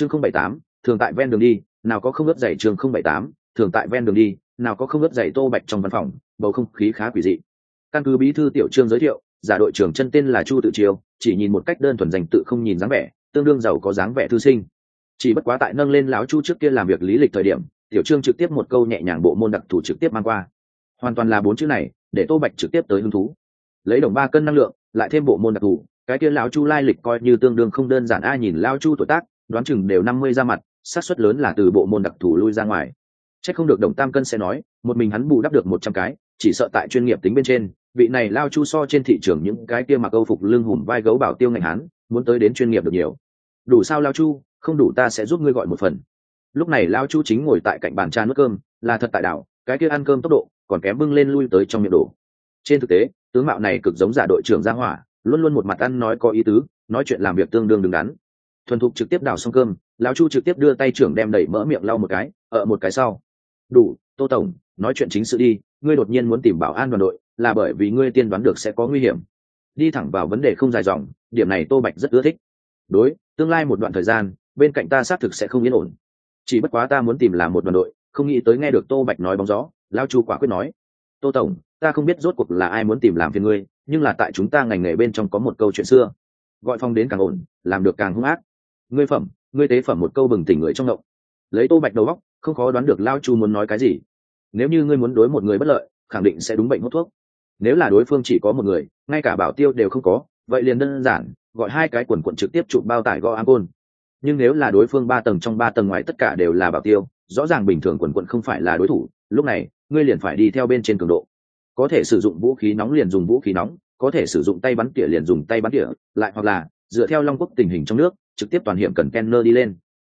chương không bảy tám, thường tại ven đường đi, nào có không ướt dậy chương không bảy tám, thường tại ven đường đi, nào có không ướt dậy tô bạch trong văn phòng, bầu không khí khá quỷ dị. Căn cứ bí thư tiểu trương giới thiệu, giả đội trưởng chân tên là chu tự chiêu, chỉ nhìn một cách đơn thuần dành tự không nhìn dáng vẻ, tương đương giàu có dáng vẻ thư sinh. Chỉ bất quá tại nâng lên láo chu trước kia làm việc lý lịch thời điểm, tiểu trương trực tiếp một câu nhẹ nhàng bộ môn đặc thù trực tiếp mang qua. Hoàn toàn là bốn chữ này, để tô bạch trực tiếp tới hứng thú. Lấy đồng ba cân năng lượng, lại thêm bộ môn đặc thù cái kia lão chu lai lịch coi như tương đương không đơn giản, ai nhìn lao chu tuổi tác đoán chừng đều năm mươi ra mặt, xác suất lớn là từ bộ môn đặc thù lui ra ngoài. C h ắ c không được đồng tam cân sẽ nói, một mình hắn bù đắp được một trăm cái, chỉ sợ tại chuyên nghiệp tính bên trên, vị này lao chu so trên thị trường những cái kia mặc âu phục lưng hùm vai gấu bảo tiêu ngành hắn, muốn tới đến chuyên nghiệp được nhiều. Đủ sao lao chu, không đủ ta sẽ giúp ngươi gọi một phần. Lúc này lao chu chính ngồi tại cạnh bàn trà nước cơm, là thật tại đảo, cái kia ăn cơm tốc độ, còn kém bưng lên lui tới trong miệng đổ trên thực tế, tướng mạo này cực giống giả đội trưởng gia hỏa, luôn luôn một mặt ăn nói có ý tứ, nói chuyện làm việc tương đương đứng đắn thuần thục trực tiếp đào xong cơm, lão chu trực tiếp đưa tay trưởng đem đẩy mỡ miệng lau một cái ở một cái sau. Đủ, tô tổng, nói chuyện chính sự đi, ngươi đột nhiên muốn tìm bảo an đoàn đội, là bởi vì ngươi tiên đoán được sẽ có nguy hiểm. Đi thẳng vào vấn đề không dài dòng, điểm này tô bạch rất ưa thích. Đối, tương lai một đoạn thời gian, bên cạnh ta xác thực sẽ không yên ổn. Chỉ bất quá ta muốn tìm là một đoàn đội, không nghĩ tới nghe được tô bạch nói bóng gió lao chu quả quyết nói, tô tổng, ta không biết rốt cuộc là ai muốn tìm làm phiền ngươi, nhưng là tại chúng ta ngành nghề bên trong có một câu chuyện xưa, gọi phong đến càng ổn, làm được càng hung ác ngươi phẩm, ngươi tế phẩm một câu bừng tỉnh người trong động lấy tô bạch đầu góc không khó đoán được lao chu muốn nói cái gì. Nếu như ngươi muốn đối một người bất lợi, khẳng định sẽ đúng bệnh hút thuốc. Nếu là đối phương chỉ có một người, ngay cả bảo tiêu đều không có, vậy liền đơn giản, gọi hai cái quần quận trực tiếp chụp bao tải gõ áng côn. Nhưng nếu là đối phương ba tầng trong ba tầng ngoài tất cả đều là bảo tiêu, rõ ràng bình thường quần quận không phải là đối thủ, lúc này, ngươi liền phải đi theo bên trên cường độ. Có thể sử dụng vũ khí nóng liền dùng vũ khí nóng, có thể sử dụng tay bắn tỉa liền dùng tay bắn tỉa, lại hoặc là, dựa theo long quốc tình hình trong nước trực tiếp toàn hiểm cần kenner đi lên.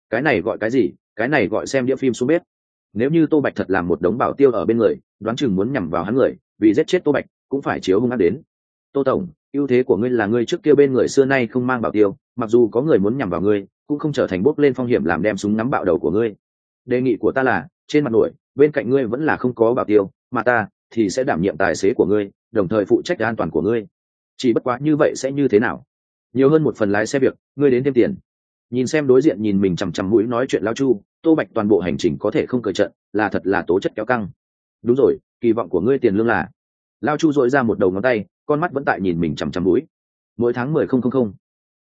Cái này gọi cái gì? Cái này gọi xem đĩa phim xuống bếp. Nếu như tô bạch thật làm một đống bảo tiêu ở bên người, đoán chừng muốn nhằm vào hắn người, vì giết chết tô bạch, cũng phải chiếu hung ác đến. Tô tổng, ưu thế của ngươi là ngươi trước kia bên người xưa nay không mang bảo tiêu, mặc dù có người muốn nhằm vào ngươi, cũng không trở thành bốc lên phong hiểm làm đem súng nắm bạo đầu của ngươi. Đề nghị của ta là, trên mặt nổi, bên cạnh ngươi vẫn là không có bảo tiêu, mà ta thì sẽ đảm nhiệm tài xế của ngươi, đồng thời phụ trách an toàn của ngươi. Chỉ bất quá như vậy sẽ như thế nào? Nhiều hơn một phần lái xe việc, ngươi đến thêm tiền. Nhìn xem đối diện nhìn mình chằm chằm mũi nói chuyện lao chu, tô bạch toàn bộ hành trình có thể không cởi trận, là thật là tố chất kéo căng. Đúng rồi, kỳ vọng của ngươi tiền lương là. Lao chu dội ra một đầu ngón tay, con mắt vẫn tại nhìn mình chằm chằm mũi. Mỗi tháng mười không không không,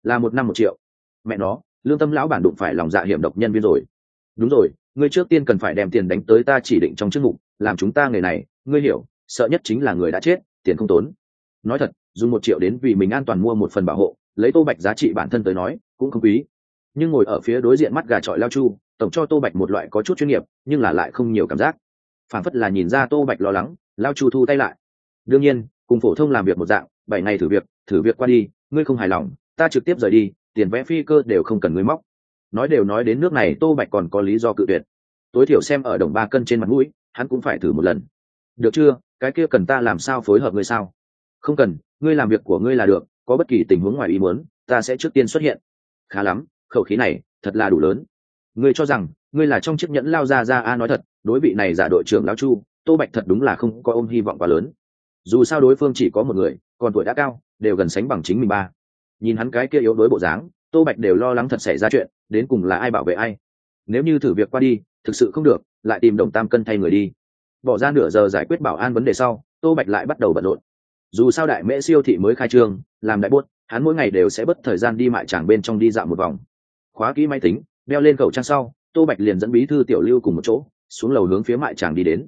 là một năm một triệu. Mẹ nó, lương tâm lão bản đụng phải lòng dạ hiểm độc nhân viên rồi. Đúng rồi, ngươi trước tiên cần phải đem tiền đánh tới ta chỉ định trong chức mục, làm chúng ta nghề này, ngươi hiểu, sợ nhất chính là người đã chết, tiền không tốn. Nói thật, dùng một triệu đến vì mình an toàn mua một phần bảo hộ lấy tô bạch giá trị bản thân tới nói, cũng không quý. Nhưng ngồi ở phía đối diện mắt gà trọi lao chu, tổng cho tô bạch một loại có chút chuyên nghiệp, nhưng là lại không nhiều cảm giác. Phản phất là nhìn ra tô bạch lo lắng, lao chu thu tay lại. Đương nhiên, cùng phổ thông làm việc một dạng, bảy ngày thử việc thử việc qua đi, ngươi không hài lòng, ta trực tiếp rời đi, tiền vẽ phi cơ đều không cần ngươi móc. Nói đều nói đến nước này, tô bạch còn có lý do cự tuyệt. Tối thiểu xem ở đồng ba cân trên mặt mũi, hắn cũng phải thử một lần. Được chưa? Cái kia cần ta làm sao phối hợp ngươi sao? Không cần, ngươi làm việc của ngươi là được có bất kỳ tình huống ngoài ý muốn, ta sẽ trước tiên xuất hiện. Khá lắm, khẩu khí này thật là đủ lớn. Ngươi cho rằng, ngươi là trong chiếc nhẫn lao ra ra a nói thật, đối vị này giả đội trưởng lão chu, tô bạch thật đúng là không có ôm hy vọng quá lớn. Dù sao đối phương chỉ có một người, còn tuổi đã cao, đều gần sánh bằng chính mình ba. Nhìn hắn cái kia yếu đối bộ dáng, tô bạch đều lo lắng thật xảy ra chuyện, đến cùng là ai bảo vệ ai. Nếu như thử việc qua đi, thực sự không được, lại tìm đồng tam cân thay người đi. Bỏ ra nửa giờ giải quyết bảo an vấn đề sau, tô bạch lại bắt đầu bận rộn dù sao đại mễ siêu thị mới khai trương, làm đại buốt, hắn mỗi ngày đều sẽ bất thời gian đi mại tràng bên trong đi dạo một vòng. Khóa kỹ máy tính, đeo lên khẩu trang sau, tô bạch liền dẫn bí thư tiểu lưu cùng một chỗ, xuống lầu hướng phía mại tràng đi đến.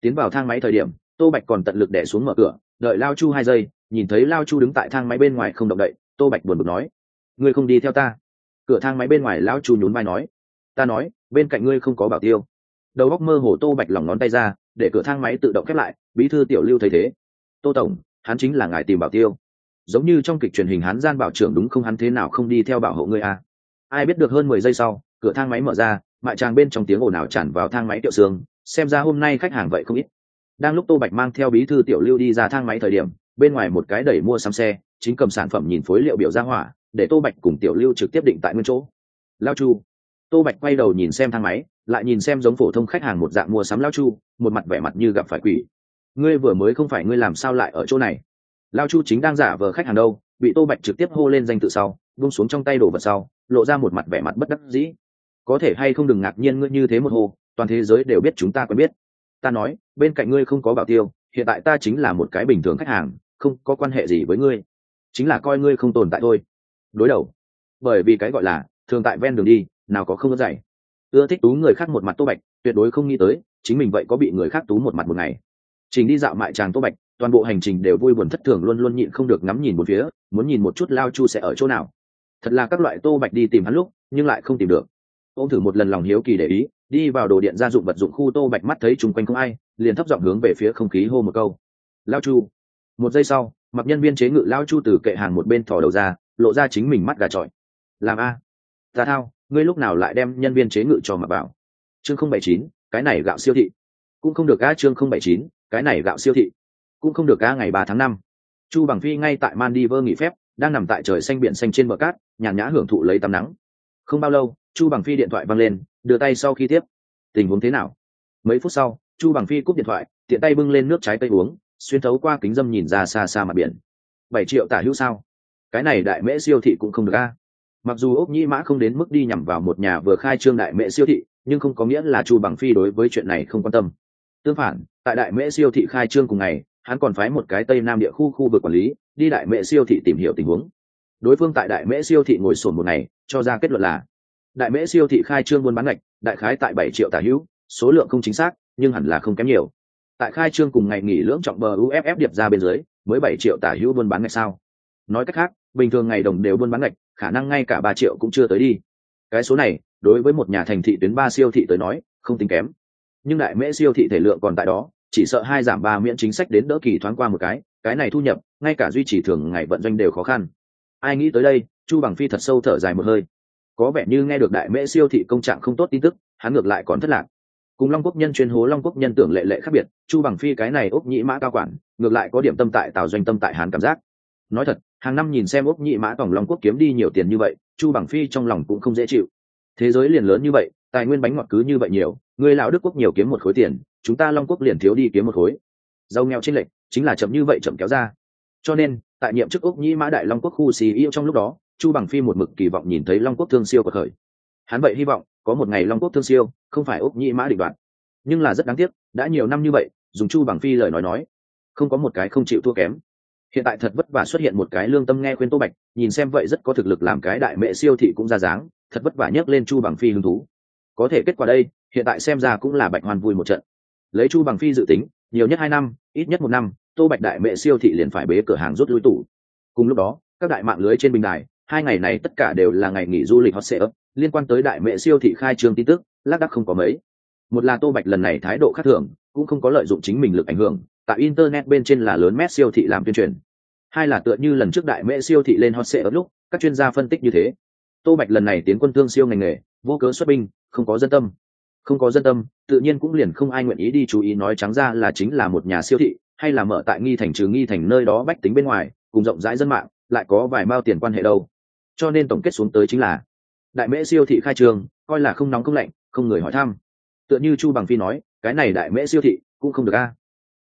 Tiến vào thang máy thời điểm, tô bạch còn tận lực đẻ xuống mở cửa, đợi lao chu hai giây, nhìn thấy lao chu đứng tại thang máy bên ngoài không động đậy, tô bạch buồn bực nói, ngươi không đi theo ta? Cửa thang máy bên ngoài lao chu nhún vai nói, ta nói, bên cạnh ngươi không có bảo tiêu. Đầu góc mơ hồ tô bạch lỏng ngón tay ra, để cửa thang máy tự động khép lại, bí thư tiểu lưu thấy thế. Tô tổng hắn chính là ngài tìm bảo tiêu. Giống như trong kịch truyền hình hắn gian bảo trưởng đúng không? Hắn thế nào không đi theo bảo hộ ngươi à. ai biết được hơn mười giây sau, cửa thang máy mở ra, mại tràng bên trong tiếng ồn ào tràn vào thang máy tiểu xương, xem ra hôm nay khách hàng vậy không ít. Đang lúc tô bạch mang theo bí thư tiểu lưu đi ra thang máy thời điểm, bên ngoài một cái đẩy mua xăm xe, chính cầm sản phẩm nhìn phối liệu biểu ra hỏa, để tô bạch cùng tiểu lưu trực tiếp định tại nguyên chỗ. Lao chu. Tô bạch quay đầu nhìn xem thang máy, lại nhìn xem giống phổ thông khách hàng một dạng mua sắm lao chu, một mặt vẻ mặt như gặp phải quỷ ngươi vừa mới không phải ngươi làm sao lại ở chỗ này? Lao chu chính đang giả vờ khách hàng đâu, bị tô bạch trực tiếp hô lên danh tự sau bung xuống trong tay đồ vật sau, lộ ra một mặt vẻ mặt bất đắc dĩ. Có thể hay không đừng ngạc nhiên ngươi như thế một hô, toàn thế giới đều biết chúng ta quen biết. Ta nói, bên cạnh ngươi không có bảo tiêu, hiện tại ta chính là một cái bình thường khách hàng, không có quan hệ gì với ngươi. Chính là coi ngươi không tồn tại thôi. Đối đầu. Bởi vì cái gọi là, thường tại ven đường đi, nào có không có dày ưa thích tú người khác một mặt tô bạch, tuyệt đối không nghĩ tới, chính mình vậy có bị người khác tú một mặt một ngày trình đi dạo mại tràng tô bạch, toàn bộ hành trình đều vui buồn thất thường, luôn luôn nhịn không được ngắm nhìn một phía, muốn nhìn một chút lao chu sẽ ở chỗ nào. Thật là các loại tô bạch đi tìm hắn lúc, nhưng lại không tìm được. Ô thử một lần lòng hiếu kỳ để ý, đi vào đồ điện gia dụng vật dụng khu tô bạch mắt thấy chung quanh không ai, liền thấp giọng hướng về phía không khí hô một câu. Lao chu. Một giây sau, mặc nhân viên chế ngự lao chu từ kệ hàng một bên thò đầu ra, lộ ra chính mình mắt gà trọi. Làm a, ta thao, ngươi lúc nào lại đem nhân viên chế ngự cho mặc vào chương không bảy chín, cái này gạo siêu thị. Cũng không được a, chương không bảy chín cái này gạo siêu thị, cũng không được a ngày ba tháng năm. Chu bằng phi ngay tại maldives nghỉ phép, đang nằm tại trời xanh biển xanh trên bờ cát, nhàn nhã hưởng thụ lấy tắm nắng. Không bao lâu, chu bằng phi điện thoại văng lên, đưa tay sau khi tiếp. Tình huống thế nào? Mấy phút sau, chu bằng phi cúp điện thoại, tiện tay bưng lên nước trái cây uống, xuyên thấu qua kính dâm nhìn ra xa xa mặt biển. Bảy triệu tả hữu sao? Cái này đại mễ siêu thị cũng không được a mặc dù ốc nhĩ mã không đến mức đi nhằm vào một nhà vừa khai trương đại mễ siêu thị, nhưng không có nghĩa là chu bằng phi đối với chuyện này không quan tâm. Tương phản tại đại mễ siêu thị khai trương cùng ngày, hắn còn phái một cái tây nam địa khu khu vực quản lý, đi đại mễ siêu thị tìm hiểu tình huống. Đối phương tại đại mễ siêu thị ngồi sổn một ngày, cho ra kết luận là, đại mễ siêu thị khai trương buôn bán ngạch, đại khái tại bảy triệu tả hữu, số lượng không chính xác, nhưng hẳn là không kém nhiều. Tại khai trương cùng ngày nghỉ lưỡng trọng bờ uff điệp ra bên dưới, mới bảy triệu tả hữu buôn bán ngạch sao? Nói cách khác, bình thường ngày đồng đều buôn bán ngạch, khả năng ngay cả ba triệu cũng chưa tới đi. Cái số này, đối với một nhà thành thị tuyến ba siêu thị tới nói, không tính kém. Nhưng đại mễ siêu thị thể lượng còn tại đó chỉ sợ hai giảm ba miễn chính sách đến đỡ kỳ thoáng qua một cái cái này thu nhập, ngay cả duy trì thường ngày vận doanh đều khó khăn. Ai nghĩ tới đây, chu bằng phi thật sâu thở dài một hơi. Có vẻ như nghe được đại mễ siêu thị công trạng không tốt tin tức, hắn ngược lại còn thất lạc. Cùng long quốc nhân chuyên hố long quốc nhân tưởng lệ lệ khác biệt, chu bằng phi cái này ốc nhĩ mã cao quản, ngược lại có điểm tâm tại tào doanh tâm tại hán cảm giác. Nói thật, hàng năm nhìn xem ốc nhĩ mã tổng long quốc kiếm đi nhiều tiền như vậy, chu bằng phi trong lòng cũng không dễ chịu. Thế giới liền lớn như vậy, tài nguyên bánh ngọt cứ như vậy nhiều, người lão đức quốc nhiều kiếm một khối tiền chúng ta long quốc liền thiếu đi kiếm một khối. Giàu nghèo trên lệch, chính là chậm như vậy chậm kéo ra. Cho nên tại nhiệm chức úc nhĩ mã đại long quốc khu xì yêu trong lúc đó chu bằng phi một mực kỳ vọng nhìn thấy long quốc thương siêu của khởi hắn vậy hy vọng có một ngày long quốc thương siêu không phải úc nhĩ mã định đoạt nhưng là rất đáng tiếc đã nhiều năm như vậy dùng chu bằng phi lời nói nói không có một cái không chịu thua kém. Hiện tại thật vất vả xuất hiện một cái lương tâm nghe khuyên tô bạch nhìn xem vậy rất có thực lực làm cái đại mẹ siêu thị cũng ra dáng thật vất vả nhấc lên chu bằng phi hứng thú. Có thể kết quả đây hiện tại xem ra cũng là bạch hoan vui một trận lấy chu bằng phi dự tính, nhiều nhất hai năm, ít nhất một năm, tô bạch đại mẹ siêu thị liền phải bế cửa hàng rút lui tủ. Cùng lúc đó, các đại mạng lưới trên bình đài, hai ngày này tất cả đều là ngày nghỉ du lịch hot sale liên quan tới đại mẹ siêu thị khai trương tin tức, lác đắc không có mấy. Một là tô bạch lần này thái độ khác thường, cũng không có lợi dụng chính mình lực ảnh hưởng, tại internet bên trên là lớn mét siêu thị làm tuyên truyền. Hai là tựa như lần trước đại mẹ siêu thị lên hot sale lúc, các chuyên gia phân tích như thế. Tô bạch lần này tiến quân thương siêu ngành nghề, vô cớ xuất binh, không có dân tâm không có dân tâm, tự nhiên cũng liền không ai nguyện ý đi chú ý nói trắng ra là chính là một nhà siêu thị, hay là mở tại nghi thành trừ nghi thành nơi đó bách tính bên ngoài, cùng rộng rãi dân mạng, lại có vài mao tiền quan hệ đâu. Cho nên tổng kết xuống tới chính là, đại mễ siêu thị khai trường, coi là không nóng không lạnh, không người hỏi thăm. Tựa như chu bằng phi nói, cái này đại mễ siêu thị cũng không được a.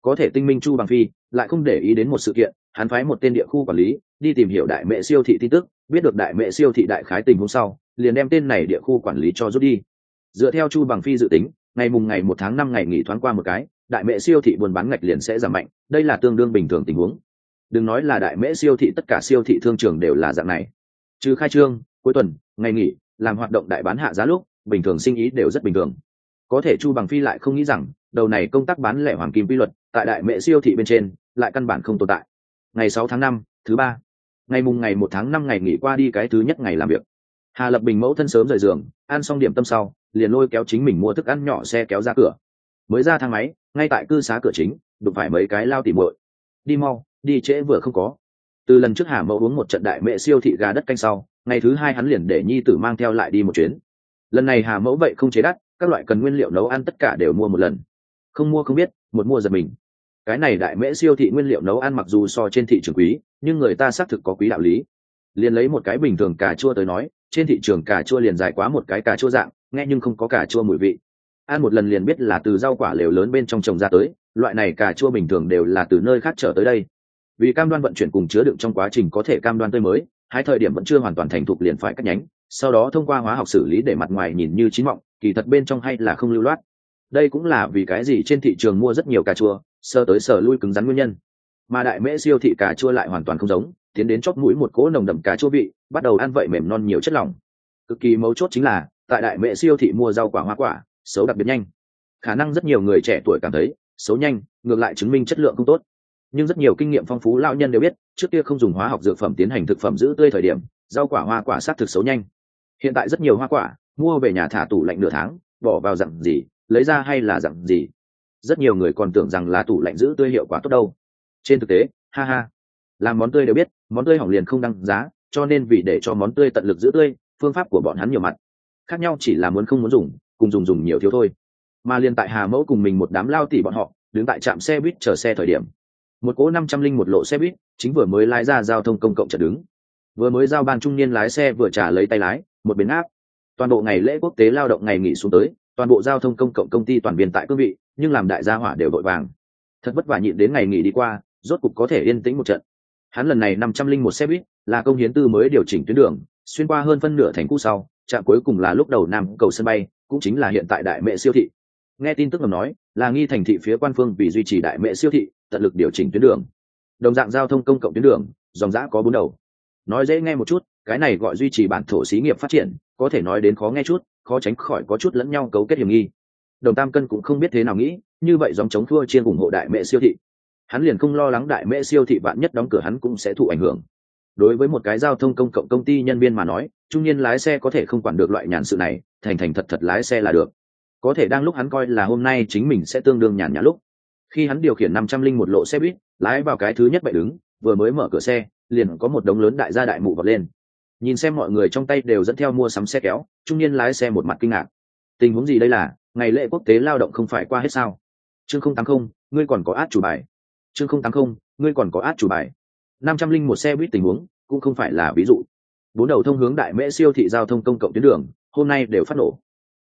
Có thể tinh minh chu bằng phi lại không để ý đến một sự kiện, hắn phái một tên địa khu quản lý đi tìm hiểu đại mễ siêu thị tin tức, biết được đại mễ siêu thị đại khái tình hôm sau, liền đem tên này địa khu quản lý cho rút đi dựa theo chu bằng phi dự tính, ngày mùng ngày một tháng năm ngày nghỉ thoáng qua một cái, đại mễ siêu thị buôn bán ngạch liền sẽ giảm mạnh, đây là tương đương bình thường tình huống. Đừng nói là đại mễ siêu thị, tất cả siêu thị thương trường đều là dạng này. Trừ khai trương, cuối tuần, ngày nghỉ, làm hoạt động đại bán hạ giá lúc, bình thường sinh ý đều rất bình thường. Có thể chu bằng phi lại không nghĩ rằng, đầu này công tác bán lẻ hoàng kim quy luật, tại đại mễ siêu thị bên trên, lại căn bản không tồn tại. Ngày sáu tháng năm, thứ ba. Ngày mùng ngày một tháng năm ngày nghỉ qua đi cái thứ nhất ngày làm việc. Hà lập bình mẫu thân sớm rời giường, ăn xong điểm tâm sau liền lôi kéo chính mình mua thức ăn nhỏ xe kéo ra cửa. Mới ra thang máy, ngay tại cư xá cửa chính, đụng phải mấy cái lao tỉ muội. Đi mau, đi trễ vừa không có. Từ lần trước hà mẫu uống một trận đại mẹ siêu thị gà đất canh sau, ngày thứ hai hắn liền để nhi tử mang theo lại đi một chuyến. Lần này hà mẫu vậy không chế đắt, các loại cần nguyên liệu nấu ăn tất cả đều mua một lần. Không mua không biết, một mua giật mình. Cái này đại mễ siêu thị nguyên liệu nấu ăn mặc dù so trên thị trường quý, nhưng người ta xác thực có quý đạo lý. Liền lấy một cái bình thường cà chua tới nói trên thị trường cà chua liền dài quá một cái cà chua dạng, nghe nhưng không có cà chua mùi vị. Ăn một lần liền biết là từ rau quả lều lớn bên trong trồng ra tới, loại này cà chua bình thường đều là từ nơi khác trở tới đây. Vì cam đoan vận chuyển cùng chứa đựng trong quá trình có thể cam đoan tươi mới, hai thời điểm vẫn chưa hoàn toàn thành thục liền phải cắt nhánh, sau đó thông qua hóa học xử lý để mặt ngoài nhìn như chín mọng, kỳ thật bên trong hay là không lưu loát. Đây cũng là vì cái gì trên thị trường mua rất nhiều cà chua, sơ tới sở lui cứng rắn nguyên nhân. Mà đại mễ siêu thị cà chua lại hoàn toàn không giống tiến đến chót mũi một cỗ nồng đậm cá chua vị, bắt đầu ăn vậy mềm non nhiều chất lỏng. Cực kỳ mấu chốt chính là, tại đại mẹ siêu thị mua rau quả hoa quả, xấu đặc biệt nhanh. Khả năng rất nhiều người trẻ tuổi cảm thấy, xấu nhanh, ngược lại chứng minh chất lượng không tốt. Nhưng rất nhiều kinh nghiệm phong phú lao nhân đều biết, trước kia không dùng hóa học dược phẩm tiến hành thực phẩm giữ tươi thời điểm, rau quả hoa quả sát thực xấu nhanh. Hiện tại rất nhiều hoa quả, mua về nhà thả tủ lạnh nửa tháng, bỏ vào dặn gì, lấy ra hay là dặn gì? Rất nhiều người còn tưởng rằng là tủ lạnh giữ tươi hiệu quả tốt đâu. Trên thực tế, ha ha, làm món tươi đều biết món tươi hỏng liền không đăng giá, cho nên vì để cho món tươi tận lực giữ tươi, phương pháp của bọn hắn nhiều mặt. Khác nhau chỉ là muốn không muốn dùng, cùng dùng dùng nhiều thiếu thôi. Mà liền tại hà mẫu cùng mình một đám lao tỉ bọn họ, đứng tại trạm xe buýt chờ xe thời điểm. Một cỗ năm trăm linh một lộ xe buýt chính vừa mới lái ra giao thông công cộng chợt đứng. Vừa mới giao ban trung niên lái xe vừa trả lấy tay lái, một bến áp. Toàn bộ ngày lễ quốc tế lao động ngày nghỉ xuống tới, toàn bộ giao thông công cộng công ty toàn biên tại cương vị, nhưng làm đại gia hỏa đều vội vàng. Thật vất vả nhịn đến ngày nghỉ đi qua, rốt cục có thể yên tĩnh một trận hắn lần này năm trăm linh một xe buýt, là công hiến tư mới điều chỉnh tuyến đường, xuyên qua hơn phân nửa thành khu sau, trạm cuối cùng là lúc đầu nam cầu sân bay, cũng chính là hiện tại đại mệ siêu thị. Nghe tin tức ngầm nói, là nghi thành thị phía quan phương vì duy trì đại mệ siêu thị, tận lực điều chỉnh tuyến đường. Đồng dạng giao thông công cộng tuyến đường, dòng giã có bốn đầu. Nói dễ nghe một chút, cái này gọi duy trì bản thổ xí nghiệp phát triển, có thể nói đến khó nghe chút, khó tránh khỏi có chút lẫn nhau cấu kết hiểm nghi. Đồng tam cân cũng không biết thế nào nghĩ, như vậy dòng chống thua chiên ủng hộ đại mệ siêu thị hắn liền không lo lắng đại mễ siêu thị vạn nhất đóng cửa hắn cũng sẽ thụ ảnh hưởng. Đối với một cái giao thông công cộng công ty nhân viên mà nói, trung niên lái xe có thể không quản được loại nhàn sự này, thành thành thật thật lái xe là được. Có thể đang lúc hắn coi là hôm nay chính mình sẽ tương đương nhàn nhã lúc. Khi hắn điều khiển năm trăm linh một lộ xe buýt, lái vào cái thứ nhất bậy đứng, vừa mới mở cửa xe, liền có một đống lớn đại gia đại mụ vọt lên. Nhìn xem mọi người trong tay đều dẫn theo mua sắm xe kéo, trung niên lái xe một mặt kinh ngạc. Tình huống gì đây là, ngày lễ quốc tế lao động không phải qua hết sao? Chương không tám không, ngươi còn có át chủ bài chương không tám không, ngươi còn có át chủ bài. Năm trăm linh một xe buýt tình huống, cũng không phải là ví dụ. Bốn đầu thông hướng đại mễ siêu thị giao thông công cộng tuyến đường, hôm nay đều phát nổ.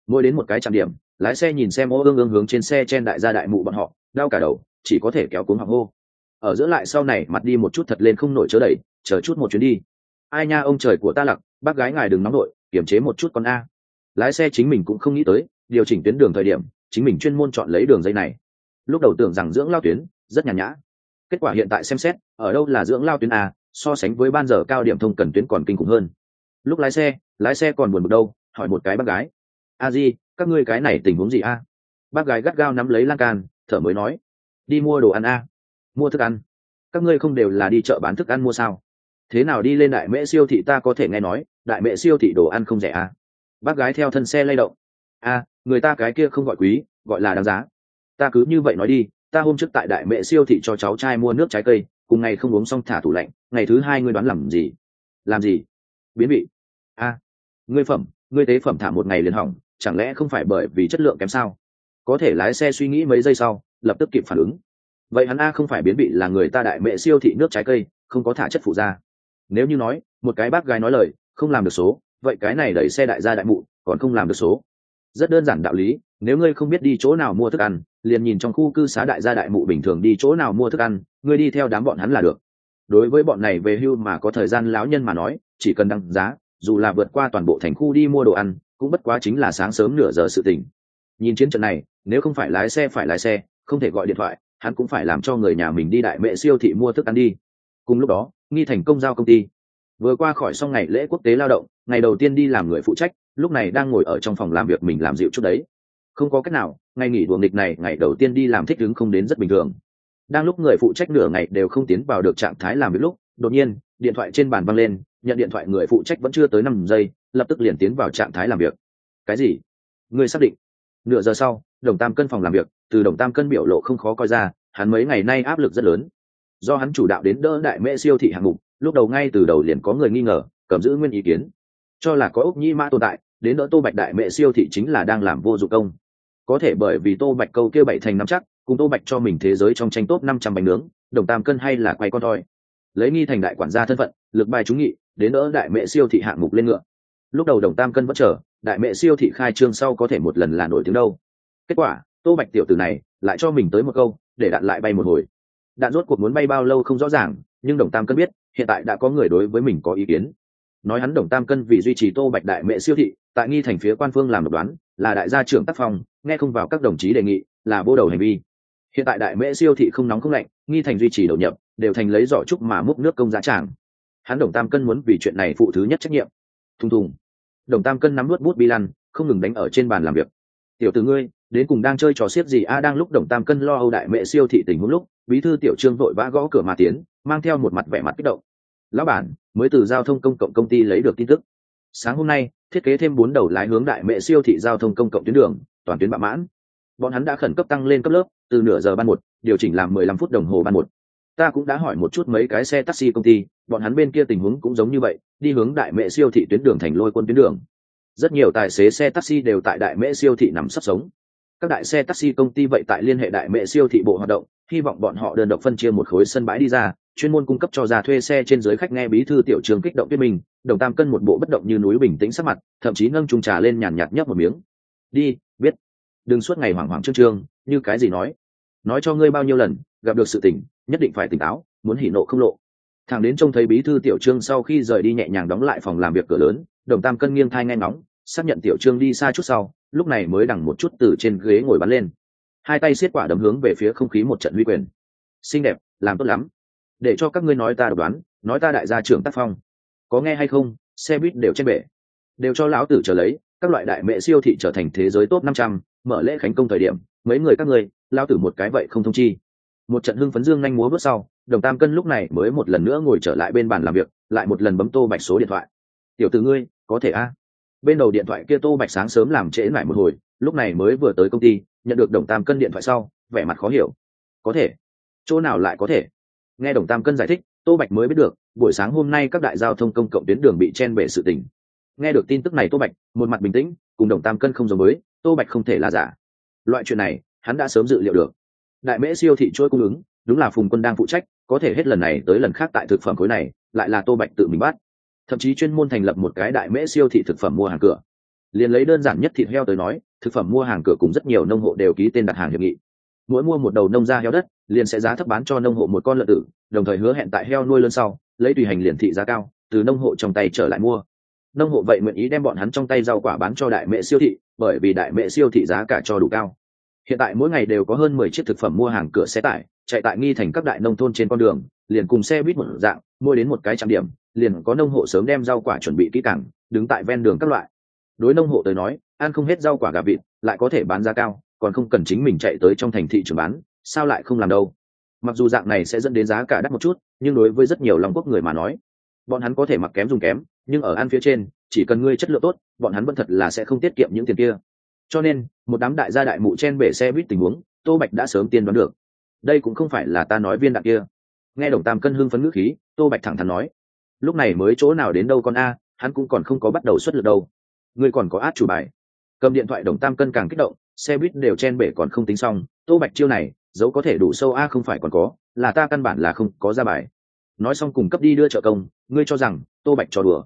Mỗi đến một cái trạm điểm, lái xe nhìn xem ô ương ương hướng trên xe chen đại gia đại mụ bọn họ, đau cả đầu, chỉ có thể kéo cuống học hô. Ở giữa lại sau này, mặt đi một chút thật lên không nổi chớ đẩy, chờ chút một chuyến đi. Ai nha, ông trời của ta lặc, bác gái ngài đừng nóng nổi kiềm chế một chút con a. Lái xe chính mình cũng không nghĩ tới, điều chỉnh tuyến đường thời điểm, chính mình chuyên môn chọn lấy đường dây này. Lúc đầu tưởng rằng dưỡng lao tuyến, rất nhàn nhã kết quả hiện tại xem xét, ở đâu là dưỡng lao tuyến a, so sánh với ban giờ cao điểm thông cần tuyến còn kinh khủng hơn. Lúc lái xe lái xe còn buồn một đâu, hỏi một cái bác gái. A di, các ngươi cái này tình huống gì a? Bác gái gắt gao nắm lấy lan can, thở mới nói. Đi mua đồ ăn a. Mua thức ăn. Các ngươi không đều là đi chợ bán thức ăn mua sao? Thế nào đi lên đại mễ siêu thị ta có thể nghe nói, đại mễ siêu thị đồ ăn không rẻ a. Bác gái theo thân xe lay động. A, người ta cái kia không gọi quý, gọi là đáng giá. Ta cứ như vậy nói đi ta hôm trước tại đại mẹ siêu thị cho cháu trai mua nước trái cây, cùng ngày không uống xong thả tủ lạnh, ngày thứ hai ngươi đoán làm gì? Làm gì? Biến vị. A, ngươi phẩm, ngươi tế phẩm thả một ngày liền hỏng, chẳng lẽ không phải bởi vì chất lượng kém sao? Có thể lái xe suy nghĩ mấy giây sau, lập tức kịp phản ứng. Vậy hắn a không phải biến vị là người ta đại mẹ siêu thị nước trái cây, không có thả chất phụ ra nếu như nói, một cái bác gái nói lời, không làm được số, vậy cái này đẩy xe đại gia đại mụ, còn không làm được số. Rất đơn giản đạo lý, nếu ngươi không biết đi chỗ nào mua thức ăn liền nhìn trong khu cư xá đại gia đại mụ bình thường đi chỗ nào mua thức ăn, ngươi đi theo đám bọn hắn là được. Đối với bọn này về hưu mà có thời gian lão nhân mà nói, chỉ cần đăng giá, dù là vượt qua toàn bộ thành khu đi mua đồ ăn, cũng bất quá chính là sáng sớm nửa giờ sự tỉnh nhìn chiến trận này, nếu không phải lái xe phải lái xe, không thể gọi điện thoại, hắn cũng phải làm cho người nhà mình đi đại mệ siêu thị mua thức ăn đi. Cùng lúc đó, nghi thành công giao công ty. Vừa qua khỏi xong ngày lễ quốc tế lao động, ngày đầu tiên đi làm người phụ trách, lúc này đang ngồi ở trong phòng làm việc mình làm dịu chút đấy. Không có cách nào ngày nghỉ đùa nghịch này, ngày đầu tiên đi làm thích ứng không đến rất bình thường. Đang lúc người phụ trách nửa ngày đều không tiến vào được trạng thái làm việc lúc, đột nhiên, điện thoại trên bàn văng lên, nhận điện thoại người phụ trách vẫn chưa tới năm giây, lập tức liền tiến vào trạng thái làm việc. Cái gì? Người xác định? Nửa giờ sau, đồng tam cân phòng làm việc, từ đồng tam cân biểu lộ không khó coi ra, hắn mấy ngày nay áp lực rất lớn. Do hắn chủ đạo đến đỡ đại mễ siêu thị hạng mục, lúc đầu ngay từ đầu liền có người nghi ngờ, cầm giữ nguyên ý kiến. Cho là có ốc nhĩ mã tồn tại, đến đỡ tô bạch đại mễ siêu thị chính là đang làm vô dụng công có thể bởi vì tô bạch câu kia bảy thành năm chắc, cùng tô bạch cho mình thế giới trong tranh top năm trăm bánh nướng, đồng tam cân hay là quay con thoi lấy nghi thành đại quản gia thân phận, lực bài trúng nghị, đến đỡ đại mẹ siêu thị hạng mục lên ngựa. Lúc đầu đồng tam cân vẫn chờ, đại mẹ siêu thị khai trương sau có thể một lần là nổi tiếng đâu. Kết quả, tô bạch tiểu tử này lại cho mình tới một câu, để đạn lại bay một hồi. Đạn rốt cuộc muốn bay bao lâu không rõ ràng, nhưng đồng tam cân biết, hiện tại đã có người đối với mình có ý kiến. Nói hắn đồng tam cân vì duy trì tô bạch đại mẹ siêu thị, tại nghi thành phía quan phương làm độc đoán là đại gia trưởng tác phong, nghe không vào các đồng chí đề nghị, là vô đầu hành vi. Hiện tại đại mễ siêu thị không nóng không lạnh, nghi thành duy trì đầu nhập, đều thành lấy giỏ trúc mà múc nước công giá tràng. Hắn đồng tam cân muốn vì chuyện này phụ thứ nhất trách nhiệm. Thùng thùng. Đồng tam cân nắm nuốt bút bi lăn, không ngừng đánh ở trên bàn làm việc. Tiểu từ ngươi, đến cùng đang chơi trò xiết gì a? Đang lúc đồng tam cân lo âu đại mẹ siêu thị tình huống lúc, bí thư tiểu trương vội vã gõ cửa mà tiến, mang theo một mặt vẻ mặt kích động. Lão bản, mới từ giao thông công cộng công ty lấy được tin tức sáng hôm nay, thiết kế thêm bốn đầu lái hướng đại mẹ siêu thị giao thông công cộng tuyến đường, toàn tuyến bạ mãn. Bọn hắn đã khẩn cấp tăng lên cấp lớp, từ nửa giờ ban một, điều chỉnh làm mười lăm phút đồng hồ ban một. Ta cũng đã hỏi một chút mấy cái xe taxi công ty, bọn hắn bên kia tình huống cũng giống như vậy, đi hướng đại mẹ siêu thị tuyến đường thành lôi quân tuyến đường. Rất nhiều tài xế xe taxi đều tại đại mễ siêu thị nằm sắp sống. Các đại xe taxi công ty vậy tại liên hệ đại mễ siêu thị bộ hoạt động hy vọng bọn họ đơn độc phân chia một khối sân bãi đi ra, chuyên môn cung cấp cho ra thuê xe trên dưới khách nghe bí thư tiểu trường kích động tuyết mình, đồng tam cân một bộ bất động như núi bình tĩnh sắc mặt, thậm chí nâng trung trà lên nhàn nhạt nhấp một miếng. Đi, biết. Đừng suốt ngày hoảng hoảng trương trương, như cái gì nói? Nói cho ngươi bao nhiêu lần, gặp được sự tỉnh nhất định phải tỉnh táo, muốn hỉ nộ không lộ. Thằng đến trông thấy bí thư tiểu trương sau khi rời đi nhẹ nhàng đóng lại phòng làm việc cửa lớn, đồng tam cân nghiêng thai nghe ngóng, xác nhận tiểu trương đi xa chút sau, lúc này mới đằng một chút từ trên ghế ngồi bắn lên hai tay xiết quả đấm hướng về phía không khí một trận huy quyền. Xinh đẹp, làm tốt lắm. Để cho các ngươi nói ta đoán, nói ta đại gia trưởng tác phong. Có nghe hay không? Xe buýt đều trên bể đều cho lão tử trở lấy, các loại đại mẹ siêu thị trở thành thế giới top năm trăm, mở lễ khánh công thời điểm, mấy người các ngươi lao tử một cái vậy không thông chi. Một trận hưng phấn dương nhanh múa bước sau, đồng tam cân lúc này mới một lần nữa ngồi trở lại bên bàn làm việc, lại một lần bấm tô bạch số điện thoại. Tiểu t ngươi, có thể a? Bên đầu điện thoại kia tô bạch sáng sớm làm trễ lại một hồi, lúc này mới vừa tới công ty nhận được đồng tam cân điện thoại sau, vẻ mặt khó hiểu. Có thể. Chỗ nào lại có thể? Nghe đồng tam cân giải thích, tô bạch mới biết được, buổi sáng hôm nay các đại giao thông công cộng tuyến đường bị chen bể sự tình. Nghe được tin tức này tô bạch, một mặt bình tĩnh, cùng đồng tam cân không giống mới tô bạch không thể là giả. Loại chuyện này, hắn đã sớm dự liệu được. Đại mễ siêu thị chuỗi cung ứng, đúng là phùng quân đang phụ trách, có thể hết lần này tới lần khác tại thực phẩm khối này, lại là tô bạch tự mình bắt. Thậm chí chuyên môn thành lập một cái đại mễ siêu thị thực phẩm mua hàng cửa. Liền lấy đơn giản nhất thịt heo tới nói thực phẩm mua hàng cửa cùng rất nhiều nông hộ đều ký tên đặt hàng hiệp nghị. Mỗi mua một đầu nông ra heo đất, liền sẽ giá thấp bán cho nông hộ một con lợn tử, đồng thời hứa hẹn tại heo nuôi lớn sau, lấy tùy hành liền thị giá cao, từ nông hộ trong tay trở lại mua. Nông hộ vậy nguyện ý đem bọn hắn trong tay rau quả bán cho đại mẹ siêu thị, bởi vì đại mẹ siêu thị giá cả cho đủ cao. Hiện tại mỗi ngày đều có hơn mười chiếc thực phẩm mua hàng cửa xe tải, chạy tại nghi thành các đại nông thôn trên con đường, liền cùng xe buýt một dạng, mua đến một cái trạm điểm, liền có nông hộ sớm đem rau quả chuẩn bị kỹ càng, đứng tại ven đường các loại đối nông hộ tới nói, ăn không hết rau quả gà vịt, lại có thể bán giá cao, còn không cần chính mình chạy tới trong thành thị trường bán, sao lại không làm đâu? Mặc dù dạng này sẽ dẫn đến giá cả đắt một chút, nhưng đối với rất nhiều lòng quốc người mà nói, bọn hắn có thể mặc kém dùng kém, nhưng ở ăn phía trên, chỉ cần ngươi chất lượng tốt, bọn hắn vẫn thật là sẽ không tiết kiệm những tiền kia. Cho nên, một đám đại gia đại mụ chen bể xe buýt tình huống, tô bạch đã sớm tiên đoán được. Đây cũng không phải là ta nói viên đạn kia. Nghe đồng tam cân hưng phấn ngữ khí, tô bạch thẳng thắn nói, lúc này mới chỗ nào đến đâu con a, hắn cũng còn không có bắt đầu xuất lực đâu ngươi còn có át chủ bài. Cầm điện thoại đồng tam cân càng kích động, xe buýt đều chen bể còn không tính xong, tô bạch chiêu này dẫu có thể đủ sâu a không phải còn có, là ta căn bản là không có ra bài. Nói xong cùng cấp đi đưa trợ công, ngươi cho rằng, tô bạch cho đùa.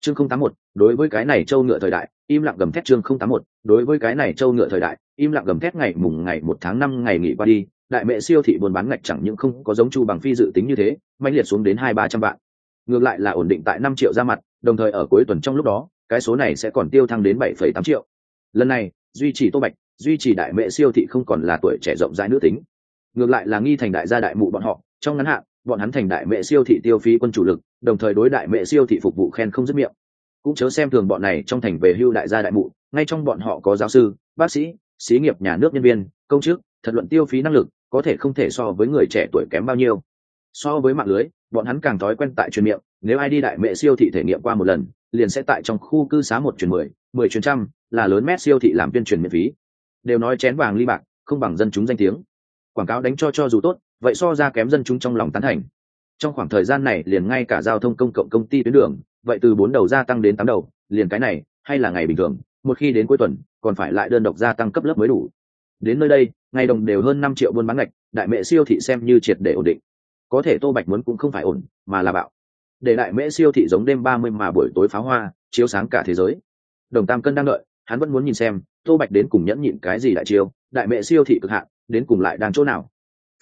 Chương không tám một, đối với cái này châu ngựa thời đại, im lặng gầm thét chương không tám một, đối với cái này châu ngựa thời đại, im lặng gầm thét ngày mùng ngày một tháng năm ngày nghỉ qua đi, đại mẹ siêu thị buôn bán ngạch chẳng những không có giống chu bằng phi dự tính như thế mạnh liệt xuống đến hai ba trăm vạn. Ngược lại là ổn định tại năm triệu ra mặt, đồng thời ở cuối tuần trong lúc đó cái số này sẽ còn tiêu thăng đến bảy phẩy tám triệu. Lần này, duy trì tô bạch, duy trì đại mẹ siêu thị không còn là tuổi trẻ rộng rãi nữ tính. Ngược lại là nghi thành đại gia đại mụ bọn họ, trong ngắn hạn, bọn hắn thành đại mẹ siêu thị tiêu phí quân chủ lực, đồng thời đối đại mẹ siêu thị phục vụ khen không dứt miệng. Cũng chớ xem thường bọn này trong thành về hưu đại gia đại mụ, ngay trong bọn họ có giáo sư, bác sĩ, xí nghiệp nhà nước nhân viên, công chức, thật luận tiêu phí năng lực, có thể không thể so với người trẻ tuổi kém bao nhiêu. So với mạng lưới, bọn hắn càng thói quen tại truyền miệng nếu ai đi đại mẹ siêu thị thể nghiệm qua một lần, liền sẽ tại trong khu cư xá một chuyển mười mười chuyến trăm là lớn mét siêu thị làm tuyên truyền miễn phí. Đều nói chén vàng ly bạc, không bằng dân chúng danh tiếng. Quảng cáo đánh cho cho dù tốt, vậy so ra kém dân chúng trong lòng tán thành. Trong khoảng thời gian này, liền ngay cả giao thông công cộng công ty tuyến đường, vậy từ bốn đầu gia tăng đến tám đầu, liền cái này, hay là ngày bình thường, một khi đến cuối tuần, còn phải lại đơn độc gia tăng cấp lớp mới đủ. Đến nơi đây, ngày đồng đều hơn năm triệu buôn bán ngạch, đại mẹ siêu thị xem như triệt để ổn định. Có thể tô bạch muốn cũng không phải ổn, mà là bạo để đại mễ siêu thị giống đêm ba mươi mà buổi tối pháo hoa, chiếu sáng cả thế giới. Đồng tam cân đang đợi, hắn vẫn muốn nhìn xem, tô bạch đến cùng nhẫn nhịn cái gì đại chiêu, đại mẹ siêu thị cực hạn, đến cùng lại đang chỗ nào?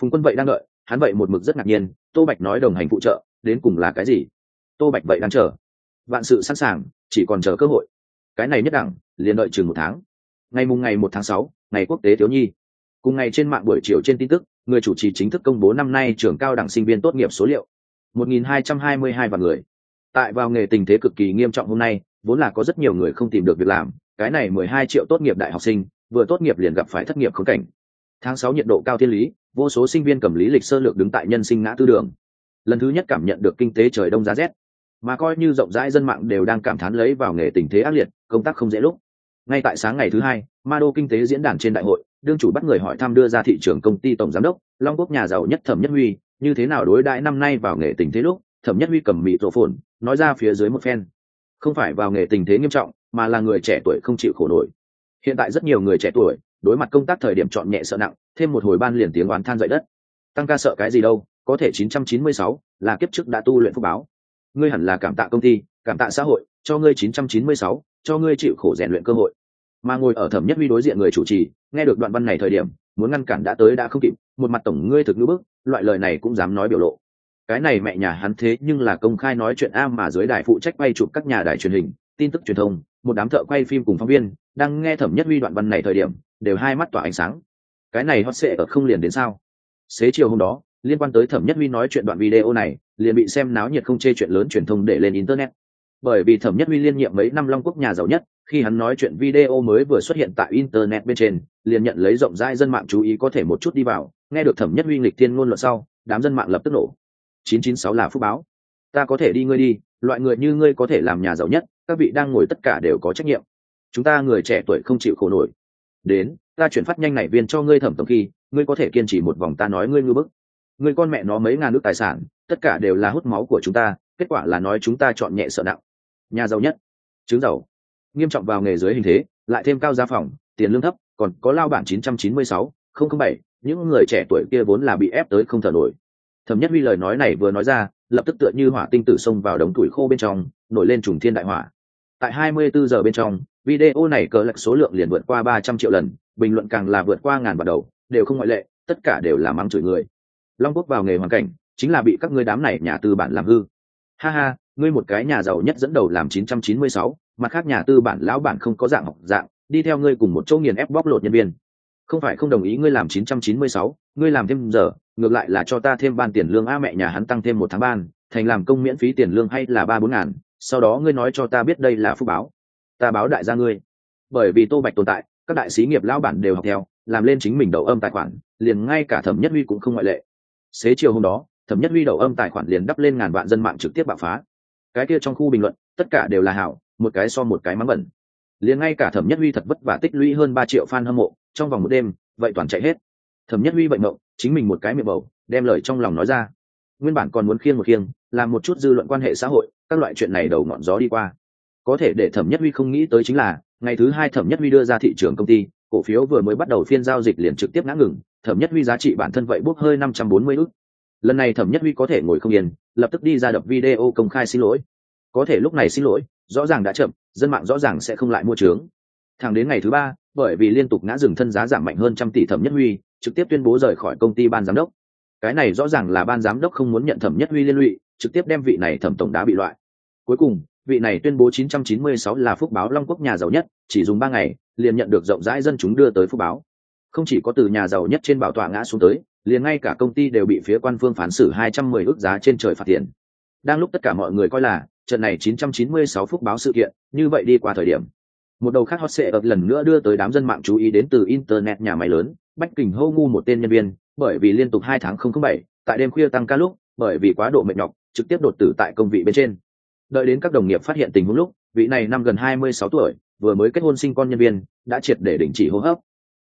Phùng quân vậy đang đợi, hắn vậy một mực rất ngạc nhiên, tô bạch nói đồng hành phụ trợ, đến cùng là cái gì? Tô bạch vậy đang chờ. Vạn sự sẵn sàng, chỉ còn chờ cơ hội. Cái này nhất đẳng, liền đợi chừng một tháng. Ngày mùng ngày một tháng sáu, ngày quốc tế thiếu nhi. Cùng ngày trên mạng buổi chiều trên tin tức, người chủ trì chính thức công bố năm nay trường cao đẳng sinh viên tốt nghiệp số liệu. 1.222 vạn người. Tại vào nghề tình thế cực kỳ nghiêm trọng hôm nay, vốn là có rất nhiều người không tìm được việc làm, cái này 12 triệu tốt nghiệp đại học sinh, vừa tốt nghiệp liền gặp phải thất nghiệp khốn cảnh. Tháng sáu nhiệt độ cao thiên lý, vô số sinh viên cầm lý lịch sơ lược đứng tại nhân sinh ngã tư đường. Lần thứ nhất cảm nhận được kinh tế trời đông giá rét, mà coi như rộng rãi dân mạng đều đang cảm thán lấy vào nghề tình thế ác liệt, công tác không dễ lúc. Ngay tại sáng ngày thứ hai ma đô kinh tế diễn đàn trên đại hội, đương chủ bắt người hỏi thăm đưa ra thị trường công ty tổng giám đốc, long quốc nhà giàu nhất thẩm nhất huy như thế nào đối đãi năm nay vào nghề tình thế lúc thẩm nhất huy cầm mị tổ phồn nói ra phía dưới một phen. Không phải vào nghề tình thế nghiêm trọng mà là người trẻ tuổi không chịu khổ nổi. Hiện tại rất nhiều người trẻ tuổi đối mặt công tác thời điểm chọn nhẹ sợ nặng thêm một hồi ban liền tiếng oán than dậy đất. Tăng ca sợ cái gì đâu có thể 996 là kiếp trước đã tu luyện phúc báo. Ngươi hẳn là cảm tạ công ty cảm tạ xã hội cho ngươi 996, cho ngươi chịu khổ rèn luyện cơ hội mà ngồi ở thẩm nhất huy đối diện người chủ trì, nghe được đoạn văn này thời điểm, muốn ngăn cản đã tới đã không kịp, một mặt tổng ngươi thực ngữ bức, loại lời này cũng dám nói biểu lộ. Cái này mẹ nhà hắn thế nhưng là công khai nói chuyện a mà dưới đài phụ trách quay chụp các nhà đài truyền hình, tin tức truyền thông, một đám thợ quay phim cùng phóng viên, đang nghe thẩm nhất huy đoạn văn này thời điểm, đều hai mắt tỏa ánh sáng. Cái này hot sệ ở không liền đến sao? Xế chiều hôm đó, liên quan tới thẩm nhất huy nói chuyện đoạn video này, liền bị xem náo nhiệt không chê chuyện lớn truyền thông để lên internet. Bởi vì thẩm nhất huy liên nhiệm mấy năm long quốc nhà giàu nhất khi hắn nói chuyện video mới vừa xuất hiện tại internet bên trên, liền nhận lấy rộng rãi dân mạng chú ý có thể một chút đi vào, nghe được thẩm nhất huy nghịch thiên ngôn luận sau, đám dân mạng lập tức nổ. 996 là phúc báo. Ta có thể đi ngươi đi, loại người như ngươi có thể làm nhà giàu nhất, các vị đang ngồi tất cả đều có trách nhiệm. Chúng ta người trẻ tuổi không chịu khổ nổi. Đến, ta chuyển phát nhanh này viên cho ngươi thẩm tổng khi, ngươi có thể kiên trì một vòng ta nói ngươi ngư bức. Ngươi con mẹ nó mấy ngàn nước tài sản, tất cả đều là hút máu của chúng ta, kết quả là nói chúng ta chọn nhẹ sợ nặng. Nhà giàu nhất. Chứng giàu nghiêm trọng vào nghề dưới hình thế lại thêm cao giá phòng tiền lương thấp còn có lao bản 996, 007, những người trẻ tuổi kia vốn là bị ép tới không thở nổi. Thẩm nhất huy lời nói này vừa nói ra lập tức tựa như hỏa tinh tử xông vào đống tuổi khô bên trong nổi lên trùng thiên đại hỏa. Tại 24 giờ bên trong video này cờ lệch số lượng liền vượt qua 300 triệu lần bình luận càng là vượt qua ngàn vào đầu đều không ngoại lệ tất cả đều là mắng chửi người. Long quốc vào nghề hoàn cảnh chính là bị các ngươi đám này nhà tư bản làm hư. Ha ha ngươi một cái nhà giàu nhất dẫn đầu làm 996, mặt khác nhà tư bản lão bản không có dạng học dạng đi theo ngươi cùng một chỗ nghiền ép bóc lột nhân viên. Không phải không đồng ý ngươi làm 996, ngươi làm thêm giờ ngược lại là cho ta thêm ban tiền lương. A mẹ nhà hắn tăng thêm một tháng ban thành làm công miễn phí tiền lương hay là ba bốn ngàn sau đó ngươi nói cho ta biết đây là phúc báo. Ta báo đại gia ngươi. Bởi vì tô bạch tồn tại các đại sĩ nghiệp lão bản đều học theo làm lên chính mình đầu âm tài khoản liền ngay cả thẩm nhất huy cũng không ngoại lệ. Xế chiều hôm đó thẩm nhất huy đầu âm tài khoản liền đắp lên ngàn vạn dân mạng trực tiếp bạo phá. Cái kia trong khu bình luận tất cả đều là hảo một cái so một cái mắng bẩn. Liền ngay cả thẩm nhất huy thật vất vả tích lũy hơn ba triệu fan hâm mộ, trong vòng một đêm, vậy toàn chạy hết. Thẩm nhất huy bệnh mộng, chính mình một cái miệng bầu, đem lời trong lòng nói ra. Nguyên bản còn muốn khiêng một khiêng, làm một chút dư luận quan hệ xã hội, các loại chuyện này đầu ngọn gió đi qua. Có thể để thẩm nhất huy không nghĩ tới chính là, ngày thứ hai thẩm nhất huy đưa ra thị trường công ty, cổ phiếu vừa mới bắt đầu phiên giao dịch liền trực tiếp ngã ngừng, thẩm nhất huy giá trị bản thân vậy bốc hơi năm trăm bốn mươi ức. Lần này thẩm nhất huy có thể ngồi không yên, lập tức đi ra đập video công khai xin lỗi. Có thể lúc này xin lỗi rõ ràng đã chậm, dân mạng rõ ràng sẽ không lại mua trướng. Thẳng đến ngày thứ ba, bởi vì liên tục ngã dừng thân giá giảm mạnh hơn trăm tỷ thẩm nhất huy, trực tiếp tuyên bố rời khỏi công ty ban giám đốc. Cái này rõ ràng là ban giám đốc không muốn nhận thẩm nhất huy liên lụy, trực tiếp đem vị này thẩm tổng đá bị loại. Cuối cùng, vị này tuyên bố 996 là phúc báo long quốc nhà giàu nhất, chỉ dùng ba ngày, liền nhận được rộng rãi dân chúng đưa tới phúc báo. Không chỉ có từ nhà giàu nhất trên bảo tọa ngã xuống tới, liền ngay cả công ty đều bị phía quan phương phán xử 210 ước giá trên trời phạt tiền. Đang lúc tất cả mọi người coi là trận này 996 phúc báo sự kiện, như vậy đi qua thời điểm, một đầu khác hot sẽ ập lần nữa đưa tới đám dân mạng chú ý đến từ internet nhà máy lớn, bách kình hô ngu một tên nhân viên, bởi vì liên tục hai tháng không bảy, tại đêm khuya tăng ca lúc, bởi vì quá độ mệt nhọc, trực tiếp đột tử tại công vị bên trên. Đợi đến các đồng nghiệp phát hiện tình huống lúc, vị này năm gần 26 tuổi, vừa mới kết hôn sinh con nhân viên, đã triệt để đình chỉ hô hấp.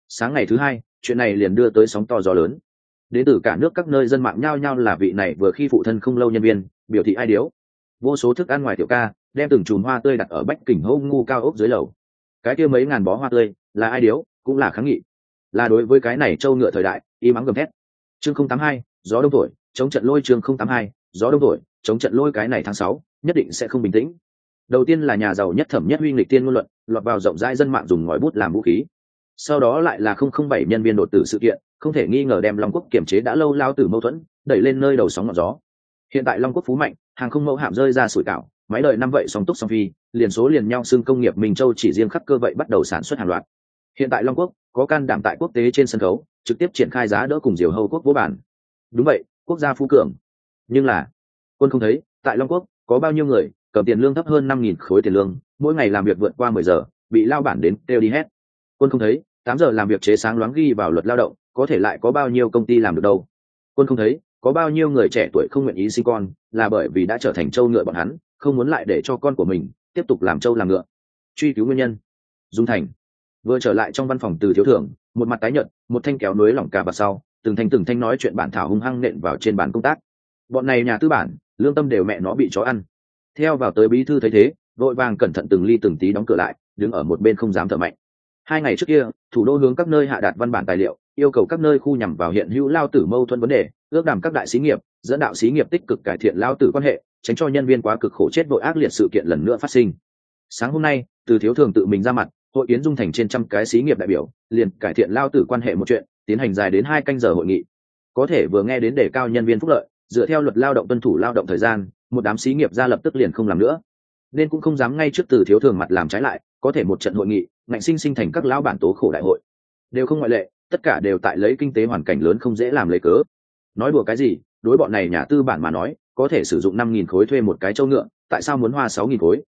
Sáng ngày thứ hai, chuyện này liền đưa tới sóng to gió lớn. Đến từ cả nước các nơi dân mạng nhao nhao là vị này vừa khi phụ thân không lâu nhân viên, biểu thị ai điếu vô số thức ăn ngoài tiểu ca, đem từng chùm hoa tươi đặt ở bách kình hô ngu cao ốc dưới lầu. Cái kia mấy ngàn bó hoa tươi, là ai điếu, cũng là kháng nghị. Là đối với cái này trâu ngựa thời đại, y mắng gầm thét. Chương không tám hai, gió đông thổi, chống trận lôi chương không tám hai, gió đông thổi, chống trận lôi cái này tháng sáu, nhất định sẽ không bình tĩnh. Đầu tiên là nhà giàu nhất thẩm nhất huy nghịch tiên ngôn luận, lọt vào rộng rãi dân mạng dùng ngòi bút làm vũ khí. Sau đó lại là không không bảy nhân viên đột tử sự kiện, không thể nghi ngờ đem long quốc kiểm chế đã lâu lao từ mâu thuẫn, đẩy lên nơi đầu sóng ngọn gió hiện tại long quốc phú mạnh, hàng không mẫu hạm rơi ra sủi cảo, máy đời năm vậy song túc song phi, liền số liền nhau xưng công nghiệp minh châu chỉ riêng khắc cơ vậy bắt đầu sản xuất hàng loạt. Hiện tại long quốc có can đảm tại quốc tế trên sân khấu, trực tiếp triển khai giá đỡ cùng diều hầu quốc vô bản. Đúng vậy, quốc gia phú cường. Nhưng là, quân không thấy, tại long quốc, có bao nhiêu người, cầm tiền lương thấp hơn năm nghìn khối tiền lương, mỗi ngày làm việc vượt qua mười giờ, bị lao bản đến kêu đi hết. Quân không thấy, tám giờ làm việc chế sáng loáng ghi vào luật lao động, có thể lại có bao nhiêu công ty làm được đâu. Quân không thấy có bao nhiêu người trẻ tuổi không nguyện ý sinh con, là bởi vì đã trở thành trâu ngựa bọn hắn, không muốn lại để cho con của mình tiếp tục làm trâu làm ngựa. Truy cứu nguyên nhân. Dung thành. Vừa trở lại trong văn phòng từ thiếu thưởng, một mặt tái nhợt, một thanh kéo núi lỏng cà và sau, từng thanh từng thanh nói chuyện bản thảo hung hăng nện vào trên bàn công tác. Bọn này nhà tư bản, lương tâm đều mẹ nó bị chó ăn. Theo vào tới bí thư thấy thế, vội vàng cẩn thận từng ly từng tí đóng cửa lại, đứng ở một bên không dám thở mạnh. Hai ngày trước kia, thủ đô hướng các nơi hạ đạt văn bản tài liệu yêu cầu các nơi khu nhằm vào hiện hữu lao tử mâu thuẫn vấn đề, ước đàm các đại xí nghiệp, dẫn đạo xí nghiệp tích cực cải thiện lao tử quan hệ, tránh cho nhân viên quá cực khổ chết vội ác liệt sự kiện lần nữa phát sinh. Sáng hôm nay, từ thiếu thường tự mình ra mặt, hội yến dung thành trên trăm cái xí nghiệp đại biểu, liền cải thiện lao tử quan hệ một chuyện, tiến hành dài đến hai canh giờ hội nghị. Có thể vừa nghe đến đề cao nhân viên phúc lợi, dựa theo luật lao động tuân thủ lao động thời gian, một đám xí nghiệp ra lập tức liền không làm nữa. Nên cũng không dám ngay trước từ thiếu thường mặt làm trái lại, có thể một trận hội nghị, ngạnh sinh sinh thành các lão bản tố khổ đại hội. Đều không ngoại lệ tất cả đều tại lấy kinh tế hoàn cảnh lớn không dễ làm lấy cớ. Nói đùa cái gì, đối bọn này nhà tư bản mà nói, có thể sử dụng năm nghìn khối thuê một cái châu ngựa, tại sao muốn hoa sáu nghìn khối?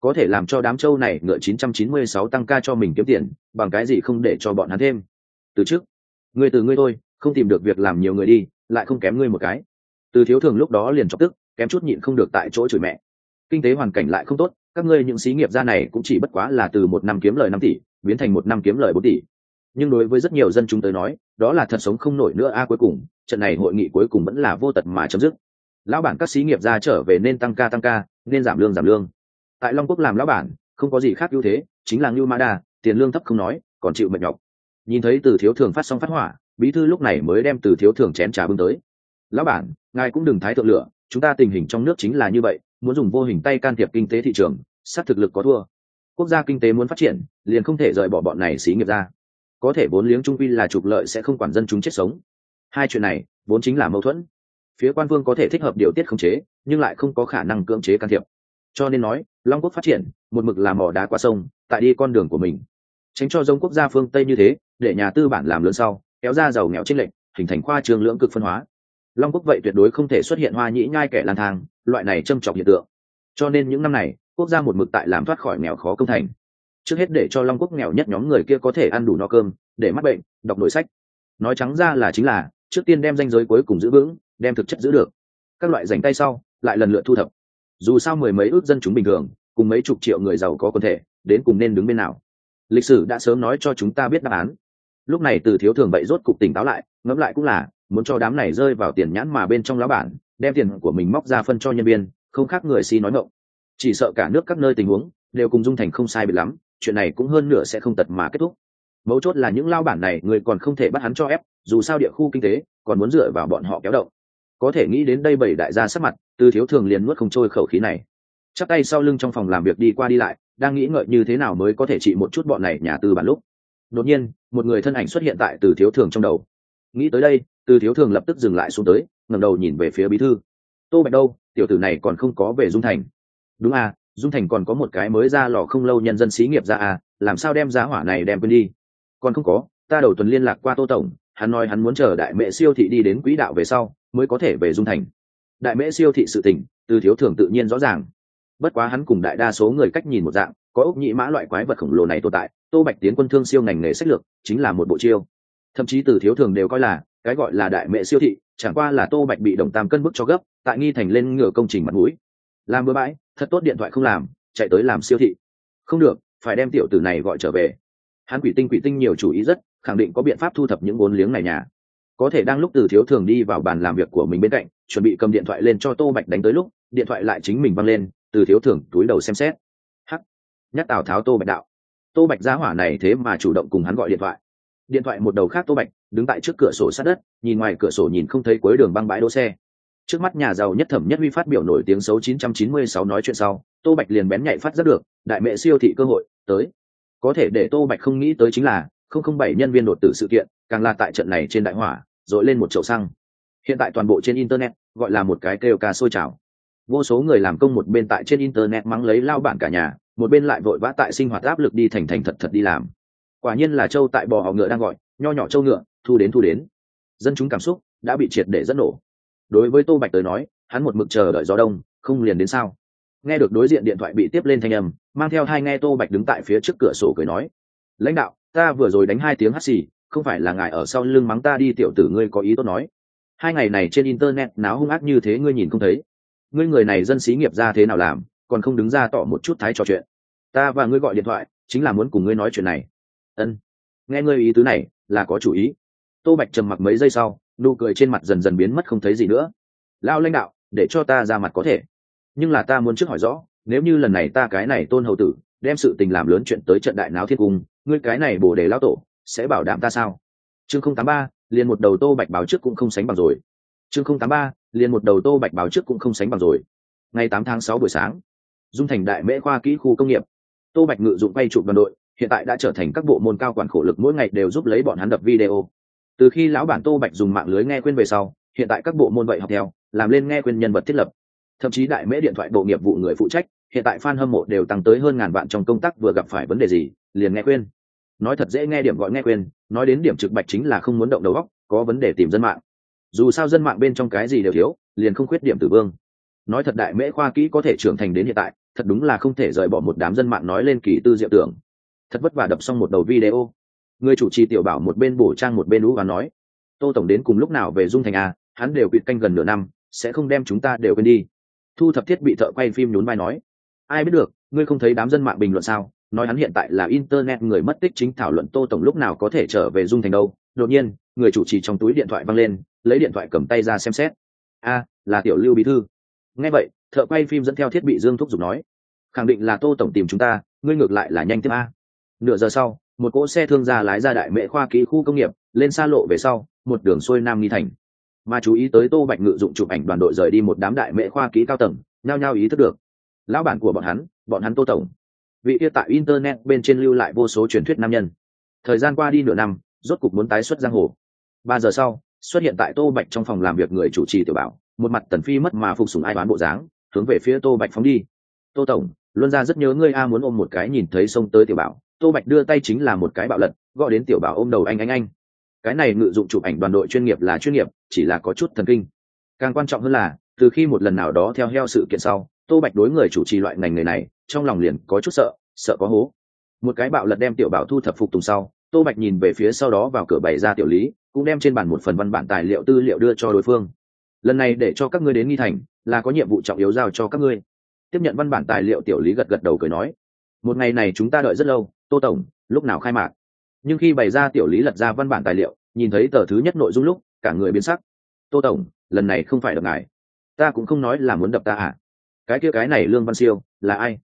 Có thể làm cho đám châu này ngựa chín trăm chín mươi sáu tăng ca cho mình kiếm tiền, bằng cái gì không để cho bọn hắn thêm? Từ trước người từ ngươi thôi, không tìm được việc làm nhiều người đi, lại không kém ngươi một cái. Từ thiếu thường lúc đó liền chọc tức, kém chút nhịn không được tại chỗ chửi mẹ. Kinh tế hoàn cảnh lại không tốt, các ngươi những xí nghiệp gia này cũng chỉ bất quá là từ một năm kiếm lời năm tỷ, biến thành một năm kiếm lời bốn tỷ nhưng đối với rất nhiều dân chúng tới nói, đó là thật sống không nổi nữa. A, cuối cùng, trận này hội nghị cuối cùng vẫn là vô tật mà chấm dứt. Lão bản các xí nghiệp ra trở về nên tăng ca tăng ca, nên giảm lương giảm lương. Tại long quốc làm lão bản, không có gì khác ưu thế, chính là ngưu ma đa, tiền lương thấp không nói, còn chịu mệt nhọc. Nhìn thấy từ thiếu thường phát xong phát hỏa, bí thư lúc này mới đem từ thiếu thường chén trà bưng tới. Lão bản, ngài cũng đừng thái thượng lửa, chúng ta tình hình trong nước chính là như vậy, muốn dùng vô hình tay can thiệp kinh tế thị trường sát thực lực có thua. Quốc gia kinh tế muốn phát triển, liền không thể rời bỏ bọn này xí nghiệp ra có thể vốn liếng trung vi là trục lợi sẽ không quản dân chúng chết sống. Hai chuyện này, vốn chính là mâu thuẫn. Phía quan vương có thể thích hợp điều tiết khống chế, nhưng lại không có khả năng cưỡng chế can thiệp. Cho nên nói, long quốc phát triển, một mực là mỏ đá qua sông, tại đi con đường của mình. Tránh cho giống quốc gia phương tây như thế, để nhà tư bản làm lớn sau, kéo ra giàu nghèo tranh lệch, hình thành khoa trường lưỡng cực phân hóa. Long quốc vậy tuyệt đối không thể xuất hiện hoa nhĩ nhai kẻ lang thang, loại này châm trọc hiện tượng. Cho nên những năm này, quốc gia một mực tại làm thoát khỏi nghèo khó công thành trước hết để cho long quốc nghèo nhất nhóm người kia có thể ăn đủ no cơm, để mắc bệnh, đọc nội sách. Nói trắng ra là chính là, trước tiên đem danh giới cuối cùng giữ vững, đem thực chất giữ được. Các loại dành tay sau, lại lần lượt thu thập. Dù sao mười mấy ước dân chúng bình thường, cùng mấy chục triệu người giàu có quần thể, đến cùng nên đứng bên nào? Lịch sử đã sớm nói cho chúng ta biết đáp án. Lúc này từ thiếu thường vậy rốt cục tỉnh táo lại, ngẫm lại cũng là, muốn cho đám này rơi vào tiền nhãn mà bên trong lá bản, đem tiền của mình móc ra phân cho nhân viên, không khác người si nói ngộng chỉ sợ cả nước các nơi tình huống, đều cùng dung thành không sai bị lắm chuyện này cũng hơn nửa sẽ không tật mà kết thúc. Mấu chốt là những lao bản này, người còn không thể bắt hắn cho ép, dù sao địa khu kinh tế, còn muốn dựa vào bọn họ kéo động. Có thể nghĩ đến đây bảy đại gia sắc mặt từ thiếu thường liền nuốt không trôi khẩu khí này. Chắp tay sau lưng trong phòng làm việc đi qua đi lại, đang nghĩ ngợi như thế nào mới có thể trị một chút bọn này nhà tư bản lúc. Đột nhiên, một người thân ảnh xuất hiện tại từ thiếu thường trong đầu. Nghĩ tới đây từ thiếu thường lập tức dừng lại xuống tới, ngẩng đầu nhìn về phía bí thư. Tô bạch đâu? Tiểu tử này còn không có về dung thành. Đúng à dung thành còn có một cái mới ra lò không lâu nhân dân xí nghiệp ra à làm sao đem giá hỏa này đem quên đi? Còn không có, ta đầu tuần liên lạc qua tô tổng, hắn nói hắn muốn chờ đại mẹ siêu thị đi đến quỹ đạo về sau, mới có thể về dung thành. Đại mễ siêu thị sự tỉnh từ thiếu thường tự nhiên rõ ràng. Bất quá hắn cùng đại đa số người cách nhìn một dạng, có ốc nhị mã loại quái vật khổng lồ này tồn tại, tô bạch tiến quân thương siêu ngành nghề sách lược, chính là một bộ chiêu. Thậm chí từ thiếu thường đều coi là, cái gọi là đại mẹ siêu thị, chẳng qua là tô bạch bị đồng tam cân bức cho gấp, tại nghi thành lên ngửa công trình mặt mũi. Làm bữa bãi thật tốt điện thoại không làm, chạy tới làm siêu thị. Không được, phải đem tiểu tử này gọi trở về. Hắn quỷ tinh quỷ tinh nhiều chủ ý rất, khẳng định có biện pháp thu thập những vốn liếng này nhà. Có thể đang lúc từ thiếu thường đi vào bàn làm việc của mình bên cạnh, chuẩn bị cầm điện thoại lên cho tô bạch đánh tới lúc, điện thoại lại chính mình văng lên, từ thiếu thường túi đầu xem xét. Hắc, nhắc tào tháo tô bạch đạo. Tô bạch giá hỏa này thế mà chủ động cùng hắn gọi điện thoại. Điện thoại một đầu khác tô bạch, đứng tại trước cửa sổ sát đất, nhìn ngoài cửa sổ nhìn không thấy cuối đường băng bãi đỗ xe trước mắt nhà giàu nhất thẩm nhất huy phát biểu nổi tiếng xấu 996 nói chuyện sau, tô bạch liền bén nhạy phát rất được, đại mẹ siêu thị cơ hội, tới. Có thể để tô bạch không nghĩ tới chính là, không không bảy nhân viên đột tử sự kiện, càng là tại trận này trên đại hỏa dội lên một chậu xăng. Hiện tại toàn bộ trên internet, gọi là một cái kêu ca sôi trào. Vô số người làm công một bên tại trên internet mắng lấy lao bản cả nhà, một bên lại vội vã tại sinh hoạt áp lực đi thành thành thật thật đi làm. Quả nhiên là châu tại bò họ ngựa đang gọi, nho nhỏ châu ngựa, thu đến thu đến. Dân chúng cảm xúc đã bị triệt để dẫn nổ đối với tô bạch tới nói, hắn một mực chờ đợi gió đông, không liền đến sao? Nghe được đối diện điện thoại bị tiếp lên thanh âm, mang theo hai nghe tô bạch đứng tại phía trước cửa sổ cười nói, lãnh đạo, ta vừa rồi đánh hai tiếng hắt xì, không phải là ngài ở sau lưng mắng ta đi, tiểu tử ngươi có ý tốt nói. Hai ngày này trên internet náo hung ác như thế ngươi nhìn không thấy. Ngươi người này dân xí nghiệp ra thế nào làm, còn không đứng ra tỏ một chút thái trò chuyện. Ta và ngươi gọi điện thoại, chính là muốn cùng ngươi nói chuyện này. Ân. Nghe ngươi ý tứ này, là có chủ ý. Tô bạch trầm mặc mấy giây sau nụ cười trên mặt dần dần biến mất không thấy gì nữa. Lao lãnh đạo, để cho ta ra mặt có thể. Nhưng là ta muốn trước hỏi rõ, nếu như lần này ta cái này tôn hầu tử, đem sự tình làm lớn chuyện tới trận đại náo thiên cung, ngươi cái này bổ đề lao tổ, sẽ bảo đảm ta sao? Chương không tám ba, liền một đầu tô bạch báo trước cũng không sánh bằng rồi. Chương không tám ba, liền một đầu tô bạch báo trước cũng không sánh bằng rồi. Ngày tám tháng sáu buổi sáng, dung thành đại mễ khoa kỹ khu công nghiệp. Tô bạch ngự dụng bay chụp đoàn đội, hiện tại đã trở thành các bộ môn cao quản khổ lực mỗi ngày đều giúp lấy bọn hắn đập video từ khi lão bản tô bạch dùng mạng lưới nghe khuyên về sau, hiện tại các bộ môn vậy học theo, làm lên nghe khuyên nhân vật thiết lập. Thậm chí đại mễ điện thoại bộ nghiệp vụ người phụ trách, hiện tại fan hâm mộ đều tăng tới hơn ngàn vạn trong công tác vừa gặp phải vấn đề gì, liền nghe khuyên. Nói thật dễ nghe điểm gọi nghe khuyên, nói đến điểm trực bạch chính là không muốn động đầu óc, có vấn đề tìm dân mạng. Dù sao dân mạng bên trong cái gì đều thiếu, liền không khuyết điểm tử vương. Nói thật đại mễ khoa kỹ có thể trưởng thành đến hiện tại, thật đúng là không thể rời bỏ một đám dân mạng nói lên kỳ tư diệu tưởng. Thật vất vả đập xong một đầu video người chủ trì tiểu bảo một bên bổ trang một bên ú và nói, tô tổng đến cùng lúc nào về dung thành a hắn đều bị canh gần nửa năm, sẽ không đem chúng ta đều quên đi. Thu thập thiết bị thợ quay phim nhún vai nói, ai biết được, ngươi không thấy đám dân mạng bình luận sao? Nói hắn hiện tại là internet người mất tích chính thảo luận tô tổng lúc nào có thể trở về dung thành đâu. Đột nhiên, người chủ trì trong túi điện thoại văng lên, lấy điện thoại cầm tay ra xem xét. A, là tiểu lưu bí thư. Nghe vậy, thợ quay phim dẫn theo thiết bị dương thúc giục nói, khẳng định là tô tổng tìm chúng ta, ngươi ngược lại là nhanh tiếp a. Nửa giờ sau một cỗ xe thương gia lái ra đại mễ khoa kỹ khu công nghiệp, lên xa lộ về sau, một đường xuôi nam nghi thành. Mà chú ý tới tô bạch ngự dụng chụp ảnh đoàn đội rời đi một đám đại mễ khoa kỹ cao tầng, nhao nhao ý thức được. Lão bản của bọn hắn bọn hắn tô tổng. Vị yêu tại internet bên trên lưu lại vô số truyền thuyết nam nhân. Thời gian qua đi nửa năm, rốt cục muốn tái xuất giang hồ. Ba giờ sau, xuất hiện tại tô bạch trong phòng làm việc người chủ trì tiểu bảo, một mặt tần phi mất mà phục sùng ai đoán bộ dáng, hướng về phía tô bạch phóng đi. Tô tổng luân ra rất nhớ ngươi a muốn ôm một cái nhìn thấy xông tới tiểu bảo tô bạch đưa tay chính là một cái bạo lật, gọi đến tiểu bảo ôm đầu anh anh anh. Cái này ngự dụng chụp ảnh đoàn đội chuyên nghiệp là chuyên nghiệp, chỉ là có chút thần kinh. Càng quan trọng hơn là, từ khi một lần nào đó theo heo sự kiện sau, tô bạch đối người chủ trì loại ngành nghề này, trong lòng liền có chút sợ sợ có hố. Một cái bạo lật đem tiểu bảo thu thập phục tùng sau, tô bạch nhìn về phía sau đó vào cửa bày ra tiểu lý, cũng đem trên bàn một phần văn bản tài liệu tư liệu đưa cho đối phương. Lần này để cho các ngươi đến nghi thành, là có nhiệm vụ trọng yếu giao cho các ngươi. Tiếp nhận văn bản tài liệu, tiểu lý gật gật đầu cười nói, một ngày này chúng ta đợi rất lâu tô tổng, lúc nào khai mạc? Nhưng khi bày ra tiểu lý lật ra văn bản tài liệu, nhìn thấy tờ thứ nhất nội dung lúc, cả người biến sắc. Tô tổng, lần này không phải đập ngài. Ta cũng không nói là muốn đập ta à? Cái kia cái này lương văn siêu, là ai?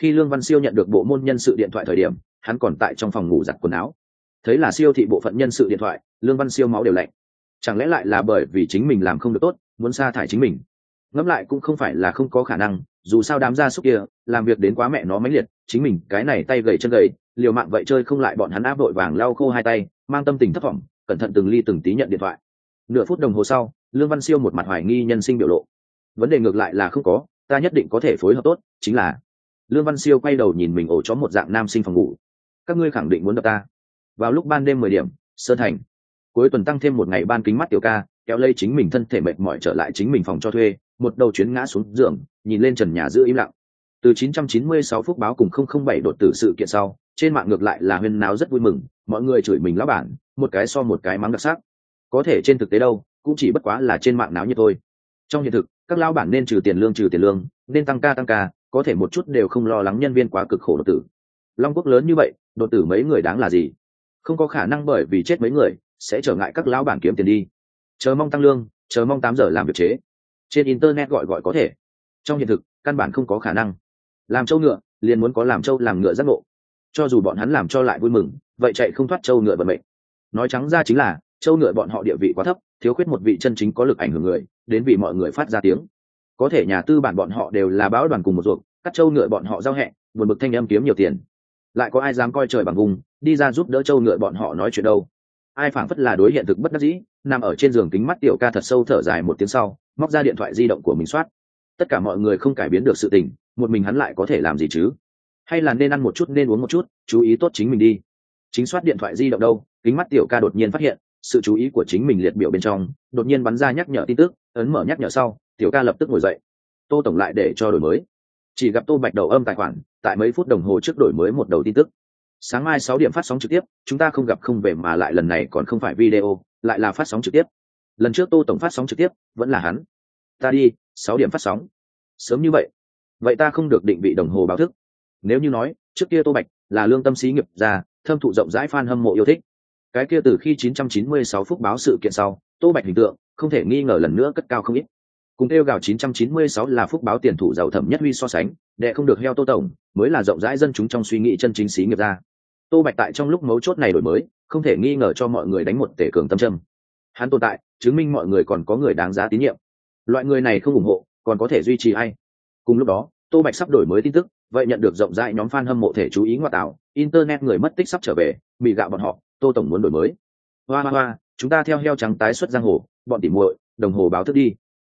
Khi lương văn siêu nhận được bộ môn nhân sự điện thoại thời điểm, hắn còn tại trong phòng ngủ giặt quần áo. Thấy là siêu thị bộ phận nhân sự điện thoại, lương văn siêu máu đều lạnh. Chẳng lẽ lại là bởi vì chính mình làm không được tốt, muốn sa thải chính mình? Ngẫm lại cũng không phải là không có khả năng, dù sao đám gia súc kia, làm việc đến quá mẹ nó mãnh liệt, chính mình cái này tay gầy chân gầy liều mạng vậy chơi không lại bọn hắn áp đội vàng lau khô hai tay, mang tâm tình thất vọng cẩn thận từng ly từng tí nhận điện thoại. Nửa phút đồng hồ sau, lương văn siêu một mặt hoài nghi nhân sinh biểu lộ. Vấn đề ngược lại là không có, ta nhất định có thể phối hợp tốt, chính là. Lương văn siêu quay đầu nhìn mình ổ chó một dạng nam sinh phòng ngủ. Các ngươi khẳng định muốn đập ta. Vào lúc ban đêm mười điểm, sơn thành. Cuối tuần tăng thêm một ngày ban kính mắt tiểu ca, kéo lây chính mình thân thể mệt mỏi trở lại chính mình phòng cho thuê, một đầu chuyến ngã xuống giường, nhìn lên trần nhà giữ im lặng. Từ 996 phút báo cùng 007 đột tử sự kiện sau trên mạng ngược lại là huyên náo rất vui mừng, mọi người chửi mình lão bản, một cái so một cái mắng đặc sắc. Có thể trên thực tế đâu, cũng chỉ bất quá là trên mạng náo như thôi. Trong hiện thực, các lão bản nên trừ tiền lương trừ tiền lương, nên tăng ca tăng ca, có thể một chút đều không lo lắng nhân viên quá cực khổ đột tử. Long quốc lớn như vậy, đột tử mấy người đáng là gì? Không có khả năng bởi vì chết mấy người, sẽ trở ngại các lão bản kiếm tiền đi. Chờ mong tăng lương, chờ mong tám giờ làm việc chế. Trên internet gọi gọi có thể. Trong hiện thực, căn bản không có khả năng. Làm trâu ngựa, liền muốn có làm trâu làm ngựa giác ngộ cho dù bọn hắn làm cho lại vui mừng, vậy chạy không thoát trâu ngựa vận mệnh. Nói trắng ra chính là trâu ngựa bọn họ địa vị quá thấp, thiếu khuyết một vị chân chính có lực ảnh hưởng người, đến vì mọi người phát ra tiếng. Có thể nhà tư bản bọn họ đều là báo đoàn cùng một ruột cắt trâu ngựa bọn họ giao hẹn, buồn bực thanh âm kiếm nhiều tiền. Lại có ai dám coi trời bằng vùng, đi ra giúp đỡ trâu ngựa bọn họ nói chuyện đâu? Ai phảng phất là đối hiện thực bất đắc dĩ, nằm ở trên giường kính mắt tiểu ca thật sâu thở dài một tiếng sau, móc ra điện thoại di động của mình soát. Tất cả mọi người không cải biến được sự tình, một mình hắn lại có thể làm gì chứ? Hay là nên ăn một chút nên uống một chút, chú ý tốt chính mình đi. Chính soát điện thoại di động đâu, kính mắt tiểu ca đột nhiên phát hiện, sự chú ý của chính mình liệt biểu bên trong, đột nhiên bắn ra nhắc nhở tin tức, ấn mở nhắc nhở sau, tiểu ca lập tức ngồi dậy. Tô tổng lại để cho đổi mới. Chỉ gặp tô bạch đầu âm tài khoản, tại mấy phút đồng hồ trước đổi mới một đầu tin tức. Sáng mai sáu điểm phát sóng trực tiếp, chúng ta không gặp không về mà lại lần này còn không phải video, lại là phát sóng trực tiếp. Lần trước tô tổng phát sóng trực tiếp, vẫn là hắn. Ta đi, sáu điểm phát sóng. Sớm như vậy. Vậy ta không được định vị đồng hồ báo thức nếu như nói, trước kia tô bạch là lương tâm sĩ nghiệp ra thâm thụ rộng rãi f a n hâm mộ yêu thích. Cái kia từ khi 996 phút báo sự kiện sau, tô bạch hình tượng không thể nghi ngờ lần nữa cất cao không ít. Cùng kêu gào 996 là phúc báo tiền thủ giàu thẩm nhất huy so sánh, đệ không được heo tô tổng, mới là rộng rãi dân chúng trong suy nghĩ chân chính sĩ nghiệp ra tô bạch tại trong lúc mấu chốt này đổi mới, không thể nghi ngờ cho mọi người đánh một tể cường tâm trâm hắn tồn tại, chứng minh mọi người còn có người đáng giá tín nhiệm. Loại người này không ủng hộ, còn có thể duy trì hay cùng lúc đó, tô bạch sắp đổi mới tin tức vậy nhận được rộng rãi nhóm fan hâm mộ thể chú ý ngoại tạo, internet người mất tích sắp trở về, bị gạo bọn họ, tô tổng muốn đổi mới. Hoa hoa hoa, chúng ta theo heo trắng tái xuất giang hồ, bọn tỉ muội, đồng hồ báo thức đi.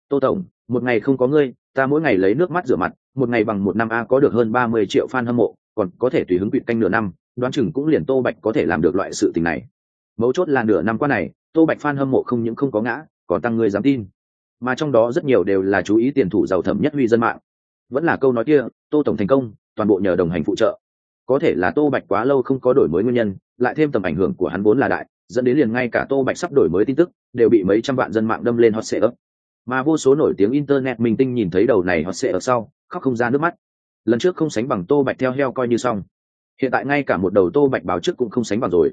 Tô tổng, một ngày không có ngươi, ta mỗi ngày lấy nước mắt rửa mặt, một ngày bằng một năm a có được hơn ba mươi triệu fan hâm mộ, còn có thể tùy hứng quỵt canh nửa năm, đoán chừng cũng liền tô bạch có thể làm được loại sự tình này. Mấu chốt là nửa năm qua này, tô bạch fan hâm mộ không những không có ngã, còn tăng người dám tin. Mà trong đó rất nhiều đều là chú ý tiền thủ giàu thẩm nhất huy dân mạng vẫn là câu nói kia, tô tổng thành công, toàn bộ nhờ đồng hành phụ trợ. Có thể là tô bạch quá lâu không có đổi mới nguyên nhân, lại thêm tầm ảnh hưởng của hắn vốn là đại, dẫn đến liền ngay cả tô bạch sắp đổi mới tin tức, đều bị mấy trăm vạn dân mạng đâm lên hot sệ ấp mà vô số nổi tiếng internet minh tinh nhìn thấy đầu này hot sệ ở sau, khóc không ra nước mắt. Lần trước không sánh bằng tô bạch theo heo coi như xong. Hiện tại ngay cả một đầu tô bạch báo trước cũng không sánh bằng rồi.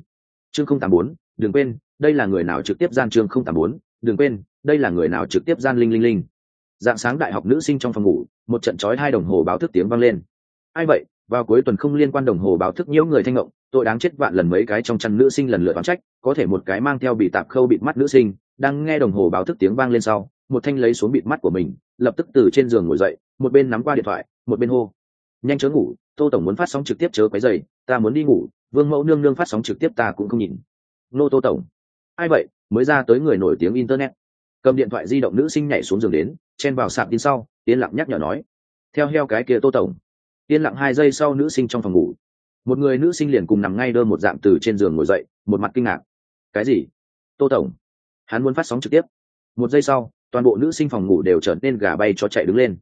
Chương không tám bốn, đừng quên, đây là người nào trực tiếp gian chương không tám bốn, đừng quên, đây là người nào trực tiếp gian linh linh linh dạng sáng đại học nữ sinh trong phòng ngủ, một trận trói hai đồng hồ báo thức tiếng vang lên. Ai vậy? Vào cuối tuần không liên quan đồng hồ báo thức nhiễu người thanh ngộng, tội đáng chết vạn lần mấy cái trong chăn nữ sinh lần lượt đoán trách, có thể một cái mang theo bị tạp khâu bịt mắt nữ sinh, đang nghe đồng hồ báo thức tiếng vang lên sau, một thanh lấy xuống bịt mắt của mình, lập tức từ trên giường ngồi dậy, một bên nắm qua điện thoại, một bên hô. Nhanh chớ ngủ, tô tổng muốn phát sóng trực tiếp chớ quấy dày ta muốn đi ngủ, vương mẫu nương nương phát sóng trực tiếp ta cũng không nhìn. Nô tô tổng. Ai vậy? Mới ra tới người nổi tiếng internet. Cầm điện thoại di động nữ sinh nhảy xuống giường đến chen vào sạp tin sau, yên lặng nhắc nhở nói, theo heo cái kia tô tổng. Yên lặng hai giây sau nữ sinh trong phòng ngủ. Một người nữ sinh liền cùng nằm ngay đơ một dạng từ trên giường ngồi dậy, một mặt kinh ngạc. Cái gì? Tô tổng? Hắn muốn phát sóng trực tiếp. Một giây sau, toàn bộ nữ sinh phòng ngủ đều trở nên gà bay cho chạy đứng lên.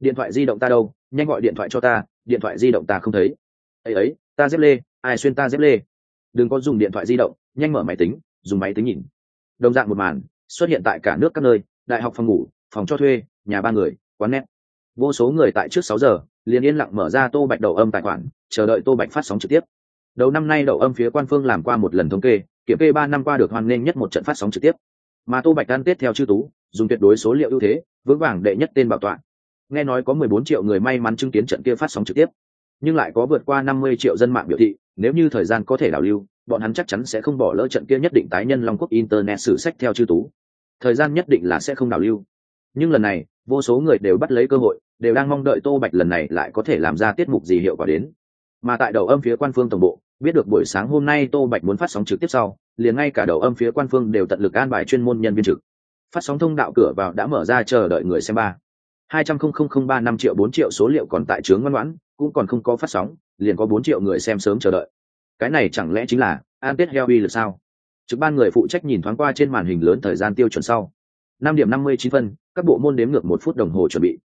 Điện thoại di động ta đâu? Nhanh gọi điện thoại cho ta, điện thoại di động ta không thấy. Ấy ấy, ta dép lê, ai xuyên ta dép lê? Đừng có dùng điện thoại di động, nhanh mở máy tính, dùng máy tính nhìn. Đồng dạng một màn xuất hiện tại cả nước các nơi, đại học phòng ngủ phòng cho thuê, nhà ba người, quán net. Vô số người tại trước sáu giờ, liền yên lặng mở ra tô bạch đầu âm tài khoản, chờ đợi tô bạch phát sóng trực tiếp. Đầu năm nay đầu âm phía quan phương làm qua một lần thống kê, kiểm kê ba năm qua được hoan nghênh nhất một trận phát sóng trực tiếp. Mà tô bạch đan tết theo chư tú, dùng tuyệt đối số liệu ưu thế, vững vàng đệ nhất tên bảo tọa. Nghe nói có mười bốn triệu người may mắn chứng kiến trận kia phát sóng trực tiếp, nhưng lại có vượt qua năm mươi triệu dân mạng biểu thị, nếu như thời gian có thể đảo lưu, bọn hắn chắc chắn sẽ không bỏ lỡ trận kia nhất định tái nhân long quốc internet sử sách theo chư tú. Thời gian nhất định là sẽ không đảo lưu nhưng lần này, vô số người đều bắt lấy cơ hội, đều đang mong đợi tô bạch lần này lại có thể làm ra tiết mục gì hiệu quả đến. Mà tại đầu âm phía quan phương tổng bộ, biết được buổi sáng hôm nay tô bạch muốn phát sóng trực tiếp sau, liền ngay cả đầu âm phía quan phương đều tận lực an bài chuyên môn nhân viên trực. Phát sóng thông đạo cửa vào đã mở ra chờ đợi người xem ba. Hai trăm không không không ba năm triệu bốn triệu số liệu còn tại trướng ngoan ngoãn, cũng còn không có phát sóng, liền có bốn triệu người xem sớm chờ đợi. Cái này chẳng lẽ chính là an tết heo uy là sao? Trực ban người phụ trách nhìn thoáng qua trên màn hình lớn thời gian tiêu chuẩn sau năm điểm năm mươi chín phân, các bộ môn đếm ngược một phút đồng hồ chuẩn bị.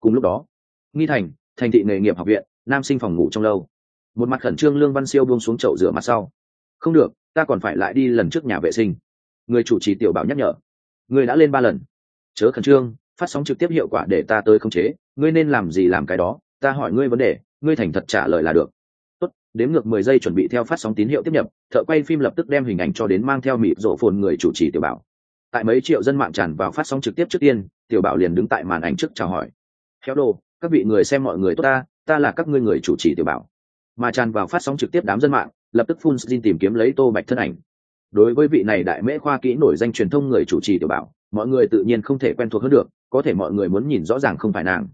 Cùng lúc đó, nghi thành thành thị nghề nghiệp học viện, nam sinh phòng ngủ trong lâu. Một mặt khẩn trương lương văn siêu buông xuống chậu rửa mặt sau. Không được, ta còn phải lại đi lần trước nhà vệ sinh. Người chủ trì tiểu bảo nhắc nhở. Người đã lên ba lần. Chớ khẩn trương, phát sóng trực tiếp hiệu quả để ta tới không chế. Ngươi nên làm gì làm cái đó, ta hỏi ngươi vấn đề, ngươi thành thật trả lời là được. Tốt, đếm ngược mười giây chuẩn bị theo phát sóng tín hiệu tiếp nhập, thợ quay phim lập tức đem hình ảnh cho đến mang theo mịt rộ phồn người chủ trì tiểu bảo tại mấy triệu dân mạng tràn vào phát sóng trực tiếp trước tiên, tiểu bảo liền đứng tại màn ảnh trước chào hỏi. Theo đồ, các vị người xem mọi người tốt ta ta là các ngươi người chủ trì tiểu bảo. Mà tràn vào phát sóng trực tiếp đám dân mạng, lập tức phun xin tìm kiếm lấy tô bạch thân ảnh. Đối với vị này đại mễ khoa kỹ nổi danh truyền thông người chủ trì tiểu bảo, mọi người tự nhiên không thể quen thuộc hơn được, có thể mọi người muốn nhìn rõ ràng không phải nàng.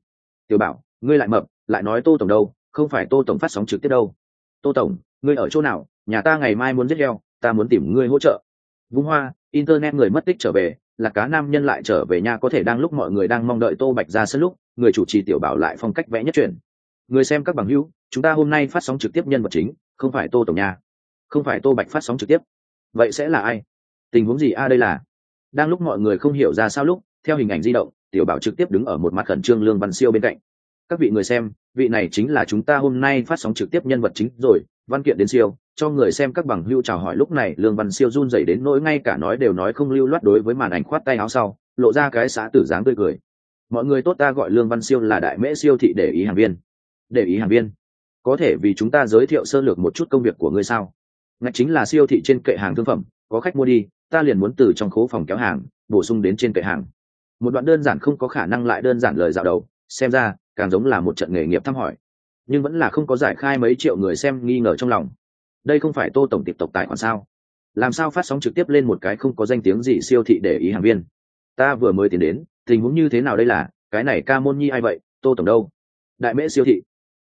Tiểu bảo, ngươi lại mập, lại nói tô tổng đâu, không phải tô tổng phát sóng trực tiếp đâu. Tô tổng, ngươi ở chỗ nào? Nhà ta ngày mai muốn giết heo, ta muốn tìm ngươi hỗ trợ. Vung hoa internet người mất tích trở về, là cá nam nhân lại trở về nhà có thể đang lúc mọi người đang mong đợi tô bạch ra sân lúc, người chủ trì tiểu bảo lại phong cách vẽ nhất truyền. Người xem các bằng hữu, chúng ta hôm nay phát sóng trực tiếp nhân vật chính, không phải tô tổng nhà. Không phải tô bạch phát sóng trực tiếp. Vậy sẽ là ai? Tình huống gì? A, đây là. Đang lúc mọi người không hiểu ra sao lúc, theo hình ảnh di động, tiểu bảo trực tiếp đứng ở một mặt khẩn trương lương văn siêu bên cạnh các vị người xem, vị này chính là chúng ta hôm nay phát sóng trực tiếp nhân vật chính rồi, văn kiện đến siêu, cho người xem các bằng hưu chào hỏi lúc này, lương văn siêu run dậy đến nỗi ngay cả nói đều nói không lưu loát đối với màn ảnh khoát tay áo sau, lộ ra cái xã tử dáng tươi cười. Mọi người tốt ta gọi lương văn siêu là đại mễ siêu thị để ý hàng viên. Để ý hàng viên. Có thể vì chúng ta giới thiệu sơ lược một chút công việc của ngươi sao? Ngạch chính là siêu thị trên kệ hàng thương phẩm, có khách mua đi, ta liền muốn từ trong khố phòng kéo hàng, bổ sung đến trên kệ hàng. Một đoạn đơn giản không có khả năng lại đơn giản lời dạo đầu, xem ra càng giống là một trận nghề nghiệp thăm hỏi. Nhưng vẫn là không có giải khai mấy triệu người xem nghi ngờ trong lòng. Đây không phải tô tổng tiệp tộc tài khoản sao? Làm sao phát sóng trực tiếp lên một cái không có danh tiếng gì siêu thị để ý hàng viên? Ta vừa mới tiến đến, tình huống như thế nào đây là? Cái này ca môn nhi ai vậy? Tô tổng đâu? Đại mễ siêu thị.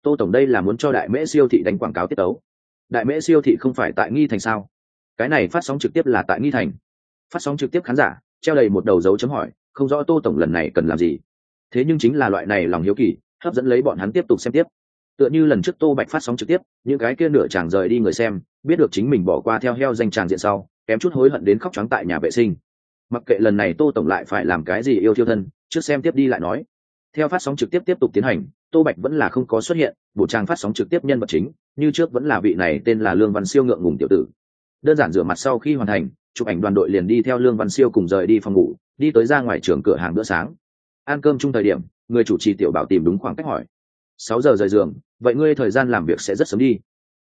Tô tổng đây là muốn cho đại mễ siêu thị đánh quảng cáo tiết tấu. Đại mễ siêu thị không phải tại nghi thành sao? Cái này phát sóng trực tiếp là tại nghi thành. Phát sóng trực tiếp khán giả, treo đầy một đầu dấu chấm hỏi, không rõ tô tổng lần này cần làm gì thế nhưng chính là loại này lòng hiếu kỳ, hấp dẫn lấy bọn hắn tiếp tục xem tiếp. Tựa như lần trước tô bạch phát sóng trực tiếp, những cái kia nửa chàng rời đi người xem, biết được chính mình bỏ qua theo heo danh tràng diện sau, kém chút hối hận đến khóc trắng tại nhà vệ sinh. Mặc kệ lần này tô tổng lại phải làm cái gì yêu thiêu thân, trước xem tiếp đi lại nói. Theo phát sóng trực tiếp tiếp tục tiến hành, tô bạch vẫn là không có xuất hiện, bộ trang phát sóng trực tiếp nhân vật chính, như trước vẫn là vị này tên là lương văn siêu ngượng ngùng tiểu tử. Đơn giản rửa mặt sau khi hoàn thành, chụp ảnh đoàn đội liền đi theo lương văn siêu cùng rời đi phòng ngủ, đi tới ra ngoài trường cửa hàng bữa sáng ăn cơm chung thời điểm, người chủ trì tiểu bảo tìm đúng khoảng cách hỏi. Sáu giờ rời giường, vậy ngươi thời gian làm việc sẽ rất sớm đi.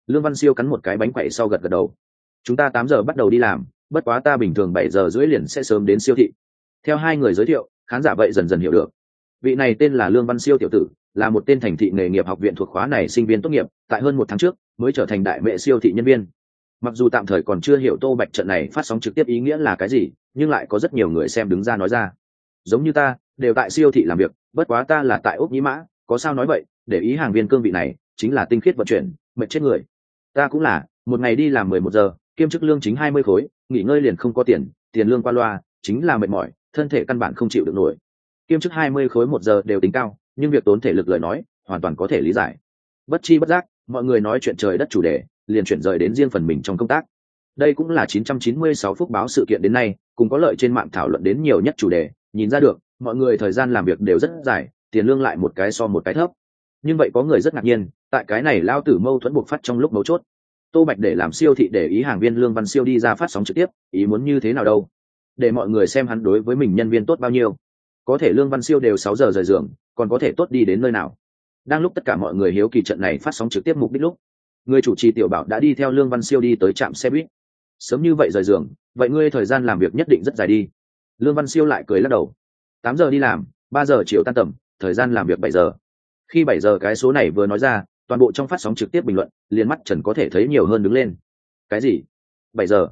Lương văn siêu cắn một cái bánh quậy sau gật gật đầu. Chúng ta tám giờ bắt đầu đi làm, bất quá ta bình thường bảy giờ rưỡi liền sẽ sớm đến siêu thị. Theo hai người giới thiệu, khán giả vậy dần dần hiểu được. Vị này tên là lương văn siêu tiểu tử, là một tên thành thị nghề nghiệp học viện thuộc khóa này sinh viên tốt nghiệp, tại hơn một tháng trước, mới trở thành đại mệ siêu thị nhân viên. Mặc dù tạm thời còn chưa hiểu tô bạch trận này phát sóng trực tiếp ý nghĩa là cái gì, nhưng lại có rất nhiều người xem đứng ra nói ra. Giống như ta đều tại siêu thị làm việc, bất quá ta là tại úc nhĩ mã, có sao nói vậy, để ý hàng viên cương vị này, chính là tinh khiết vận chuyển, mệt chết người. Ta cũng là, một ngày đi làm mười một giờ, kiêm chức lương chính hai mươi khối, nghỉ ngơi liền không có tiền tiền lương qua loa, chính là mệt mỏi, thân thể căn bản không chịu được nổi. Kiêm chức hai mươi khối một giờ đều tính cao, nhưng việc tốn thể lực lời nói, hoàn toàn có thể lý giải. Bất chi bất giác, mọi người nói chuyện trời đất chủ đề, liền chuyển rời đến riêng phần mình trong công tác. Đây cũng là 996 phút báo sự kiện đến nay, cùng có lợi trên mạng thảo luận đến nhiều nhất chủ đề, nhìn ra được mọi người thời gian làm việc đều rất dài, tiền lương lại một cái so một cái thấp. Nhưng vậy có người rất ngạc nhiên, tại cái này lao tử mâu thuẫn buộc phát trong lúc mấu chốt. Tô bạch để làm siêu thị để ý hàng viên lương văn siêu đi ra phát sóng trực tiếp, ý muốn như thế nào đâu? Để mọi người xem hắn đối với mình nhân viên tốt bao nhiêu. Có thể lương văn siêu đều sáu giờ rời giường, còn có thể tốt đi đến nơi nào? Đang lúc tất cả mọi người hiếu kỳ trận này phát sóng trực tiếp mục đích lúc, người chủ trì tiểu bảo đã đi theo lương văn siêu đi tới trạm xe buýt. Sớm như vậy rời giường, vậy ngươi thời gian làm việc nhất định rất dài đi. Lương văn siêu lại cười lắc đầu tám giờ đi làm, ba giờ chiều tan tầm, thời gian làm việc bảy giờ. Khi bảy giờ cái số này vừa nói ra, toàn bộ trong phát sóng trực tiếp bình luận, liền mắt trần có thể thấy nhiều hơn đứng lên. Cái gì? Bảy giờ.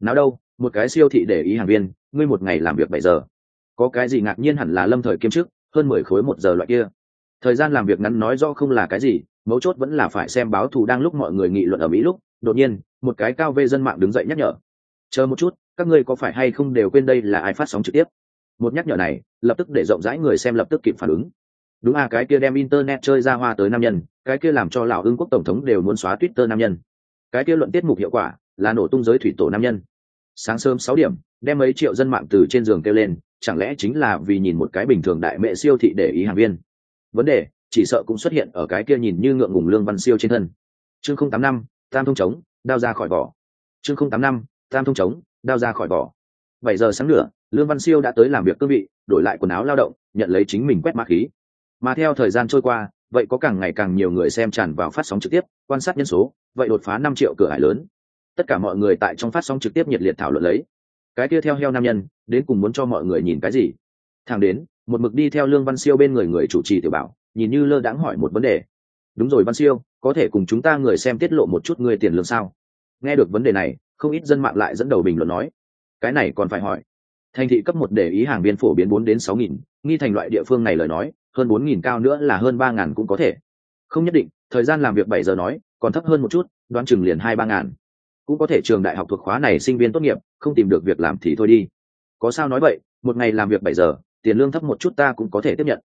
Nào đâu, một cái siêu thị để ý hàng viên, ngươi một ngày làm việc bảy giờ. Có cái gì ngạc nhiên hẳn là lâm thời kiêm chức, hơn mười khối một giờ loại kia. Thời gian làm việc ngắn nói do không là cái gì, mấu chốt vẫn là phải xem báo thù đang lúc mọi người nghị luận ở mỹ lúc. Đột nhiên, một cái cao vê dân mạng đứng dậy nhắc nhở. Chờ một chút, các ngươi có phải hay không đều quên đây là ai phát sóng trực tiếp? Một nhắc nhở này, lập tức để rộng rãi người xem lập tức kịp phản ứng. Đúng à cái kia đem internet chơi ra hoa tới nam nhân, cái kia làm cho lão ưng quốc tổng thống đều muốn xóa twitter nam nhân. Cái kia luận tiết mục hiệu quả, là nổ tung giới thủy tổ nam nhân. Sáng sớm sáu điểm, đem mấy triệu dân mạng từ trên giường kêu lên, chẳng lẽ chính là vì nhìn một cái bình thường đại mẹ siêu thị để ý hàng viên? Vấn đề, chỉ sợ cũng xuất hiện ở cái kia nhìn như ngượng ngùng lương văn siêu trên thân. Chương không tám năm, tam thông chống, đao ra khỏi vỏ. Chương không tám năm, tam thông chống, đao ra khỏi vỏ. Bảy giờ sáng nửa lương văn siêu đã tới làm việc cương vị, đổi lại quần áo lao động, nhận lấy chính mình quét mã khí. Mà theo thời gian trôi qua, vậy có càng ngày càng nhiều người xem tràn vào phát sóng trực tiếp, quan sát nhân số, vậy đột phá năm triệu cửa hải lớn. Tất cả mọi người tại trong phát sóng trực tiếp nhiệt liệt thảo luận lấy. Cái kia theo heo nam nhân, đến cùng muốn cho mọi người nhìn cái gì? Thằng đến, một mực đi theo lương văn siêu bên người người chủ trì tiểu bảo, nhìn như lơ đãng hỏi một vấn đề. Đúng rồi văn siêu, có thể cùng chúng ta người xem tiết lộ một chút người tiền lương sao? Nghe được vấn đề này, không ít dân mạng lại dẫn đầu bình luận nói. Cái này còn phải hỏi thành thị cấp một để ý hàng biên phổ biến bốn đến sáu nghìn, nghi thành loại địa phương này lời nói, hơn bốn nghìn cao nữa là hơn ba ngàn cũng có thể. Không nhất định, thời gian làm việc bảy giờ nói, còn thấp hơn một chút, đoán chừng liền hai ba ngàn. Cũng có thể trường đại học thuộc khóa này sinh viên tốt nghiệp, không tìm được việc làm thì thôi đi. Có sao nói vậy, một ngày làm việc bảy giờ, tiền lương thấp một chút ta cũng có thể tiếp nhận.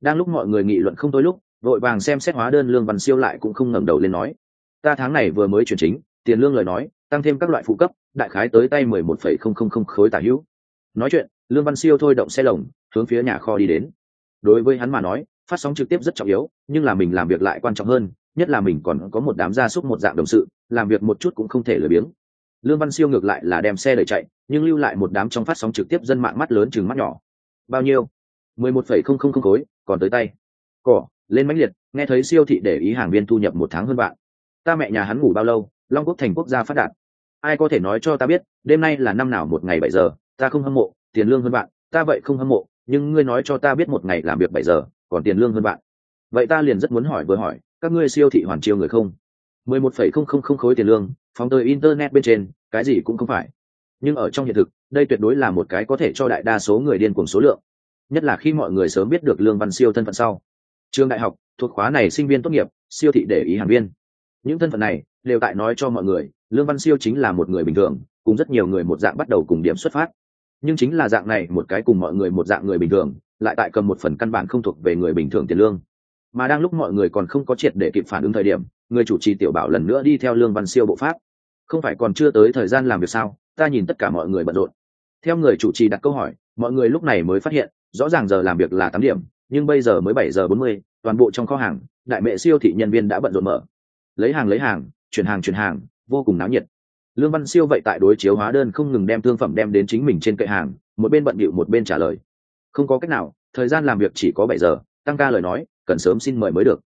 Đang lúc mọi người nghị luận không tôi lúc, vội vàng xem xét hóa đơn lương văn siêu lại cũng không ngẩng đầu lên nói. Ta tháng này vừa mới chuyển chính, tiền lương lời nói, tăng thêm các loại phụ cấp, đại khái tới tay mười một phẩy không không không khối tả hữu nói chuyện, lương văn siêu thôi động xe lồng, hướng phía nhà kho đi đến. Đối với hắn mà nói, phát sóng trực tiếp rất trọng yếu, nhưng là mình làm việc lại quan trọng hơn, nhất là mình còn có một đám gia súc một dạng đồng sự, làm việc một chút cũng không thể lười biếng. Lương văn siêu ngược lại là đem xe đẩy chạy, nhưng lưu lại một đám trong phát sóng trực tiếp dân mạng mắt lớn chừng mắt nhỏ. Bao nhiêu? mười một phẩy không không không khối, còn tới tay. Cỏ, lên mãnh liệt, nghe thấy siêu thị để ý hàng viên thu nhập một tháng hơn bạn. Ta mẹ nhà hắn ngủ bao lâu, long quốc thành quốc gia phát đạt. Ai có thể nói cho ta biết, đêm nay là năm nào một ngày bảy giờ? Ta không hâm mộ, tiền lương hơn bạn, ta vậy không hâm mộ, nhưng ngươi nói cho ta biết một ngày làm việc bảy giờ, còn tiền lương hơn bạn. Vậy ta liền rất muốn hỏi vừa hỏi, các ngươi siêu thị hoàn chiêu người không? mười một phẩy không không không khối tiền lương, phóng tới internet bên trên, cái gì cũng không phải. Nhưng ở trong hiện thực, đây tuyệt đối là một cái có thể cho đại đa số người điên cùng số lượng. Nhất là khi mọi người sớm biết được lương văn siêu thân phận sau. Trường đại học, thuộc khóa này sinh viên tốt nghiệp, siêu thị để ý hàng viên. Những thân phận này, đều tại nói cho mọi người, lương văn siêu chính là một người bình thường, cùng rất nhiều người một dạng bắt đầu cùng điểm xuất phát nhưng chính là dạng này, một cái cùng mọi người một dạng người bình thường, lại tại cầm một phần căn bản không thuộc về người bình thường tiền lương. Mà đang lúc mọi người còn không có triệt để kịp phản ứng thời điểm, người chủ trì tiểu bảo lần nữa đi theo lương văn siêu bộ pháp. Không phải còn chưa tới thời gian làm việc sao? Ta nhìn tất cả mọi người bận rộn. Theo người chủ trì đặt câu hỏi, mọi người lúc này mới phát hiện, rõ ràng giờ làm việc là tám điểm, nhưng bây giờ mới bảy giờ bốn mươi, toàn bộ trong kho hàng, đại mẹ siêu thị nhân viên đã bận rộn mở. Lấy hàng lấy hàng, chuyển hàng chuyển hàng, vô cùng náo nhiệt lương văn siêu vậy tại đối chiếu hóa đơn không ngừng đem thương phẩm đem đến chính mình trên kệ hàng, một bên bận bịu một bên trả lời. Không có cách nào, thời gian làm việc chỉ có bảy giờ, tăng ca lời nói, cần sớm xin mời mới được.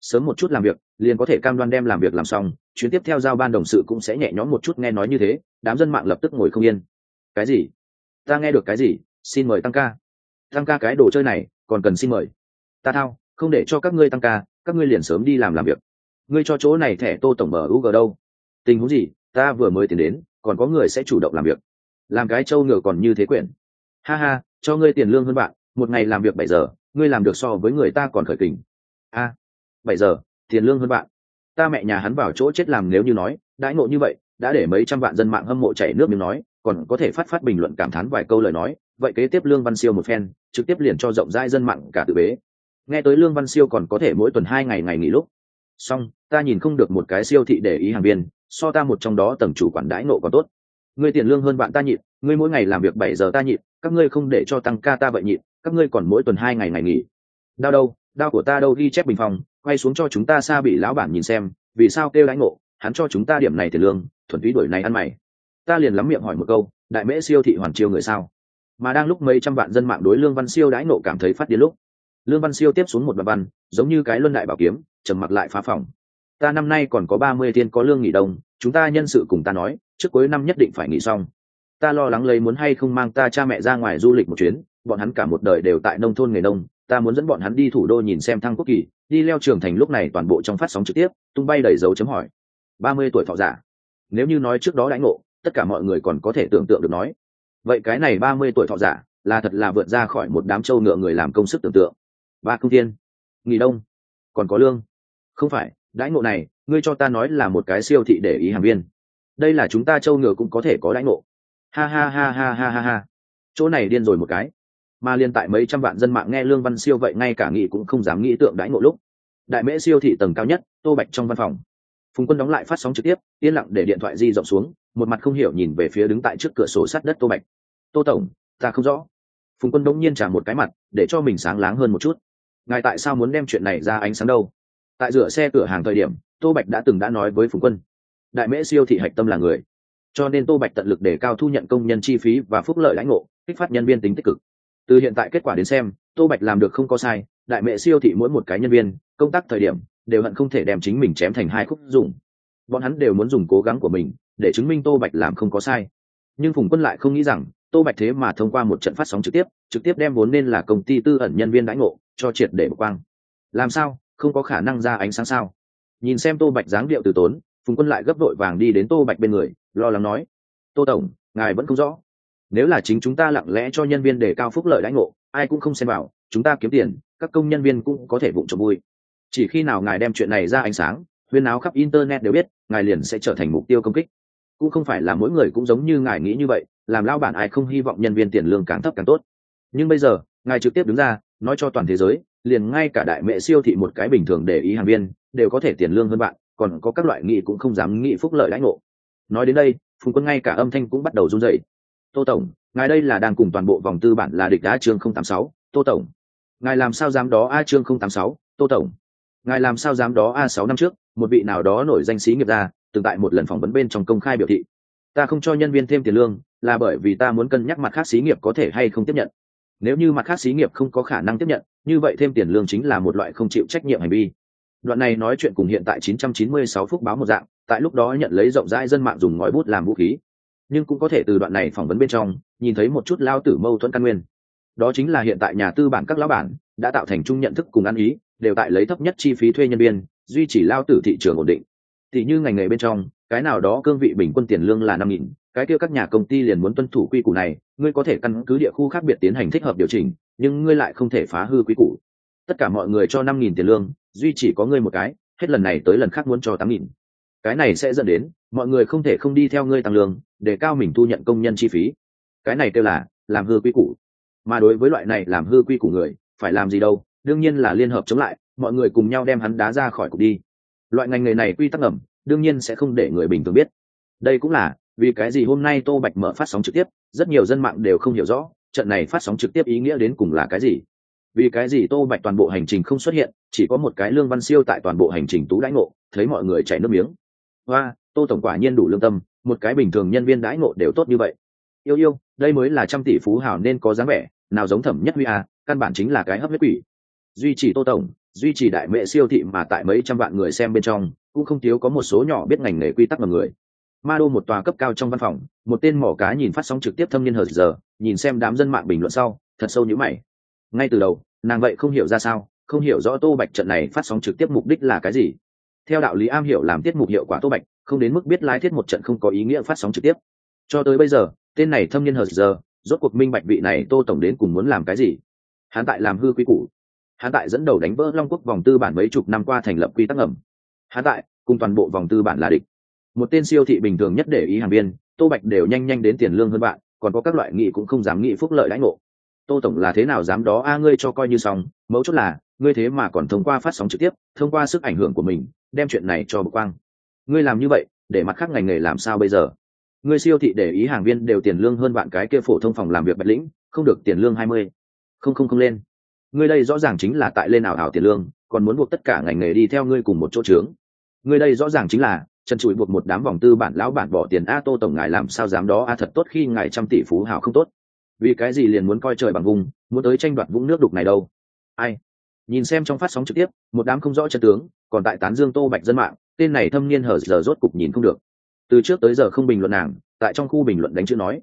Sớm một chút làm việc, liền có thể cam đoan đem làm việc làm xong, chuyến tiếp theo giao ban đồng sự cũng sẽ nhẹ nhõm một chút nghe nói như thế, đám dân mạng lập tức ngồi không yên. Cái gì? Ta nghe được cái gì? Xin mời tăng ca. Tăng ca cái đồ chơi này, còn cần xin mời. Ta thao, không để cho các ngươi tăng ca, các ngươi liền sớm đi làm làm việc. Ngươi cho chỗ này thẻ tô tổng mở u g đâu? Tình huống gì? Ta vừa mới tiến đến, còn có người sẽ chủ động làm việc. Làm cái trâu ngựa còn như thế quyển. Ha ha, cho ngươi tiền lương hơn bạn, một ngày làm việc bảy giờ, ngươi làm được so với người ta còn khởi kình. A, bảy giờ, tiền lương hơn bạn. Ta mẹ nhà hắn vào chỗ chết làm nếu như nói, đãi ngộ như vậy, đã để mấy trăm vạn dân mạng hâm mộ chảy nước miếng nói, còn có thể phát phát bình luận cảm thán vài câu lời nói, vậy kế tiếp lương văn siêu một phen, trực tiếp liền cho rộng rãi dân mạng cả tự bế. Nghe tới lương văn siêu còn có thể mỗi tuần hai ngày ngày nghỉ lúc. Xong ta nhìn không được một cái siêu thị để ý hàng viên, so ta một trong đó tầng chủ quản đãi nộ còn tốt. Ngươi tiền lương hơn bạn ta nhịn, ngươi mỗi ngày làm việc bảy giờ ta nhịn, các ngươi không để cho tăng ca ta vậy nhịn, các ngươi còn mỗi tuần hai ngày ngày nghỉ. Đau đâu đau của ta đâu ghi chép bình phòng quay xuống cho chúng ta xa bị lão bản nhìn xem, vì sao kêu đãi ngộ, hắn cho chúng ta điểm này tiền lương, thuần túy đuổi này ăn mày. Ta liền lắm miệng hỏi một câu, đại mễ siêu thị hoàn chiêu người sao? Mà đang lúc mấy trăm vạn dân mạng đối lương văn siêu đãi nộ cảm thấy phát điên lúc. Lương văn siêu tiếp xuống một đoạn văn, giống như cái luân đại bảo kiếm, trầm mặc lại phá phòng ta năm nay còn có ba mươi tiên có lương nghỉ đông, chúng ta nhân sự cùng ta nói, trước cuối năm nhất định phải nghỉ xong. Ta lo lắng lấy muốn hay không mang ta cha mẹ ra ngoài du lịch một chuyến, bọn hắn cả một đời đều tại nông thôn nghề nông, ta muốn dẫn bọn hắn đi thủ đô nhìn xem thăng quốc kỳ, đi leo trường thành lúc này toàn bộ trong phát sóng trực tiếp, tung bay đầy dấu chấm hỏi. Ba mươi tuổi thọ giả. Nếu như nói trước đó đãi ngộ, tất cả mọi người còn có thể tưởng tượng được nói. Vậy cái này ba mươi tuổi thọ giả, là thật là vượt ra khỏi một đám trâu ngựa người làm công sức tưởng tượng. Ba công thiên, nghỉ đông, còn có lương. Không phải đãi ngộ này, ngươi cho ta nói là một cái siêu thị để ý hàng viên. Đây là chúng ta châu ngựa cũng có thể có đãi ngộ. Ha ha ha ha ha ha ha. Chỗ này điên rồi một cái. Mà liên tại mấy trăm vạn dân mạng nghe lương văn siêu vậy ngay cả nghĩ cũng không dám nghĩ tượng đãi ngộ lúc. Đại mễ siêu thị tầng cao nhất, tô bạch trong văn phòng. Phùng quân đóng lại phát sóng trực tiếp, yên lặng để điện thoại di rộng xuống, một mặt không hiểu nhìn về phía đứng tại trước cửa sổ sát đất tô bạch. Tô tổng, ta không rõ. Phùng quân đống nhiên trả một cái mặt, để cho mình sáng láng hơn một chút. Ngài tại sao muốn đem chuyện này ra ánh sáng đâu? Tại rửa xe cửa hàng thời điểm, tô bạch đã từng đã nói với phùng quân, đại mễ siêu thị hạch tâm là người, cho nên tô bạch tận lực để cao thu nhận công nhân chi phí và phúc lợi lãnh ngộ, kích phát nhân viên tính tích cực. Từ hiện tại kết quả đến xem, tô bạch làm được không có sai, đại mẹ siêu thị mỗi một cái nhân viên, công tác thời điểm, đều hận không thể đem chính mình chém thành hai khúc dùng. Bọn hắn đều muốn dùng cố gắng của mình, để chứng minh tô bạch làm không có sai. Nhưng phùng quân lại không nghĩ rằng, tô bạch thế mà thông qua một trận phát sóng trực tiếp trực tiếp đem vốn nên là công ty tư ẩn nhân viên đãi ngộ, cho triệt để bộc quang. Làm sao? Không có khả năng ra ánh sáng sao? Nhìn xem tô bạch dáng điệu từ tốn, phùng quân lại gấp đội vàng đi đến tô bạch bên người, lo lắng nói, tô tổng, ngài vẫn không rõ. Nếu là chính chúng ta lặng lẽ cho nhân viên để cao phúc lợi lãnh ngộ, ai cũng không xem vào, chúng ta kiếm tiền, các công nhân viên cũng có thể vụng trộm vui. Chỉ khi nào ngài đem chuyện này ra ánh sáng, huyên áo khắp internet đều biết, ngài liền sẽ trở thành mục tiêu công kích. Cũng không phải là mỗi người cũng giống như ngài nghĩ như vậy, làm lao bản ai không hy vọng nhân viên tiền lương càng thấp càng tốt. Nhưng bây giờ, ngài trực tiếp đứng ra, nói cho toàn thế giới liền ngay cả đại mẹ siêu thị một cái bình thường để ý hàng viên, đều có thể tiền lương hơn bạn, còn có các loại nghị cũng không dám nghị phúc lợi lãnh ngộ. Nói đến đây, phùng quân ngay cả âm thanh cũng bắt đầu run dậy tô tổng, ngài đây là đang cùng toàn bộ vòng tư bản là địch đá chương không tám sáu, tô tổng. Ngài làm sao dám đó a chương không tám sáu, tô tổng? Ngài làm sao dám đó a sáu năm trước, một vị nào đó nổi danh sĩ nghiệp ra từng tại một lần phỏng vấn bên trong công khai biểu thị. Ta không cho nhân viên thêm tiền lương, là bởi vì ta muốn cân nhắc mặt khác xí nghiệp có thể hay không tiếp nhận nếu như mặt khác xí nghiệp không có khả năng tiếp nhận, như vậy thêm tiền lương chính là một loại không chịu trách nhiệm hành vi. Đoạn này nói chuyện cùng hiện tại 996 phút báo một dạng, tại lúc đó nhận lấy rộng rãi dân mạng dùng ngòi bút làm vũ khí. Nhưng cũng có thể từ đoạn này phỏng vấn bên trong, nhìn thấy một chút lao tử mâu thuẫn căn nguyên. Đó chính là hiện tại nhà tư bản các lão bản đã tạo thành chung nhận thức cùng ăn ý, đều tại lấy thấp nhất chi phí thuê nhân viên, duy trì lao tử thị trường ổn định. Thì như ngành nghề bên trong, cái nào đó cương vị bình quân tiền lương là năm nghìn, cái kia các nhà công ty liền muốn tuân thủ quy củ này ngươi có thể căn cứ địa khu khác biệt tiến hành thích hợp điều chỉnh, nhưng ngươi lại không thể phá hư quý cũ tất cả mọi người cho năm nghìn tiền lương, duy chỉ có ngươi một cái, hết lần này tới lần khác muốn cho tám nghìn. Cái này sẽ dẫn đến, mọi người không thể không đi theo ngươi tăng lương, để cao mình thu nhận công nhân chi phí. Cái này kêu là, làm hư quy củ. Mà đối với loại này làm hư quy củ người, phải làm gì đâu, đương nhiên là liên hợp chống lại, mọi người cùng nhau đem hắn đá ra khỏi cục đi. Loại ngành nghề này quy tắc ẩm đương nhiên sẽ không để người bình thường biết. Đây cũng là vì cái gì hôm nay tô bạch mở phát sóng trực tiếp, rất nhiều dân mạng đều không hiểu rõ, trận này phát sóng trực tiếp ý nghĩa đến cùng là cái gì. Vì cái gì tô bạch toàn bộ hành trình không xuất hiện, chỉ có một cái lương văn siêu tại toàn bộ hành trình tú đãi ngộ, thấy mọi người chảy nước miếng. Hoa, tô tổng quả nhiên đủ lương tâm, một cái bình thường nhân viên đãi ngộ đều tốt như vậy. Yêu yêu, đây mới là trăm tỷ phú hào nên có dáng vẻ, nào giống thẩm nhất huy à căn bản chính là cái hấp huyết quỷ. Duy trì tô tổng, duy trì đại mệ siêu thị mà tại mấy trăm vạn người xem bên trong, cũng không thiếu có một số nhỏ biết ngành nghề quy tắc mà người ma đô một tòa cấp cao trong văn phòng, một tên mỏ cá nhìn phát sóng trực tiếp thâm niên hờ giờ, nhìn xem đám dân mạng bình luận sau, thật sâu như mày. Ngay từ đầu, nàng vậy không hiểu ra sao, không hiểu rõ tô bạch trận này phát sóng trực tiếp mục đích là cái gì. Theo đạo lý am hiểu làm tiết mục hiệu quả tô bạch, không đến mức biết lái thiết một trận không có ý nghĩa phát sóng trực tiếp. Cho tới bây giờ, tên này thâm niên hờ giờ, rốt cuộc minh bạch vị này tô tổng đến cùng muốn làm cái gì. Hắn tại làm hư quy củ. Hắn tại dẫn đầu đánh vỡ long quốc vòng tư bản mấy chục năm qua thành lập quy tắc ẩm hắn tại, cùng toàn bộ vòng tư bản là địch một tên siêu thị bình thường nhất để ý hàng viên, tô bạch đều nhanh nhanh đến tiền lương hơn bạn, còn có các loại nghị cũng không dám nghị phúc lợi lãnh ngộ. Tô tổng là thế nào dám đó? A, ngươi cho coi như xong, mấu chốt là, ngươi thế mà còn thông qua phát sóng trực tiếp, thông qua sức ảnh hưởng của mình, đem chuyện này cho bực quang. Ngươi làm như vậy, để mặt khác ngành nghề làm sao bây giờ? Ngươi siêu thị để ý hàng viên đều tiền lương hơn bạn cái kia phổ thông phòng làm việc bạch lĩnh, không được tiền lương hai mươi. Không không không lên. Ngươi đây rõ ràng chính là tại lên ảo ảo tiền lương, còn muốn buộc tất cả ngành nghề đi theo ngươi cùng một chỗ trướng. Ngươi đây rõ ràng chính là trần trụi buộc một đám vòng tư bản lão bản bỏ tiền a tô tổng ngài làm sao dám đó? A, thật tốt khi ngài trăm tỷ phú hào không tốt. Vì cái gì liền muốn coi trời bằng vùng, muốn tới tranh đoạt vũng nước đục này đâu? Ai? Nhìn xem trong phát sóng trực tiếp, một đám không rõ chân tướng, còn tại tán dương tô bạch dân mạng, tên này thâm niên hở giờ rốt cục nhìn không được. Từ trước tới giờ không bình luận nàng, tại trong khu bình luận đánh chữ nói.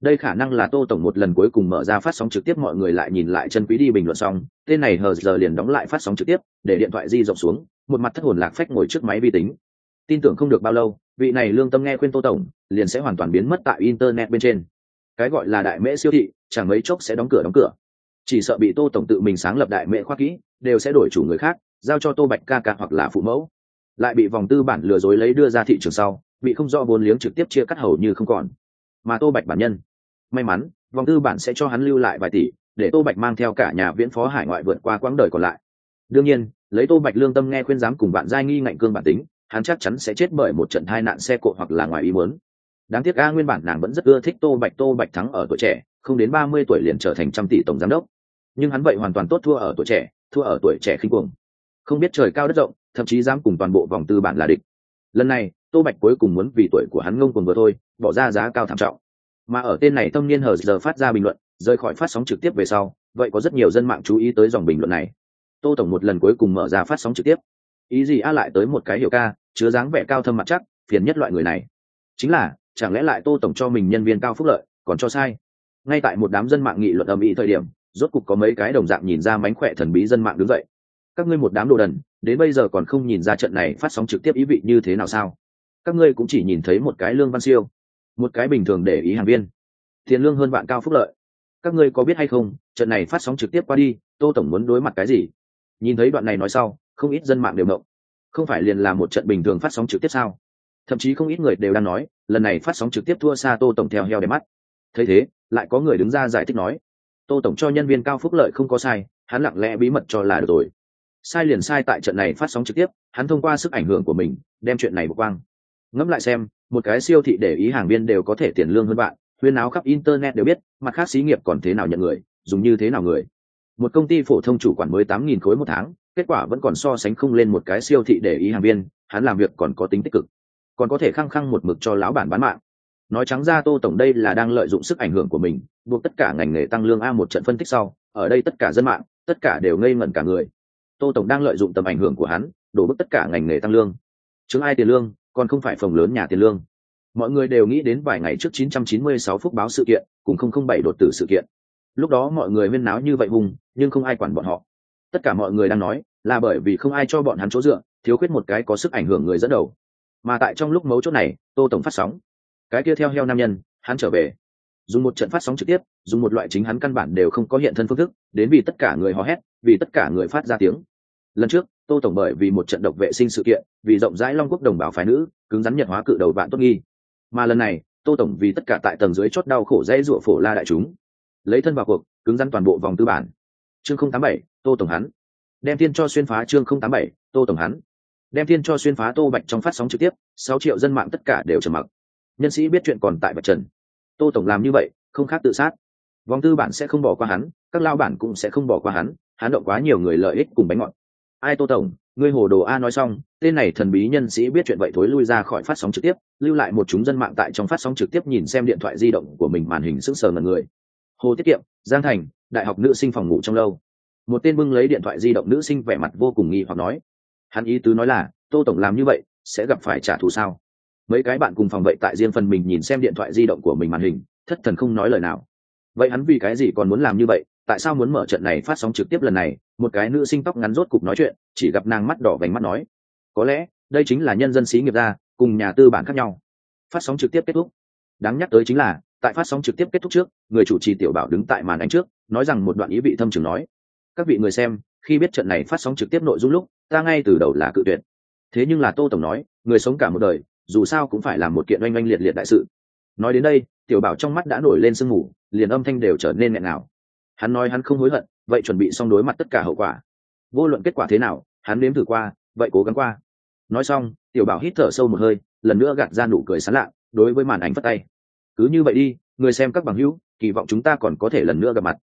Đây khả năng là tô tổng một lần cuối cùng mở ra phát sóng trực tiếp mọi người lại nhìn lại chân quý đi bình luận xong, tên này hờ giờ liền đóng lại phát sóng trực tiếp, để điện thoại di rộng xuống, một mặt thất hồn lạc phách ngồi trước máy vi tính tin tưởng không được bao lâu, vị này lương tâm nghe khuyên tô tổng, liền sẽ hoàn toàn biến mất tại internet bên trên. Cái gọi là đại mễ siêu thị, chẳng mấy chốc sẽ đóng cửa đóng cửa. Chỉ sợ bị tô tổng tự mình sáng lập đại mễ khoa kỹ, đều sẽ đổi chủ người khác, giao cho tô bạch ca ca hoặc là phụ mẫu. Lại bị vòng tư bản lừa dối lấy đưa ra thị trường sau, bị không rõ vốn liếng trực tiếp chia cắt hầu như không còn. Mà tô bạch bản nhân, may mắn, vòng tư bản sẽ cho hắn lưu lại vài tỷ, để tô bạch mang theo cả nhà viễn phó hải ngoại vượt qua quãng đời còn lại. Đương nhiên, lấy tô bạch lương tâm nghe khuyên giám cùng bạn giai nghi ngạnh cương bản tính hắn chắc chắn sẽ chết bởi một trận tai nạn xe cộ hoặc là ngoài ý muốn. Đáng tiếc a nguyên bản nàng vẫn rất ưa thích tô bạch tô bạch thắng ở tuổi trẻ, không đến ba mươi tuổi liền trở thành trăm tỷ tổng giám đốc. Nhưng hắn vậy hoàn toàn tốt thua ở tuổi trẻ, thua ở tuổi trẻ khinh cuồng. Không biết trời cao đất rộng, thậm chí dám cùng toàn bộ vòng tư bản là địch. Lần này, tô bạch cuối cùng muốn vì tuổi của hắn ngông cuồng vừa thôi, bỏ ra giá cao thảm trọng. Mà ở tên này thông niên hờ giờ phát ra bình luận, rời khỏi phát sóng trực tiếp về sau, vậy có rất nhiều dân mạng chú ý tới dòng bình luận này. Tô tổng một lần cuối cùng mở ra phát sóng trực tiếp ý gì a lại tới một cái hiểu ca, chứa dáng vẻ cao thâm mặt chắc, phiền nhất loại người này. Chính là, chẳng lẽ lại tô tổng cho mình nhân viên cao phúc lợi, còn cho sai? Ngay tại một đám dân mạng nghị luận ầm ĩ thời điểm, rốt cục có mấy cái đồng dạng nhìn ra mánh khỏe thần bí dân mạng đứng dậy. Các ngươi một đám đồ đần, đến bây giờ còn không nhìn ra trận này phát sóng trực tiếp ý vị như thế nào sao? Các ngươi cũng chỉ nhìn thấy một cái lương văn siêu, một cái bình thường để ý hàng viên. Tiền lương hơn bạn cao phúc lợi. Các ngươi có biết hay không, trận này phát sóng trực tiếp qua đi, tô tổng muốn đối mặt cái gì? Nhìn thấy đoạn này nói sau không ít dân mạng đều mộng không phải liền là một trận bình thường phát sóng trực tiếp sao? Thậm chí không ít người đều đang nói, lần này phát sóng trực tiếp thua xa tô tổng theo heo để mắt. Thấy thế, lại có người đứng ra giải thích nói, tô tổng cho nhân viên cao phúc lợi không có sai, hắn lặng lẽ bí mật cho là được rồi. Sai liền sai tại trận này phát sóng trực tiếp, hắn thông qua sức ảnh hưởng của mình, đem chuyện này bỏ quang. Ngẫm lại xem, một cái siêu thị để ý hàng viên đều có thể tiền lương hơn bạn, huyên áo khắp internet đều biết, mặt khác xí nghiệp còn thế nào nhận người, dùng như thế nào người. Một công ty phổ thông chủ quản mới tám nghìn khối một tháng kết quả vẫn còn so sánh không lên một cái siêu thị để ý hàng viên, hắn làm việc còn có tính tích cực, còn có thể khăng khăng một mực cho lão bản bán mạng. Nói trắng ra tô tổng đây là đang lợi dụng sức ảnh hưởng của mình, buộc tất cả ngành nghề tăng lương a một trận phân tích sau, ở đây tất cả dân mạng, tất cả đều ngây ngẩn cả người. Tô tổng đang lợi dụng tầm ảnh hưởng của hắn, đổ bức tất cả ngành nghề tăng lương. Chứng ai tiền lương, còn không phải phòng lớn nhà tiền lương. Mọi người đều nghĩ đến vài ngày trước 996 phút báo sự kiện, cùng 007 đột tử sự kiện. Lúc đó mọi người huyên náo như vậy hùng, nhưng không ai quản bọn họ tất cả mọi người đang nói, là bởi vì không ai cho bọn hắn chỗ dựa, thiếu khuyết một cái có sức ảnh hưởng người dẫn đầu. Mà tại trong lúc mấu chốt này, tô tổng phát sóng. Cái kia theo heo nam nhân, hắn trở về. Dùng một trận phát sóng trực tiếp, dùng một loại chính hắn căn bản đều không có hiện thân phương thức, đến vì tất cả người hò hét, vì tất cả người phát ra tiếng. Lần trước, tô tổng bởi vì một trận độc vệ sinh sự kiện, vì rộng rãi long quốc đồng bào phái nữ, cứng rắn nhật hóa cự đầu vạn tốt nghi. Mà lần này, tô tổng vì tất cả tại tầng dưới chót đau khổ dễ rụa phổ la đại chúng, lấy thân vào cuộc, cứng rắn toàn bộ vòng tư bản chương không tám bảy, tô tổng hắn đem thiên cho xuyên phá chương không tám bảy, tô tổng hắn đem thiên cho xuyên phá tô bạch trong phát sóng trực tiếp, sáu triệu dân mạng tất cả đều trầm mặc. Nhân sĩ biết chuyện còn tại bạch trần. Tô tổng làm như vậy, không khác tự sát. Vòng tư bản sẽ không bỏ qua hắn, các lao bản cũng sẽ không bỏ qua hắn hắn động quá nhiều người lợi ích cùng bánh ngọt. Ai tô tổng, ngươi hồ đồ a nói xong, tên này thần bí nhân sĩ biết chuyện vậy thối lui ra khỏi phát sóng trực tiếp, lưu lại một chúng dân mạng tại trong phát sóng trực tiếp nhìn xem điện thoại di động của mình màn hình sững sờ ngần người. Hồ tiết kiệm, giang thành đại học nữ sinh phòng ngủ trong lâu. Một tên bưng lấy điện thoại di động nữ sinh vẻ mặt vô cùng nghi hoặc nói, hắn ý tứ nói là, tô tổng làm như vậy, sẽ gặp phải trả thù sao? Mấy cái bạn cùng phòng vậy tại riêng phần mình nhìn xem điện thoại di động của mình màn hình, thất thần không nói lời nào. Vậy hắn vì cái gì còn muốn làm như vậy? Tại sao muốn mở trận này phát sóng trực tiếp lần này? Một cái nữ sinh tóc ngắn rốt cục nói chuyện, chỉ gặp nàng mắt đỏ vành mắt nói, có lẽ, đây chính là nhân dân sĩ nghiệp gia, cùng nhà tư bản khác nhau. Phát sóng trực tiếp kết thúc. Đáng nhắc tới chính là tại phát sóng trực tiếp kết thúc trước, người chủ trì tiểu bảo đứng tại màn ảnh trước, nói rằng một đoạn ý vị thâm trường nói, các vị người xem, khi biết trận này phát sóng trực tiếp nội dung lúc, ta ngay từ đầu là cự tuyệt. Thế nhưng là tô tổng nói, người sống cả một đời, dù sao cũng phải là một kiện oanh oanh liệt liệt đại sự. Nói đến đây, tiểu bảo trong mắt đã nổi lên sương mù, liền âm thanh đều trở nên nghẹn nào hắn nói hắn không hối hận, vậy chuẩn bị xong đối mặt tất cả hậu quả. Vô luận kết quả thế nào, hắn nếm thử qua, vậy cố gắng qua. Nói xong, tiểu bảo hít thở sâu một hơi, lần nữa gạt ra nụ cười sán lạ, đối với màn ảnh phất tay cứ như vậy đi, người xem các bằng hữu, kỳ vọng chúng ta còn có thể lần nữa gặp mặt.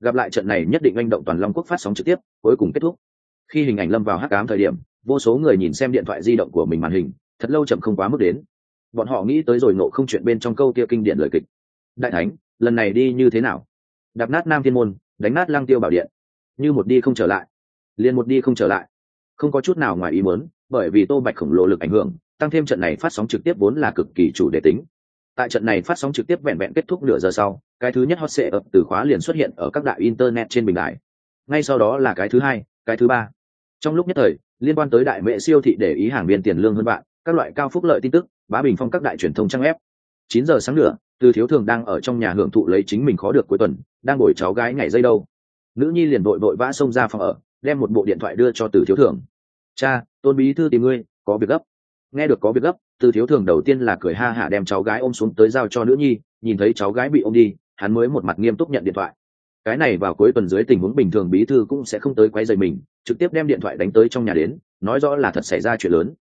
Gặp lại trận này nhất định manh động toàn long quốc phát sóng trực tiếp, cuối cùng kết thúc. Khi hình ảnh lâm vào hắc ám thời điểm, vô số người nhìn xem điện thoại di động của mình màn hình, thật lâu chậm không quá mức đến. Bọn họ nghĩ tới rồi nộ không chuyện bên trong câu kia kinh điển lời kịch. Đại thánh, lần này đi như thế nào? Đạp nát nam thiên môn, đánh nát lang tiêu bảo điện. Như một đi không trở lại. Liền một đi không trở lại. Không có chút nào ngoài ý muốn, bởi vì tô bạch khổng lồ lực ảnh hưởng, tăng thêm trận này phát sóng trực tiếp vốn là cực kỳ chủ đề tính tại trận này phát sóng trực tiếp vẹn vẹn kết thúc nửa giờ sau, cái thứ nhất hot sệ ập từ khóa liền xuất hiện ở các đại internet trên bình đại ngay sau đó là cái thứ hai, cái thứ ba. Trong lúc nhất thời, liên quan tới đại mệ siêu thị để ý hàng viên tiền lương hơn bạn, các loại cao phúc lợi tin tức, bá bình phong các đại truyền thông trang ép chín giờ sáng nữa từ thiếu thường đang ở trong nhà hưởng thụ lấy chính mình khó được cuối tuần, đang ngồi cháu gái ngày dây đâu. Nữ nhi liền vội vội vã xông ra phòng ở, đem một bộ điện thoại đưa cho từ thiếu thường. Cha, tôn bí thư tìm ngươi, có việc gấp. Nghe được có việc gấp từ thiếu thường đầu tiên là cười ha hả đem cháu gái ôm xuống tới giao cho nữ nhi, nhìn thấy cháu gái bị ôm đi, hắn mới một mặt nghiêm túc nhận điện thoại. Cái này vào cuối tuần dưới tình huống bình thường bí thư cũng sẽ không tới quấy rầy mình, trực tiếp đem điện thoại đánh tới trong nhà đến, nói rõ là thật xảy ra chuyện lớn.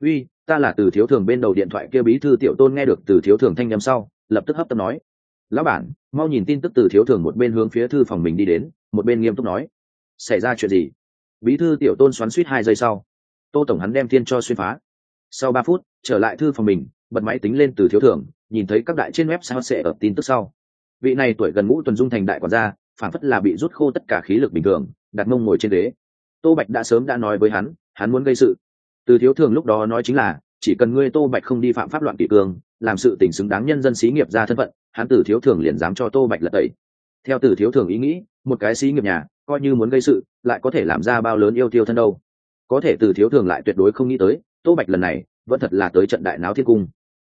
Uy, ta là từ thiếu thường bên đầu điện thoại kia bí thư tiểu tôn nghe được từ thiếu thường thanh â m sau, lập tức hấp tấp nói. Lão bản, mau nhìn tin tức từ thiếu thường một bên hướng phía thư phòng mình đi đến, một bên nghiêm túc nói. Xảy ra chuyện gì? Bí thư tiểu tôn xoắn suýt hai giây sau. Tô tổng hắn đem thiên cho xuyên phá sau ba phút, trở lại thư phòng mình, bật máy tính lên từ thiếu thưởng, nhìn thấy các đại trên web sao sẽ ở tin tức sau. Vị này tuổi gần ngũ tuần dung thành đại quản gia, phản phất là bị rút khô tất cả khí lực bình thường, đặt mông ngồi trên ghế. Tô bạch đã sớm đã nói với hắn hắn muốn gây sự. Từ thiếu thường lúc đó nói chính là, chỉ cần ngươi tô bạch không đi phạm pháp loạn kỷ cương, làm sự tình xứng đáng nhân dân xí nghiệp ra thân phận, hắn từ thiếu thường liền dám cho tô bạch lật tẩy. Theo từ thiếu thường ý nghĩ, một cái xí nghiệp nhà, coi như muốn gây sự, lại có thể làm ra bao lớn yêu tiêu thân đâu. Có thể từ thiếu thường lại tuyệt đối không nghĩ tới tô bạch lần này vẫn thật là tới trận đại náo thiên cung.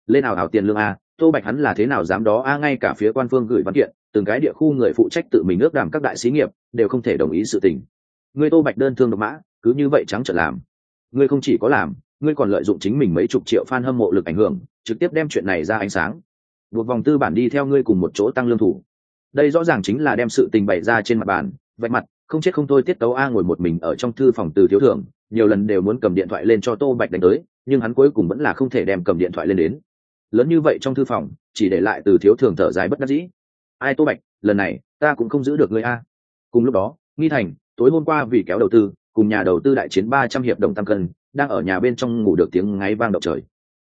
Lên nào hảo tiền lương a, tô bạch hắn là thế nào dám đó a, ngay cả phía quan phương gửi văn kiện, từng cái địa khu người phụ trách tự mình ước đàm các đại xí nghiệp, đều không thể đồng ý sự tình. Người tô bạch đơn thương độc mã, cứ như vậy trắng trợn làm. Ngươi không chỉ có làm ngươi còn lợi dụng chính mình mấy chục triệu fan hâm mộ lực ảnh hưởng, trực tiếp đem chuyện này ra ánh sáng. Buộc vòng tư bản đi theo ngươi cùng một chỗ tăng lương thủ. Đây rõ ràng chính là đem sự tình bày ra trên mặt bàn, vạch mặt, không chết không thôi tiết tấu a ngồi một mình ở trong thư phòng từ thiếu thưởng nhiều lần đều muốn cầm điện thoại lên cho tô bạch đánh tới, nhưng hắn cuối cùng vẫn là không thể đem cầm điện thoại lên đến. Lớn như vậy trong thư phòng, chỉ để lại từ thiếu thường thở dài bất đắc dĩ. Ai tô bạch, lần này, ta cũng không giữ được người a. Cùng lúc đó, nghi thành, tối hôm qua vì kéo đầu tư, cùng nhà đầu tư đại chiến ba trăm hiệp đồng tam cân, đang ở nhà bên trong ngủ được tiếng ngáy vang động trời.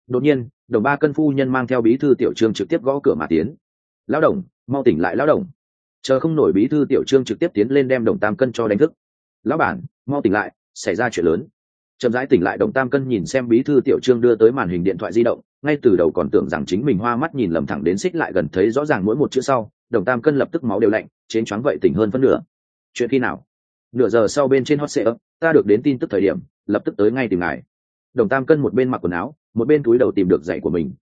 Đột nhiên, đồng ba cân phu nhân mang theo bí thư tiểu trương trực tiếp gõ cửa mà tiến. Lão đồng, mau tỉnh lại lão đồng. Chờ không nổi bí thư tiểu trương trực tiếp tiến lên đem đồng tam cân cho đánh thức. Lão bản, mau tỉnh lại xảy ra chuyện lớn. Chậm rãi tỉnh lại đồng tam cân nhìn xem bí thư tiểu trương đưa tới màn hình điện thoại di động, ngay từ đầu còn tưởng rằng chính mình hoa mắt nhìn lầm thẳng đến xích lại gần thấy rõ ràng mỗi một chữ sau, đồng tam cân lập tức máu đều lạnh chến choáng vậy tỉnh hơn phân nửa. Chuyện khi nào? Nửa giờ sau bên trên hot sệ ấp, ta được đến tin tức thời điểm, lập tức tới ngay tìm ngài. Đồng tam cân một bên mặc quần áo, một bên túi đầu tìm được giày của mình.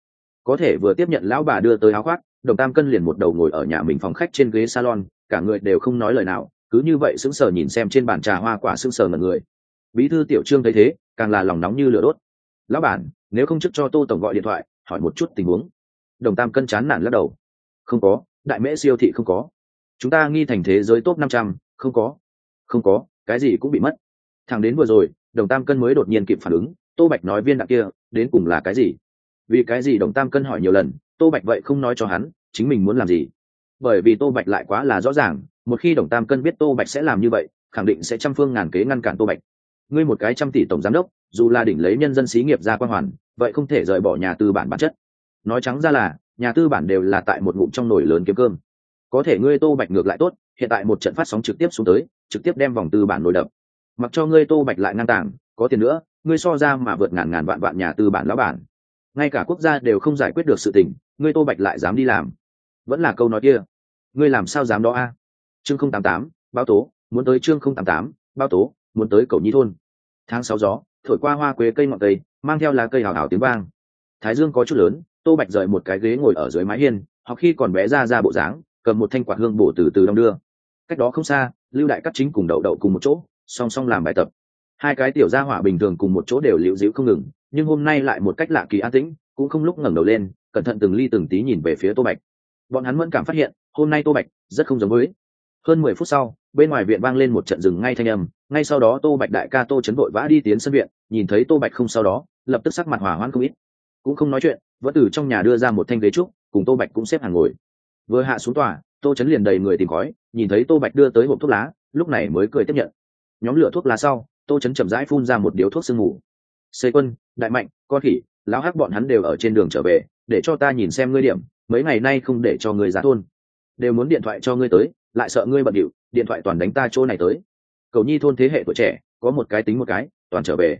Có thể vừa tiếp nhận lão bà đưa tới áo khoác, đồng tam cân liền một đầu ngồi ở nhà mình phòng khách trên ghế salon, cả người đều không nói lời nào, cứ như vậy sững sờ nhìn xem trên bàn trà hoa quả sững sờ ngần người bí thư tiểu trương thấy thế, càng là lòng nóng như lửa đốt. Lão bản, nếu không trước cho tô tổng gọi điện thoại, hỏi một chút tình huống. Đồng tam cân chán nản lắc đầu. Không có, đại mễ siêu thị không có. Chúng ta nghi thành thế giới top năm trăm, không có. Không có, cái gì cũng bị mất. Thằng đến vừa rồi, đồng tam cân mới đột nhiên kịp phản ứng, tô bạch nói viên đạn kia, đến cùng là cái gì? Vì cái gì đồng tam cân hỏi nhiều lần, tô bạch vậy không nói cho hắn, chính mình muốn làm gì? Bởi vì tô bạch lại quá là rõ ràng, một khi đồng tam cân biết tô bạch sẽ làm như vậy, khẳng định sẽ trăm phương ngàn kế ngăn cản tô bạch ngươi một cái trăm tỷ tổng giám đốc, dù là đỉnh lấy nhân dân xí nghiệp ra quan hoàn, vậy không thể rời bỏ nhà tư bản bản chất. Nói trắng ra là, nhà tư bản đều là tại một ngụm trong nồi lớn kiếm cơm. Có thể ngươi tô bạch ngược lại tốt, hiện tại một trận phát sóng trực tiếp xuống tới, trực tiếp đem vòng tư bản nổi đập. Mặc cho ngươi tô bạch lại ngang tàng, có tiền nữa, ngươi so ra mà vượt ngàn ngàn vạn vạn nhà tư bản lão bản. Ngay cả quốc gia đều không giải quyết được sự tình, ngươi tô bạch lại dám đi làm. Vẫn là câu nói kia. Ngươi làm sao dám đó a? Chương không tám tám, báo tố, muốn tới chương không tám tám, báo tố muốn tới cầu nhi thôn. Tháng sáu gió, thổi qua hoa quế cây ngọn cây, mang theo lá cây hào hào tiếng vang. Thái dương có chút lớn, tô bạch rời một cái ghế ngồi ở dưới mái hiên hoặc khi còn bé ra ra bộ dáng, cầm một thanh quạt hương bổ từ từ đong đưa. Cách đó không xa, lưu đại cắt chính cùng đậu đậu cùng một chỗ, song song làm bài tập. Hai cái tiểu gia hỏa bình thường cùng một chỗ đều liễu dĩu không ngừng, nhưng hôm nay lại một cách lạ kỳ an tĩnh, cũng không lúc ngẩng đầu lên, cẩn thận từng ly từng tí nhìn về phía tô bạch. Bọn hắn mẫn cảm phát hiện, hôm nay tô bạch rất không giống với. Hơn mười phút sau, bên ngoài viện vang lên một trận rừng ngay thanh âm ngay sau đó tô bạch đại ca tô chấn vội vã đi tiến sân viện, nhìn thấy tô bạch không sau đó, lập tức sắc mặt hỏa hoãn không ít. Cũng không nói chuyện, vẫn từ trong nhà đưa ra một thanh ghế trúc, cùng tô bạch cũng xếp hàng ngồi. Vừa hạ xuống tòa, tô chấn liền đầy người tìm khói nhìn thấy tô bạch đưa tới hộp thuốc lá, lúc này mới cười tiếp nhận. Nhóm lửa thuốc lá sau, tô chấn chậm rãi phun ra một điếu thuốc sương mù. Xây quân, đại mạnh, con khỉ, lão hắc bọn hắn đều ở trên đường trở về, để cho ta nhìn xem ngươi điểm, mấy ngày nay không để cho ngươi ra thôn. Đều muốn điện thoại cho ngươi tới, lại sợ ngươi bận điệu, điện thoại toàn đánh ta chỗ này tới cầu nhi thôn thế hệ tuổi trẻ, có một cái tính một cái, toàn trở về.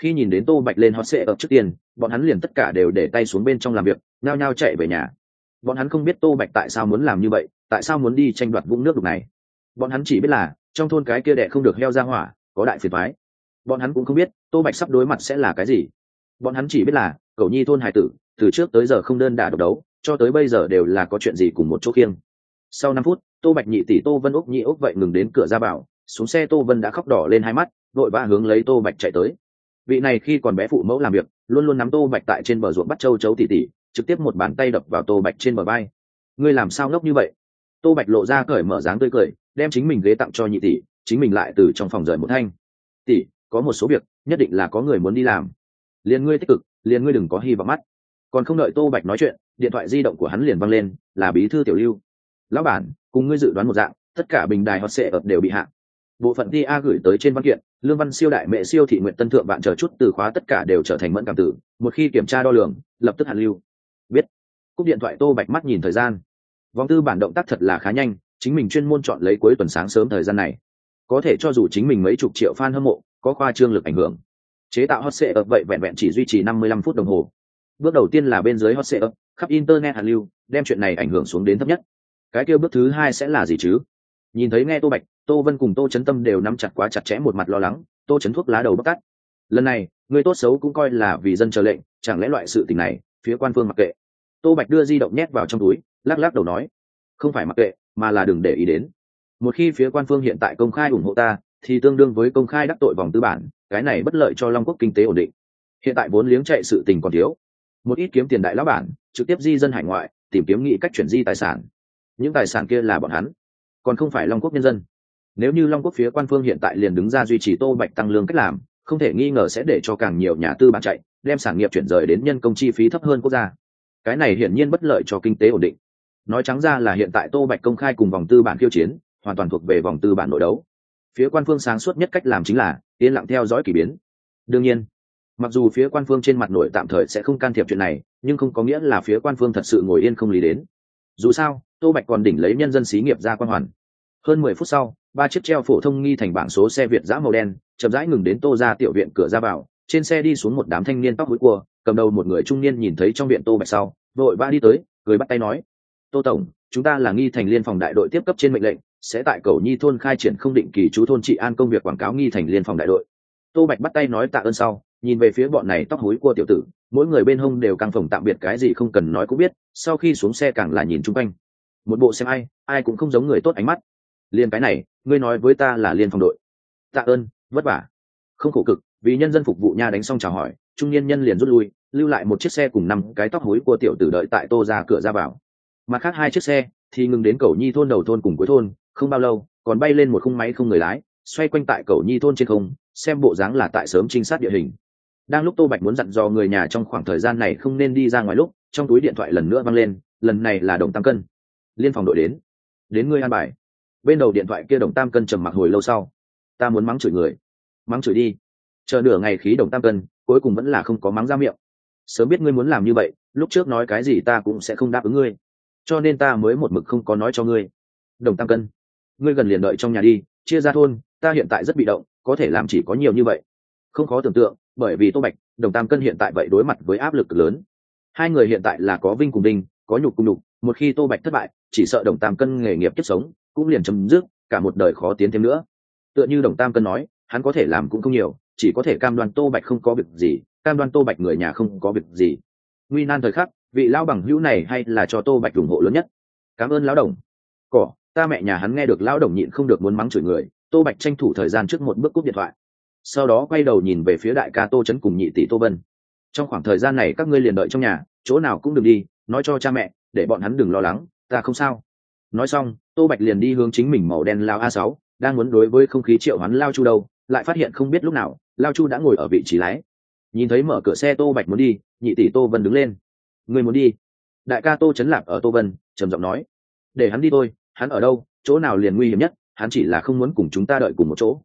Khi nhìn đến tô bạch lên hot sệ ập trước tiên bọn hắn liền tất cả đều để tay xuống bên trong làm việc, nhao nhao chạy về nhà. Bọn hắn không biết tô bạch tại sao muốn làm như vậy, tại sao muốn đi tranh đoạt vũng nước đục này. Bọn hắn chỉ biết là, trong thôn cái kia đệ không được heo ra hỏa, có đại phiền thoái bọn hắn cũng không biết, tô bạch sắp đối mặt sẽ là cái gì. Bọn hắn chỉ biết là, cầu nhi thôn hải tử, từ trước tới giờ không đơn đả độc đấu, cho tới bây giờ đều là có chuyện gì cùng một chỗ khiêng. Sau năm phút, tô bạch nhị tỷ tô vân úc nhị úc vậy ngừng đến cửa ra bảo xuống xe tô vân đã khóc đỏ lên hai mắt, vội vã hướng lấy tô bạch chạy tới. Vị này khi còn bé phụ mẫu làm việc, luôn luôn nắm tô bạch tại trên bờ ruộng bắt châu chấu tỉ tỉ, trực tiếp một bàn tay đập vào tô bạch trên bờ vai. Ngươi làm sao ngốc như vậy? Tô bạch lộ ra cởi mở dáng tươi cười, đem chính mình ghế tặng cho nhị tỷ, chính mình lại từ trong phòng rời một thanh. Tỷ, có một số việc, nhất định là có người muốn đi làm. Liền ngươi tích cực, liền ngươi đừng có hy vọng mắt. Còn không đợi tô bạch nói chuyện, điện thoại di động của hắn liền văng lên, là bí thư tiểu lưu. Lão bản, cùng ngươi dự đoán một dạng, tất cả bình đài hot sệ ập đều bị hạ bộ phận ti a gửi tới trên văn kiện, lương văn siêu đại mẹ siêu thị nguyện tân thượng bạn chờ chút từ khóa tất cả đều trở thành mẫn cảm tử, một khi kiểm tra đo lường, lập tức Hàn lưu. Biết. Cúp điện thoại tô bạch mắt nhìn thời gian. Vòng tư bản động tác thật là khá nhanh, chính mình chuyên môn chọn lấy cuối tuần sáng sớm thời gian này. Có thể cho dù chính mình mấy chục triệu fan hâm mộ, có khoa trương lực ảnh hưởng. Chế tạo hot sệ ập vậy vẹn vẹn chỉ duy trì năm mươi lăm phút đồng hồ. Bước đầu tiên là bên dưới hot sệ ập khắp internet hàn lưu, đem chuyện này ảnh hưởng xuống đến thấp nhất. Cái kêu bước thứ hai sẽ là gì chứ? Nhìn thấy nghe tô bạch, tô vân cùng tô chấn tâm đều nắm chặt quá chặt chẽ một mặt lo lắng, tô chấn thuốc lá đầu bóc tắt lần này, người tốt xấu cũng coi là vì dân chờ lệnh, chẳng lẽ loại sự tình này, phía quan phương mặc kệ. Tô bạch đưa di động nhét vào trong túi, lắc lắc đầu nói, không phải mặc kệ, mà là đừng để ý đến. Một khi phía quan phương hiện tại công khai ủng hộ ta, thì tương đương với công khai đắc tội vòng tư bản, cái này bất lợi cho long quốc kinh tế ổn định. Hiện tại vốn liếng chạy sự tình còn thiếu. Một ít kiếm tiền đại lão bản, trực tiếp di dân hải ngoại, tìm kiếm nghị cách chuyển di tài sản. Những tài sản kia là bọn hắn còn không phải long quốc nhân dân. Nếu như long quốc phía quan phương hiện tại liền đứng ra duy trì tô bạch tăng lương cách làm, không thể nghi ngờ sẽ để cho càng nhiều nhà tư bản chạy, đem sản nghiệp chuyển rời đến nhân công chi phí thấp hơn quốc gia. Cái này hiển nhiên bất lợi cho kinh tế ổn định. Nói trắng ra là hiện tại tô bạch công khai cùng vòng tư bản khiêu chiến, hoàn toàn thuộc về vòng tư bản nội đấu. Phía quan phương sáng suốt nhất cách làm chính là yên lặng theo dõi k ỳ biến. Đương nhiên, mặc dù phía quan phương trên mặt nội tạm thời sẽ không can thiệp chuyện này, nhưng không có nghĩa là phía quan phương thật sự ngồi yên không lý đến. Dù sao, tô bạch còn đỉnh lấy nhân dân xí nghiệp ra quan hoàn hơn mười phút sau, ba chiếc treo phổ thông nghi thành bảng số xe việt giã màu đen, chậm rãi ngừng đến tô ra tiểu viện cửa ra vào. Trên xe đi xuống một đám thanh niên tóc mũi cua, cầm đầu một người trung niên nhìn thấy trong viện tô bạch sau, vội vã đi tới, cười bắt tay nói, tô tổng, chúng ta là nghi thành liên phòng đại đội tiếp cấp trên mệnh lệnh, sẽ tại cầu nhi thôn khai triển không định kỳ chú thôn trị an công việc quảng cáo nghi thành liên phòng đại đội. Tô bạch bắt tay nói tạ ơn sau, nhìn về phía bọn này tóc hối cua tiểu tử, mỗi người bên hông đều căng phòng tạm biệt cái gì không cần nói cũng biết, sau khi xuống xe càng là nhìn chung quanh. Một bộ xem ai ai cũng không giống người tốt ánh mắt liên cái này, ngươi nói với ta là liên phòng đội. Tạ ơn, vất vả. Không khổ cực, vì nhân dân phục vụ nha đánh xong chào hỏi, trung niên nhân liền rút lui, lưu lại một chiếc xe cùng năm cái tóc hối của tiểu tử đợi tại tô ra cửa ra vào. Mặt khác hai chiếc xe thì ngừng đến cầu nhi thôn đầu thôn cùng cuối thôn, không bao lâu, còn bay lên một khung máy không người lái, xoay quanh tại cầu nhi thôn trên không, xem bộ dáng là tại sớm trinh sát địa hình. Đang lúc tô bạch muốn dặn dò người nhà trong khoảng thời gian này không nên đi ra ngoài lúc, trong túi điện thoại lần nữa văng lên, lần này là đồng tăng cân. Liên phòng đội đến. Đến ngươi an bài bên đầu điện thoại kia đồng tam cân trầm mặc hồi lâu sau. Ta muốn mắng chửi người. Mắng chửi đi. Chờ nửa ngày khí đồng tam cân, cuối cùng vẫn là không có mắng ra miệng. Sớm biết ngươi muốn làm như vậy, lúc trước nói cái gì ta cũng sẽ không đáp ứng ngươi. Cho nên ta mới một mực không có nói cho ngươi. Đồng tam cân, ngươi gần liền đợi trong nhà đi, chia ra thôn, ta hiện tại rất bị động, có thể làm chỉ có nhiều như vậy. Không khó tưởng tượng, bởi vì tô bạch, đồng tam cân hiện tại vậy đối mặt với áp lực lớn. Hai người hiện tại là có vinh cùng đinh có nhục cùng nhục, một khi tô bạch thất bại, chỉ sợ đồng tam cân nghề nghiệp kiếp sống cũng liền chấm dứt, cả một đời khó tiến thêm nữa. Tựa như đồng tam cân nói, hắn có thể làm cũng không nhiều, chỉ có thể cam đoan tô bạch không có việc gì, cam đoan tô bạch người nhà không có việc gì. Nguy nan thời khắc, vị lão bằng hữu này hay là cho tô bạch ủng hộ lớn nhất. Cảm ơn lão đồng. Cỏ, ta mẹ nhà hắn nghe được lão đồng nhịn không được muốn mắng chửi người, tô bạch tranh thủ thời gian trước một bước cúp điện thoại. Sau đó quay đầu nhìn về phía đại ca tô trấn cùng nhị tỷ tô vân. Trong khoảng thời gian này các ngươi liền đợi trong nhà, chỗ nào cũng đừng đi, nói cho cha mẹ, để bọn hắn đừng lo lắng, ta không sao nói xong, tô bạch liền đi hướng chính mình màu đen lao a sáu, đang muốn đối với không khí triệu hắn lao chu đâu, lại phát hiện không biết lúc nào, lao chu đã ngồi ở vị trí lái. Nhìn thấy mở cửa xe tô bạch muốn đi, nhị tỷ tô vân đứng lên. Người muốn đi? Đại ca tô chấn lạc ở tô vân, trầm giọng nói. Để hắn đi thôi, hắn ở đâu, chỗ nào liền nguy hiểm nhất, hắn chỉ là không muốn cùng chúng ta đợi cùng một chỗ.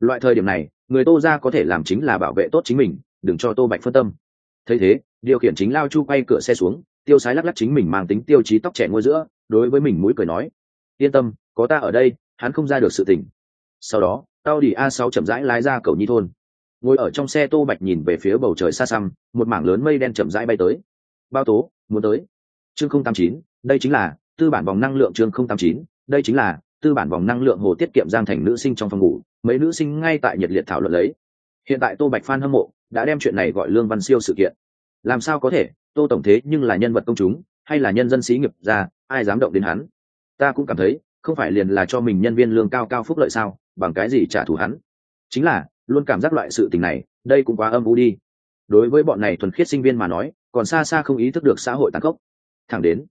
Loại thời điểm này, người tô ra có thể làm chính là bảo vệ tốt chính mình, đừng cho tô bạch phân tâm. Thấy thế, điều khiển chính lao chu quay cửa xe xuống tiêu sái lắc lắc chính mình mang tính tiêu chí tóc trẻ ngôi giữa, đối với mình mũi cười nói, yên tâm, có ta ở đây, hắn không ra được sự tình. Sau đó tao đi a sáu chậm rãi lái ra cầu nhi thôn. Ngồi ở trong xe tô bạch nhìn về phía bầu trời xa xăm, một mảng lớn mây đen chậm rãi bay tới. Bao tố, muốn tới. Chương không tám chín, đây chính là tư bản vòng năng lượng chương không tám chín, đây chính là tư bản vòng năng lượng hồ tiết kiệm giang thành nữ sinh trong phòng ngủ, mấy nữ sinh ngay tại nhiệt liệt thảo luận lấy. Hiện tại tô bạch phan hâm mộ, đã đem chuyện này gọi lương văn siêu sự kiện. Làm sao có thể? Tô tổng thế nhưng là nhân vật công chúng, hay là nhân dân sĩ nghiệp ra, ai dám động đến hắn? Ta cũng cảm thấy, không phải liền là cho mình nhân viên lương cao cao phúc lợi sao, bằng cái gì trả thù hắn? Chính là, luôn cảm giác loại sự tình này, đây cũng quá âm u đi. Đối với bọn này thuần khiết sinh viên mà nói, còn xa xa không ý thức được xã hội tàn khốc. Thẳng đến,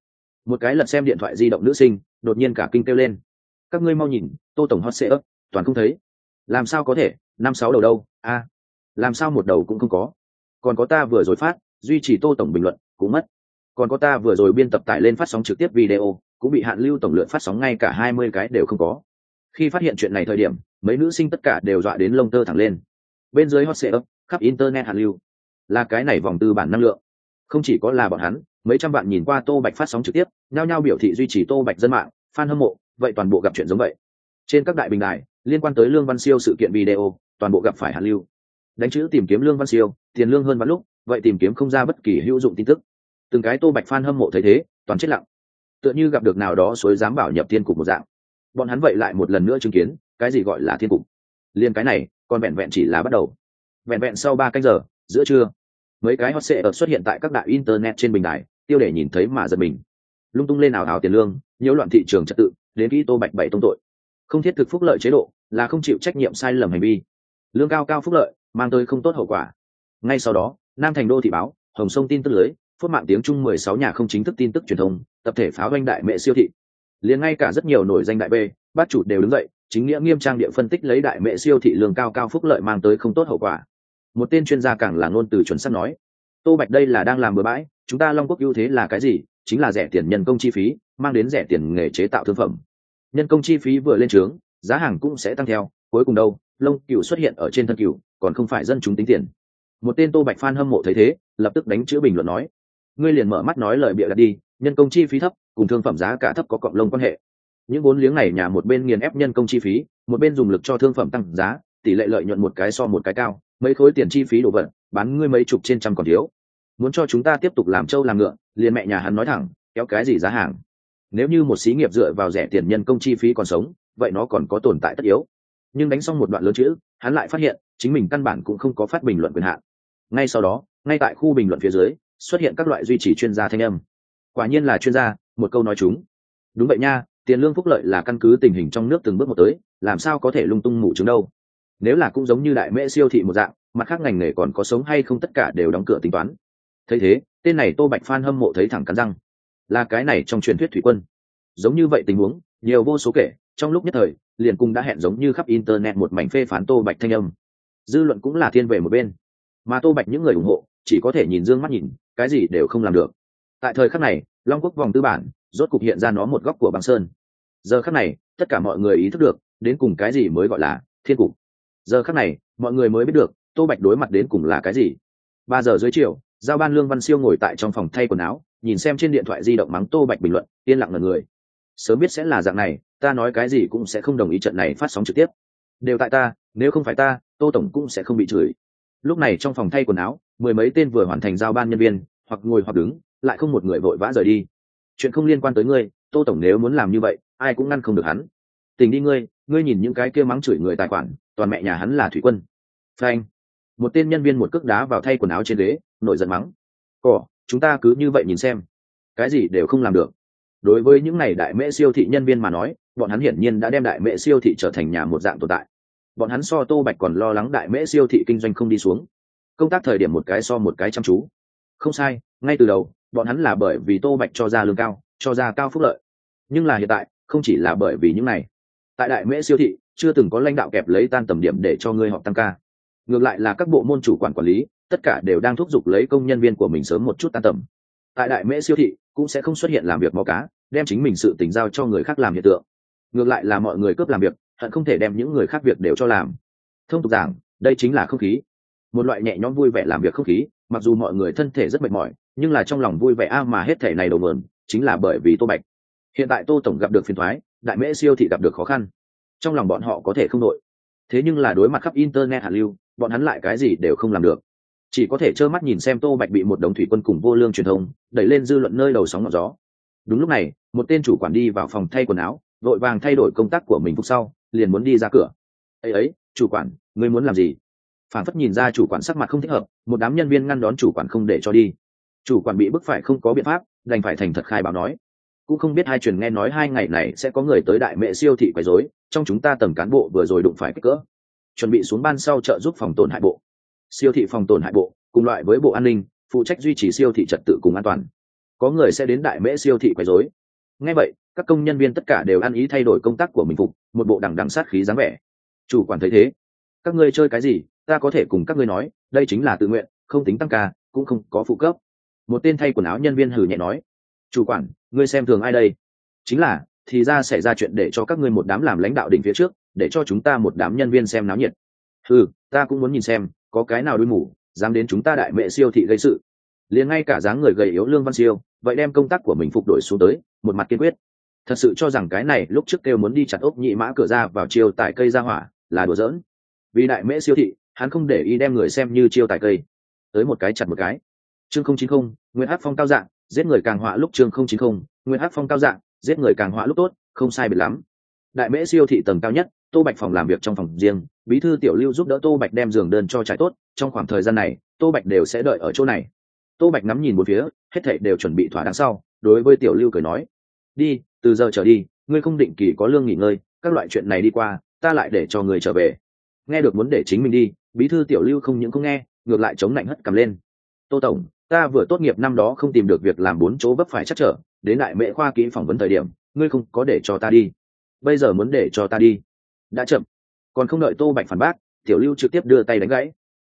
một cái lật xem điện thoại di động nữ sinh, đột nhiên cả kinh kêu lên. Các ngươi mau nhìn, tô tổng hot sẽ ấp toàn không thấy. Làm sao có thể, năm sáu đầu đâu, a? Làm sao một đầu cũng không có. Còn có ta vừa rồi phát duy trì tô tổng bình luận, cũng mất. Còn có ta vừa rồi biên tập tải lên phát sóng trực tiếp video, cũng bị hạn lưu tổng lượng phát sóng ngay cả hai mươi cái đều không có. Khi phát hiện chuyện này thời điểm, mấy nữ sinh tất cả đều dọa đến lông tơ thẳng lên. Bên dưới hot sệ ấp khắp internet hạn lưu. Là cái này vòng tư bản năng lượng. Không chỉ có là bọn hắn, mấy trăm bạn nhìn qua tô bạch phát sóng trực tiếp, nhao nhao biểu thị duy trì tô bạch dân mạng, fan hâm mộ, vậy toàn bộ gặp chuyện giống vậy. Trên các đại bình đài, liên quan tới lương văn siêu sự kiện video, toàn bộ gặp phải hàn lưu. Đánh chữ tìm kiếm lương văn siêu, tiền lương hơn vắn lúc vậy tìm kiếm không ra bất kỳ hữu dụng tin tức. Từng cái tô bạch phan hâm mộ thấy thế, toàn chết lặng. Tựa như gặp được nào đó suối dám bảo nhập thiên cục một dạng. Bọn hắn vậy lại một lần nữa chứng kiến, cái gì gọi là thiên cục. Liên cái này, còn vẹn vẹn chỉ là bắt đầu. Vẹn vẹn sau ba canh giờ, giữa trưa, mấy cái hot sệ ở xuất hiện tại các đại internet trên bình đài, tiêu để nhìn thấy mà giật mình. Lung tung lên ảo ảo tiền lương, nhiễu loạn thị trường trật tự, đến kỹ tô bạch bảy tông tội. Không thiết thực phúc lợi chế độ, là không chịu trách nhiệm sai lầm hành vi. Lương cao cao phúc lợi, mang tới không tốt hậu quả. Ngay sau đó nam thành đô thị báo, hồng sông tin tức lưới, phốt mạng tiếng trung mười sáu nhà không chính thức tin tức truyền thông, tập thể pháo doanh đại mẹ siêu thị. Liền ngay cả rất nhiều nổi danh đại b bác chủ đều đứng dậy, chính nghĩa nghiêm trang địa phân tích lấy đại mẹ siêu thị lương cao cao phúc lợi mang tới không tốt hậu quả. Một tên chuyên gia càng là ngôn từ chuẩn sắp nói, tô bạch đây là đang làm bừa bãi, chúng ta long quốc ưu thế là cái gì? Chính là rẻ tiền nhân công chi phí, mang đến rẻ tiền nghề chế tạo thương phẩm. Nhân công chi phí vừa lên trướng, giá hàng cũng sẽ tăng theo, cuối cùng đâu lông cựu xuất hiện ở trên thân cựu còn không phải dân chúng tính tiền một tên tô bạch phan hâm mộ thấy thế, lập tức đánh chữ bình luận nói, ngươi liền mở mắt nói lời bịa đặt đi, nhân công chi phí thấp, cùng thương phẩm giá cả thấp có cộng lông quan hệ. Những vốn liếng này nhà một bên nghiền ép nhân công chi phí, một bên dùng lực cho thương phẩm tăng giá, tỷ lệ lợi nhuận một cái so một cái cao, mấy khối tiền chi phí đồ vật, bán ngươi mấy chục trên trăm còn thiếu. Muốn cho chúng ta tiếp tục làm trâu làm ngựa, liền mẹ nhà hắn nói thẳng, kéo cái gì giá hàng? Nếu như một xí nghiệp dựa vào rẻ tiền nhân công chi phí còn sống, vậy nó còn có tồn tại tất yếu. Nhưng đánh xong một đoạn lớn chữ, hắn lại phát hiện, chính mình căn bản cũng không có phát bình luận quyền hạn ngay sau đó, ngay tại khu bình luận phía dưới, xuất hiện các loại duy trì chuyên gia thanh âm. Quả nhiên là chuyên gia, một câu nói chúng. Đúng vậy nha, tiền lương phúc lợi là căn cứ tình hình trong nước từng bước một tới, làm sao có thể lung tung mù chứng đâu. Nếu là cũng giống như đại mễ siêu thị một dạng, mặt khác ngành nghề còn có sống hay không tất cả đều đóng cửa tính toán. Thấy thế, tên này tô bạch phan hâm mộ thấy thẳng cắn răng. Là cái này trong truyền thuyết thủy quân. Giống như vậy tình huống, nhiều vô số kể, trong lúc nhất thời, liền cung đã hẹn giống như khắp internet một mảnh phê phán tô bạch thanh âm. Dư luận cũng là thiên về một bên mà tô bạch những người ủng hộ, chỉ có thể nhìn d ư ơ n g mắt nhìn, cái gì đều không làm được. Tại thời khắc này, long quốc vòng tư bản, rốt cục hiện ra nó một góc của băng sơn. Giờ khắc này, tất cả mọi người ý thức được, đến cùng cái gì mới gọi là thiên cục. Giờ khắc này, mọi người mới biết được, tô bạch đối mặt đến cùng là cái gì. Ba giờ dưới chiều, giao ban lương văn siêu ngồi tại trong phòng thay quần áo, nhìn xem trên điện thoại di động mắng tô bạch bình luận, yên lặng là người. Sớm biết sẽ là dạng này, ta nói cái gì cũng sẽ không đồng ý trận này phát sóng trực tiếp. Đều tại ta, nếu không phải ta, tô tổng cũng sẽ không bị chửi lúc này trong phòng thay quần áo, mười mấy tên vừa hoàn thành giao ban nhân viên, hoặc ngồi hoặc đứng, lại không một người vội vã rời đi. Chuyện không liên quan tới ngươi, tô tổng nếu muốn làm như vậy, ai cũng ngăn không được hắn. Tình đi ngươi ngươi nhìn những cái kia mắng chửi người tài khoản, toàn mẹ nhà hắn là thủy quân. Frank một tên nhân viên một cước đá vào thay quần áo trên ghế, nổi giận mắng. Cỏ, chúng ta cứ như vậy nhìn xem. Cái gì đều không làm được. Đối với những này đại mễ siêu thị nhân viên mà nói, bọn hắn hiển nhiên đã đem đại mễ siêu thị trở thành nhà một dạng tồn tại bọn hắn so tô bạch còn lo lắng đại mễ siêu thị kinh doanh không đi xuống. Công tác thời điểm một cái so một cái chăm chú. Không sai, ngay từ đầu, bọn hắn là bởi vì tô bạch cho ra lương cao, cho ra cao phúc lợi. Nhưng là hiện tại, không chỉ là bởi vì những này. Tại đại mễ siêu thị, chưa từng có lãnh đạo kẹp lấy tan tầm điểm để cho ngươi họp tăng ca. Ngược lại là các bộ môn chủ quản quản lý, tất cả đều đang thúc giục lấy công nhân viên của mình sớm một chút tan tầm. Tại đại mễ siêu thị, cũng sẽ không xuất hiện làm việc mò cá, đem chính mình sự tình giao cho người khác làm hiện tượng. Ngược lại là mọi người cướp làm việc hận không thể đem những người khác việc đều cho làm. Thông tục giảng, đây chính là không khí. Một loại nhẹ nhõm vui vẻ làm việc không khí, mặc dù mọi người thân thể rất mệt mỏi, nhưng là trong lòng vui vẻ a mà hết thể này đầu mượn chính là bởi vì tô bạch. Hiện tại tô tổng gặp được phiền thoái, đại mễ siêu thị gặp được khó khăn. Trong lòng bọn họ có thể không đội. Thế nhưng là đối mặt khắp internet hạ lưu, bọn hắn lại cái gì đều không làm được. Chỉ có thể trơ mắt nhìn xem tô bạch bị một đồng thủy quân cùng vô lương truyền thông, đẩy lên dư luận nơi đầu sóng ngọn gió. Đúng lúc này, một tên chủ quản đi vào phòng thay quần áo, vội vàng thay đổi công tác của mình phục sau liền muốn đi ra cửa. Ấy ấy chủ quản, ngươi muốn làm gì? Phản phất nhìn ra chủ quản sắc mặt không thích hợp, một đám nhân viên ngăn đón chủ quản không để cho đi. Chủ quản bị bức phải không có biện pháp, đành phải thành thật khai báo nói. Cũng không biết hai truyền nghe nói hai ngày này sẽ có người tới đại mệ siêu thị quấy rối, trong chúng ta tầm cán bộ vừa rồi đụng phải kích cỡ. Chuẩn bị xuống ban sau trợ giúp phòng tổn hại bộ. Siêu thị phòng tổn hại bộ, cùng loại với bộ an ninh, phụ trách duy trì siêu thị trật tự cùng an toàn. Có người sẽ đến đại mễ siêu thị quấy rối. Ngay vậy các công nhân viên tất cả đều ăn ý thay đổi công tác của mình phục, một bộ đằng đằng sát khí dáng vẻ. Chủ quản thấy thế. Các ngươi chơi cái gì? Ta có thể cùng các ngươi nói, đây chính là tự nguyện, không tính tăng ca, cũng không có phụ cấp. Một tên thay quần áo nhân viên hử nhẹ nói. Chủ quản, ngươi xem thường ai đây? Chính là, thì ra xảy ra chuyện để cho các ngươi một đám làm lãnh đạo đỉnh phía trước, để cho chúng ta một đám nhân viên xem náo nhiệt. Ừ ta cũng muốn nhìn xem, có cái nào đuôi mù, dám đến chúng ta đại mệ siêu thị gây sự. Liền ngay cả dáng người gầy yếu lương văn siêu, vậy đem công tác của mình phục đổi xuống tới, một mặt kiên quyết thật sự cho rằng cái này lúc trước kêu muốn đi chặt ốc nhị mã cửa ra vào chiêu tại cây ra hỏa là đùa giỡn. Vì đại mễ siêu thị, hắn không để ý đem người xem như chiêu tại cây. Tới một cái chặt một cái. Chương không chín không nguyễn hát phong cao dạng, giết người càng họa lúc chương không chín không nguyễn hát phong cao dạng, giết người càng họa lúc tốt, không sai biệt lắm. Đại mễ siêu thị tầng cao nhất, tô bạch phòng làm việc trong phòng riêng, bí thư tiểu lưu giúp đỡ tô bạch đem giường đơn cho trải tốt, trong khoảng thời gian này, tô bạch đều sẽ đợi ở chỗ này. Tô bạch ngắm nhìn một phía, hết thệ đều chuẩn bị thỏa đáng sau, đối với tiểu lưu cười nói, đi từ giờ trở đi, ngươi không định kỳ có lương nghỉ ngơi, các loại chuyện này đi qua, ta lại để cho người trở về. Nghe được muốn để chính mình đi, bí thư tiểu lưu không những không nghe, ngược lại chống lạnh hất cầm lên. Tô tổng, ta vừa tốt nghiệp năm đó không tìm được việc làm bốn chỗ vấp phải chắc trở, đến đại mễ khoa kỹ phỏng vấn thời điểm, ngươi không có để cho ta đi. Bây giờ muốn để cho ta đi. Đã chậm. Còn không đợi tô bạch phản bác, tiểu lưu trực tiếp đưa tay đánh gãy.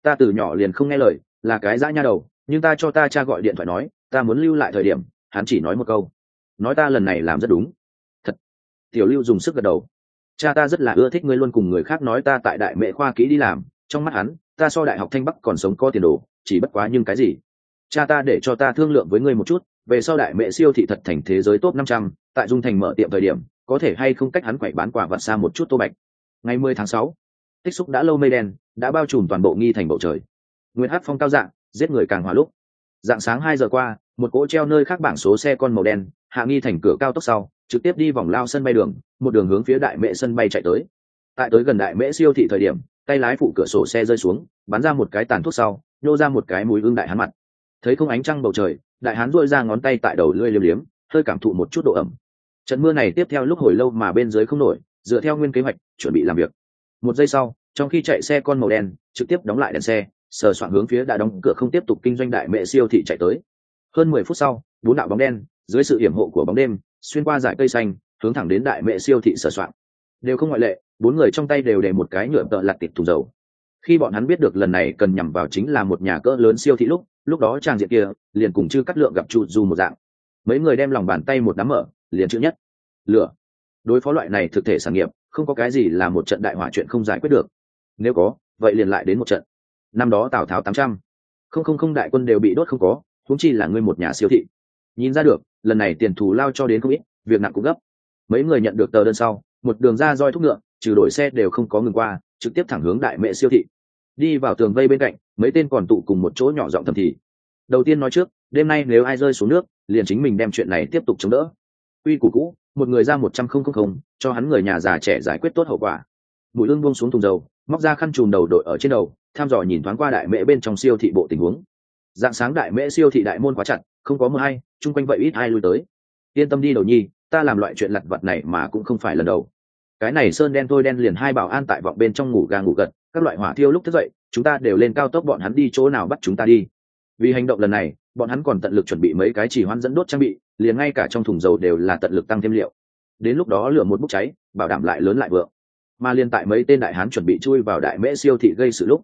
Ta từ nhỏ liền không nghe lời, là cái dã nha đầu, nhưng ta cho ta cha gọi điện thoại nói, ta muốn lưu lại thời điểm, hắn chỉ nói một câu nói ta lần này làm rất đúng. Thật. Tiểu lưu dùng sức gật đầu. Cha ta rất là ưa thích ngươi luôn cùng người khác nói ta tại đại mệ khoa kỹ đi làm. Trong mắt hắn, ta so đại học thanh bắc còn sống có tiền đồ, chỉ bất quá nhưng cái gì? Cha ta để cho ta thương lượng với ngươi một chút, về sau đại mệ siêu thị thật thành thế giới top năm trăm, tại dung thành mở tiệm thời điểm, có thể hay không cách hắn quậy bán quả vặt xa một chút tô bạch. Ngày mười tháng sáu, tích xúc đã lâu mây đen, đã bao trùm toàn bộ nghi thành bầu trời. Nguyên hát phong cao dạng, giết người càng hòa lúc. Dạng sáng hai giờ qua, một cỗ treo nơi khác bảng số xe con màu đen hạ nghi thành cửa cao tốc sau, trực tiếp đi vòng lao sân bay đường, một đường hướng phía đại mễ sân bay chạy tới. Tại tới gần đại mễ siêu thị thời điểm, tay lái phụ cửa sổ xe rơi xuống, bắn ra một cái tàn thuốc sau, nhô ra một cái mùi ương đại hắn mặt. Thấy không ánh trăng bầu trời, đại hán duỗi ra ngón tay tại đầu lưỡi liếm liếm, hơi cảm thụ một chút độ ẩm. Trận mưa này tiếp theo lúc hồi lâu mà bên dưới không nổi, dựa theo nguyên kế hoạch, chuẩn bị làm việc. Một giây sau, trong khi chạy xe con màu đen, trực tiếp đóng lại đèn xe, sờ soạn hướng phía đã đóng cửa không tiếp tục kinh doanh đại mẹ siêu thị chạy tới. Hơn mười phút sau, bốn đạo bóng đen dưới sự hiểm hộ của bóng đêm, xuyên qua dải cây xanh, hướng thẳng đến đại mệ siêu thị sở soạn. Đều không ngoại lệ, bốn người trong tay đều để một cái nhựa tợ lặt tịt thùng dầu. Khi bọn hắn biết được lần này cần nhằm vào chính là một nhà cỡ lớn siêu thị lúc lúc đó trang diện kia liền cùng chư cắt lượng gặp chu du một dạng. Mấy người đem lòng bàn tay một nắm mở, liền chữ nhất. Lửa. Đối phó loại này thực thể sản nghiệp, không có cái gì là một trận đại hỏa chuyện không giải quyết được. Nếu có, vậy liền lại đến một trận. Năm đó tào tháo tám trăm. Không không không đại quân đều bị đốt không có thúng chi là ngươi một nhà siêu thị nhìn ra được, lần này tiền thù lao cho đến không ít, việc nặng cũng gấp. Mấy người nhận được tờ đơn sau, một đường ra roi thúc ngựa, trừ đổi xe đều không có ngừng qua, trực tiếp thẳng hướng đại mẹ siêu thị. Đi vào tường vây bên cạnh, mấy tên còn tụ cùng một chỗ nhỏ giọng thầm thì. Đầu tiên nói trước, đêm nay nếu ai rơi xuống nước, liền chính mình đem chuyện này tiếp tục chống đỡ. Quy củ cũ, một người ra một trăm không không không, cho hắn người nhà già trẻ giải quyết tốt hậu quả. Mũi lương buông xuống thùng dầu, móc ra khăn chùm đầu đội ở trên đầu, tham dò nhìn thoáng qua đại mễ bên trong siêu thị bộ tình huống. Dạng sáng đại mễ siêu thị đại môn quá chặt không có mưa hay chung quanh vậy ít ai lui tới. Yên tâm đi đầu nhi, ta làm loại chuyện lặt vặt này mà cũng không phải lần đầu. Cái này sơn đen thôi đen liền hai bảo an tại vọng bên trong ngủ gà ngủ gật, các loại hỏa thiêu lúc thức dậy, chúng ta đều lên cao tốc bọn hắn đi chỗ nào bắt chúng ta đi. Vì hành động lần này, bọn hắn còn tận lực chuẩn bị mấy cái chỉ hoan dẫn đốt trang bị, liền ngay cả trong thùng dầu đều là tận lực tăng thêm liệu. Đến lúc đó lửa một bốc cháy, bảo đảm lại lớn lại vượng. Mà liên tại mấy tên đại hán chuẩn bị chui vào đại mễ siêu thị gây sự lúc,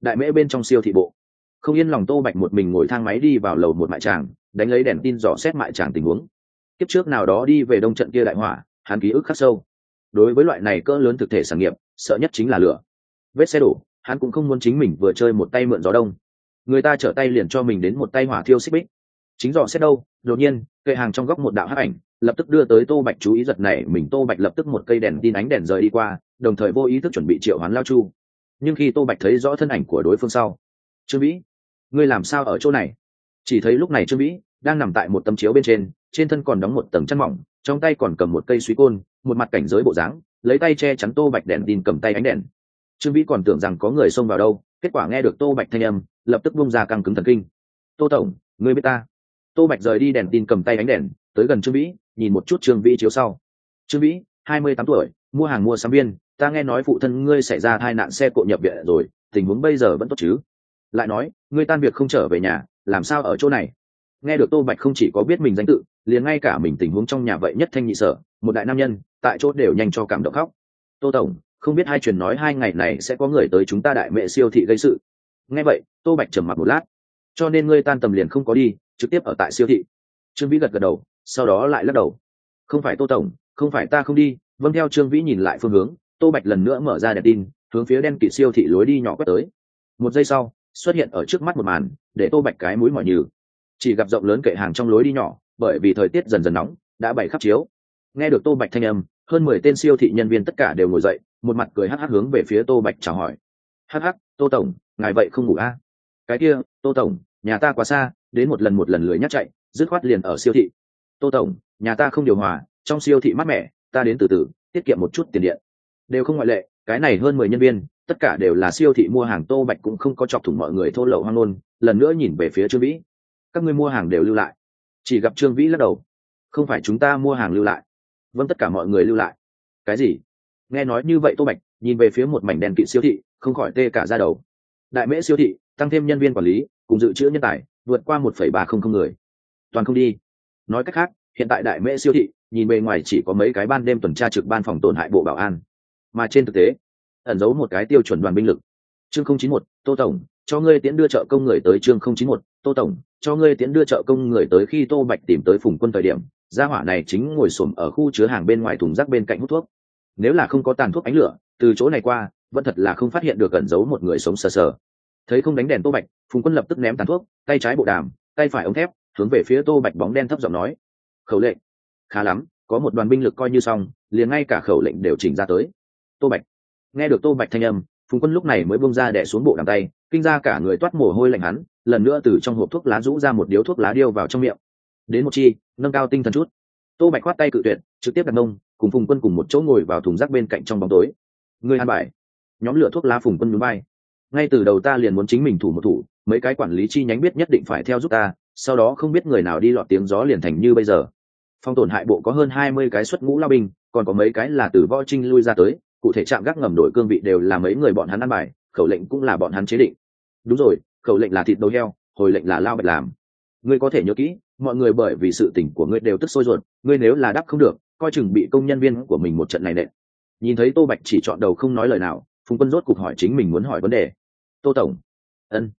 đại mễ bên trong siêu thị bộ, không yên lòng tô bạch một mình ngồi thang máy đi vào lầu một mại tràng đánh lấy đèn tin dò xét mại tràng tình huống. Kiếp trước nào đó đi về đông trận kia đại hỏa, hắn ký ức khắc sâu. Đối với loại này cỡ lớn thực thể sản nghiệp, sợ nhất chính là lửa. Vết xe đổ, hắn cũng không muốn chính mình vừa chơi một tay mượn gió đông. Người ta trở tay liền cho mình đến một tay hỏa thiêu xích bích. Chính dò xét đâu, đột nhiên, cây hàng trong góc một đạo hắc ảnh, lập tức đưa tới tô bạch chú ý giật này, mình tô bạch lập tức một cây đèn tin ánh đèn rời đi qua, đồng thời vô ý thức chuẩn bị triệu hoán lao chu. Nhưng khi tô bạch thấy rõ thân ảnh của đối phương sau, trương vĩ, ngươi làm sao ở chỗ này? Chỉ thấy lúc này trương vĩ đang nằm tại một tấm chiếu bên trên trên thân còn đóng một tầng chăn mỏng, trong tay còn cầm một cây suy côn, một mặt cảnh giới bộ dáng, lấy tay che chắn tô bạch đèn tin cầm tay ánh đèn. Trương vĩ còn tưởng rằng có người xông vào đâu, kết quả nghe được tô bạch thanh âm, lập tức bung ra căng cứng thần kinh. Tô tổng, ngươi biết ta? Tô bạch rời đi đèn tin cầm tay ánh đèn, tới gần trương vĩ, nhìn một chút trương vĩ chiếu sau. Trương vĩ, hai mươi tám tuổi, mua hàng mua sắm viên, ta nghe nói phụ thân ngươi xảy ra tai nạn xe cộ nhập viện rồi, tình huống bây giờ vẫn tốt chứ? Lại nói, ngươi tan việc không trở về nhà làm sao ở chỗ này? Nghe được tô bạch không chỉ có biết mình danh tự, liền ngay cả mình tình huống trong nhà vậy nhất thanh nhị sở, một đại nam nhân, tại chỗ đều nhanh cho cảm động khóc. Tô tổng, không biết hai truyền nói hai ngày này sẽ có người tới chúng ta đại mẹ siêu thị gây sự. Nghe vậy, tô bạch trầm mặt một lát. Cho nên ngươi tan tầm liền không có đi, trực tiếp ở tại siêu thị. Trương vĩ gật gật đầu, sau đó lại lắc đầu. Không phải tô tổng, không phải ta không đi vâng theo trương vĩ nhìn lại phương hướng, tô bạch lần nữa mở ra đèn tin, hướng phía đen kịt siêu thị lối đi nhỏ quét tới. Một giây sau, xuất hiện ở trước mắt một màn để tô bạch cái mũi mỏi nhừ. Chỉ gặp rộng lớn kệ hàng trong lối đi nhỏ, bởi vì thời tiết dần dần nóng, đã bày khắp chiếu. Nghe được tô bạch thanh âm, hơn mười tên siêu thị nhân viên tất cả đều ngồi dậy, một mặt cười hắc hắc hướng về phía tô bạch chào hỏi. Hắc hắc, tô tổng, ngài vậy không ngủ a à? cái kia, tô tổng, nhà ta quá xa, đến một lần một lần lưới nhắc chạy, dứt khoát liền ở siêu thị. Tô tổng, nhà ta không điều hòa, trong siêu thị mát mẻ, ta đến từ từ, tiết kiệm một chút tiền điện. Đều không ngoại lệ, cái này hơn mười nhân viên tất cả đều là siêu thị mua hàng tô bạch cũng không có chọc thủng mọi người thô lậu hoang nôn lần nữa nhìn về phía trương vĩ. Các ngươi mua hàng đều lưu lại. Chỉ gặp trương vĩ lắc đầu. Không phải chúng ta mua hàng lưu lại. Vâng tất cả mọi người lưu lại. Cái gì? Nghe nói như vậy tô bạch, nhìn về phía một mảnh đèn kỵ siêu thị, không khỏi tê cả ra đầu. Đại mễ siêu thị, tăng thêm nhân viên quản lý, cùng dự trữ nhân tài, vượt qua một phẩy ba không không người. Toàn không đi. Nói cách khác, hiện tại đại mễ siêu thị, nhìn bề ngoài chỉ có mấy cái ban đêm tuần tra trực ban phòng tổn hại bộ bảo an. Mà trên thực tế ẩn giấu một cái tiêu chuẩn đoàn binh lực. Chương không chín một, tô tổng, cho ngươi tiễn đưa trợ công người tới chương không chín một, tô tổng, cho ngươi tiễn đưa trợ công người tới khi tô bạch tìm tới phùng quân thời điểm, gia hỏa này chính ngồi xổm ở khu chứa hàng bên ngoài thùng rác bên cạnh hút thuốc. Nếu là không có tàn thuốc ánh lửa, từ chỗ này qua, vẫn thật là không phát hiện được ẩn giấu một người sống sờ sờ. Thấy không đánh đèn tô bạch, phùng quân lập tức ném tàn thuốc, tay trái bộ đàm, tay phải ống thép, hướng về phía tô bạch bóng đen thấp giọng nói. Khẩu lệnh. Khá lắm, có một đoàn binh lực coi như xong, liền ngay cả khẩu lệnh đều chỉnh ra tới. Tô bạch nghe được tô bạch thanh âm, phùng quân lúc này mới bông ra đẻ xuống bộ đằng tay, kinh ra cả người toát mồ hôi lạnh hắn, lần nữa từ trong hộp thuốc lá rũ ra một điếu thuốc lá điêu vào trong miệng. Đến một chi, nâng cao tinh thần chút. Tô bạch khoát tay cự tuyệt, trực tiếp đặt mông, cùng phùng quân cùng một chỗ ngồi vào thùng rác bên cạnh trong bóng tối. Người an bài. Nhóm lửa thuốc lá phùng quân núi bay ngay từ đầu ta liền muốn chính mình thủ một thủ, mấy cái quản lý chi nhánh biết nhất định phải theo giúp ta, sau đó không biết người nào đi lọt tiếng gió liền thành như bây giờ. Phong tổn hại bộ có hơn hai mươi cái xuất ngũ lao binh, còn có mấy cái là từ võ trinh lui ra tới cụ thể chạm gác ngầm đổi cương vị đều là mấy người bọn hắn ăn bài, khẩu lệnh cũng là bọn hắn chế định. Đúng rồi, khẩu lệnh là thịt đầu heo, hồi lệnh là lao bạch làm. Ngươi có thể nhớ kỹ, mọi người bởi vì sự tình của ngươi đều tức sôi ruột, ngươi nếu là đáp không được, coi chừng bị công nhân viên của mình một trận này nệ nhìn thấy tô bạch chỉ chọn đầu không nói lời nào, phùng quân rốt cục hỏi chính mình muốn hỏi vấn đề. Tô tổng. Ân.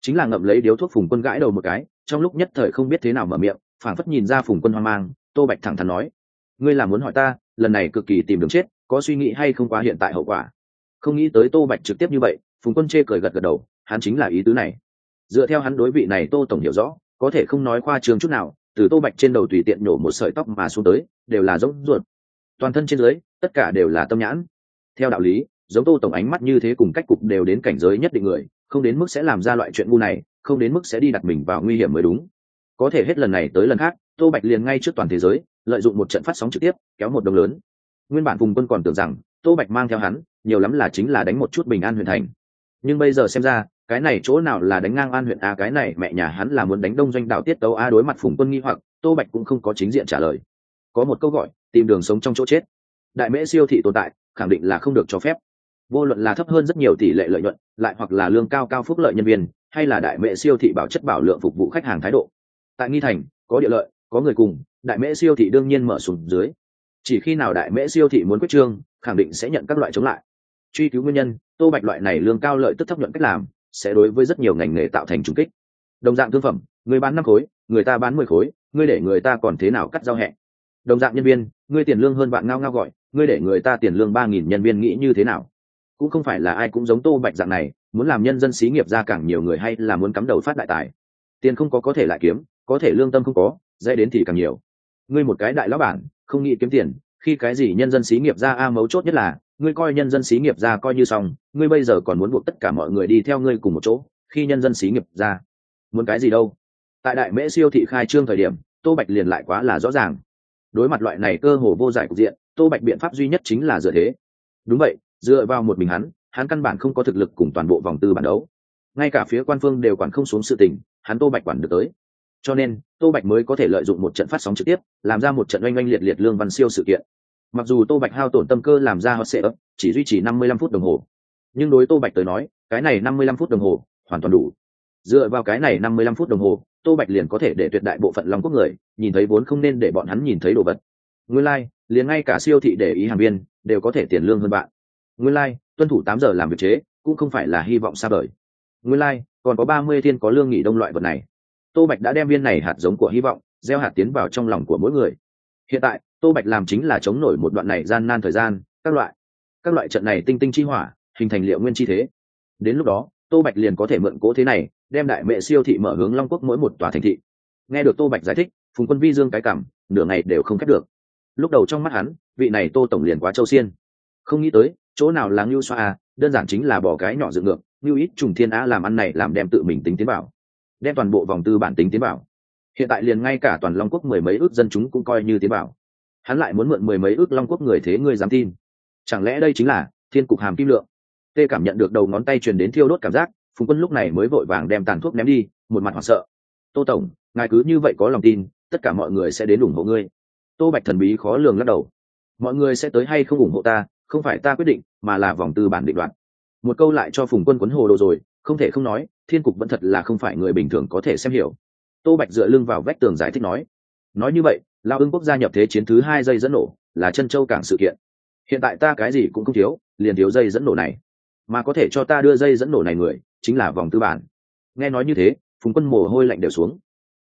Chính là ngậm lấy điếu thuốc phùng quân gãi đầu một cái, trong lúc nhất thời không biết thế nào mở miệng, phảng phất nhìn ra phùng quân hoang mang, tô bạch thẳng thắn nói. Ngươi là muốn hỏi ta lần này cực kỳ tìm đường chết, có suy nghĩ hay không qua hiện tại hậu quả. Không nghĩ tới tô bạch trực tiếp như vậy, phùng quân chê cười gật gật đầu, hắn chính là ý tứ này. Dựa theo hắn đối vị này tô tổng hiểu rõ, có thể không nói khoa trường chút nào, từ tô bạch trên đầu tùy tiện nhổ một sợi tóc mà xuống tới, đều là giống ruột. Toàn thân trên dưới, tất cả đều là tâm nhãn. Theo đạo lý, giống tô tổng ánh mắt như thế cùng cách cục đều đến cảnh giới nhất định người, không đến mức sẽ làm ra loại chuyện ngu này, không đến mức sẽ đi đặt mình vào nguy hiểm mới đúng. Có thể hết lần này tới lần khác, tô bạch liền ngay trước toàn thế giới lợi dụng một trận phát sóng trực tiếp, kéo một đồng lớn. Nguyên bản vùng quân còn tưởng rằng, tô bạch mang theo hắn, nhiều lắm là chính là đánh một chút bình an huyện thành. Nhưng bây giờ xem ra, cái này chỗ nào là đánh ngang an huyện a cái này mẹ nhà hắn là muốn đánh đông doanh đạo tiết tấu a đối mặt phùng quân nghi hoặc, tô bạch cũng không có chính diện trả lời. Có một câu gọi, tìm đường sống trong chỗ chết. Đại mễ siêu thị tồn tại, khẳng định là không được cho phép. Vô luận là thấp hơn rất nhiều tỷ lệ lợi nhuận, lại hoặc là lương cao cao phúc lợi nhân viên, hay là đại mễ siêu thị bảo chất bảo lượng phục vụ khách hàng thái độ. Tại nghi thành, có địa lợi có người cùng, đại mễ siêu thị đương nhiên mở sùng dưới. Chỉ khi nào đại mễ siêu thị muốn quyết trương, khẳng định sẽ nhận các loại chống lại. Truy cứu nguyên nhân, tô bạch loại này lương cao lợi tức thấp nhuận cách làm, sẽ đối với rất nhiều ngành nghề tạo thành trung kích. Đồng dạng thương phẩm, người bán năm khối, người ta bán mười khối, ngươi để người ta còn thế nào cắt giao hẹn đồng dạng nhân viên, ngươi tiền lương hơn bạn ngao ngao gọi, ngươi để người ta tiền lương ba nghìn nhân viên nghĩ như thế nào? Cũng không phải là ai cũng giống tô bạch dạng này, muốn làm nhân dân xí nghiệp ra càng nhiều người hay là muốn cắm đầu phát đại tài. Tiền không có có thể lại kiếm, có thể lương tâm không có dễ đến thì càng nhiều. Ngươi một cái đại lão bản, không nghĩ kiếm tiền, khi cái gì nhân dân xí nghiệp ra a mấu chốt nhất là, ngươi coi nhân dân xí nghiệp ra coi như xong, ngươi bây giờ còn muốn buộc tất cả mọi người đi theo ngươi cùng một chỗ, khi nhân dân xí nghiệp ra. Muốn cái gì đâu? Tại đại mễ siêu thị khai trương thời điểm, tô bạch liền lại quá là rõ ràng. Đối mặt loại này cơ hồ vô giải cục diện, tô bạch biện pháp duy nhất chính là dựa thế. Đúng vậy, dựa vào một mình hắn hắn căn bản không có thực lực cùng toàn bộ vòng tư bản đấu. Ngay cả phía quan phương đều quản không xuống sự tình, hắn tô bạch quản được tới cho nên tô bạch mới có thể lợi dụng một trận phát sóng trực tiếp làm ra một trận oanh oanh liệt liệt lương văn siêu sự kiện. Mặc dù tô bạch hao tổn tâm cơ làm ra hot sệ ấp chỉ duy trì năm mươi lăm phút đồng hồ. Nhưng đối tô bạch tới nói cái này năm mươi lăm phút đồng hồ hoàn toàn đủ. Dựa vào cái này năm mươi lăm phút đồng hồ tô bạch liền có thể để tuyệt đại bộ phận lòng quốc người nhìn thấy vốn không nên để bọn hắn nhìn thấy đồ vật. Nguyên lai、like, liền ngay cả siêu thị để ý hàng viên đều có thể tiền lương hơn bạn. Nguyên lai、like, tuân thủ tám giờ làm việc chế cũng không phải là hy vọng xa vời. Nguyên lai、like, còn có ba mươi thiên có lương nghỉ đông loại vật này tô bạch đã đem viên này hạt giống của hy vọng, gieo hạt tiến vào trong lòng của mỗi người. Hiện tại, tô bạch làm chính là chống nổi một đoạn này gian nan thời gian, các loại các loại trận này tinh tinh chi hỏa, hình thành liệu nguyên chi thế. Đến lúc đó, tô bạch liền có thể mượn cố thế này, đem đại mệ siêu thị mở hướng long quốc mỗi một tòa thành thị. Nghe được tô bạch giải thích, phùng quân vi dương cái cảm, nửa ngày đều không khép được. Lúc đầu trong mắt hắn, vị này tô tổng liền quá châu xiên. Không nghĩ tới, chỗ nào là ngưu xoa a, đơn giản chính là bỏ cái nhỏ dựng ngược, ngưu ít trùng thiên á làm ăn này làm đem tự mình tính tiến bảo đem toàn bộ vòng tư bản tính tiến bảo hiện tại liền ngay cả toàn long quốc mười mấy ước dân chúng cũng coi như tiến bảo hắn lại muốn mượn mười mấy ước long quốc người thế ngươi dám tin. Chẳng lẽ đây chính là thiên cục hàm kim lượng? Tê cảm nhận được đầu ngón tay truyền đến thiêu đốt cảm giác, phùng quân lúc này mới vội vàng đem tàn thuốc ném đi, một mặt hoảng sợ. Tô tổng, ngài cứ như vậy có lòng tin, tất cả mọi người sẽ đến ủng hộ ngươi. Tô bạch thần bí khó lường lắc đầu. Mọi người sẽ tới hay không ủng hộ ta, không phải ta quyết định, mà là vòng tư bản định đoạn một câu lại cho phùng quân quấn hồ đồ rồi không thể không nói, thiên cục vẫn thật là không phải người bình thường có thể xem hiểu. Tô bạch dựa lưng vào vách tường giải thích nói. Nói như vậy lao ưng quốc gia nhập thế chiến thứ hai dây dẫn nổ, là chân châu cảng sự kiện. Hiện tại ta cái gì cũng không thiếu, liền thiếu dây dẫn nổ này. Mà có thể cho ta đưa dây dẫn nổ này người, chính là vòng tư bản. Nghe nói như thế, phùng quân mồ hôi lạnh đều xuống.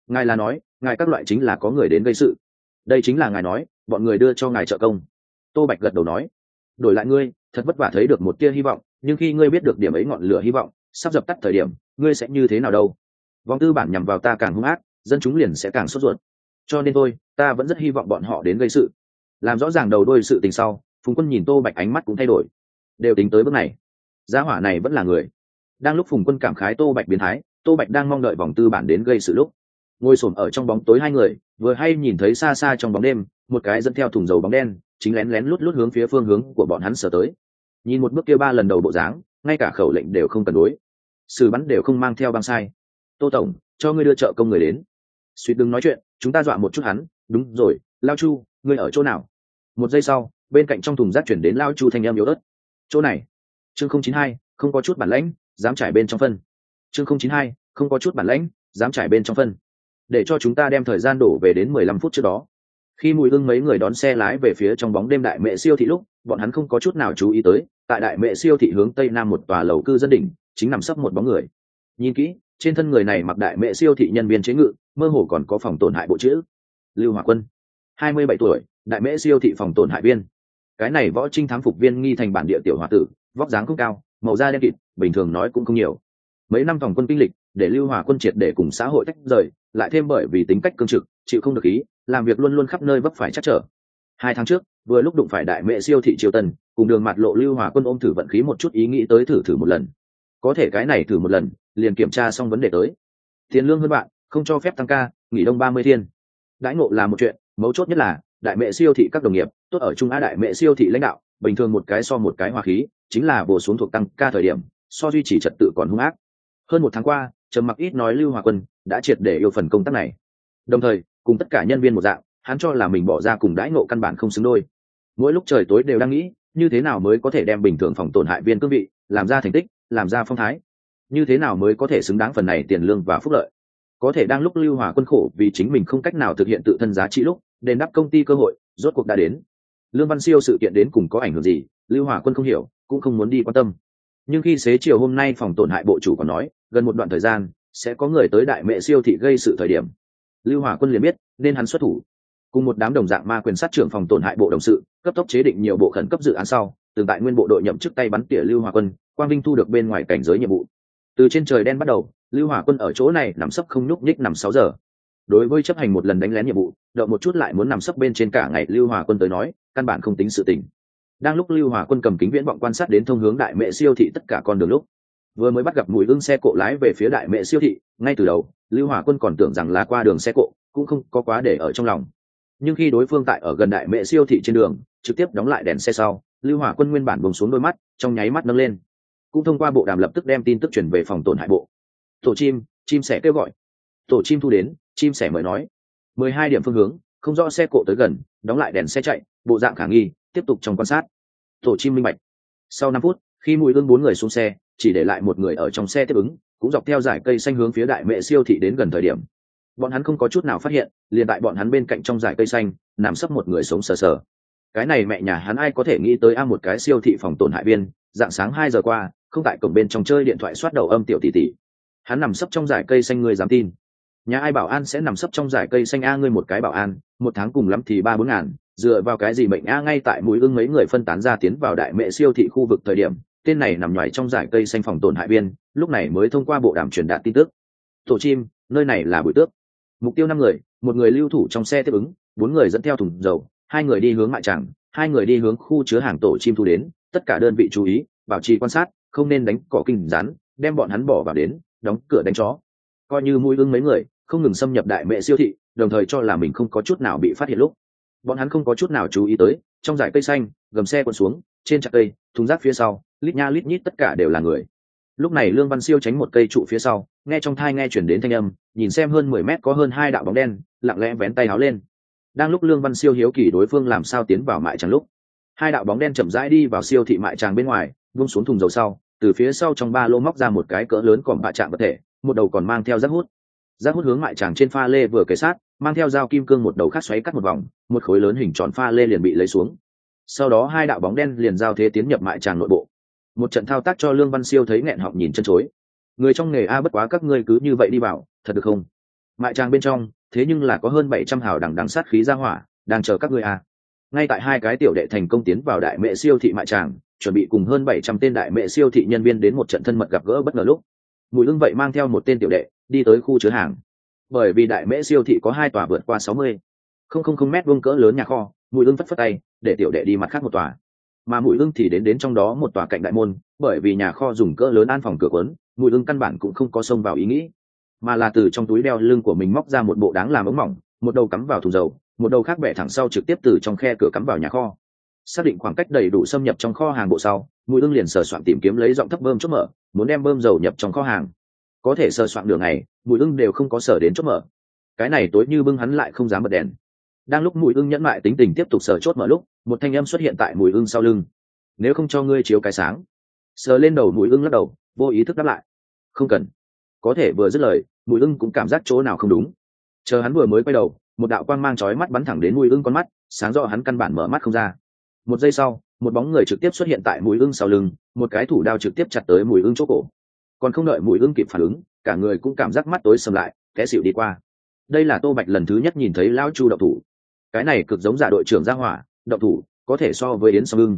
Ngài là nói, ngài các loại chính là có người đến gây sự. Đây chính là ngài nói, bọn người đưa cho ngài trợ công. Tô bạch gật đầu nói. Đổi lại ngươi, thật vất vả thấy được một tia hy vọng, nhưng khi ngươi biết được điểm ấy ngọn lửa hy vọng sắp dập tắt thời điểm, ngươi sẽ như thế nào đâu? Vòng tư bản nhằm vào ta càng hung ác, dân chúng liền sẽ càng sốt ruột. Cho nên tôi ta vẫn rất hy vọng bọn họ đến gây sự. Làm rõ ràng đầu đôi sự tình sau, phùng quân nhìn tô bạch ánh mắt cũng thay đổi. Đều tính tới bước này. Gia hỏa này vẫn là người. Đang lúc phùng quân cảm khái tô bạch biến thái, tô bạch đang mong đợi vòng tư bản đến gây sự lúc, ngồi s ổ m ở trong bóng tối hai người, vừa hay nhìn thấy xa xa trong bóng đêm, một cái dẫn theo thùng dầu bóng đen, chính lén lén lút lút hướng phía phương hướng của bọn hắn sở tới. Nhìn một bước kia ba lần đầu bộ dáng ngay cả khẩu lệnh đều không cần đối. Xử bắn đều không mang theo băng sai. Tô tổng, cho ngươi đưa trợ công người đến. Suýt đừng nói chuyện, chúng ta dọa một chút hắn. Đúng rồi, lao chu, ngươi ở chỗ nào? Một giây sau, bên cạnh trong thùng rác chuyển đến lao chu thanh em yếu ớt. Chỗ này. Chương không chín hai, không có chút bản lãnh, dám trải bên trong phân. Chương không chín hai, không có chút bản lãnh, dám trải bên trong phân. Để cho chúng ta đem thời gian đổ về đến mười lăm phút trước đó. Khi mùi hương mấy người đón xe lái về phía trong bóng đêm đại mẹ siêu thị lúc bọn hắn không có chút nào chú ý tới, tại đại mệ siêu thị hướng tây nam một tòa lầu cư dân đỉnh, chính nằm sấp một bóng người. Nhìn kỹ, trên thân người này mặc đại mệ siêu thị nhân viên chế ngự, mơ hồ còn có phòng tổn hại bộ chữ. Lưu hòa quân, hai mươi bảy tuổi, đại mễ siêu thị phòng tổn hại viên. Cái này võ trinh thám phục viên nghi thành bản địa tiểu hòa tử, vóc dáng không cao, màu da đen kịt, bình thường nói cũng không nhiều. Mấy năm phòng quân kinh lịch, để lưu hòa quân triệt để cùng xã hội tách rời, lại thêm bởi vì tính cách cương trực, chịu không được ý làm việc luôn luôn khắp nơi vấp phải chắc trở hai tháng trước, vừa lúc đụng phải đại mẹ siêu thị triều tần cùng đường mặt lộ lưu hòa quân ôm thử vận khí một chút ý nghĩ tới thử thử một lần. Có thể cái này thử một lần, liền kiểm tra xong vấn đề tới. Tiền lương hơn bạn, không cho phép tăng ca, nghỉ đông ba mươi thiên. Đãi ngộ là một chuyện, mấu chốt nhất là, đại mẹ siêu thị các đồng nghiệp, tốt ở trung á đại mẹ siêu thị lãnh đạo, bình thường một cái so một cái hòa khí, chính là bổ xuống thuộc tăng ca thời điểm, so duy trì trật tự còn hung ác. Hơn một tháng qua, trầm mặc ít nói lưu hòa quân đã triệt để yêu phần công tác này. Đồng thời, cùng tất cả nhân viên một dạng hắn cho là mình bỏ ra cùng đãi ngộ căn bản không xứng đôi. Mỗi lúc trời tối đều đang nghĩ, như thế nào mới có thể đem bình thường phòng tổn hại viên cương vị, làm ra thành tích, làm ra phong thái. Như thế nào mới có thể xứng đáng phần này tiền lương và phúc lợi? Có thể đang lúc lưu hòa quân khổ vì chính mình không cách nào thực hiện tự thân giá trị lúc, đền đáp công ty cơ hội, rốt cuộc đã đến. Lương văn siêu sự kiện đến cùng có ảnh hưởng gì, lưu hòa quân không hiểu, cũng không muốn đi quan tâm. Nhưng khi xế chiều hôm nay phòng tổn hại bộ chủ còn nói, gần một đoạn thời gian, sẽ có người tới đại mẹ siêu thị gây sự thời điểm. Lưu hòa quân liền biết, nên hắn xuất thủ cùng một đám đồng dạng ma quyền sát trưởng phòng tổn hại bộ đồng sự, cấp tốc chế định nhiều bộ khẩn cấp dự án sau, từng tại nguyên bộ đội nhậm chức tay bắn tỉa lưu hỏa quân, quang vinh thu được bên ngoài cảnh giới nhiệm vụ. Từ trên trời đen bắt đầu, lưu hỏa quân ở chỗ này nằm sấp không nhúc nhích nằm sáu giờ. Đối với chấp hành một lần đánh lén nhiệm vụ đợi một chút lại muốn nằm sấp bên trên cả ngày lưu hỏa quân tới nói, căn bản không tính sự tình. Đang lúc lưu hỏa quân cầm kính viễn vọng quan sát đến thông hướng đại mẹ siêu thị tất cả con đường lúc, vừa mới bắt gặp mùi ưng xe cộ lái về phía đại mẹ siêu thị, ngay từ đầu, lưu hỏa quân còn tưởng rằng là qua đường xe cộ, cũng không có quá để ở trong lòng nhưng khi đối phương tại ở gần đại mẹ siêu thị trên đường, trực tiếp đóng lại đèn xe sau, lưu hỏa quân nguyên bản bồng xuống đôi mắt, trong nháy mắt nâng lên. Cũng thông qua bộ đàm lập tức đem tin tức chuyển về phòng tổn hại bộ. Tổ chim chim sẻ kêu gọi. Tổ chim thu đến, chim sẻ mời nói. Mười hai điểm phương hướng, không rõ xe cộ tới gần, đóng lại đèn xe chạy, bộ dạng khả nghi, tiếp tục trong quan sát. Tổ chim minh bạch. Sau năm phút, khi mùi ương bốn người xuống xe, chỉ để lại một người ở trong xe tiếp ứng, cũng dọc theo dải cây xanh hướng phía đại mẹ siêu thị đến gần thời điểm bọn hắn không có chút nào phát hiện, liền tại bọn hắn bên cạnh trong dải cây xanh, nằm sấp một người sống sờ sờ. Cái này mẹ nhà hắn ai có thể nghĩ tới a một cái siêu thị phòng tổn hại viên, dạng sáng hai giờ qua, không tại cổng bên trong chơi điện thoại soát đầu âm tiểu tỷ tỷ. Hắn nằm sấp trong dải cây xanh người dám tin? Nhà ai bảo an sẽ nằm sấp trong dải cây xanh a ngươi một cái bảo an, một tháng cùng lắm thì ba bốn ngàn, dựa vào cái gì bệnh a ngay tại mũi ưng mấy người phân tán ra tiến vào đại mẹ siêu thị khu vực thời điểm, tên này nằm ngoài trong dải cây xanh phòng tổn hại viên, lúc này mới thông qua bộ đàm truyền đạt tin tức. Tổ chim, nơi này là bụi tước mục tiêu năm người, một người lưu thủ trong xe tiếp ứng, bốn người dẫn theo thùng dầu, hai người đi hướng mại tràng, hai người đi hướng khu chứa hàng tổ chim thu đến, tất cả đơn vị chú ý, bảo trì quan sát, không nên đánh cỏ kinh rắn, đem bọn hắn bỏ vào đến, đóng cửa đánh chó. Coi như mũi ưng mấy người, không ngừng xâm nhập đại mẹ siêu thị, đồng thời cho là mình không có chút nào bị phát hiện lúc. Bọn hắn không có chút nào chú ý tới, trong dải cây xanh, gầm xe quần xuống, trên chặt cây, thùng rác phía sau, lít nha lít nhít tất cả đều là người lúc này lương văn siêu tránh một cây trụ phía sau, nghe trong thai nghe chuyển đến thanh âm, nhìn xem hơn mười mét có hơn hai đạo bóng đen, lặng lẽ vén tay áo lên. Đang lúc lương văn siêu hiếu kỳ đối phương làm sao tiến vào mại tràng lúc, hai đạo bóng đen chậm rãi đi vào siêu thị mại tràng bên ngoài, vung xuống thùng dầu sau, từ phía sau trong ba lô móc ra một cái cỡ lớn còn bạ chạm vật thể, một đầu còn mang theo rác hút. Rác hút hướng mại tràng trên pha lê vừa kế sát, mang theo dao kim cương một đầu khác xoáy cắt một vòng, một khối lớn hình tròn pha lê liền bị lấy xuống. Sau đó hai đạo bóng đen liền giao thế tiến nhập mại tràng nội bộ một trận thao tác cho lương văn siêu thấy nghẹn họng nhìn chân chối. Người trong nghề a bất quá các ngươi cứ như vậy đi vào, thật được không? Mại tràng bên trong, thế nhưng là có hơn bảy trăm hào đằng đằng sát khí ra hỏa, đang chờ các ngươi a. Ngay tại hai cái tiểu đệ thành công tiến vào đại mệ siêu thị mại tràng chuẩn bị cùng hơn bảy trăm tên đại mệ siêu thị nhân viên đến một trận thân mật gặp gỡ bất ngờ lúc. Mùi lưng vậy mang theo một tên tiểu đệ, đi tới khu chứa hàng. Bởi vì đại mễ siêu thị có hai tòa vượt qua sáu mươi. Không không không mét vuông cỡ lớn nhà kho, mùi lưng phất phất tay, để tiểu đệ đi mặt khác một tòa mà mùi ưng thì đến đến trong đó một tòa cạnh đại môn, bởi vì nhà kho dùng cỡ lớn an phòng cửa quấn mùi ưng căn bản cũng không có xông vào ý nghĩ. Mà là từ trong túi đeo lưng của mình móc ra một bộ đáng làm ống mỏng, một đầu cắm vào thùng dầu, một đầu khác bẻ thẳng sau trực tiếp từ trong khe cửa cắm vào nhà kho. Xác định khoảng cách đầy đủ xâm nhập trong kho hàng bộ sau, mùi ưng liền sờ soạn tìm kiếm lấy giọng thấp bơm chốt mở, muốn đem bơm dầu nhập trong kho hàng. Có thể sờ soạn đường này, mùi ưng đều không có sở đến chốt mở. Cái này tối như bưng hắn lại không dám bật đèn đang lúc mùi ưng nhẫn mại tính tình tiếp tục sờ chốt mở lúc, một thanh âm xuất hiện tại mùi ưng sau lưng. Nếu không cho ngươi chiếu cái sáng. Sờ lên đầu mùi ưng lắc đầu, vô ý thức đáp lại. Không cần. Có thể vừa dứt lời, mùi ưng cũng cảm giác chỗ nào không đúng. Chờ hắn vừa mới quay đầu, một đạo quang mang chói mắt bắn thẳng đến mùi ưng con mắt, sáng rõ hắn căn bản mở mắt không ra. Một giây sau, một bóng người trực tiếp xuất hiện tại mùi ưng sau lưng, một cái thủ đao trực tiếp chặt tới mùi ưng chỗ cổ. Còn không đợi mùi ưng kịp phản ứng, cả người cũng cảm giác mắt tối sầm lại, té xịu đi qua. Đây là tô bạch lần thứ nhất nhìn thấy lão chu đậu thủ cái này cực giống giả đội trưởng gia hỏa động thủ có thể so với yến song ưng.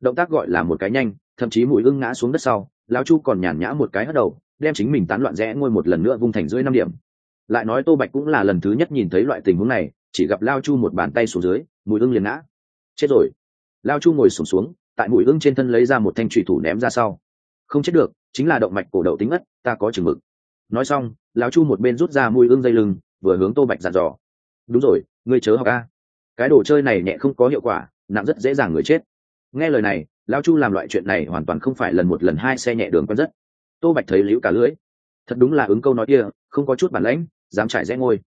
Động tác gọi là một cái nhanh thậm chí mũi ưng ngã xuống đất sau lão chu còn nhàn nhã một cái hất đầu đem chính mình tán loạn rẽ ngôi một lần nữa vung thành dưới năm điểm. Lại nói tô bạch cũng là lần thứ nhất nhìn thấy loại tình huống này chỉ gặp lao chu một bàn tay xuống dưới mũi ưng liền ngã. Chết rồi. Lao chu ngồi sùng xuống, xuống tại mũi ưng trên thân lấy ra một thanh trụy thủ ném ra sau. Không chết được chính là động mạch cổ đậu tính ất ta có chừng mực. Nói xong lão chu một bên rút ra mũi ưng dây lưng vừa hướng tô bạch dặn dò. Đúng rồi ngươi chớ học a. Cái đồ chơi này nhẹ không có hiệu quả, nặng rất dễ dàng người chết. Nghe lời này, lão chu làm loại chuyện này hoàn toàn không phải lần một lần hai xe nhẹ đường quen rất. Tô bạch thấy liễu cả lưỡi, thật đúng là ứng câu nói kia, không có chút bản lãnh, dám trải rẽ ngôi.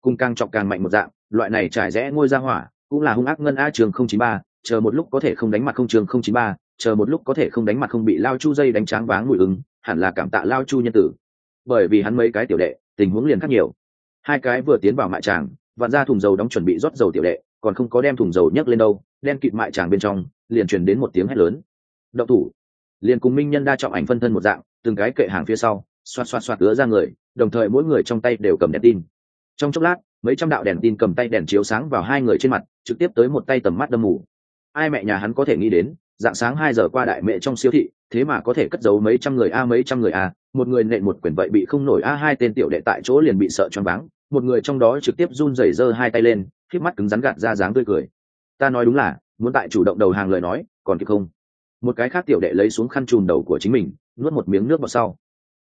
Cùng càng chọc càng mạnh một dạng, loại này trải rẽ ngôi ra hỏa, cũng là hung ác ngân a trường không chín ba, chờ một lúc có thể không đánh mặt không trường không chín ba, chờ một lúc có thể không đánh mặt không bị lao chu dây đánh tráng váng mùi ứng, hẳn là cảm tạ lao chu nhân tử. Bởi vì hắn mấy cái tiểu đệ, tình huống liền khác nhiều. Hai cái vừa tiến vào mại tràng vặn ra thùng dầu đóng chuẩn bị rót dầu tiểu đệ, còn không có đem thùng dầu nhấc lên đâu, đen kịt mại tràng bên trong, liền truyền đến một tiếng hét lớn. Đậu thủ. Liền cùng minh nhân đa trọng ảnh phân thân một dạng, từng cái kệ hàng phía sau, xoạt xoạt xoạt ứa ra người, đồng thời mỗi người trong tay đều cầm đèn tin. Trong chốc lát, mấy trăm đạo đèn tin cầm tay đèn chiếu sáng vào hai người trên mặt, trực tiếp tới một tay tầm mắt đâm mù. Ai mẹ nhà hắn có thể nghĩ đến, dạng sáng hai giờ qua đại mẹ trong siêu thị, thế mà có thể cất giấu mấy trăm người a, mấy trăm người a, một người nện một quyển vậy bị không nổi a, hai tên tiểu đệ tại chỗ liền bị sợ choáng váng một người trong đó trực tiếp run rẩy giơ hai tay lên khiếp mắt cứng rắn gạt ra dáng tươi cười. Ta nói đúng là, muốn tại chủ động đầu hàng lời nói, còn kịp không? Một cái khác tiểu đệ lấy xuống khăn chùm đầu của chính mình, nuốt một miếng nước vào sau.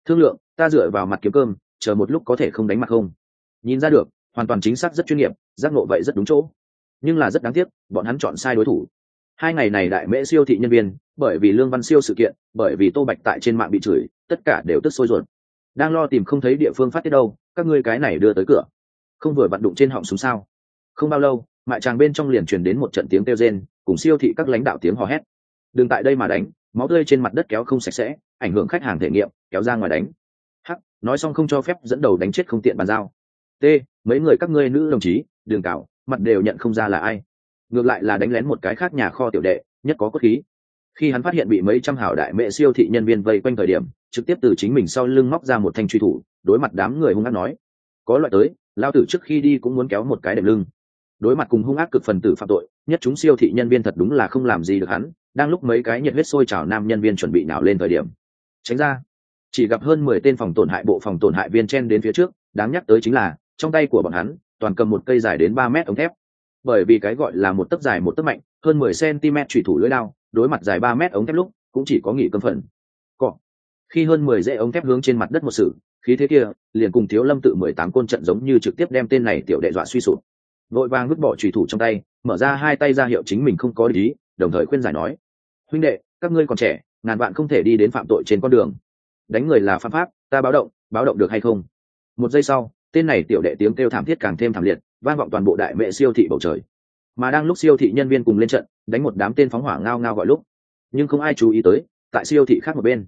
Thương lượng, ta dựa vào mặt kiếm cơm, chờ một lúc có thể không đánh mặt không. Nhìn ra được, hoàn toàn chính xác rất chuyên nghiệp, giác ngộ vậy rất đúng chỗ. Nhưng là rất đáng tiếc, bọn hắn chọn sai đối thủ. Hai ngày này đại mễ siêu thị nhân viên, bởi vì lương văn siêu sự kiện, bởi vì tô bạch tại trên mạng bị chửi, tất cả đều tức sôi ruột đang lo tìm không thấy địa phương phát tiết đâu, các ngươi cái này đưa tới cửa. Không vừa vặn đụng trên họng súng sao? Không bao lâu, mại tràng bên trong liền truyền đến một trận tiếng kêu rên, cùng siêu thị các lãnh đạo tiếng hò hét. Đừng tại đây mà đánh, máu tươi trên mặt đất kéo không sạch sẽ, ảnh hưởng khách hàng thể nghiệm, kéo ra ngoài đánh. Hắc, nói xong không cho phép dẫn đầu đánh chết không tiện bàn giao. T, mấy người các ngươi nữ đồng chí đường cảo mặt đều nhận không ra là ai. Ngược lại là đánh lén một cái khác nhà kho tiểu đệ, nhất có cốt khí. Khi hắn phát hiện bị mấy trăm hảo đại mẹ siêu thị nhân viên vây quanh thời điểm trực tiếp từ chính mình sau lưng móc ra một thanh truy thủ, đối mặt đám người hung ác nói, có loại tới, lao tử trước khi đi cũng muốn kéo một cái đệm lưng. Đối mặt cùng hung ác cực phần tử phạm tội, nhất chúng siêu thị nhân viên thật đúng là không làm gì được hắn, đang lúc mấy cái nhiệt huyết sôi trào nam nhân viên chuẩn bị nào lên thời điểm. Tránh ra. Chỉ gặp hơn mười tên phòng tổn hại bộ phòng tổn hại viên chen đến phía trước, đáng nhắc tới chính là, trong tay của bọn hắn, toàn cầm một cây dài đến ba mét ống thép. Bởi vì cái gọi là một tấc dài một tấc mạnh, hơn mười cm thủy thủ lưỡi lao đối mặt dài ba mét ống thép lúc, cũng chỉ có nghỉ cơm phần khi hơn mười dễ ống thép hướng trên mặt đất một sự, khí thế kia, liền cùng thiếu lâm tự mười tám côn trận giống như trực tiếp đem tên này tiểu đệ dọa suy sụp. Vội vàng vứt bỏ trùy thủ trong tay, mở ra hai tay ra hiệu chính mình không có ý, đồng thời khuyên giải nói, huynh đệ, các ngươi còn trẻ, ngàn vạn không thể đi đến phạm tội trên con đường. Đánh người là pháp pháp, ta báo động báo động được hay không? Một giây sau, tên này tiểu đệ tiếng kêu thảm thiết càng thêm thảm liệt, vang vọng toàn bộ đại mệ siêu thị bầu trời. Mà đang lúc siêu thị nhân viên cùng lên trận, đánh một đám tên phóng hỏa ngao ngao gọi lúc. Nhưng không ai chú ý tới, tại siêu thị khác một bên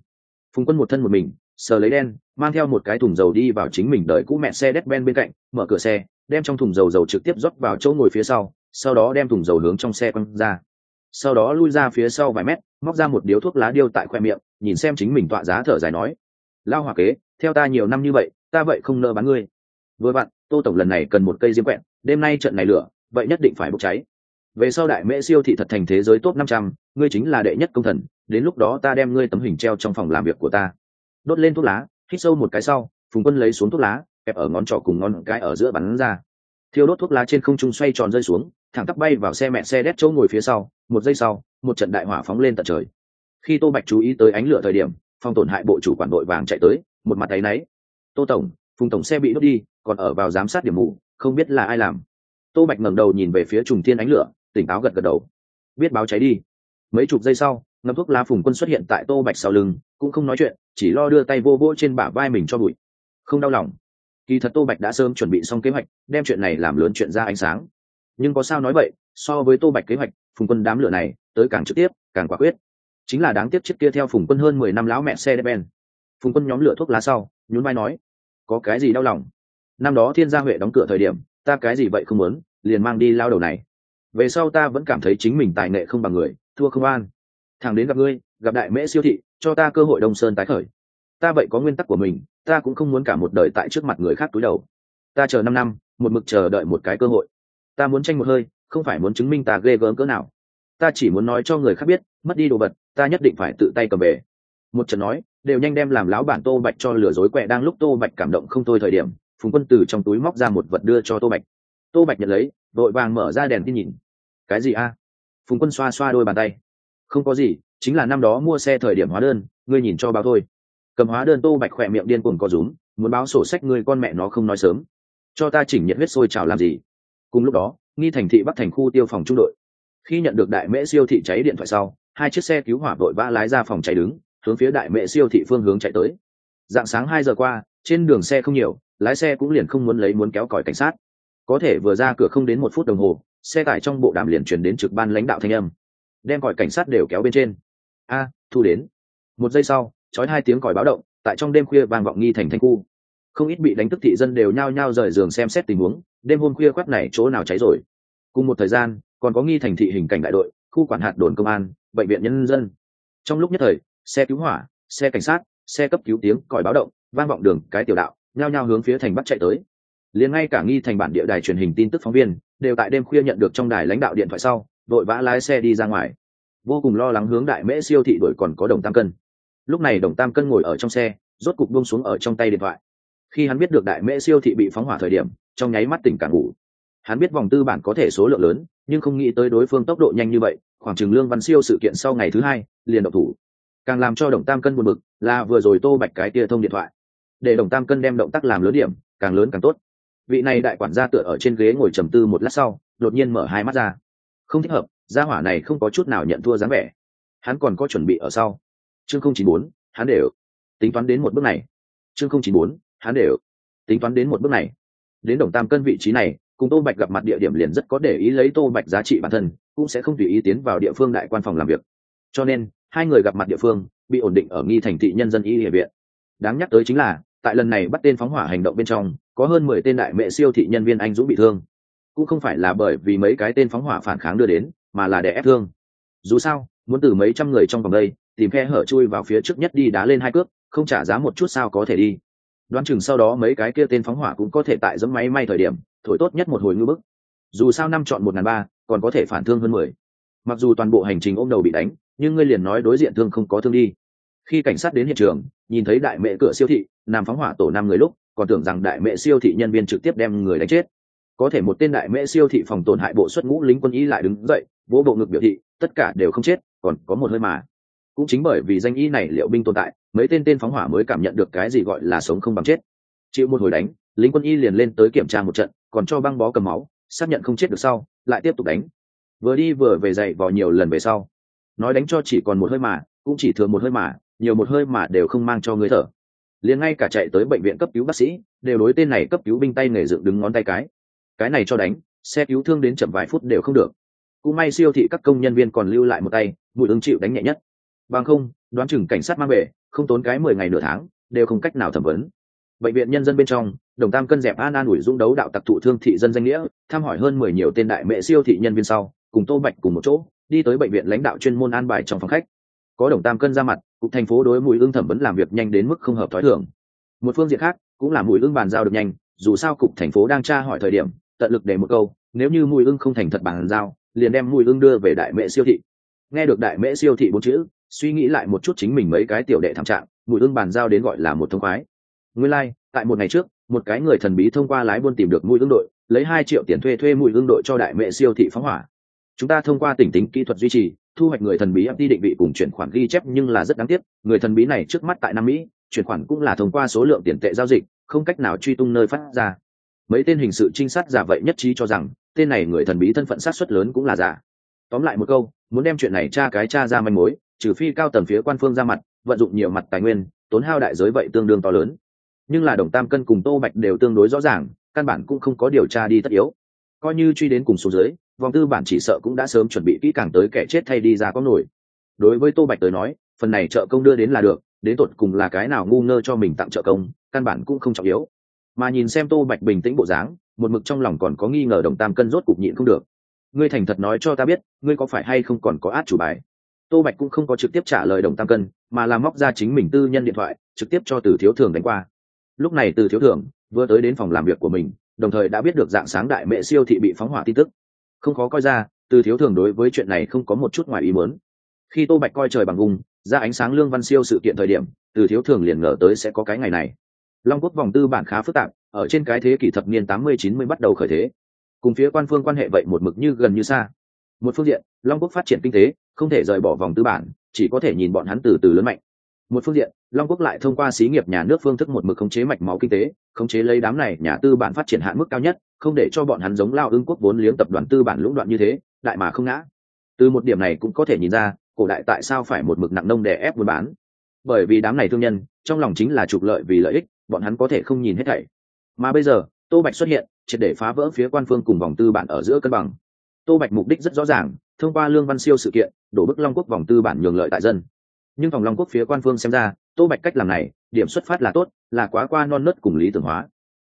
phùng quân một thân một mình, sờ lấy đen, mang theo một cái thùng dầu đi vào chính mình đợi cũ mẹ xe đét ben bên cạnh, mở cửa xe, đem trong thùng dầu dầu trực tiếp rót vào chỗ ngồi phía sau sau đó đem thùng dầu hướng trong xe quăng ra. Sau đó lui ra phía sau vài mét, móc ra một điếu thuốc lá điêu tại khoe miệng, nhìn xem chính mình tọa giá thở dài nói, lao hòa kế, theo ta nhiều năm như vậy, ta vậy không nợ bán ngươi. Vừa vặn, tô tổng lần này cần một cây diêm quẹn đêm nay trận này lửa, vậy nhất định phải bốc cháy. Về sau đại mễ siêu thị thật thành thế giới top năm trăm, ngươi chính là đệ nhất công thần đến lúc đó ta đem ngươi tấm hình treo trong phòng làm việc của ta. Đốt lên thuốc lá, hít sâu một cái sau, phùng quân lấy xuống thuốc lá, kẹp ở ngón trỏ cùng ngón cái ở giữa bắn ra. Thiêu đốt thuốc lá trên không trung xoay tròn rơi xuống, thẳng tắp bay vào xe mẹ xe đét chỗ ngồi phía sau, một giây sau, một trận đại hỏa phóng lên tận trời. Khi tô bạch chú ý tới ánh lửa thời điểm phong tổn hại bộ chủ quản đội vàng chạy tới, một mặt tay náy. Tô tổng, phùng tổng xe bị đốt đi, còn ở vào giám sát điểm mù, không biết là ai làm. Tô bạch ngẩng đầu nhìn về phía trùng thiên ánh lửa, tỉnh táo gật gật đầu. Biết báo cháy đi. Mấy chục giây sau ngâm thuốc lá phùng quân xuất hiện tại tô bạch sau lưng, cũng không nói chuyện, chỉ lo đưa tay vô vô trên bả vai mình cho bụi. Không đau lòng. Kỳ thật tô bạch đã sớm chuẩn bị xong kế hoạch, đem chuyện này làm lớn chuyện ra ánh sáng. Nhưng có sao nói vậy, so với tô bạch kế hoạch, phùng quân đám lửa này, tới càng trực tiếp, càng quả quyết. Chính là đáng tiếc chiếc kia theo phùng quân hơn mười năm lão mẹ xe đép ben. Phùng quân nhóm lửa thuốc lá sau, nhún vai nói, có cái gì đau lòng? Năm đó thiên gia huệ đóng cửa thời điểm, ta cái gì vậy không muốn, liền mang đi lao đầu này. Về sau ta vẫn cảm thấy chính mình tài nghệ không bằng người, thua không an thằng đến gặp ngươi, gặp đại mễ siêu thị, cho ta cơ hội đông sơn tái khởi. Ta vậy có nguyên tắc của mình, ta cũng không muốn cả một đời tại trước mặt người khác túi đầu. Ta chờ năm năm, một mực chờ đợi một cái cơ hội. Ta muốn tranh một hơi, không phải muốn chứng minh ta ghê gớm cỡ nào. Ta chỉ muốn nói cho người khác biết, mất đi đồ vật, ta nhất định phải tự tay cầm về. Một trận nói, đều nhanh đem làm lão bản tô bạch cho lừa dối quẹ đang lúc tô bạch cảm động không thôi thời điểm, phùng quân từ trong túi móc ra một vật đưa cho tô bạch. Tô bạch nhận lấy, vội vàng mở ra đèn tin nhìn. Cái gì a? Phùng quân xoa xoa đôi bàn tay không có gì, chính là năm đó mua xe thời điểm hóa đơn, ngươi nhìn cho báo thôi. Cầm hóa đơn tô bạch khỏe miệng điên cuồng có rúm, muốn báo sổ sách ngươi con mẹ nó không nói sớm. Cho ta chỉnh nhiệt huyết sôi trào làm gì? Cùng lúc đó, nghi thành thị bắc thành khu tiêu phòng trung đội. Khi nhận được đại mễ siêu thị cháy điện thoại sau, hai chiếc xe cứu hỏa đội vã lái ra phòng cháy đứng, hướng phía đại mễ siêu thị phương hướng chạy tới. Dạng sáng hai giờ qua, trên đường xe không nhiều, lái xe cũng liền không muốn lấy muốn kéo còi cảnh sát. Có thể vừa ra cửa không đến một phút đồng hồ, xe tải trong bộ đàm liền chuyển đến trực ban lãnh đạo thanh âm đem còi cảnh sát đều kéo bên trên. A, thu đến. Một giây sau trói hai tiếng còi báo động, tại trong đêm khuya vang vọng nghi thành thanh khu. Không ít bị đánh tức thị dân đều nhao nhao rời giường xem xét tình huống, đêm hôm khuya khoác này chỗ nào cháy rồi. Cùng một thời gian, còn có nghi thành thị hình cảnh đại đội, khu quản hạt đồn công an, bệnh viện nhân dân. Trong lúc nhất thời, xe cứu hỏa, xe cảnh sát, xe cấp cứu tiếng còi báo động, vang vọng đường, cái tiểu đạo, nhao nhao hướng phía thành bắc chạy tới. Liền ngay cả nghi thành bản địa đài truyền hình tin tức phóng viên, đều tại đêm khuya nhận được trong đài lãnh đạo điện thoại sau đội vã lái xe đi ra ngoài. Vô cùng lo lắng hướng đại mễ siêu thị đổi còn có đồng tam cân. Lúc này đồng tam cân ngồi ở trong xe, rốt cục buông xuống ở trong tay điện thoại. Khi hắn biết được đại mễ siêu thị bị phóng hỏa thời điểm, trong nháy mắt tỉnh cả ngủ. Hắn biết vòng tư bản có thể số lượng lớn, nhưng không nghĩ tới đối phương tốc độ nhanh như vậy, khoảng chừng lương văn siêu sự kiện sau ngày thứ hai, liền độc thủ. Càng làm cho đồng tam cân buồn bực là vừa rồi tô bạch cái tia thông điện thoại. Để đồng tam cân đem động tác làm lớn điểm, càng lớn càng tốt. Vị này đại quản gia tựa ở trên ghế ngồi trầm tư một lát sau, đột nhiên mở hai mắt ra không thích hợp, gia hỏa này không có chút nào nhận thua dáng vẻ. Hắn còn có chuẩn bị ở sau. Chương không chín bốn, hắn đều. Tính toán đến một bước này. Chương không chín bốn, hắn đều. Tính toán đến một bước này. Đến đồng tam cân vị trí này, cùng tô bạch gặp mặt địa điểm liền rất có để ý lấy tô bạch giá trị bản thân, cũng sẽ không tùy ý tiến vào địa phương đại quan phòng làm việc. Cho nên, hai người gặp mặt địa phương, bị ổn định ở nghi thành thị nhân dân y địa viện. Đáng nhắc tới chính là, tại lần này bắt tên phóng hỏa hành động bên trong, có hơn mười tên đại mẹ siêu thị nhân viên anh dũng bị thương cũng không phải là bởi vì mấy cái tên phóng hỏa phản kháng đưa đến, mà là để ép thương. Dù sao, muốn từ mấy trăm người trong vòng đây, tìm khe hở chui vào phía trước nhất đi đá lên hai cước, không trả giá một chút sao có thể đi. Đoán chừng sau đó mấy cái kia tên phóng hỏa cũng có thể tại dẫm máy may thời điểm, thổi tốt nhất một hồi ngư bức. Dù sao năm chọn một ngàn ba, còn có thể phản thương hơn mười. Mặc dù toàn bộ hành trình ôm đầu bị đánh, nhưng ngươi liền nói đối diện thương không có thương đi. Khi cảnh sát đến hiện trường, nhìn thấy đại mẹ cửa siêu thị, nằm phóng hỏa tổ năm người lúc, còn tưởng rằng đại mẹ siêu thị nhân viên trực tiếp đem người đánh chết có thể một tên đại mẹ siêu thị phòng tổn hại bộ xuất ngũ lính quân y lại đứng dậy, vỗ bộ ngực biểu thị, tất cả đều không chết, còn có một hơi mà. Cũng chính bởi vì danh y này liệu binh tồn tại, mấy tên tên phóng hỏa mới cảm nhận được cái gì gọi là sống không bằng chết. Chịu một hồi đánh, lính quân y liền lên tới kiểm tra một trận, còn cho băng bó cầm máu, xác nhận không chết được sau, lại tiếp tục đánh. Vừa đi vừa về dậy vò nhiều lần về sau. Nói đánh cho chỉ còn một hơi mà, cũng chỉ thường một hơi mà, nhiều một hơi mà đều không mang cho người thở. Liền ngay cả chạy tới bệnh viện cấp cứu bác sĩ, đều đối tên này cấp cứu binh tay nghề dựng đứng ngón tay cái cái này cho đánh, xe cứu thương đến chậm vài phút đều không được. Cũng may siêu thị các công nhân viên còn lưu lại một tay bùi ứng chịu đánh nhẹ nhất. Bằng không, đoán chừng cảnh sát mang về, không tốn cái mười ngày nửa tháng, đều không cách nào thẩm vấn. Bệnh viện nhân dân bên trong, đồng tam cân dẹp an an ủi dũng đấu đạo tặc thụ thương thị dân danh nghĩa, thăm hỏi hơn mười nhiều tên đại mẹ siêu thị nhân viên sau, cùng tô bạch cùng một chỗ, đi tới bệnh viện lãnh đạo chuyên môn an bài trong phòng khách. Có đồng tam cân ra mặt, cục thành phố đối mùi ương thẩm vấn làm việc nhanh đến mức không hợp thói thường. Một phương diện khác, cũng là mùi ương bàn giao được nhanh, dù sao cục thành phố đang tra hỏi thời điểm tận lực để một câu nếu như mùi ưng không thành thật bàn giao liền đem mùi ưng đưa về đại mẹ siêu thị. Nghe được đại mẹ siêu thị bốn chữ suy nghĩ lại một chút chính mình mấy cái tiểu đệ thảm trạng mùi ưng bàn giao đến gọi là một thông khoái. Nguyên lai、like, tại một ngày trước một cái người thần bí thông qua lái buôn tìm được mùi ưng đội lấy hai triệu tiền thuê thuê mùi ưng đội cho đại mẹ siêu thị phóng hỏa. Chúng ta thông qua tỉnh tính kỹ thuật duy trì thu hoạch người thần bí đi định vị cùng chuyển khoản ghi chép nhưng là rất đáng tiếc người thần bí này trước mắt tại nam mỹ chuyển khoản cũng là thông qua số lượng tiền tệ giao dịch không cách nào truy tung nơi phát ra mấy tên hình sự trinh sát giả vậy nhất trí cho rằng, tên này người thần bí thân phận sát xuất lớn cũng là giả. Tóm lại một câu, muốn đem chuyện này tra cái tra ra manh mối, trừ phi cao tầng phía quan phương ra mặt, vận dụng nhiều mặt tài nguyên, tốn hao đại giới vậy tương đương to lớn. Nhưng là đồng tam cân cùng tô bạch đều tương đối rõ ràng, căn bản cũng không có điều tra đi tất yếu. Coi như truy đến cùng số dưới, vòng tư bản chỉ sợ cũng đã sớm chuẩn bị kỹ càng tới kẻ chết thay đi ra có nổi. Đối với tô bạch tới nói, phần này trợ công đưa đến là được, đến tột cùng là cái nào ngu ngơ cho mình tặng trợ công, căn bản cũng không trọng yếu mà nhìn xem tô bạch bình tĩnh bộ dáng, một mực trong lòng còn có nghi ngờ đồng tam cân rốt cục nhịn không được. Ngươi thành thật nói cho ta biết, ngươi có phải hay không còn có át chủ bài? Tô bạch cũng không có trực tiếp trả lời đồng tam cân, mà làm móc ra chính mình tư nhân điện thoại, trực tiếp cho từ thiếu thường đánh qua. Lúc này từ thiếu thường vừa tới đến phòng làm việc của mình, đồng thời đã biết được dạng sáng đại mẹ siêu thị bị phóng hỏa tin tức. Không khó coi ra, từ thiếu thường đối với chuyện này không có một chút ngoài ý muốn. Khi tô bạch coi trời bằng vùng, ra ánh sáng lương văn siêu sự kiện thời điểm, từ thiếu thường liền ngờ tới sẽ có cái ngày này long quốc vòng tư bản khá phức tạp, ở trên cái thế kỷ thập niên tám mươi, chín mươi bắt đầu khởi thế. Cùng phía quan phương quan hệ vậy một mực như gần như xa. Một phương diện, long quốc phát triển kinh tế, không thể rời bỏ vòng tư bản, chỉ có thể nhìn bọn hắn từ từ lớn mạnh. Một phương diện, long quốc lại thông qua xí nghiệp nhà nước phương thức một mực khống chế mạch máu kinh tế, khống chế lấy đám này nhà tư bản phát triển hạn mức cao nhất, không để cho bọn hắn giống lao ưng quốc vốn liếng tập đoàn tư bản lũng đoạn như thế, đại mà không ngã. Từ một điểm này cũng có thể nhìn ra, cổ đại tại sao phải một mực nặng nông để ép buôn bán. Bởi vì đám này thương nhân, trong lòng chính là trục lợi vì lợi ích bọn hắn có thể không nhìn hết thảy. Mà bây giờ, tô bạch xuất hiện, triệt để phá vỡ phía quan phương cùng vòng tư bản ở giữa cân bằng. Tô bạch mục đích rất rõ ràng, thông qua lương văn siêu sự kiện, đổ bức long quốc vòng tư bản nhường lợi tại dân. Nhưng vòng long quốc phía quan phương xem ra, tô bạch cách làm này, điểm xuất phát là tốt, là quá qua non nớt cùng lý tưởng hóa.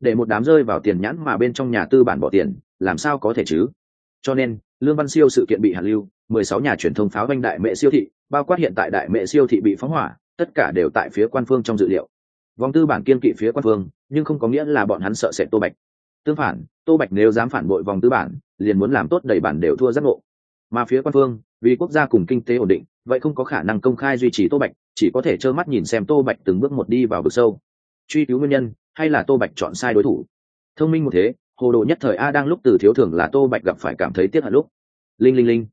Để một đám rơi vào tiền nhãn mà bên trong nhà tư bản bỏ tiền, làm sao có thể chứ? Cho nên, lương văn siêu sự kiện bị hàn lưu, mười sáu nhà truyền thông pháo banh đại mệ siêu thị, bao quát hiện tại đại mệ siêu thị bị phóng hỏa, tất cả đều tại phía quan phương trong dự liệu vòng tư bản kiên kỵ phía quan phương, nhưng không có nghĩa là bọn hắn sợ sệt tô bạch. Tương phản, tô bạch nếu dám phản bội vòng tư bản, liền muốn làm tốt đầy bản đều thua giác ngộ. Mà phía quan phương, vì quốc gia cùng kinh tế ổn định, vậy không có khả năng công khai duy trì tô bạch, chỉ có thể trơ mắt nhìn xem tô bạch từng bước một đi vào vực sâu. Truy cứu nguyên nhân, hay là tô bạch chọn sai đối thủ? Thông minh một thế, hồ đồ nhất thời a đang lúc từ thiếu thường là tô bạch gặp phải cảm thấy tiếc hận lúc. Linh linh linh.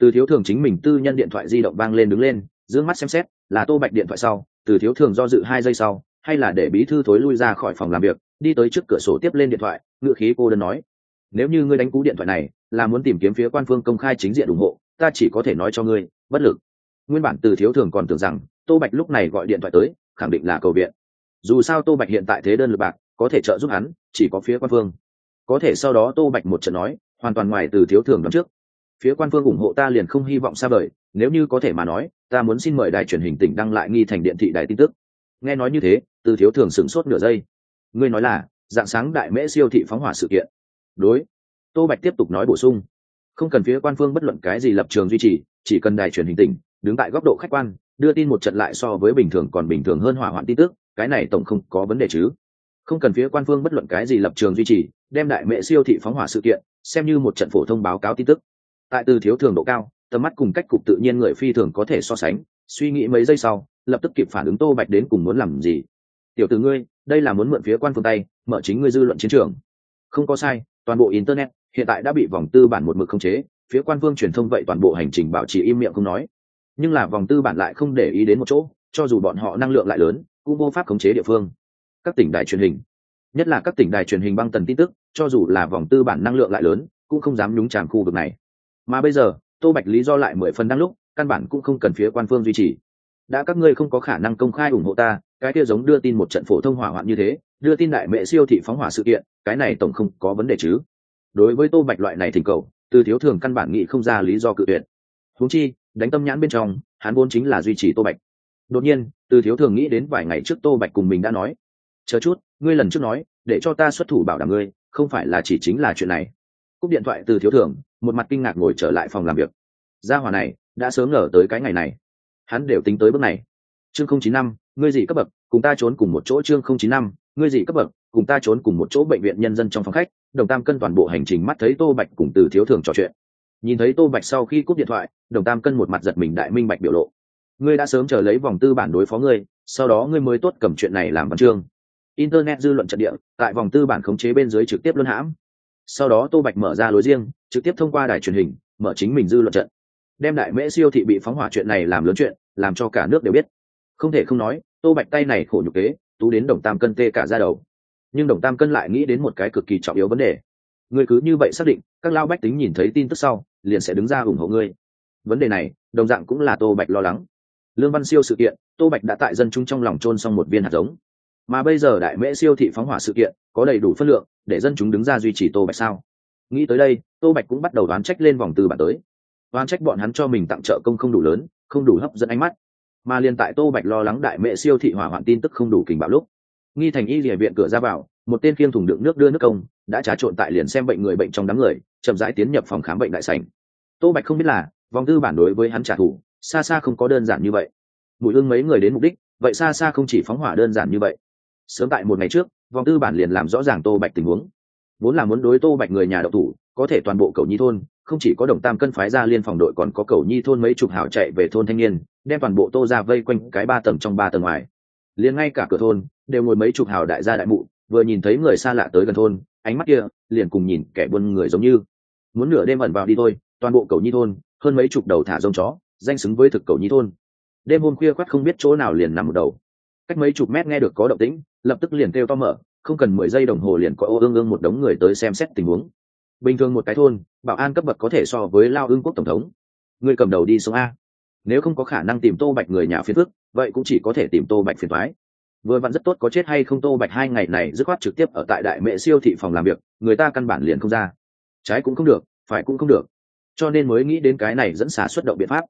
Từ thiếu thường chính mình tư nhân điện thoại di động vang lên đứng lên d mắt xem xét, là tô bạch điện thoại sau, từ thiếu thường do dự hai giây sau hay là để bí thư thối lui ra khỏi phòng làm việc, đi tới trước cửa sổ tiếp lên điện thoại, ngựa khí cô đơn nói. Nếu như ngươi đánh cú điện thoại này, là muốn tìm kiếm phía quan phương công khai chính diện ủng hộ, ta chỉ có thể nói cho ngươi, bất lực. Nguyên bản từ thiếu thường còn tưởng rằng, tô bạch lúc này gọi điện thoại tới, khẳng định là cầu viện. Dù sao tô bạch hiện tại thế đơn lực bạc, có thể trợ giúp hắn, chỉ có phía quan phương. Có thể sau đó tô bạch một trận nói, hoàn toàn ngoài từ thiếu thường đón trước. Phía quan phương ủng hộ ta liền không hy vọng xa vời, nếu như có thể mà nói, ta muốn xin mời đài truyền hình tỉnh đăng lại nghi thành điện thị đài tin tức nghe nói như thế, từ thiếu thường sửng sốt nửa giây. Ngươi nói là, dạng sáng đại mễ siêu thị phóng hỏa sự kiện. Đối. Tô bạch tiếp tục nói bổ sung. Không cần phía quan phương bất luận cái gì lập trường duy trì, chỉ cần đài truyền hình tỉnh, đứng tại góc độ khách quan, đưa tin một trận lại so với bình thường còn bình thường hơn hỏa hoạn tin tức, cái này tổng không có vấn đề chứ. Không cần phía quan phương bất luận cái gì lập trường duy trì, đem đại mẹ siêu thị phóng hỏa sự kiện, xem như một trận phổ thông báo cáo tin tức. Tại từ thiếu thường độ cao, tầm mắt cùng cách cục tự nhiên người phi thường có thể so sánh, suy nghĩ mấy giây sau lập tức kịp phản ứng tô bạch đến cùng muốn làm gì. Tiểu từ ngươi, đây là muốn mượn phía quan phương tay, mở chính ngươi dư luận chiến trường. Không có sai, toàn bộ internet hiện tại đã bị vòng tư bản một mực khống chế, phía quan phương truyền thông vậy toàn bộ hành trình bảo trì im miệng không nói. Nhưng là vòng tư bản lại không để ý đến một chỗ, cho dù bọn họ năng lượng lại lớn, cũng vô pháp khống chế địa phương. Các tỉnh đài truyền hình, nhất là các tỉnh đài truyền hình băng tần tin tức, cho dù là vòng tư bản năng lượng lại lớn, cũng không dám nhúng tràn khu vực này. Mà bây giờ, tô bạch lý do lại mười phần đang lúc, căn bản cũng không cần phía quan phương duy trì đã các ngươi không có khả năng công khai ủng hộ ta, cái kia giống đưa tin một trận phổ thông hỏa hoạn như thế, đưa tin đại mẹ siêu thị phóng hỏa sự kiện, cái này tổng không có vấn đề chứ. Đối với tô bạch loại này thỉnh cầu, từ thiếu thường căn bản nghĩ không ra lý do cự tuyệt. Huống chi, đánh tâm nhãn bên trong, hắn vốn chính là duy trì tô bạch. Đột nhiên, từ thiếu thường nghĩ đến vài ngày trước tô bạch cùng mình đã nói, chờ chút, ngươi lần trước nói, để cho ta xuất thủ bảo đảm ngươi, không phải là chỉ chính là chuyện này. Cúp điện thoại từ thiếu thường, một mặt kinh ngạc ngồi trở lại phòng làm việc. Gia hòa này, đã sớm ngờ tới cái ngày này hắn đều tính tới bước này. Chương không chín năm, ngươi gì cấp bậc, cùng ta trốn cùng một chỗ chương không chín năm, ngươi gì cấp bậc, cùng ta trốn cùng một chỗ bệnh viện nhân dân trong phòng khách, đồng tam cân toàn bộ hành trình mắt thấy tô bạch cùng từ thiếu thường trò chuyện. Nhìn thấy tô bạch sau khi cúp điện thoại, đồng tam cân một mặt giật mình đại minh bạch biểu lộ. Ngươi đã sớm chờ lấy vòng tư bản đối phó ngươi, sau đó ngươi mới tốt cầm chuyện này làm văn chương. Internet dư luận trận địa, tại vòng tư bản khống chế bên dưới trực tiếp luân hãm. Sau đó tô bạch mở ra lối riêng, trực tiếp thông qua đài truyền hình, mở chính mình dư luận trận đem đại mễ siêu thị bị phóng hỏa chuyện này làm lớn chuyện, làm cho cả nước đều biết. Không thể không nói, tô bạch tay này khổ nhục kế, tú đến đồng tam cân tê cả ra đầu. Nhưng đồng tam cân lại nghĩ đến một cái cực kỳ trọng yếu vấn đề. Người cứ như vậy xác định, các lao bách tính nhìn thấy tin tức sau, liền sẽ đứng ra ủng hộ ngươi. Vấn đề này, đồng dạng cũng là tô bạch lo lắng. Lương văn siêu sự kiện, tô bạch đã tại dân chúng trong lòng trôn xong một viên hạt giống. Mà bây giờ đại mễ siêu thị phóng hỏa sự kiện, có đầy đủ phân lượng để dân chúng đứng ra duy trì tô bạch sao? Nghĩ tới đây, tô bạch cũng bắt đầu đoán trách lên vòng từ bản tới oan trách bọn hắn cho mình tặng trợ công không đủ lớn, không đủ hấp dẫn ánh mắt. Mà liền tại tô bạch lo lắng đại mẹ siêu thị hỏa hoạn tin tức không đủ kình bạo lúc, nghi thành y rỉa viện cửa ra vào, một tên khiêng thùng đựng nước đưa nước công, đã trà trộn tại liền xem bệnh người bệnh trong đám người, chậm rãi tiến nhập phòng khám bệnh đại sảnh. Tô bạch không biết là, vòng tư bản đối với hắn trả thù, xa xa không có đơn giản như vậy. Mùi hương mấy người đến mục đích, vậy xa xa không chỉ phóng hỏa đơn giản như vậy. Sớm tại một ngày trước, vòng tư bản liền làm rõ ràng tô bạch tình huống. Vốn là muốn đối tô bạch người nhà đậu thủ, có thể toàn bộ cầu nhi thôn không chỉ có đồng tam cân phái ra liên phòng đội còn có cầu nhi thôn mấy chục hảo chạy về thôn thanh niên, đem toàn bộ tô ra vây quanh cái ba tầng trong ba tầng ngoài. Liền ngay cả cửa thôn, đều ngồi mấy chục hảo đại gia đại mụ, vừa nhìn thấy người xa lạ tới gần thôn, ánh mắt kia, liền cùng nhìn kẻ buôn người giống như. Muốn nửa đêm ẩn vào đi thôi, toàn bộ cầu nhi thôn, hơn mấy chục đầu thả rông chó, danh xứng với thực cầu nhi thôn. Đêm hôm khuya khoắt không biết chỗ nào liền nằm một đầu. Cách mấy chục mét nghe được có động tĩnh, lập tức liền kêu to mở, không cần mười giây đồng hồ liền có ô ương ương một đống người tới xem xét tình huống bình thường một cái thôn, bảo an cấp bậc có thể so với lao ương quốc tổng thống. Người cầm đầu đi xuống a. Nếu không có khả năng tìm tô bạch người nhà phiền phức, vậy cũng chỉ có thể tìm tô bạch phiền thoái vừa vặn rất tốt có chết hay không tô bạch hai ngày này dứt khoát trực tiếp ở tại đại mệ siêu thị phòng làm việc, người ta căn bản liền không ra. Trái cũng không được, phải cũng không được. Cho nên mới nghĩ đến cái này dẫn xả xuất động biện pháp.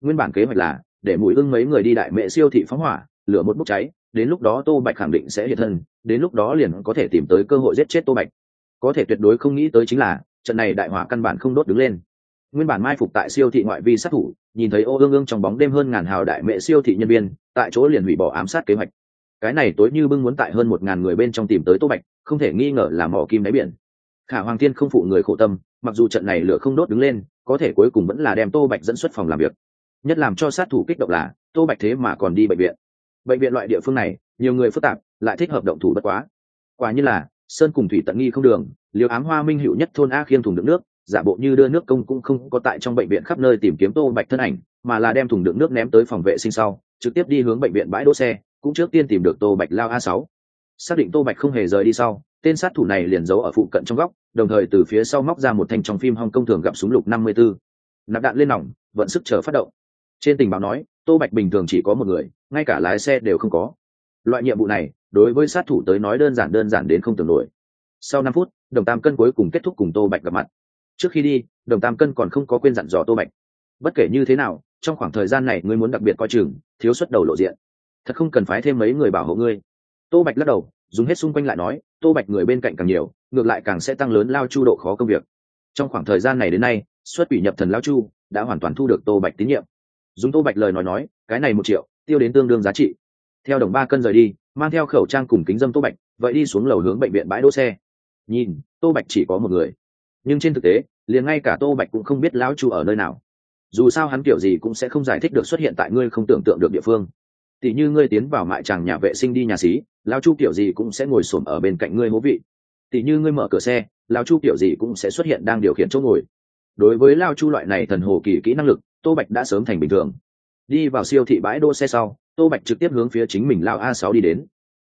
Nguyên bản kế hoạch là, để mũi ưng mấy người đi đại mệ siêu thị phóng hỏa, lửa một bốc cháy, đến lúc đó tô bạch khẳng định sẽ hiện thân, đến lúc đó liền có thể tìm tới cơ hội giết chết tô bạch có thể tuyệt đối không nghĩ tới chính là, trận này đại hỏa căn bản không đốt đứng lên. Nguyên bản mai phục tại siêu thị ngoại vi sát thủ, nhìn thấy ô ương ương trong bóng đêm hơn ngàn hào đại mệ siêu thị nhân viên, tại chỗ liền hủy bỏ ám sát kế hoạch. Cái này tối như bưng muốn tại hơn một ngàn người bên trong tìm tới tô bạch, không thể nghi ngờ là mỏ kim đáy biển. Khả hoàng thiên không phụ người khổ tâm, mặc dù trận này lửa không đốt đứng lên, có thể cuối cùng vẫn là đem tô bạch dẫn xuất phòng làm việc. Nhất làm cho sát thủ kích động là, tô bạch thế mà còn đi bệnh viện. Bệnh viện loại địa phương này, nhiều người phức tạp, lại thích hợp động thủ bất quá. Quả như là sơn cùng thủy tận nghi không đường liều ám hoa minh hữu nhất thôn a khiêng thùng đựng nước, giả bộ như đưa nước công cũng không có tại trong bệnh viện khắp nơi tìm kiếm tô bạch thân ảnh, mà là đem thùng đựng nước ném tới phòng vệ sinh sau, trực tiếp đi hướng bệnh viện bãi đỗ xe, cũng trước tiên tìm được tô bạch lao a sáu. Xác định tô bạch không hề rời đi sau, tên sát thủ này liền giấu ở phụ cận trong góc, đồng thời từ phía sau móc ra một thanh trong phim hong công thường gặp súng lục năm mươi 54. nạp đạn lên nòng, vận sức chờ phát động. Trên tình báo nói, tô bạch bình thường chỉ có một người, ngay cả lái xe đều không có. Loại nhiệm vụ này đối với sát thủ tới nói đơn giản đơn giản đến không tưởng nổi. Sau năm phút, đồng tam cân cuối cùng kết thúc cùng tô bạch gặp mặt. Trước khi đi, đồng tam cân còn không có quên dặn dò tô bạch. Bất kể như thế nào, trong khoảng thời gian này ngươi muốn đặc biệt coi chừng, thiếu xuất đầu lộ diện. Thật không cần phái thêm mấy người bảo hộ ngươi. Tô bạch lắc đầu, dùng hết xung quanh lại nói, tô bạch người bên cạnh càng nhiều, ngược lại càng sẽ tăng lớn lao chu độ khó công việc. Trong khoảng thời gian này đến nay, xuất quỷ nhập thần lao chu đã hoàn toàn thu được tô bạch tín nhiệm. Dùng tô bạch lời nói nói, cái này một triệu, tiêu đến tương đương giá trị. Theo đồng ba cân rời đi mang theo khẩu trang cùng kính dâm tô bạch, vậy đi xuống lầu hướng bệnh viện bãi đỗ xe. Nhìn, tô bạch chỉ có một người. Nhưng trên thực tế, liền ngay cả tô bạch cũng không biết lão chu ở nơi nào. Dù sao hắn kiểu gì cũng sẽ không giải thích được xuất hiện tại ngươi không tưởng tượng được địa phương. Tỉ như ngươi tiến vào mại tràng nhà vệ sinh đi nhà xí, lão chu kiểu gì cũng sẽ ngồi xổm ở bên cạnh ngươi hố vị. Tỉ như ngươi mở cửa xe, lão chu kiểu gì cũng sẽ xuất hiện đang điều khiển chỗ ngồi. Đối với lao chu loại này thần hồ kỳ kỹ năng lực, tô bạch đã sớm thành bình thường. Đi vào siêu thị bãi đỗ xe sau tô bạch trực tiếp hướng phía chính mình lao a sáu đi đến.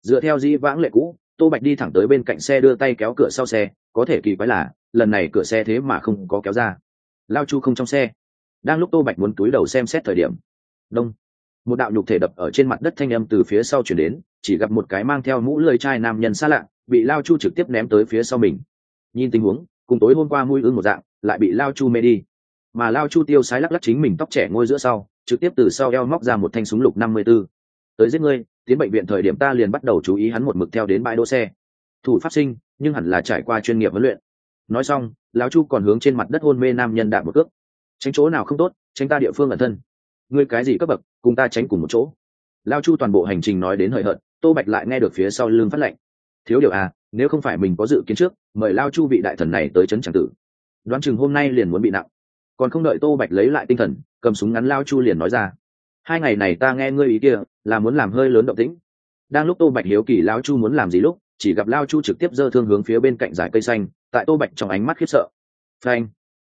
Dựa theo di vãng lệ cũ, tô bạch đi thẳng tới bên cạnh xe đưa tay kéo cửa sau xe, có thể kỳ quái là, lần này cửa xe thế mà không có kéo ra. Lao chu không trong xe. Đang lúc tô bạch muốn túi đầu xem xét thời điểm, đông, một đạo nhục thể đập ở trên mặt đất thanh âm từ phía sau chuyển đến, chỉ gặp một cái mang theo mũ lơi chai nam nhân xa lạ, bị lao chu trực tiếp ném tới phía sau mình. Nhìn tình huống, cùng tối hôm qua mui ưng một dạng, lại bị lao chu mê đi. Mà lao chu tiêu sái lắc lắc chính mình tóc trẻ ngôi giữa sau trực tiếp từ sau eo móc ra một thanh súng lục năm mươi 54. tới giết ngươi, tiến bệnh viện thời điểm ta liền bắt đầu chú ý hắn một mực theo đến bãi đỗ xe. Thủ pháp sinh, nhưng hẳn là trải qua chuyên nghiệp huấn luyện. Nói xong, lão chu còn hướng trên mặt đất hôn mê nam nhân đạp một cước. Tránh chỗ nào không tốt, tránh ta địa phương ẩn thân. Ngươi cái gì cấp bậc, cùng ta tránh cùng một chỗ. Lão chu toàn bộ hành trình nói đến hời hợt, tô bạch lại nghe được phía sau lưng phát lệnh. Thiếu điều à nếu không phải mình có dự kiến trước, mời lão chu vị đại thần này tới trấn chẳng tử. Đoán chừng hôm nay liền muốn bị nặng còn không đợi tô bạch lấy lại tinh thần, cầm súng ngắn lao chu liền nói ra. Hai ngày này ta nghe ngươi ý kia, là muốn làm hơi lớn động tĩnh. Đang lúc tô bạch hiếu kỳ lao chu muốn làm gì lúc, chỉ gặp lao chu trực tiếp giơ thương hướng phía bên cạnh dải cây xanh, tại tô bạch trong ánh mắt khiếp sợ. Phanh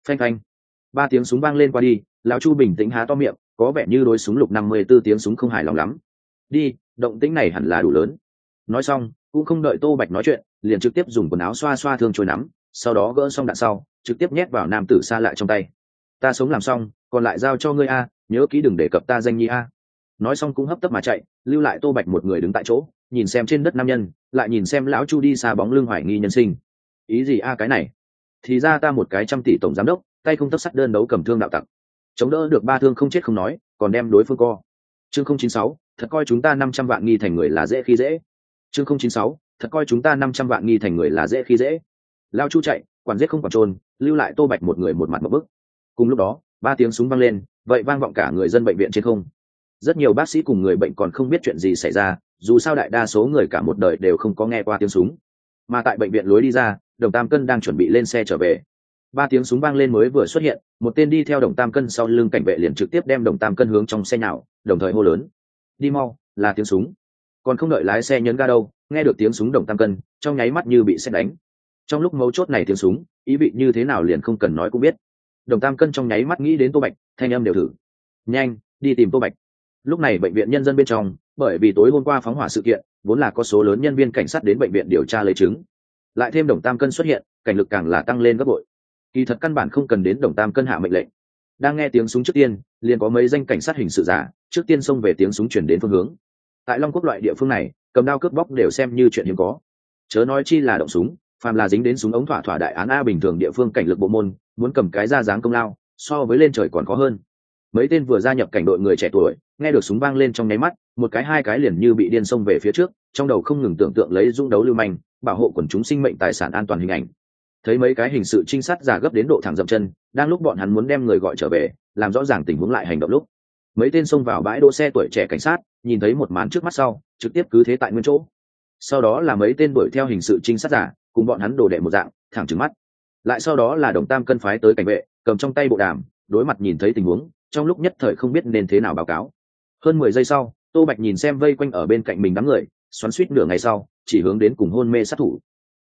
phanh phanh. Ba tiếng súng vang lên qua đi, lao chu bình tĩnh há to miệng, có vẻ như đối súng lục năm mươi b ố tiếng súng không hài lòng lắm. Đi, động tĩnh này hẳn là đủ lớn. Nói xong, cũng không đợi tô bạch nói chuyện, liền trực tiếp dùng quần áo xoa xoa thương trôi nắm, sau đó gỡ xong đạn sau, trực tiếp nhét vào nam tử xa lại trong tay ta sống làm xong, còn lại giao cho ngươi a, nhớ kỹ đừng để cập ta danh nhi a. Nói xong cũng hấp tấp mà chạy, lưu lại tô bạch một người đứng tại chỗ, nhìn xem trên đất nam nhân, lại nhìn xem lão chu đi xa bóng lưng hoài nghi nhân sinh. Ý gì a cái này? Thì ra ta một cái trăm tỷ tổng giám đốc, tay không tấp sắt đơn đấu cầm thương đạo tặng chống đỡ được ba thương không chết không nói, còn đem đối phương co. Chương không chín sáu, thật coi chúng ta năm trăm vạn nghi thành người là dễ khi dễ. Chương không chín sáu, thật coi chúng ta năm trăm vạn nghi thành người là dễ khi dễ. Lao chu chạy, quản giết không còn trôn lưu lại tô bạch một người một mặt một bức cùng lúc đó, ba tiếng súng vang lên, vậy vang vọng cả người dân bệnh viện trên không. Rất nhiều bác sĩ cùng người bệnh còn không biết chuyện gì xảy ra, dù sao đại đa số người cả một đời đều không có nghe qua tiếng súng. Mà tại bệnh viện lối đi ra, đồng tam cân đang chuẩn bị lên xe trở về. Ba tiếng súng vang lên mới vừa xuất hiện, một tên đi theo đồng tam cân sau lưng cảnh vệ liền trực tiếp đem đồng tam cân hướng trong xe nhào, đồng thời hô lớn. Đi mau, là tiếng súng. Còn không đợi lái xe nhấn ga đâu, nghe được tiếng súng đồng tam cân, trong nháy mắt như bị xét đánh. Trong lúc mấu chốt này tiếng súng, ý vị như thế nào liền không cần nói cũng biết đồng tam cân trong nháy mắt nghĩ đến tô bạch, thanh âm đều thử. Nhanh, đi tìm tô bạch. Lúc này bệnh viện nhân dân bên trong, bởi vì tối hôm qua phóng hỏa sự kiện, vốn là có số lớn nhân viên cảnh sát đến bệnh viện điều tra lấy chứng. Lại thêm đồng tam cân xuất hiện, cảnh lực càng là tăng lên gấp bội. Kỳ thật căn bản không cần đến đồng tam cân hạ mệnh lệnh. Đang nghe tiếng súng trước tiên, liền có mấy danh cảnh sát hình sự giả, trước tiên xông về tiếng súng chuyển đến phương hướng. Tại long quốc loại địa phương này, cầm đao cướp bóc đều xem như chuyện hiếm có. Chớ nói chi là động súng, phàm là dính đến súng ống thỏa thỏa đại án a bình thường địa phương cảnh lực bộ môn muốn cầm cái ra dáng công lao, so với lên trời còn khó hơn. Mấy tên vừa gia nhập cảnh đội người trẻ tuổi, nghe được súng vang lên trong nháy mắt, một cái hai cái liền như bị điên xông về phía trước, trong đầu không ngừng tưởng tượng lấy dung đấu lưu manh, bảo hộ quần chúng sinh mệnh tài sản an toàn hình ảnh. Thấy mấy cái hình sự trinh sát giả gấp đến độ thẳng dậm chân, đang lúc bọn hắn muốn đem người gọi trở về, làm rõ ràng tình huống lại hành động lúc, mấy tên xông vào bãi đỗ xe tuổi trẻ cảnh sát, nhìn thấy một màn trước mắt sau, trực tiếp cứ thế tại nguyên chỗ. Sau đó là mấy tên đuổi theo hình sự trinh sát giả, cùng bọn hắn đổ đệ một dạng, thẳng trừng mắt lại sau đó là đồng tam cân phái tới cảnh vệ, cầm trong tay bộ đàm, đối mặt nhìn thấy tình huống, trong lúc nhất thời không biết nên thế nào báo cáo. Hơn mười giây sau, tô bạch nhìn xem vây quanh ở bên cạnh mình đám người, xoắn suýt nửa ngày sau, chỉ hướng đến cùng hôn mê sát thủ.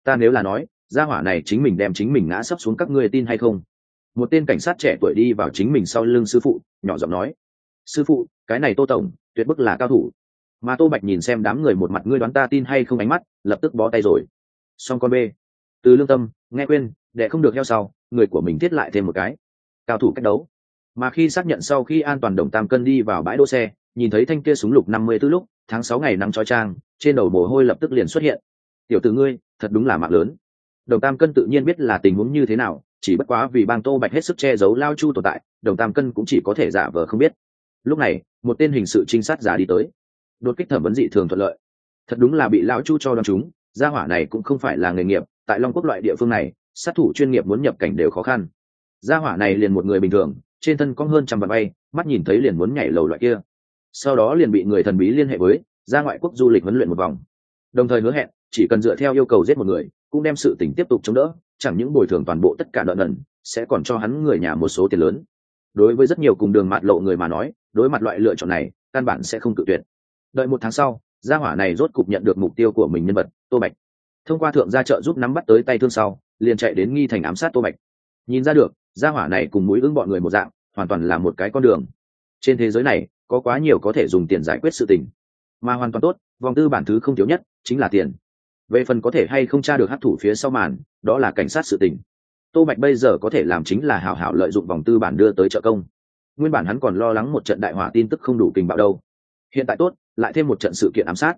Ta nếu là nói, gia hỏa này chính mình đem chính mình ngã sấp xuống các ngươi tin hay không? Một tên cảnh sát trẻ tuổi đi vào chính mình sau lưng sư phụ, nhỏ giọng nói. Sư phụ, cái này tô tổng, tuyệt bức là cao thủ. Mà tô bạch nhìn xem đám người một mặt ngươi đoán ta tin hay không ánh mắt, lập tức bó tay rồi. Song con b từ lương tâm, nghe quên để không được heo sau, người của mình thiết lại thêm một cái. Cao thủ cách đấu. Mà khi xác nhận sau khi an toàn đồng tam cân đi vào bãi đỗ xe, nhìn thấy thanh kia súng lục năm mươi tư lúc, tháng sáu ngày nắng trói trang, trên đầu mồ hôi lập tức liền xuất hiện. Tiểu t ử ngươi, thật đúng là mạng lớn. Đồng tam cân tự nhiên biết là tình huống như thế nào, chỉ bất quá vì bang tô bạch hết sức che giấu lao chu tồn tại, đồng tam cân cũng chỉ có thể giả vờ không biết. Lúc này, một tên hình sự trinh sát giả đi tới. Đột kích thẩm vấn dị thường thuận lợi. Thật đúng là bị lão chu cho đón chúng, gia hỏa này cũng không phải là nghề nghiệp, tại long quốc loại địa phương này sát thủ chuyên nghiệp muốn nhập cảnh đều khó khăn. Gia hỏa này liền một người bình thường, trên thân có hơn trăm vạn bay, mắt nhìn thấy liền muốn nhảy lầu loại kia. Sau đó liền bị người thần bí liên hệ với, ra ngoại quốc du lịch huấn luyện một vòng. Đồng thời hứa hẹn, chỉ cần dựa theo yêu cầu giết một người, cũng đem sự tỉnh tiếp tục chống đỡ, chẳng những bồi thường toàn bộ tất cả nợ nần, sẽ còn cho hắn người nhà một số tiền lớn. Đối với rất nhiều cùng đường mạt lộ người mà nói, đối mặt loại lựa chọn này, căn bản sẽ không tự tuyệt. Đợi một tháng sau, gia hỏa này rốt cục nhận được mục tiêu của mình nhân vật, tô bạch. Thông qua thượng gia trợ giúp nắm bắt tới tay thương sau liền chạy đến nghi thành ám sát tô bạch. Nhìn ra được, gia hỏa này cùng mũi ứng bọn người một dạng, hoàn toàn là một cái con đường. Trên thế giới này, có quá nhiều có thể dùng tiền giải quyết sự tình. Mà hoàn toàn tốt, vòng tư bản thứ không thiếu nhất, chính là tiền. Về phần có thể hay không tra được hát thủ phía sau màn, đó là cảnh sát sự tình. Tô bạch bây giờ có thể làm chính là hảo hảo lợi dụng vòng tư bản đưa tới trợ công. Nguyên bản hắn còn lo lắng một trận đại hỏa tin tức không đủ tình bạo đâu. Hiện tại tốt, lại thêm một trận sự kiện ám sát.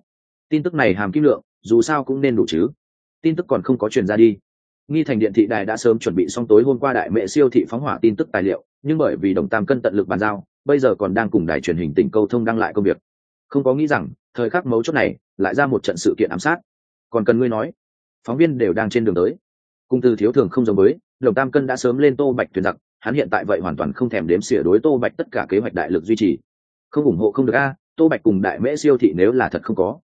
Tin tức này hàm kim lượng, dù sao cũng nên đủ chứ. Tin tức còn không có truyền ra đi nghi thành điện thị đài đã sớm chuẩn bị xong tối hôm qua đại mẹ siêu thị phóng hỏa tin tức tài liệu, nhưng bởi vì đồng tam cân tận lực bàn giao, bây giờ còn đang cùng đài truyền hình tỉnh câu thông đăng lại công việc. Không có nghĩ rằng, thời khắc mấu chốt này, lại ra một trận sự kiện ám sát. Còn cần ngươi nói, phóng viên đều đang trên đường tới. Cung Tư thiếu thường không giống với, đồng tam cân đã sớm lên tô bạch thuyền giặc, hắn hiện tại vậy hoàn toàn không thèm đếm xỉa đối tô bạch tất cả kế hoạch đại lực duy trì. Không ủng hộ không được a, tô bạch cùng đại mễ siêu thị nếu là thật không có.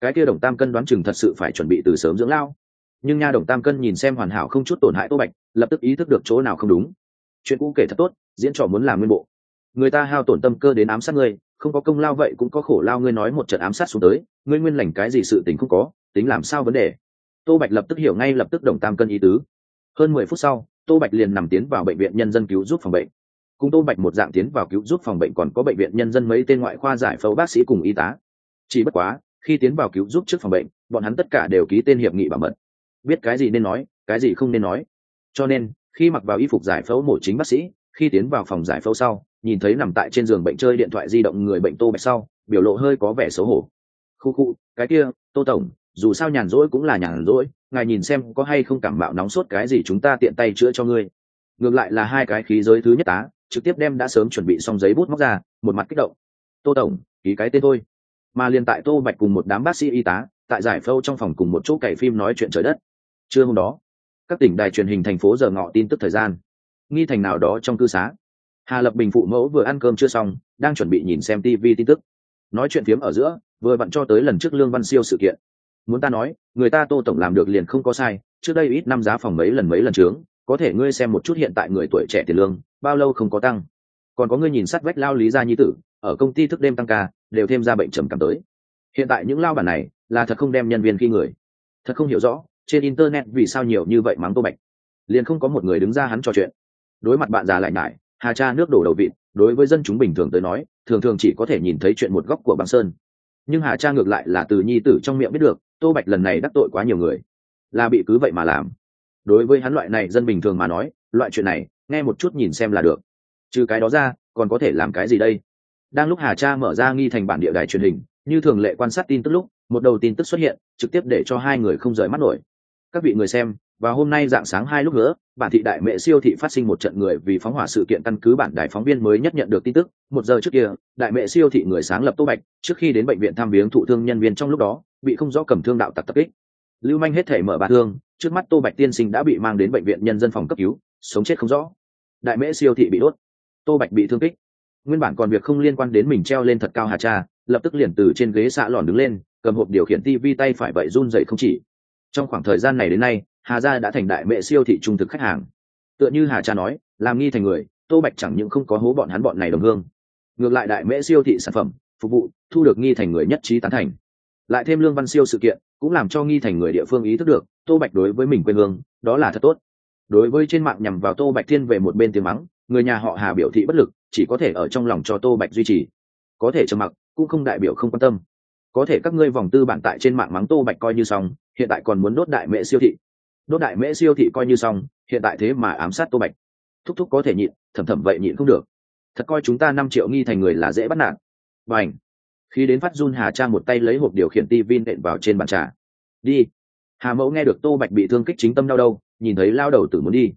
Cái kia đồng tam cân đoán chừng thật sự phải chuẩn bị từ sớm dưỡng lao nhưng nha đồng tam cân nhìn xem hoàn hảo không chút tổn hại tô bạch, lập tức ý thức được chỗ nào không đúng. Chuyện cũ kể thật tốt, diễn trò muốn làm nguyên bộ. Người ta hao tổn tâm cơ đến ám sát ngươi, không có công lao vậy cũng có khổ lao ngươi nói một trận ám sát xuống tới, ngươi nguyên lành cái gì sự tình không có, tính làm sao vấn đề? Tô bạch lập tức hiểu ngay lập tức đồng tam cân ý tứ. Hơn mười phút sau, tô bạch liền nằm tiến vào bệnh viện nhân dân cứu giúp phòng bệnh. Cùng tô bạch một dạng tiến vào cứu giúp phòng bệnh còn có bệnh viện nhân dân mấy tên ngoại khoa giải phẫu bác sĩ cùng y tá. Chỉ bất quá, khi tiến vào cứu giúp trước phòng bệnh, bọn hắn tất cả đều ký tên hiệp nghị bảo mật biết cái gì nên nói, cái gì không nên nói. Cho nên, khi mặc vào y phục giải phẫu mổ chính bác sĩ, khi tiến vào phòng giải phẫu sau, nhìn thấy nằm tại trên giường bệnh chơi điện thoại di động người bệnh tô bạch sau, biểu lộ hơi có vẻ xấu hổ. Khu khu, cái kia, tô tổng, dù sao nhàn rỗi cũng là nhàn rỗi, ngài nhìn xem có hay không cảm bạo nóng sốt cái gì chúng ta tiện tay chữa cho ngươi. Ngược lại là hai cái khí giới thứ nhất tá, trực tiếp đem đã sớm chuẩn bị xong giấy bút móc ra, một mặt kích động. Tô tổng, ký cái tên thôi. Mà liền tại tô bạch cùng một đám bác sĩ y tá, tại giải phẫu trong phòng cùng một chỗ cày phim nói chuyện trời đất trưa hôm đó, các tỉnh đài truyền hình thành phố giờ ngọ tin tức thời gian. Nghi thành nào đó trong cư xá. Hà lập bình phụ mẫu vừa ăn cơm chưa xong, đang chuẩn bị nhìn xem tv tin tức. Nói chuyện phiếm ở giữa, vừa vặn cho tới lần trước lương văn siêu sự kiện. Muốn ta nói, người ta tô tổng làm được liền không có sai, trước đây ít năm giá phòng mấy lần mấy lần trướng, có thể ngươi xem một chút hiện tại người tuổi trẻ tiền lương, bao lâu không có tăng. Còn có ngươi nhìn sát vách lao lý gia nhi tử, ở công ty thức đêm tăng ca, đều thêm ra bệnh trầm cảm tới. Hiện tại những lao bản này là thật không đem nhân viên khi người. Thật không hiểu rõ trên internet vì sao nhiều như vậy mắng tô bạch? Liền không có một người đứng ra hắn trò chuyện. Đối mặt bạn già lại ngại hà cha nước đổ đầu vịt, đối với dân chúng bình thường tới nói, thường thường chỉ có thể nhìn thấy chuyện một góc của băng sơn. Nhưng hà cha ngược lại là từ nhi tử trong miệng biết được, tô bạch lần này đắc tội quá nhiều người. Là bị cứ vậy mà làm. Đối với hắn loại này dân bình thường mà nói, loại chuyện này, nghe một chút nhìn xem là được. Trừ cái đó ra, còn có thể làm cái gì đây? Đang lúc hà cha mở ra nghi thành bản địa đài truyền hình, như thường lệ quan sát tin tức lúc, một đầu tin tức xuất hiện, trực tiếp để cho hai người không rời mắt nổi các vị người xem và hôm nay dạng sáng hai lúc nữa, bản thị đại mệ siêu thị phát sinh một trận người vì phóng hỏa sự kiện căn cứ bản đài phóng viên mới nhất nhận được tin tức. Một giờ trước kia, đại mệ siêu thị người sáng lập tô bạch, trước khi đến bệnh viện thăm viếng thụ thương nhân viên trong lúc đó, bị không rõ cầm thương đạo tặc tập kích. Lưu manh hết thể mở bà thương, trước mắt tô bạch tiên sinh đã bị mang đến bệnh viện nhân dân phòng cấp cứu, sống chết không rõ. Đại mễ siêu thị bị đốt, tô bạch bị thương kích. Nguyên bản còn việc không liên quan đến mình treo lên thật cao hà cha, lập tức liền từ trên ghế xạ lòn đứng lên, cầm hộp điều khiển tv tay phải vậy run dậy không chỉ trong khoảng thời gian này đến nay, hà gia đã thành đại mệ siêu thị trung thực khách hàng. Tựa như hà cha nói, làm nghi thành người, tô bạch chẳng những không có hố bọn hắn bọn này đồng hương. Ngược lại đại mễ siêu thị sản phẩm, phục vụ, thu được nghi thành người nhất trí tán thành. Lại thêm lương văn siêu sự kiện, cũng làm cho nghi thành người địa phương ý thức được, tô bạch đối với mình quê hương, đó là thật tốt. Đối với trên mạng nhằm vào tô bạch thiên về một bên tiếng mắng, người nhà họ hà biểu thị bất lực, chỉ có thể ở trong lòng cho tô bạch duy trì. Có thể trầm mặc, cũng không đại biểu không quan tâm. Có thể các ngươi vòng tư bản tại trên mạng mắng tô bạch coi như xong hiện tại còn muốn đốt đại mễ siêu thị. Đốt đại mễ siêu thị coi như xong, hiện tại thế mà ám sát tô bạch. Thúc thúc có thể nhịn, thầm thầm vậy nhịn không được. Thật coi chúng ta năm triệu nghi thành người là dễ bắt nạt. Và ảnh khi đến phát run hà cha một tay lấy hộp điều khiển tv nện vào trên bàn trà. Đi! Hà mẫu nghe được tô bạch bị thương kích chính tâm đau đâu, nhìn thấy lao đầu tử muốn đi.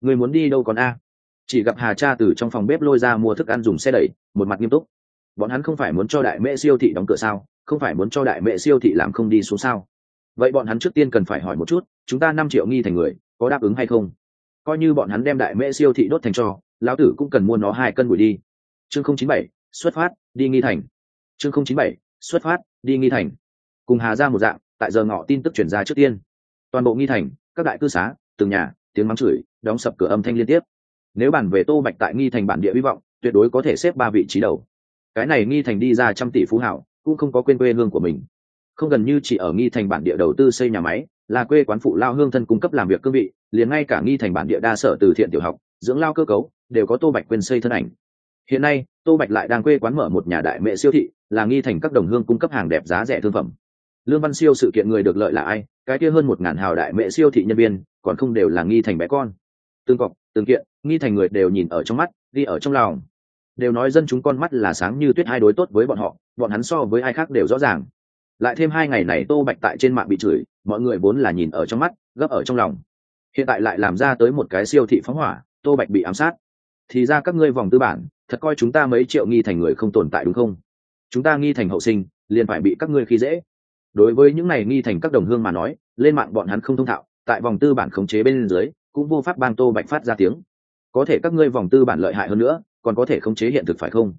Người muốn đi đâu còn a? Chỉ gặp hà cha từ trong phòng bếp lôi ra mua thức ăn dùng xe đẩy, một mặt nghiêm túc. Bọn hắn không phải muốn cho đại mẹ siêu thị đóng cửa sao? Không phải muốn cho đại mẹ siêu thị làm không đi xuống sao? Vậy bọn hắn trước tiên cần phải hỏi một chút, chúng ta năm triệu nghi thành người, có đáp ứng hay không? Coi như bọn hắn đem đại mẹ siêu thị đốt thành cho, lão tử cũng cần mua nó hai cân bụi đi. Chương không chín bảy, xuất phát, đi nghi thành. Chương không chín bảy, xuất phát, đi nghi thành. Cùng hà ra một dạng, tại giờ ngọ tin tức chuyển ra trước tiên. Toàn bộ nghi thành, các đại cư xá, từng nhà, tiếng mắng chửi, đóng sập cửa âm thanh liên tiếp. Nếu bàn về tô bạch tại nghi thành bản địa hy vọng, tuyệt đối có thể xếp ba vị trí đầu. Cái này nghi thành đi ra trăm tỷ phú hảo, cũng không có quên quê hương của mình không gần như chỉ ở nghi thành bản địa đầu tư xây nhà máy, là quê quán phụ lao hương thân cung cấp làm việc cương vị, liền ngay cả nghi thành bản địa đa sở từ thiện tiểu học, dưỡng lao cơ cấu, đều có tô bạch quên xây thân ảnh. Hiện nay, tô bạch lại đang quê quán mở một nhà đại mệ siêu thị, là nghi thành các đồng hương cung cấp hàng đẹp giá rẻ thương phẩm. Lương văn siêu sự kiện người được lợi là ai? Cái kia hơn một ngàn hào đại mệ siêu thị nhân viên, còn không đều là nghi thành bé con. Tương cọc tương kiện, nghi thành người đều nhìn ở trong mắt đi ở trong lòng. Đều nói dân chúng con mắt là sáng như tuyết hai đối tốt với bọn họ, bọn hắn so với ai khác đều rõ ràng lại thêm hai ngày này tô bạch tại trên mạng bị chửi, mọi người vốn là nhìn ở trong mắt, gấp ở trong lòng. Hiện tại lại làm ra tới một cái siêu thị phóng hỏa, tô bạch bị ám sát. Thì ra các ngươi vòng tư bản, thật coi chúng ta mấy triệu nghi thành người không tồn tại đúng không? Chúng ta nghi thành hậu sinh, liền phải bị các ngươi khi dễ. Đối với những này nghi thành các đồng hương mà nói, lên mạng bọn hắn không thông thạo, tại vòng tư bản khống chế bên dưới, cũng vô pháp bang tô bạch phát ra tiếng. Có thể các ngươi vòng tư bản lợi hại hơn nữa, còn có thể khống chế hiện thực phải không?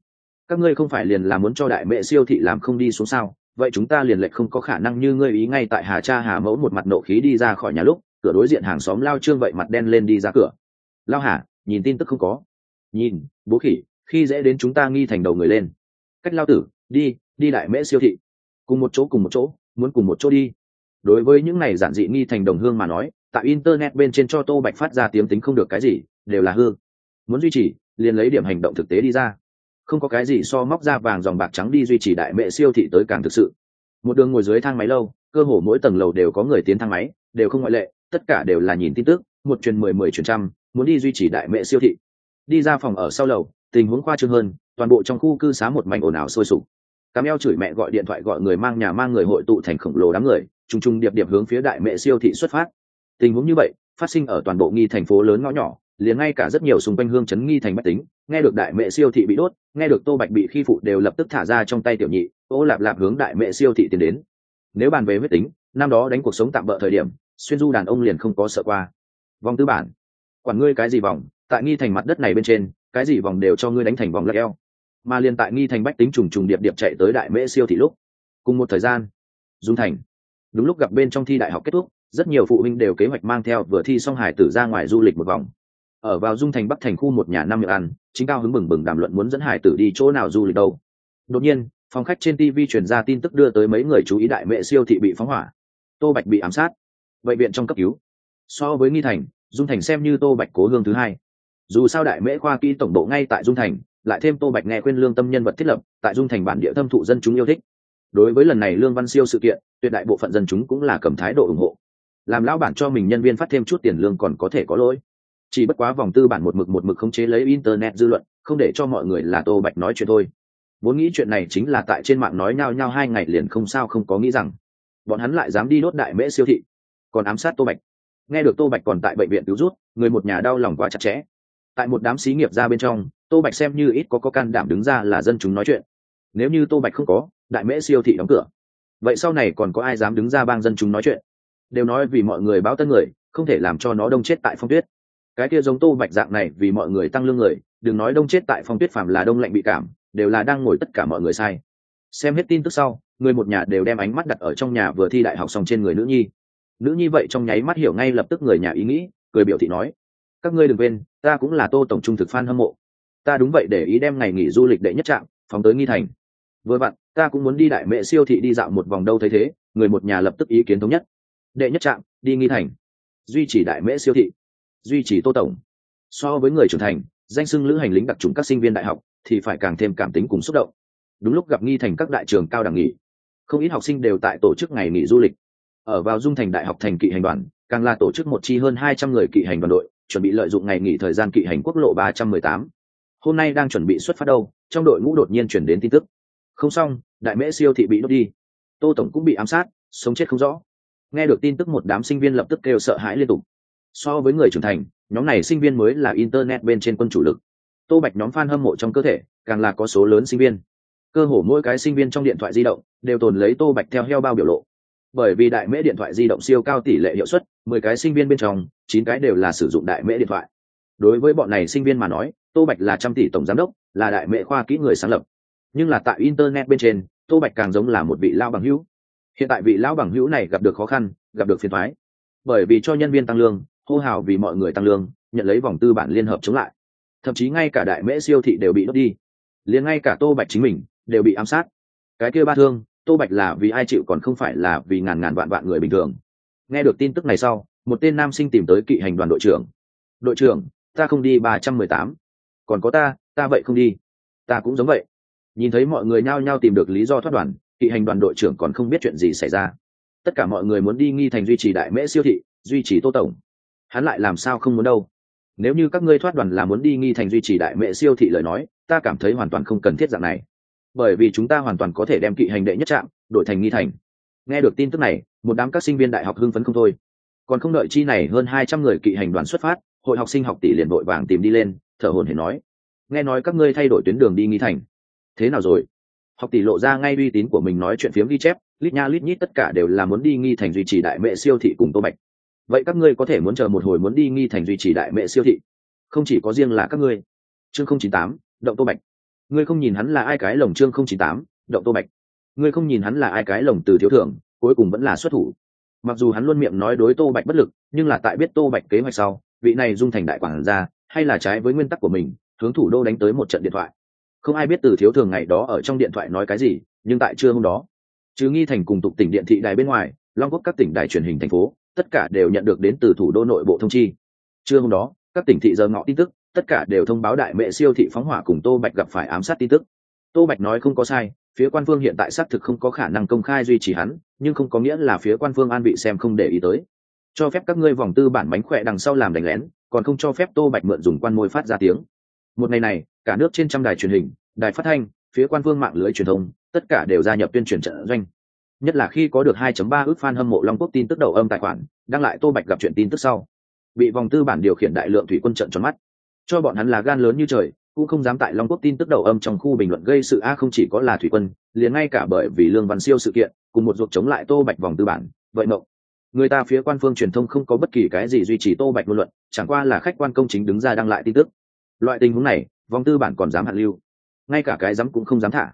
Các ngươi không phải liền là muốn cho đại mẹ siêu thị làm không đi xuống sao? Vậy chúng ta liền lệch không có khả năng như ngươi ý ngay tại hà cha hà mẫu một mặt nộ khí đi ra khỏi nhà lúc, cửa đối diện hàng xóm lao trương vậy mặt đen lên đi ra cửa. Lao hà, nhìn tin tức không có. Nhìn, bố khỉ, khi dễ đến chúng ta nghi thành đầu người lên. Cách lao tử, đi đi lại mễ siêu thị. Cùng một chỗ, cùng một chỗ, muốn cùng một chỗ đi. Đối với những này giản dị nghi thành đồng hương mà nói, tại internet bên trên cho tô bạch phát ra tiếng tính không được cái gì, đều là hư. Muốn duy trì, liền lấy điểm hành động thực tế đi ra không có cái gì so móc ra vàng dòng bạc trắng đi duy trì đại mẹ siêu thị tới càng thực sự. Một đường ngồi dưới thang máy lâu, cơ hồ mỗi tầng lầu đều có người tiến thang máy, đều không ngoại lệ, tất cả đều là nhìn tin tức, một truyền mười mười truyền trăm, muốn đi duy trì đại mẹ siêu thị. Đi ra phòng ở sau lầu, tình huống khoa trương hơn, toàn bộ trong khu cư xá một mảnh ồn ào sôi sục. Cám eo chửi mẹ gọi điện thoại gọi người mang nhà mang người hội tụ thành khổng lồ đám người t r u n g t r u n g điệp điệp hướng phía đại mẹ siêu thị xuất phát. Tình huống như vậy, phát sinh ở toàn bộ nghi thành phố lớn ngõ nhỏ liền ngay cả rất nhiều xung quanh hương chấn nghi thành mách tính, nghe được đại mẹ siêu thị bị đốt, nghe được tô bạch bị khi phụ đều lập tức thả ra trong tay tiểu nhị ô lạp lạp hướng đại mẹ siêu thị tiến đến. Nếu bàn về huyết tính, năm đó đánh cuộc sống tạm bỡ thời điểm, xuyên du đàn ông liền không có sợ qua. Vòng tư bản. Quản ngươi cái gì vòng, tại nghi thành mặt đất này bên trên, cái gì vòng đều cho ngươi đánh thành vòng lắc eo. Mà liền tại nghi thành bách tính trùng trùng điệp điệp chạy tới đại mễ siêu thị lúc, cùng một thời gian, dung thành. Đúng lúc gặp bên trong thi đại học kết thúc, rất nhiều phụ huynh đều kế hoạch mang theo vừa thi xong hải tử ra ngoài du lịch một vòng ở vào dung thành bắc thành khu một nhà năm miệng ăn, chính cao hứng bừng bừng đàm luận muốn dẫn hải tử đi chỗ nào du lịch đâu. Đột nhiên, phòng khách trên tv truyền ra tin tức đưa tới mấy người chú ý đại mẹ siêu thị bị phóng hỏa. Tô bạch bị ám sát. Bệnh viện trong cấp cứu. So với nghi thành, dung thành xem như tô bạch cố hương thứ hai. Dù sao đại mễ khoa kỹ tổng bộ ngay tại dung thành, lại thêm tô bạch nghe khuyên lương tâm nhân vật thiết lập, tại dung thành bản địa thâm thụ dân chúng yêu thích. Đối với lần này lương văn siêu sự kiện, tuyệt đại bộ phận dân chúng cũng là cầm thái độ ủng hộ. Làm lão bản cho mình nhân viên phát thêm chút tiền lương còn có thể có lỗi chỉ bất quá vòng tư bản một mực một mực khống chế lấy internet dư luận, không để cho mọi người là tô bạch nói chuyện thôi. Vốn nghĩ chuyện này chính là tại trên mạng nói nhao nhao hai ngày liền không sao không có nghĩ rằng, bọn hắn lại dám đi đốt đại mễ siêu thị. Còn ám sát tô bạch. Nghe được tô bạch còn tại bệnh viện cứu rút người một nhà đau lòng quá chặt chẽ. Tại một đám xí nghiệp ra bên trong, tô bạch xem như ít có có can đảm đứng ra là dân chúng nói chuyện. Nếu như tô bạch không có, đại mễ siêu thị đóng cửa. Vậy sau này còn có ai dám đứng ra bang dân chúng nói chuyện? Đều nói vì mọi người báo tân người, không thể làm cho nó đông chết tại phong tuyết cái kia giống tô bạch dạng này, vì mọi người tăng lương người, đừng nói đông chết tại phong tuyết phàm là đông lạnh bị cảm, đều là đang ngồi tất cả mọi người sai. Xem hết tin tức sau, người một nhà đều đem ánh mắt đặt ở trong nhà vừa thi đại học xong trên người nữ nhi. Nữ nhi vậy trong nháy mắt hiểu ngay lập tức người nhà ý nghĩ, cười biểu thị nói, các ngươi đừng quên, ta cũng là tô tổng trung thực fan hâm mộ. Ta đúng vậy để ý đem ngày nghỉ du lịch đệ nhất trạm, phóng tới nghi thành. Vừa vặn, ta cũng muốn đi đại mệ siêu thị đi dạo một vòng đâu thấy thế, người một nhà lập tức ý kiến thống nhất. Đệ nhất trạm, đi nghi thành. Duy trì đại mễ siêu thị duy trì tô tổng. So với người trưởng thành, danh sưng lữ hành lính đặc trùng các sinh viên đại học thì phải càng thêm cảm tính cùng xúc động. Đúng lúc gặp nghi thành các đại trường cao đẳng nghỉ, không ít học sinh đều tại tổ chức ngày nghỉ du lịch. Ở vào dung thành đại học thành kỵ hành đoàn, càng là tổ chức một chi hơn hai trăm người kỵ hành đoàn đội, chuẩn bị lợi dụng ngày nghỉ thời gian kỵ hành quốc lộ ba trăm mười tám. Hôm nay đang chuẩn bị xuất phát đâu, trong đội ngũ đột nhiên chuyển đến tin tức. Không xong, đại mễ siêu thị bị đốt đi. Tô tổng cũng bị ám sát, sống chết không rõ. Nghe được tin tức một đám sinh viên lập tức kêu sợ hãi liên tục so với người trưởng thành, nhóm này sinh viên mới là internet bên trên quân chủ lực. Tô bạch nhóm f a n hâm mộ trong cơ thể, càng là có số lớn sinh viên. Cơ hồ mỗi cái sinh viên trong điện thoại di động, đều tồn lấy tô bạch theo heo bao biểu lộ. Bởi vì đại mễ điện thoại di động siêu cao tỷ lệ hiệu suất, mười cái sinh viên bên trong, chín cái đều là sử dụng đại mễ điện thoại. Đối với bọn này sinh viên mà nói, tô bạch là trăm tỷ tổng giám đốc, là đại mễ khoa kỹ người sáng lập. Nhưng là tại internet bên trên, tô bạch càng giống là một vị lao bằng hữu. Hiện tại vị lão bằng hữu này gặp được khó khăn, gặp được phiền thoái bởi vì cho nhân viên tăng lương hô hào vì mọi người tăng lương, nhận lấy vòng tư bản liên hợp chống lại. Thậm chí ngay cả đại mễ siêu thị đều bị đốt đi. Liền ngay cả tô bạch chính mình đều bị ám sát. Cái kia ba thương, tô bạch là vì ai chịu còn không phải là vì ngàn ngàn vạn vạn người bình thường. Nghe được tin tức này sau, một tên nam sinh tìm tới kỵ hành đoàn đội trưởng. Đội trưởng, ta không đi ba trăm mười tám. Còn có ta ta vậy không đi. Ta cũng giống vậy. Nhìn thấy mọi người nhao nhao tìm được lý do thoát đoàn, kỵ hành đoàn đội trưởng còn không biết chuyện gì xảy ra. Tất cả mọi người muốn đi nghi thành duy trì đại mễ siêu thị, duy trì tô tổng hắn lại làm sao không muốn đâu? Nếu như các ngươi thoát đoàn là muốn đi nghi thành duy trì đại mệ siêu thị lời nói, ta cảm thấy hoàn toàn không cần thiết dạng này. Bởi vì chúng ta hoàn toàn có thể đem kỵ hành đệ nhất trạm đổi thành nghi thành. Nghe được tin tức này, một đám các sinh viên đại học hưng phấn không thôi. Còn không đợi chi này, hơn hai trăm người kỵ hành đoàn xuất phát, hội học sinh học tỷ liền vội vàng tìm đi lên, thở hồn hển nói. Nghe nói các ngươi thay đổi tuyến đường đi nghi thành. Thế nào rồi? Học tỷ lộ ra ngay uy tín của mình nói chuyện phiếm ghi chép, lít nha lít nhít tất cả đều là muốn đi nghi thành duy trì đại mệ siêu thị cùng tô bạch vậy các ngươi có thể muốn chờ một hồi muốn đi nghi thành duy trì đại mệ siêu thị? Không chỉ có riêng là các ngươi. Chương không chín tám, động tô bạch. Ngươi không nhìn hắn là ai cái lồng chương không chín tám, động tô bạch. Ngươi không nhìn hắn là ai cái lồng từ thiếu thưởng, cuối cùng vẫn là xuất thủ. Mặc dù hắn luôn miệng nói đối tô bạch bất lực, nhưng là tại biết tô bạch kế hoạch sau, vị này dung thành đại quản gia, hay là trái với nguyên tắc của mình, hướng thủ đô đánh tới một trận điện thoại. Không ai biết từ thiếu thường ngày đó ở trong điện thoại nói cái gì, nhưng tại trưa hôm đó chứ nghi thành cùng tục tỉnh điện thị đài bên ngoài, long quốc các tỉnh đài truyền hình thành phố tất cả đều nhận được đến từ thủ đô nội bộ thông chi. Trưa hôm đó, các tỉnh thị giờ ngọ tin tức, tất cả đều thông báo đại mệ siêu thị phóng hỏa cùng tô bạch gặp phải ám sát tin tức. Tô bạch nói không có sai, phía quan phương hiện tại xác thực không có khả năng công khai duy trì hắn, nhưng không có nghĩa là phía quan phương an bị xem không để ý tới. Cho phép các ngươi vòng tư bản bánh khỏe đằng sau làm đánh lén, còn không cho phép tô bạch mượn dùng quan môi phát ra tiếng. Một ngày này, cả nước trên trăm đài truyền hình, đài phát thanh, phía quan phương mạng lưới truyền thông, tất cả đều gia nhập tuyên truyền trận doanh nhất là khi có được 2.3 ước fan hâm mộ long quốc tin tức đầu âm tài khoản, đăng lại tô bạch gặp chuyện tin tức sau, bị vòng tư bản điều khiển đại lượng thủy quân trận tròn mắt. Cho bọn hắn là gan lớn như trời, cũng không dám tại long quốc tin tức đầu âm trong khu bình luận gây sự a, không chỉ có là thủy quân, liền ngay cả bởi vì lương văn siêu sự kiện, cùng một ruột chống lại tô bạch vòng tư bản, vậy mộng. Người ta phía quan phương truyền thông không có bất kỳ cái gì duy trì tô bạch ngôn luận, chẳng qua là khách quan công chính đứng ra đăng lại tin tức. Loại tình huống này, vòng tư bản còn dám hạn lưu. Ngay cả cái dám cũng không dám thả.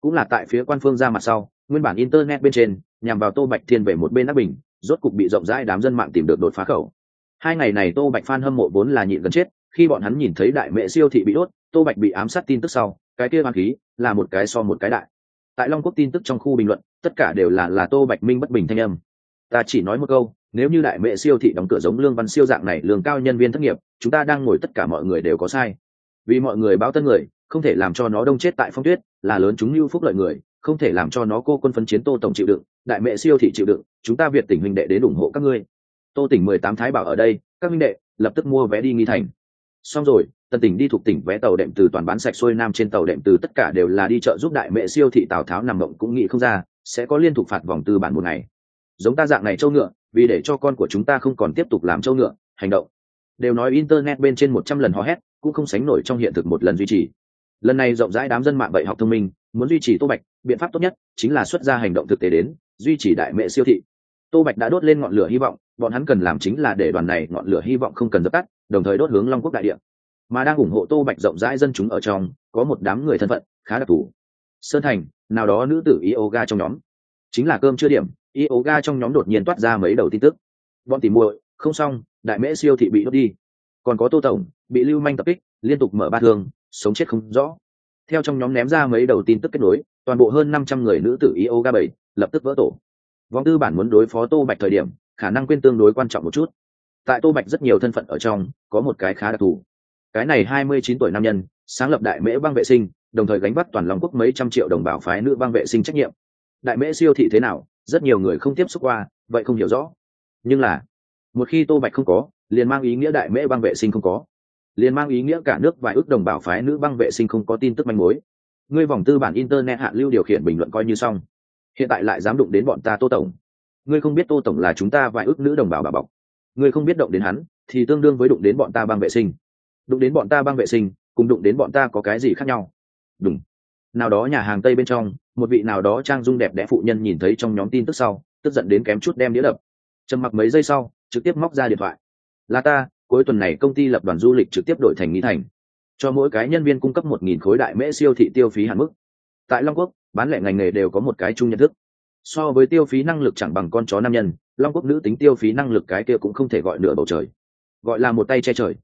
Cũng là tại phía quan phương ra mặt sau nguyên bản internet bên trên, nhằm vào tô bạch thiên về một bên ác bình, rốt cục bị rộng rãi đám dân mạng tìm được đột phá khẩu. Hai ngày này tô bạch phan hâm mộ vốn là nhịn gần chết, khi bọn hắn nhìn thấy đại mẹ siêu thị bị đốt, tô bạch bị ám sát tin tức sau, cái kia hoàng khí là một cái so một cái đại. Tại long quốc tin tức trong khu bình luận, tất cả đều là là tô bạch minh bất bình thanh âm. Ta chỉ nói một câu, nếu như đại mẹ siêu thị đóng cửa giống lương văn siêu dạng này lương cao nhân viên thất nghiệp, chúng ta đang ngồi tất cả mọi người đều có sai. Vì mọi người báo tân người, không thể làm cho nó đông chết tại phong tuyết, là lớn chúng lưu phúc lợi người không thể làm cho nó cô quân phấn chiến tô tổng chịu đựng, đại mẹ siêu thị chịu đựng, chúng ta việt tỉnh huynh đệ đến ủng hộ các ngươi. Tô tỉnh mười tám thái bảo ở đây, các huynh đệ, lập tức mua vé đi nghi thành. Xong rồi, tần tỉnh đi thuộc tỉnh vé tàu đệm từ toàn bán sạch xuôi nam trên tàu đệm từ tất cả đều là đi chợ giúp đại mẹ siêu thị tào tháo nằm mộng cũng nghĩ không ra, sẽ có liên tục phạt vòng tư bản một ngày. Giống ta dạng này châu ngựa, vì để cho con của chúng ta không còn tiếp tục làm châu ngựa, hành động. Đều nói internet bên trên một trăm lần hò hét, cũng không sánh nổi trong hiện thực một lần duy trì. Lần này rộng rãi đám dân mạng vậy học thông minh, muốn duy trì tô bạch biện pháp tốt nhất chính là xuất ra hành động thực tế đến, duy trì đại mệ siêu thị. Tô bạch đã đốt lên ngọn lửa hy vọng, bọn hắn cần làm chính là để đoàn này ngọn lửa hy vọng không cần dập tắt, đồng thời đốt hướng long quốc đại địa. Mà đang ủng hộ tô bạch rộng rãi dân chúng ở trong, có một đám người thân phận khá đặc thù. Sơn thành, nào đó nữ tử yoga trong nhóm. Chính là cơm chưa điểm, yoga trong nhóm đột nhiên toát ra mấy đầu tin tức. Bọn tìm muội, không xong, đại mễ siêu thị bị đốt đi. Còn có tô tổng, bị lưu manh tập kích, liên tục mở ba thương, sống chết không rõ theo trong nhóm ném ra mấy đầu tin tức kết nối, toàn bộ hơn năm trăm người nữ tử yoga bảy lập tức vỡ tổ. Vong tư bản muốn đối phó tô bạch thời điểm, khả năng quên tương đối quan trọng một chút. Tại tô bạch rất nhiều thân phận ở trong, có một cái khá đặc thù. Cái này hai mươi chín tuổi nam nhân, sáng lập đại mễ băng vệ sinh, đồng thời gánh bắt toàn lòng quốc mấy trăm triệu đồng bào phái nữ băng vệ sinh trách nhiệm. Đại mễ siêu thị thế nào, rất nhiều người không tiếp xúc qua, vậy không hiểu rõ. Nhưng là, một khi tô bạch không có, liền mang ý nghĩa đại mễ băng vệ sinh không có liền mang ý nghĩa cả nước vài ước đồng bào phái nữ băng vệ sinh không có tin tức manh mối. Ngươi vòng tư bản internet hạ lưu điều khiển bình luận coi như xong. Hiện tại lại dám đụng đến bọn ta tô tổng. Ngươi không biết tô tổng là chúng ta vài ước nữ đồng bào bà bọc. Ngươi không biết động đến hắn, thì tương đương với đụng đến bọn ta băng vệ sinh. Đụng đến bọn ta băng vệ sinh, cùng đụng đến bọn ta có cái gì khác nhau? Đúng nào đó nhà hàng tây bên trong, một vị nào đó trang dung đẹp đẽ phụ nhân nhìn thấy trong nhóm tin tức sau, tức giận đến kém chút đem đĩa đập. Trầm mặc mấy giây sau, trực tiếp móc ra điện thoại. Là ta cuối tuần này công ty lập đoàn du lịch trực tiếp đổi thành Nghi thành. Cho mỗi cái nhân viên cung cấp một nghìn khối đại mễ siêu thị tiêu phí hạn mức. Tại long quốc, bán lẻ ngành nghề đều có một cái chung nhận thức. So với tiêu phí năng lực chẳng bằng con chó nam nhân, long quốc nữ tính tiêu phí năng lực cái kia cũng không thể gọi nửa bầu trời. Gọi là một tay che trời.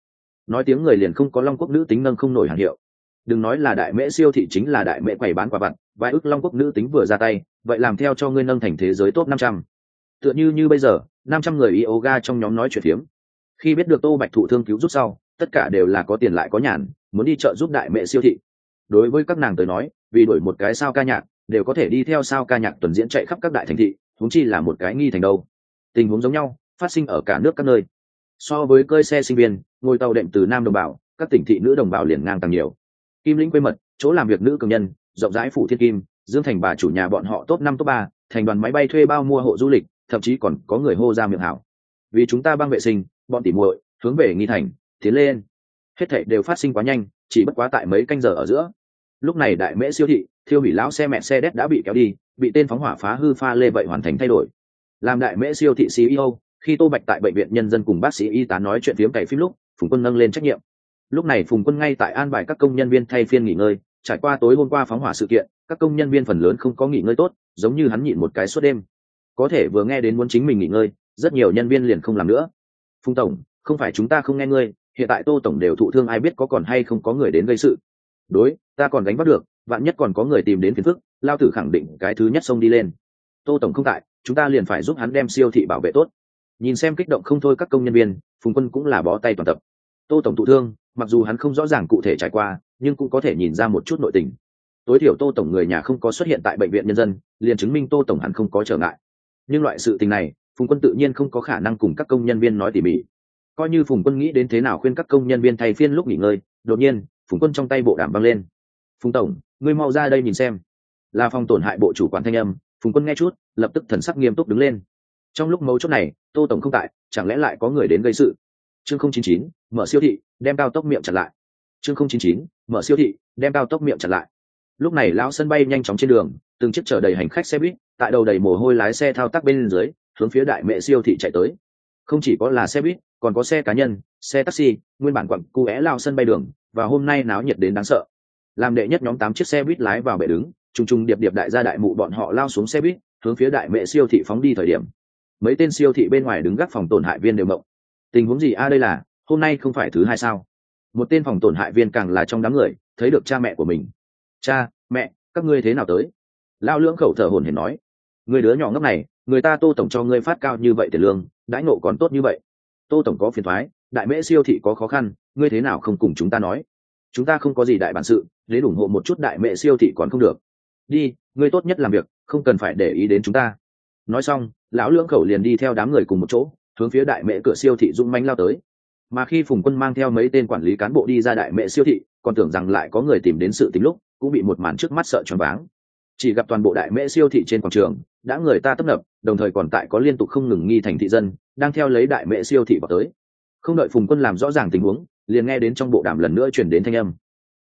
Nói tiếng người liền không có long quốc nữ tính nâng không nổi hàng hiệu. Đừng nói là đại mễ siêu thị chính là đại mễ quầy bán quả vặt, vài ước long quốc nữ tính vừa ra tay, vậy làm theo cho ngươi nâng thành thế giới top năm trăm. Tựa như như bây giờ, năm trăm người yoga trong nhóm nói chuyện phiếm khi biết được tô bạch thụ thương cứu giúp sau, tất cả đều là có tiền lại có nhàn, muốn đi chợ giúp đại mẹ siêu thị. Đối với các nàng tới nói, vì đổi một cái sao ca nhạc, đều có thể đi theo sao ca nhạc tuần diễn chạy khắp các đại thành thị thúng chi là một cái nghi thành đâu. Tình huống giống nhau, phát sinh ở cả nước các nơi. So với cơi xe sinh viên ngồi tàu đệm từ nam đồng bào các tỉnh thị nữ đồng bào liền ngang tăng nhiều. Kim lĩnh quê mật, chỗ làm việc nữ cường nhân, rộng rãi phủ thiên kim, dương thành bà chủ nhà bọn họ top năm, top ba, thành đoàn máy bay thuê bao mua hộ du lịch, thậm chí còn có người hô ra miệng hảo vì chúng ta băng vệ sinh, bọn tỉ muội, hướng về nghi thành, tiến lên. Hết thảy đều phát sinh quá nhanh, chỉ bất quá tại mấy canh giờ ở giữa. Lúc này đại mễ siêu thị, thiêu hủy lão xe mẹ xe đét đã bị kéo đi, bị tên phóng hỏa phá hư pha lê vậy hoàn thành thay đổi. Làm đại mễ siêu thị ceo khi tô bạch tại bệnh viện nhân dân cùng bác sĩ y tá nói chuyện phiếm cày phim lúc, phùng quân nâng lên trách nhiệm. Lúc này phùng quân ngay tại an bài các công nhân viên thay phiên nghỉ ngơi, trải qua tối hôm qua phóng hỏa sự kiện, các công nhân viên phần lớn không có nghỉ ngơi tốt, giống như hắn nhịn một cái suốt đêm. Có thể vừa nghe đến muốn chính mình nghỉ ngơi rất nhiều nhân viên liền không làm nữa. Phùng tổng, không phải chúng ta không nghe ngươi, hiện tại tô tổng đều thụ thương ai biết có còn hay không có người đến gây sự. Đối, ta còn gánh bắt được, vạn nhất còn có người tìm đến phiền phức, lao tử khẳng định cái thứ nhất xông đi lên. Tô tổng không tại, chúng ta liền phải giúp hắn đem siêu thị bảo vệ tốt. Nhìn xem kích động không thôi các công nhân viên, phùng quân cũng là bó tay toàn tập. Tô tổng thụ thương, mặc dù hắn không rõ ràng cụ thể trải qua, nhưng cũng có thể nhìn ra một chút nội tình. Tối thiểu tô tổng người nhà không có xuất hiện tại bệnh viện nhân dân, liền chứng minh tô tổng hắn không có trở ngại. Nhưng loại sự tình này phùng quân tự nhiên không có khả năng cùng các công nhân viên nói tỉ mỉ. Coi như phùng quân nghĩ đến thế nào khuyên các công nhân viên thay phiên lúc nghỉ ngơi, đột nhiên, phùng quân trong tay bộ đàm văng lên. Phùng tổng, ngươi mau ra đây nhìn xem. Là phòng tổn hại bộ chủ quản thanh âm, phùng quân nghe chút, lập tức thần sắc nghiêm túc đứng lên. Trong lúc mấu chốt này, tô tổng không tại, chẳng lẽ lại có người đến gây sự? Chương không chín chín, mở siêu thị, đem cao tốc miệng chặt lại. Chương không chín chín, mở siêu thị, đem cao tốc miệng chặt lại. Lúc này lão sân bay nhanh chóng trên đường, từng chiếc chở đầy hành khách xe buýt, tại đầu đầy mồ hôi lái xe thao tác bên dưới hướng phía đại mẹ siêu thị chạy tới. Không chỉ có là xe buýt, còn có xe cá nhân, xe taxi, nguyên bản quặng cu é lao sân bay đường, và hôm nay náo nhiệt đến đáng sợ. Làm đệ nhất nhóm tám chiếc xe buýt lái vào bệ đứng, trùng trùng điệp điệp đại gia đại mụ bọn họ lao xuống xe buýt, hướng phía đại mẹ siêu thị phóng đi thời điểm. Mấy tên siêu thị bên ngoài đứng gác phòng tổn hại viên đều mộng. Tình huống gì? A đây là, hôm nay không phải thứ hai sao? Một tên phòng tổn hại viên càng là trong đám người, thấy được cha mẹ của mình. Cha, mẹ, các ngươi thế nào tới? Lao lưỡng khẩu thở hồn hển nói. Người đứa nhỏ ngốc này người ta tô tổng cho ngươi phát cao như vậy tiền lương, đãi nộ còn tốt như vậy. Tô tổng có phiền thoái đại mễ siêu thị có khó khăn, ngươi thế nào không cùng chúng ta nói? Chúng ta không có gì đại bản sự, đến ủng hộ một chút đại mễ siêu thị còn không được. Đi, ngươi tốt nhất làm việc, không cần phải để ý đến chúng ta. Nói xong, lão lưỡng khẩu liền đi theo đám người cùng một chỗ, hướng phía đại mễ cửa siêu thị dung manh lao tới. Mà khi phùng quân mang theo mấy tên quản lý cán bộ đi ra đại mễ siêu thị, còn tưởng rằng lại có người tìm đến sự tính lúc, cũng bị một màn trước mắt sợ choáng váng chỉ gặp toàn bộ đại mễ siêu thị trên quảng trường, đã người ta tấp nập, đồng thời còn tại có liên tục không ngừng nghi thành thị dân, đang theo lấy đại mễ siêu thị vào tới. Không đợi phùng quân làm rõ ràng tình huống, liền nghe đến trong bộ đàm lần nữa chuyển đến thanh âm.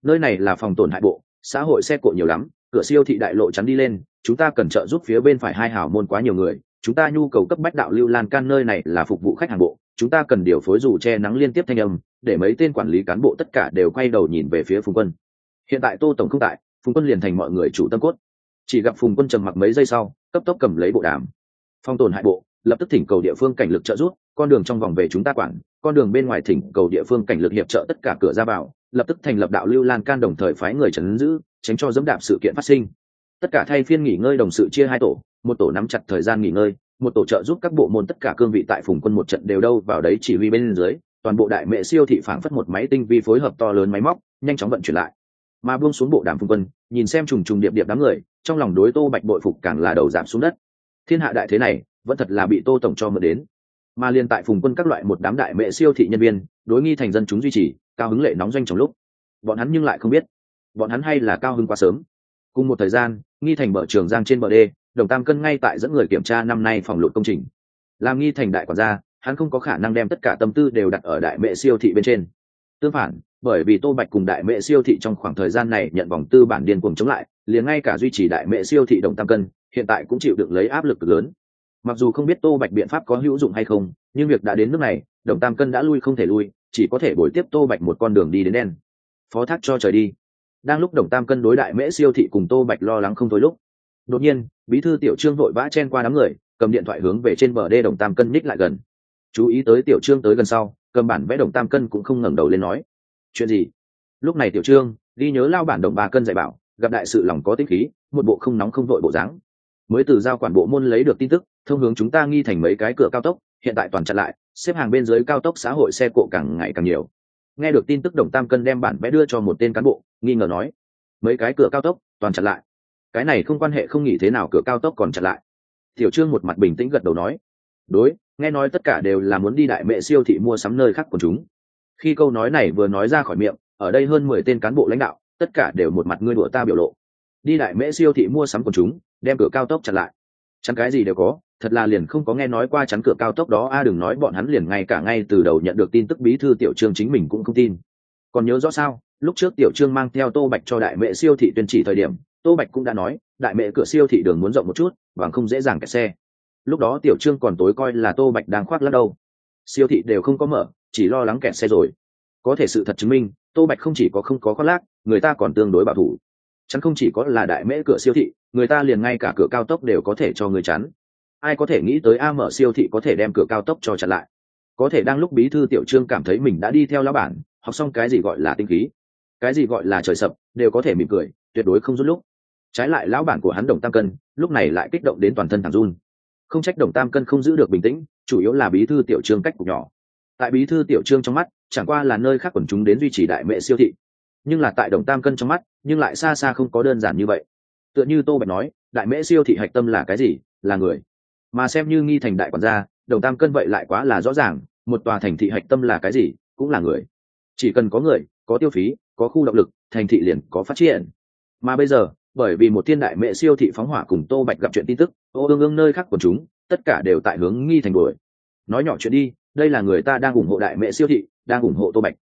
Nơi này là phòng tổn hại bộ, xã hội xe cộ nhiều lắm, cửa siêu thị đại lộ chắn đi lên, chúng ta cần trợ giúp phía bên phải hai hào môn quá nhiều người, chúng ta nhu cầu cấp bách đạo lưu lan can nơi này là phục vụ khách hàng bộ, chúng ta cần điều phối dù che nắng liên tiếp thanh âm, để mấy tên quản lý cán bộ tất cả đều quay đầu nhìn về phía phùng quân. Hiện tại tô tổng không tại, phùng quân liền thành mọi người chủ tâm cốt chỉ gặp phùng quân trầm mặc mấy giây sau, cấp tốc cầm lấy bộ đàm. Phong tồn hại bộ, lập tức thỉnh cầu địa phương cảnh lực trợ giúp, con đường trong vòng về chúng ta quản, con đường bên ngoài thỉnh cầu địa phương cảnh lực hiệp trợ tất cả cửa ra vào, lập tức thành lập đạo lưu lan can đồng thời phái người trấn giữ, tránh cho dẫm đạp sự kiện phát sinh. Tất cả thay phiên nghỉ ngơi đồng sự chia hai tổ, một tổ nắm chặt thời gian nghỉ ngơi, một tổ trợ giúp các bộ môn tất cả cương vị tại phùng quân một trận đều đâu vào đấy chỉ huy bên dưới, toàn bộ đại mệ siêu thị phảng phất một máy tinh vi phối hợp to lớn máy móc, nhanh chóng vận chuyển lại mà buông xuống bộ đàm phùng quân, nhìn xem trùng trùng điệp điệp đám người, trong lòng đối tô bạch bội phục càng là đầu giảm xuống đất. Thiên hạ đại thế này, vẫn thật là bị tô tổng cho mượn đến. Mà liên tại phùng quân các loại một đám đại mệ siêu thị nhân viên, đối nghi thành dân chúng duy trì, cao hứng lệ nóng doanh trong lúc. Bọn hắn nhưng lại không biết, bọn hắn hay là cao hứng quá sớm. Cùng một thời gian, nghi thành mở trường giang trên bờ đê, đồng tam cân ngay tại dẫn người kiểm tra năm nay phòng lụt công trình. Làm nghi thành đại quản gia, hắn không có khả năng đem tất cả tâm tư đều đặt ở đại mệ siêu thị bên trên. Tương phản bởi vì tô bạch cùng đại mệ siêu thị trong khoảng thời gian này nhận vòng tư bản điên cuồng chống lại, liền ngay cả duy trì đại mệ siêu thị đồng tam cân, hiện tại cũng chịu được lấy áp lực lớn. Mặc dù không biết tô bạch biện pháp có hữu dụng hay không, nhưng việc đã đến nước này đồng tam cân đã lui không thể lui, chỉ có thể bồi tiếp tô bạch một con đường đi đến đen. Phó thác cho trời đi. Đang lúc đồng tam cân đối đại mễ siêu thị cùng tô bạch lo lắng không thôi lúc, đột nhiên, bí thư tiểu trương vội vã chen qua đám người, cầm điện thoại hướng về trên bờ đê đồng tam cân ních lại gần. Chú ý tới tiểu trương tới gần sau, cầm bản vẽ đồng tam cân cũng không ngẩng đầu lên nói chuyện gì? Lúc này tiểu trương ghi nhớ lao bản đồng ba cân dạy bảo, gặp đại sự lòng có tinh khí, một bộ không nóng không vội bộ dáng. Mới từ giao quản bộ môn lấy được tin tức, thông hướng chúng ta nghi thành mấy cái cửa cao tốc, hiện tại toàn chặn lại, xếp hàng bên dưới cao tốc xã hội xe cộ càng ngày càng nhiều. Nghe được tin tức đồng tam cân đem bản vẽ đưa cho một tên cán bộ, nghi ngờ nói, mấy cái cửa cao tốc, toàn chặn lại. Cái này không quan hệ không nghĩ thế nào, cửa cao tốc còn chặn lại. Tiểu trương một mặt bình tĩnh gật đầu nói, đối, nghe nói tất cả đều là muốn đi đại mệ siêu thị mua sắm nơi khác của chúng khi câu nói này vừa nói ra khỏi miệng, ở đây hơn mười tên cán bộ lãnh đạo, tất cả đều một mặt ngươi đùa ta biểu lộ. Đi đại mễ siêu thị mua sắm của chúng, đem cửa cao tốc chặn lại. Chắn cái gì đều có, thật là liền không có nghe nói qua chắn cửa cao tốc đó, a, đừng nói bọn hắn liền ngay cả ngay từ đầu nhận được tin tức bí thư tiểu trương chính mình cũng không tin. Còn nhớ rõ sao, lúc trước tiểu trương mang theo tô bạch cho đại mẹ siêu thị tuyên chỉ thời điểm, tô bạch cũng đã nói, đại mẹ cửa siêu thị đường muốn rộng một chút, và không dễ dàng kẹt xe. Lúc đó tiểu trương còn tối coi là tô bạch đang khoác lắc đâu. Siêu thị đều không có mở chỉ lo lắng kẹt xe rồi. Có thể sự thật chứng minh, tô bạch không chỉ có không có khoác lác, người ta còn tương đối bảo thủ. Chắn không chỉ có là đại mễ cửa siêu thị, người ta liền ngay cả cửa cao tốc đều có thể cho người chắn. Ai có thể nghĩ tới a mở siêu thị có thể đem cửa cao tốc cho chặn lại? Có thể đang lúc bí thư tiểu trương cảm thấy mình đã đi theo lão bản, học xong cái gì gọi là tinh khí, cái gì gọi là trời sập, đều có thể mỉm cười, tuyệt đối không rút lúc. Trái lại lão bản của hắn đồng tam cân, lúc này lại kích động đến toàn thân thằng run. Không trách đồng tam cân không giữ được bình tĩnh, chủ yếu là bí thư tiểu trương cách cục nhỏ tại bí thư tiểu trương trong mắt, chẳng qua là nơi khác quần chúng đến duy trì đại mệ siêu thị. Nhưng là tại đồng tam cân trong mắt, nhưng lại xa xa không có đơn giản như vậy. Tựa như tô bạch nói, đại mễ siêu thị hạch tâm là cái gì? Là người. Mà xem như nghi thành đại quản gia, đồng tam cân vậy lại quá là rõ ràng, một tòa thành thị hạch tâm là cái gì, cũng là người. Chỉ cần có người, có tiêu phí, có khu động lực, thành thị liền có phát triển. Mà bây giờ, bởi vì một thiên đại mẹ siêu thị phóng hỏa cùng tô bạch gặp chuyện tin tức, ô ương ương nơi khác của chúng, tất cả đều tại hướng nghi thành đuổi. Nói nhỏ chuyện đi đây là người ta đang ủng hộ đại mẹ siêu thị, đang ủng hộ tô bạch.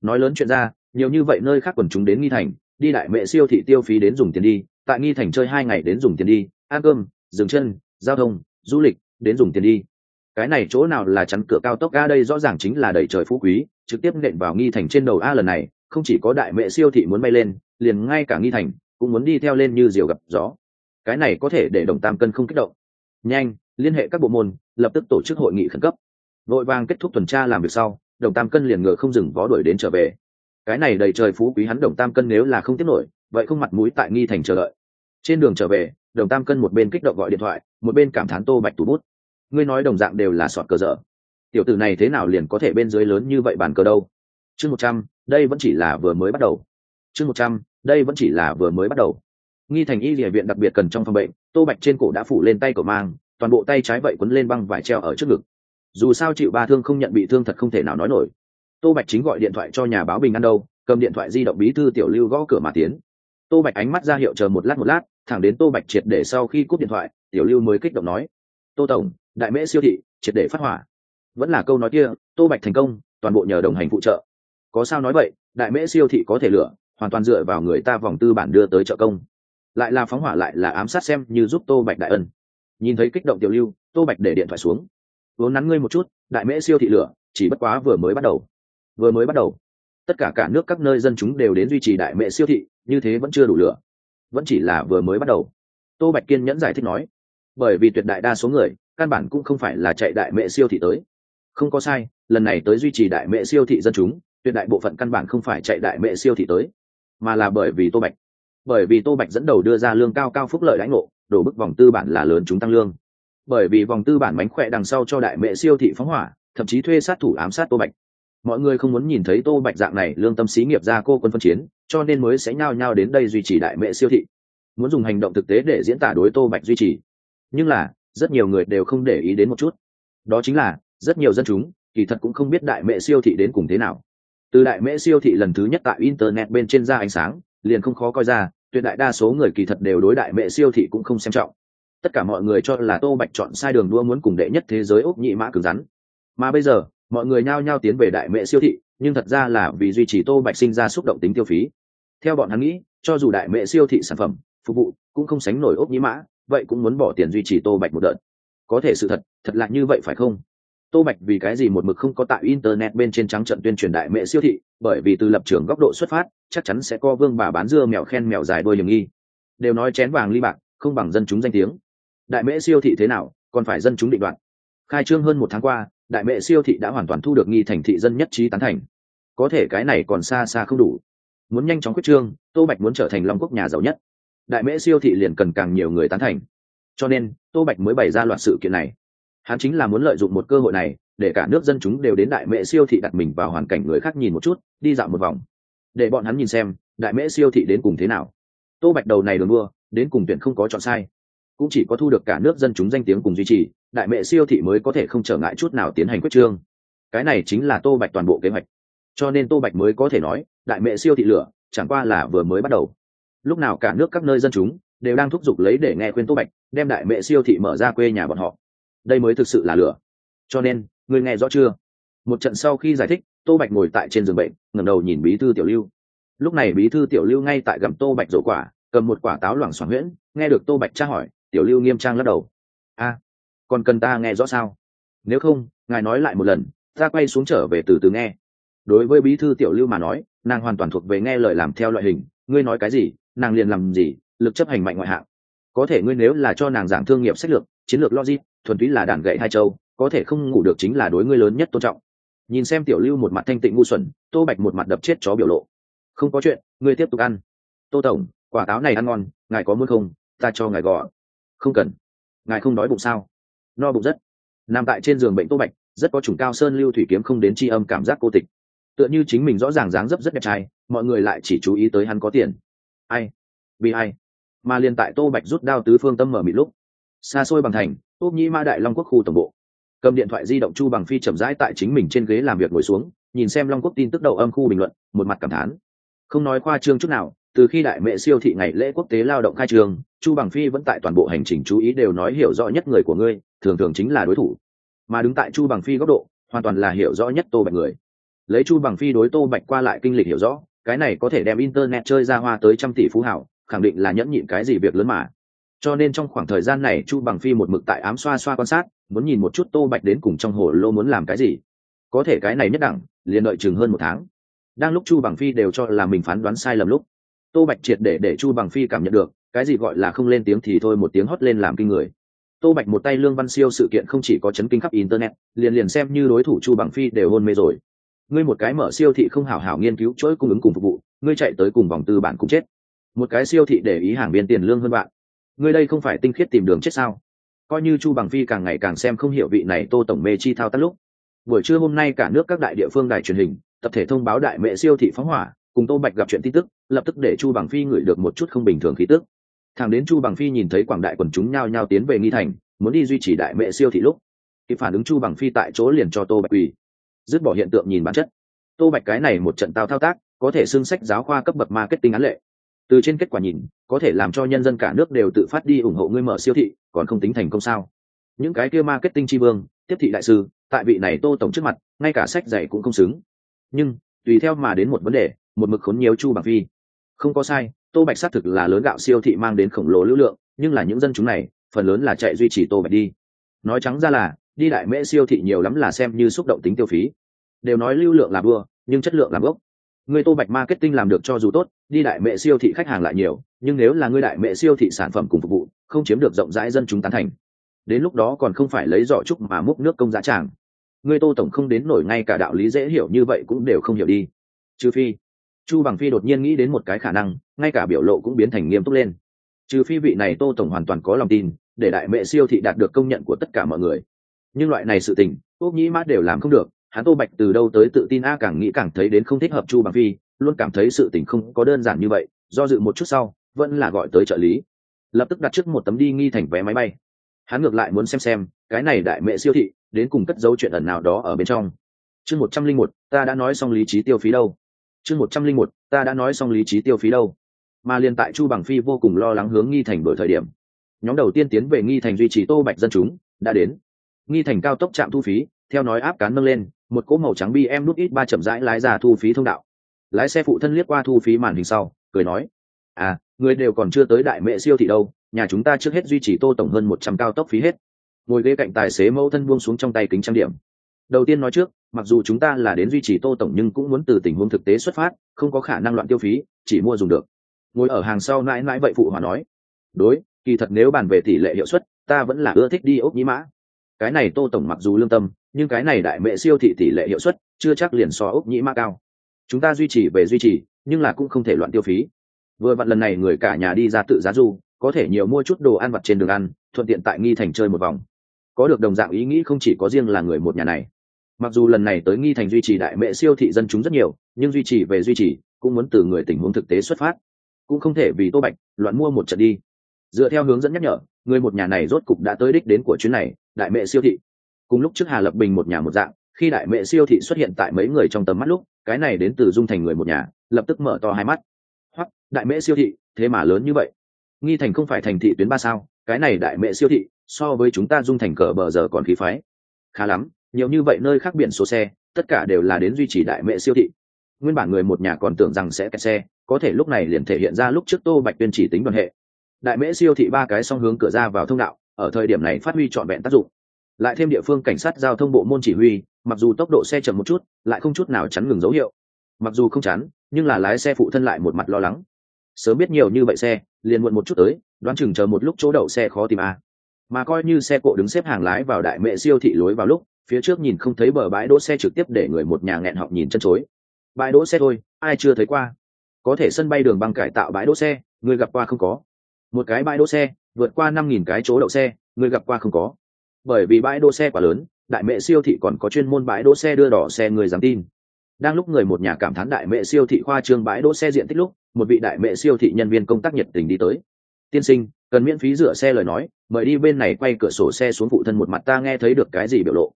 Nói lớn chuyện ra, nhiều như vậy nơi khác quần chúng đến nghi thành, đi đại mẹ siêu thị tiêu phí đến dùng tiền đi, tại nghi thành chơi hai ngày đến dùng tiền đi, ăn cơm, dừng chân, giao thông, du lịch, đến dùng tiền đi. Cái này chỗ nào là chắn cửa cao tốc a, đây rõ ràng chính là đẩy trời phú quý, trực tiếp nện vào nghi thành trên đầu a lần này, không chỉ có đại mẹ siêu thị muốn bay lên, liền ngay cả nghi thành cũng muốn đi theo lên như diều gặp gió. Cái này có thể để đồng tam cân không kích động. Nhanh, liên hệ các bộ môn, lập tức tổ chức hội nghị khẩn cấp vội vàng kết thúc tuần tra làm việc sau, đồng tam cân liền ngựa không dừng vó đuổi đến trở về. Cái này đầy trời phú quý hắn đồng tam cân nếu là không tiếp nổi, vậy không mặt mũi tại nghi thành chờ đợi. Trên đường trở về, đồng tam cân một bên kích động gọi điện thoại, một bên cảm thán tô bạch tủ bút. Ngươi nói đồng dạng đều là sọt cờ dở. Tiểu tử này thế nào liền có thể bên dưới lớn như vậy bàn cờ đâu? Chương một trăm, đây vẫn chỉ là vừa mới bắt đầu. Chương một trăm, đây vẫn chỉ là vừa mới bắt đầu. Nghi thành y địa viện đặc biệt cần trong phòng bệnh, tô bạch trên cổ đã phủ lên tay cổ mang, toàn bộ tay trái vậy quấn lên băng vải treo ở trước ngực dù sao chịu ba thương không nhận bị thương thật không thể nào nói nổi. Tô bạch chính gọi điện thoại cho nhà báo bình ăn đâu, cầm điện thoại di động bí thư tiểu lưu gõ cửa mà tiến. Tô bạch ánh mắt ra hiệu chờ một lát một lát, thẳng đến tô bạch triệt để sau khi cúp điện thoại, tiểu lưu mới kích động nói. Tô tổng, đại mễ siêu thị, triệt để phát hỏa. Vẫn là câu nói kia, tô bạch thành công, toàn bộ nhờ đồng hành phụ trợ. Có sao nói vậy, đại mễ siêu thị có thể lửa, hoàn toàn dựa vào người ta vòng tư bản đưa tới trợ công. Lại là phóng hỏa lại là ám sát xem như giúp tô bạch đại ân. Nhìn thấy kích động tiểu lưu, tô bạch để điện thoại xuống vốn nắn ngươi một chút, đại mễ siêu thị lửa, chỉ bất quá vừa mới bắt đầu. Vừa mới bắt đầu. Tất cả cả nước các nơi dân chúng đều đến duy trì đại mễ siêu thị, như thế vẫn chưa đủ lửa. Vẫn chỉ là vừa mới bắt đầu. Tô bạch kiên nhẫn giải thích nói, bởi vì tuyệt đại đa số người, căn bản cũng không phải là chạy đại mễ siêu thị tới. Không có sai, lần này tới duy trì đại mễ siêu thị dân chúng, tuyệt đại bộ phận căn bản không phải chạy đại mễ siêu thị tới. Mà là bởi vì tô bạch. Bởi vì tô bạch dẫn đầu đưa ra lương cao cao phúc lợi lãnh ngộ, đổ bức vòng tư bản là lớn chúng tăng lương bởi vì vòng tư bản mánh khỏe đằng sau cho đại mẹ siêu thị phóng hỏa, thậm chí thuê sát thủ ám sát tô bạch. Mọi người không muốn nhìn thấy tô bạch dạng này lương tâm xí nghiệp ra cô quân phân chiến, cho nên mới sẽ nhao nhao đến đây duy trì đại mẹ siêu thị. Muốn dùng hành động thực tế để diễn tả đối tô bạch duy trì. Nhưng là, rất nhiều người đều không để ý đến một chút. Đó chính là, rất nhiều dân chúng, kỳ thật cũng không biết đại mẹ siêu thị đến cùng thế nào. Từ đại mẹ siêu thị lần thứ nhất tại internet bên trên ra ánh sáng, liền không khó coi ra, tuyệt đại đa số người kỳ thật đều đối đại mẹ siêu thị cũng không xem trọng tất cả mọi người cho là tô bạch chọn sai đường đua muốn cùng đệ nhất thế giới ốc nhị mã cứng rắn. Mà bây giờ, mọi người nhao nhao tiến về đại mệ siêu thị, nhưng thật ra là vì duy trì tô bạch sinh ra xúc động tính tiêu phí. Theo bọn hắn nghĩ, cho dù đại mệ siêu thị sản phẩm, phục vụ cũng không sánh nổi ốc nhĩ mã, vậy cũng muốn bỏ tiền duy trì tô bạch một đợt. Có thể sự thật thật là như vậy phải không? Tô bạch vì cái gì một mực không có tại internet bên trên trắng trận tuyên truyền đại mệ siêu thị, bởi vì từ lập trường góc độ xuất phát, chắc chắn sẽ có vương bà bán dưa mèo khen mèo dài đôi hiểm nghi. Đều nói chén vàng ly bạc, không bằng dân chúng danh tiếng đại mễ siêu thị thế nào, còn phải dân chúng định đoạt. khai trương hơn một tháng qua, đại mễ siêu thị đã hoàn toàn thu được nghi thành thị dân nhất trí tán thành. Có thể cái này còn xa xa không đủ. Muốn nhanh chóng quyết trương, tô bạch muốn trở thành long quốc nhà giàu nhất. Đại mễ siêu thị liền cần càng nhiều người tán thành. Cho nên, tô bạch mới bày ra loạt sự kiện này. Hắn chính là muốn lợi dụng một cơ hội này, để cả nước dân chúng đều đến đại mễ siêu thị đặt mình vào hoàn cảnh người khác nhìn một chút, đi dạo một vòng. Để bọn hắn nhìn xem, đại mễ siêu thị đến cùng thế nào. Tô bạch đầu này đường đua, đến cùng tuyển không có chọn sai cũng chỉ có thu được cả nước dân chúng danh tiếng cùng duy trì đại mẹ siêu thị mới có thể không trở ngại chút nào tiến hành quyết trương. Cái này chính là tô bạch toàn bộ kế hoạch. Cho nên tô bạch mới có thể nói đại mẹ siêu thị lửa chẳng qua là vừa mới bắt đầu. Lúc nào cả nước các nơi dân chúng đều đang thúc giục lấy để nghe khuyên tô bạch đem đại mẹ siêu thị mở ra quê nhà bọn họ. Đây mới thực sự là lửa. Cho nên người nghe rõ chưa? Một trận sau khi giải thích tô bạch ngồi tại trên giường bệnh ngẩng đầu nhìn bí thư tiểu lưu. Lúc này bí thư tiểu lưu ngay tại gặm tô bạch rổ quả cầm một quả táo loảng xoảng nguyễn, nghe được tô bạch tra hỏi tiểu lưu nghiêm trang lắc đầu. A, còn cần ta nghe rõ sao? Nếu không, ngài nói lại một lần, ta quay xuống trở về từ từ nghe. Đối với bí thư tiểu lưu mà nói, nàng hoàn toàn thuộc về nghe lời làm theo loại hình, ngươi nói cái gì, nàng liền làm gì, lực chấp hành mạnh ngoại hạng. Có thể ngươi nếu là cho nàng giảng thương nghiệp sách lược, chiến lược logic, thuần túy là đàn gậy hai châu, có thể không ngủ được chính là đối ngươi lớn nhất tôn trọng. Nhìn xem tiểu lưu một mặt thanh tịnh ngu xuẩn, tô bạch một mặt đập chết chó biểu lộ. Không có chuyện, ngươi tiếp tục ăn. Tô tổng, quả táo này ăn ngon, ngài có muốn không? Ta cho ngài gò không cần. Ngài không đói bụng sao? No bụng rất. Nằm tại trên giường bệnh tô bạch, rất có chủng cao sơn lưu thủy kiếm không đến tri âm cảm giác cô tịch. Tựa như chính mình rõ ràng dáng dấp rất đẹp trai, mọi người lại chỉ chú ý tới hắn có tiền. Ai? Vì ai? Mà liền tại tô bạch rút đao tứ phương tâm mở mịt lúc, xa xôi bằng thành úp nhĩ ma đại long quốc khu tổng bộ. Cầm điện thoại di động chu bằng phi chậm rãi tại chính mình trên ghế làm việc ngồi xuống, nhìn xem long quốc tin tức đầu âm khu bình luận, một mặt cảm thán. Không nói khoa trương chút nào từ khi đại mẹ siêu thị ngày lễ quốc tế lao động khai trường, chu bằng phi vẫn tại toàn bộ hành trình chú ý đều nói hiểu rõ nhất người của ngươi, thường thường chính là đối thủ. Mà đứng tại chu bằng phi góc độ, hoàn toàn là hiểu rõ nhất tô bạch người. Lấy chu bằng phi đối tô bạch qua lại kinh lịch hiểu rõ, cái này có thể đem internet chơi ra hoa tới trăm tỷ phú hảo, khẳng định là nhẫn nhịn cái gì việc lớn mà. Cho nên trong khoảng thời gian này, chu bằng phi một mực tại ám xoa xoa quan sát, muốn nhìn một chút tô bạch đến cùng trong hồ lô muốn làm cái gì. Có thể cái này nhất đẳng, liền đợi chừng hơn một tháng. Đang lúc chu bằng phi đều cho là mình phán đoán sai lầm lúc tô bạch triệt để để chu bằng phi cảm nhận được, cái gì gọi là không lên tiếng thì thôi một tiếng hót lên làm kinh người. Tô bạch một tay lương văn siêu sự kiện không chỉ có chấn kinh khắp internet, liền liền xem như đối thủ chu bằng phi đều hôn mê rồi. Ngươi một cái mở siêu thị không hảo hảo nghiên cứu chuỗi cung ứng cùng phục vụ, ngươi chạy tới cùng vòng tư bản cũng chết. Một cái siêu thị để ý hàng biên tiền lương hơn bạn. Ngươi đây không phải tinh khiết tìm đường chết sao? Coi như chu bằng phi càng ngày càng xem không hiểu vị này tô tổng mê chi thao tác lúc. Buổi trưa hôm nay cả nước các đại địa phương đài truyền hình, tập thể thông báo đại mệ siêu thị phóng hỏa cùng tô bạch gặp chuyện tin tức, lập tức để chu bằng phi ngửi được một chút không bình thường khí tức. Thằng đến chu bằng phi nhìn thấy quảng đại quần chúng nhao nhao tiến về nghi thành, muốn đi duy trì đại mệ siêu thị lúc thì phản ứng chu bằng phi tại chỗ liền cho tô bạch quỳ, dứt bỏ hiện tượng nhìn bản chất. Tô bạch cái này một trận tao thao tác, có thể xưng sách giáo khoa cấp bậc marketing án lệ. Từ trên kết quả nhìn, có thể làm cho nhân dân cả nước đều tự phát đi ủng hộ ngươi mở siêu thị, còn không tính thành công sao? Những cái kia marketing tri vương, tiếp thị đại sư, tại vị này tô tổng trước mặt, ngay cả sách dạy cũng không xứng. Nhưng, tùy theo mà đến một vấn đề một mực khốn nhiều chu bằng phi. Không có sai, tô bạch xác thực là lớn gạo siêu thị mang đến khổng lồ lưu lượng, nhưng là những dân chúng này, phần lớn là chạy duy trì tô bạch đi. Nói trắng ra là, đi đại mễ siêu thị nhiều lắm là xem như xúc động tính tiêu phí. Đều nói lưu lượng là vừa nhưng chất lượng là gốc. Người tô bạch marketing làm được cho dù tốt, đi đại mẹ siêu thị khách hàng lại nhiều, nhưng nếu là người đại mẹ siêu thị sản phẩm cùng phục vụ, không chiếm được rộng rãi dân chúng tán thành. Đến lúc đó còn không phải lấy giỏ trúc mà múc nước công giá tràng. Người tô tổng không đến nổi ngay cả đạo lý dễ hiểu như vậy cũng đều không hiểu đi. Trừ phi chu bằng phi đột nhiên nghĩ đến một cái khả năng, ngay cả biểu lộ cũng biến thành nghiêm túc lên. Trừ phi vị này tô tổng hoàn toàn có lòng tin, để đại mệ siêu thị đạt được công nhận của tất cả mọi người. Nhưng loại này sự tình ốc nhĩ mát đều làm không được, hắn tô bạch từ đâu tới tự tin a càng nghĩ càng thấy đến không thích hợp chu bằng phi, luôn cảm thấy sự tình không có đơn giản như vậy, do dự một chút sau, vẫn là gọi tới trợ lý. Lập tức đặt trước một tấm đi nghi thành vé máy bay. Hắn ngược lại muốn xem xem, cái này đại mệ siêu thị, đến cùng cất dấu chuyện ẩn nào đó ở bên trong. Chương một trăm linh một, ta đã nói xong lý trí tiêu phí đâu chương một trăm linh một, ta đã nói xong lý trí tiêu phí đâu. Mà liên tại chu bằng phi vô cùng lo lắng hướng nghi thành đổi thời điểm, nhóm đầu tiên tiến về nghi thành duy trì tô bạch dân chúng, đã đến. Nghi thành cao tốc trạm thu phí, theo nói áp cán nâng lên, một cỗ màu trắng bi em nút ít ba chậm rãi lái ra thu phí thông đạo. Lái xe phụ thân liếc qua thu phí màn hình sau, cười nói à người đều còn chưa tới đại mệ siêu thị đâu, nhà chúng ta trước hết duy trì tô tổng hơn một trăm cao tốc phí hết. Ngồi ghế cạnh tài xế mẫu thân buông xuống trong tay kính trang điểm đầu tiên nói trước, mặc dù chúng ta là đến duy trì tô tổng nhưng cũng muốn từ tình huống thực tế xuất phát, không có khả năng loạn tiêu phí, chỉ mua dùng được. Ngồi ở hàng sau mãi mãi vậy phụ hòa nói, đối, kỳ thật nếu bàn về tỷ lệ hiệu suất, ta vẫn là ưa thích đi ốc nhĩ mã. Cái này tô tổng mặc dù lương tâm, nhưng cái này đại mệ siêu thị tỷ lệ hiệu suất, chưa chắc liền so ốc nhĩ mã cao. Chúng ta duy trì về duy trì, nhưng là cũng không thể loạn tiêu phí. Vừa vặn lần này người cả nhà đi ra tự giá du, có thể nhiều mua chút đồ ăn vặt trên đường ăn, thuận tiện tại nghi thành chơi một vòng. Có được đồng dạng ý nghĩ không chỉ có riêng là người một nhà này mặc dù lần này tới nghi thành duy trì đại mệ siêu thị dân chúng rất nhiều, nhưng duy trì về duy trì cũng muốn từ người tình huống thực tế xuất phát. Cũng không thể vì tô bạch loạn mua một trận đi. Dựa theo hướng dẫn nhắc nhở, người một nhà này rốt cục đã tới đích đến của chuyến này, đại mệ siêu thị. Cùng lúc trước hà lập bình một nhà một dạng, khi đại mệ siêu thị xuất hiện tại mấy người trong tầm mắt lúc, cái này đến từ dung thành người một nhà, lập tức mở to hai mắt. Hoặc đại mệ siêu thị, thế mà lớn như vậy. Nghi thành không phải thành thị tuyến ba sao, cái này đại mệ siêu thị, so với chúng ta dung thành cờ bờ giờ còn khí phái. Khá lắm nhiều như vậy nơi khác biển số xe, tất cả đều là đến duy trì đại mệ siêu thị. Nguyên bản người một nhà còn tưởng rằng sẽ kẹt xe, có thể lúc này liền thể hiện ra lúc trước tô bạch tuyên chỉ tính đoàn hệ. Đại mễ siêu thị ba cái song hướng cửa ra vào thông đạo, ở thời điểm này phát huy trọn vẹn tác dụng. Lại thêm địa phương cảnh sát giao thông bộ môn chỉ huy, mặc dù tốc độ xe chậm một chút, lại không chút nào chắn ngừng dấu hiệu. Mặc dù không chắn, nhưng là lái xe phụ thân lại một mặt lo lắng. Sớm biết nhiều như vậy xe, liền muộn một chút tới, đoán chừng chờ một lúc chỗ đậu xe khó tìm a à. mà coi như xe cộ đứng xếp hàng lái vào đại mệ siêu thị lối vào lúc phía trước nhìn không thấy bờ bãi đỗ xe trực tiếp để người một nhà nghẹn họng nhìn chân chối. Bãi đỗ xe thôi, ai chưa thấy qua? Có thể sân bay đường băng cải tạo bãi đỗ xe, người gặp qua không có? Một cái bãi đỗ xe, vượt qua năm nghìn cái chỗ đậu xe, người gặp qua không có? Bởi vì bãi đỗ xe quá lớn, đại mệ siêu thị còn có chuyên môn bãi đỗ xe đưa đỏ xe người dám tin. Đang lúc người một nhà cảm thán đại mệ siêu thị khoa trương bãi đỗ xe diện tích lúc, một vị đại mệ siêu thị nhân viên công tác nhiệt tình đi tới. Tiên sinh, cần miễn phí rửa xe lời nói, mời đi bên này quay cửa sổ xe xuống phụ thân một mặt, ta nghe thấy được cái gì biểu lộ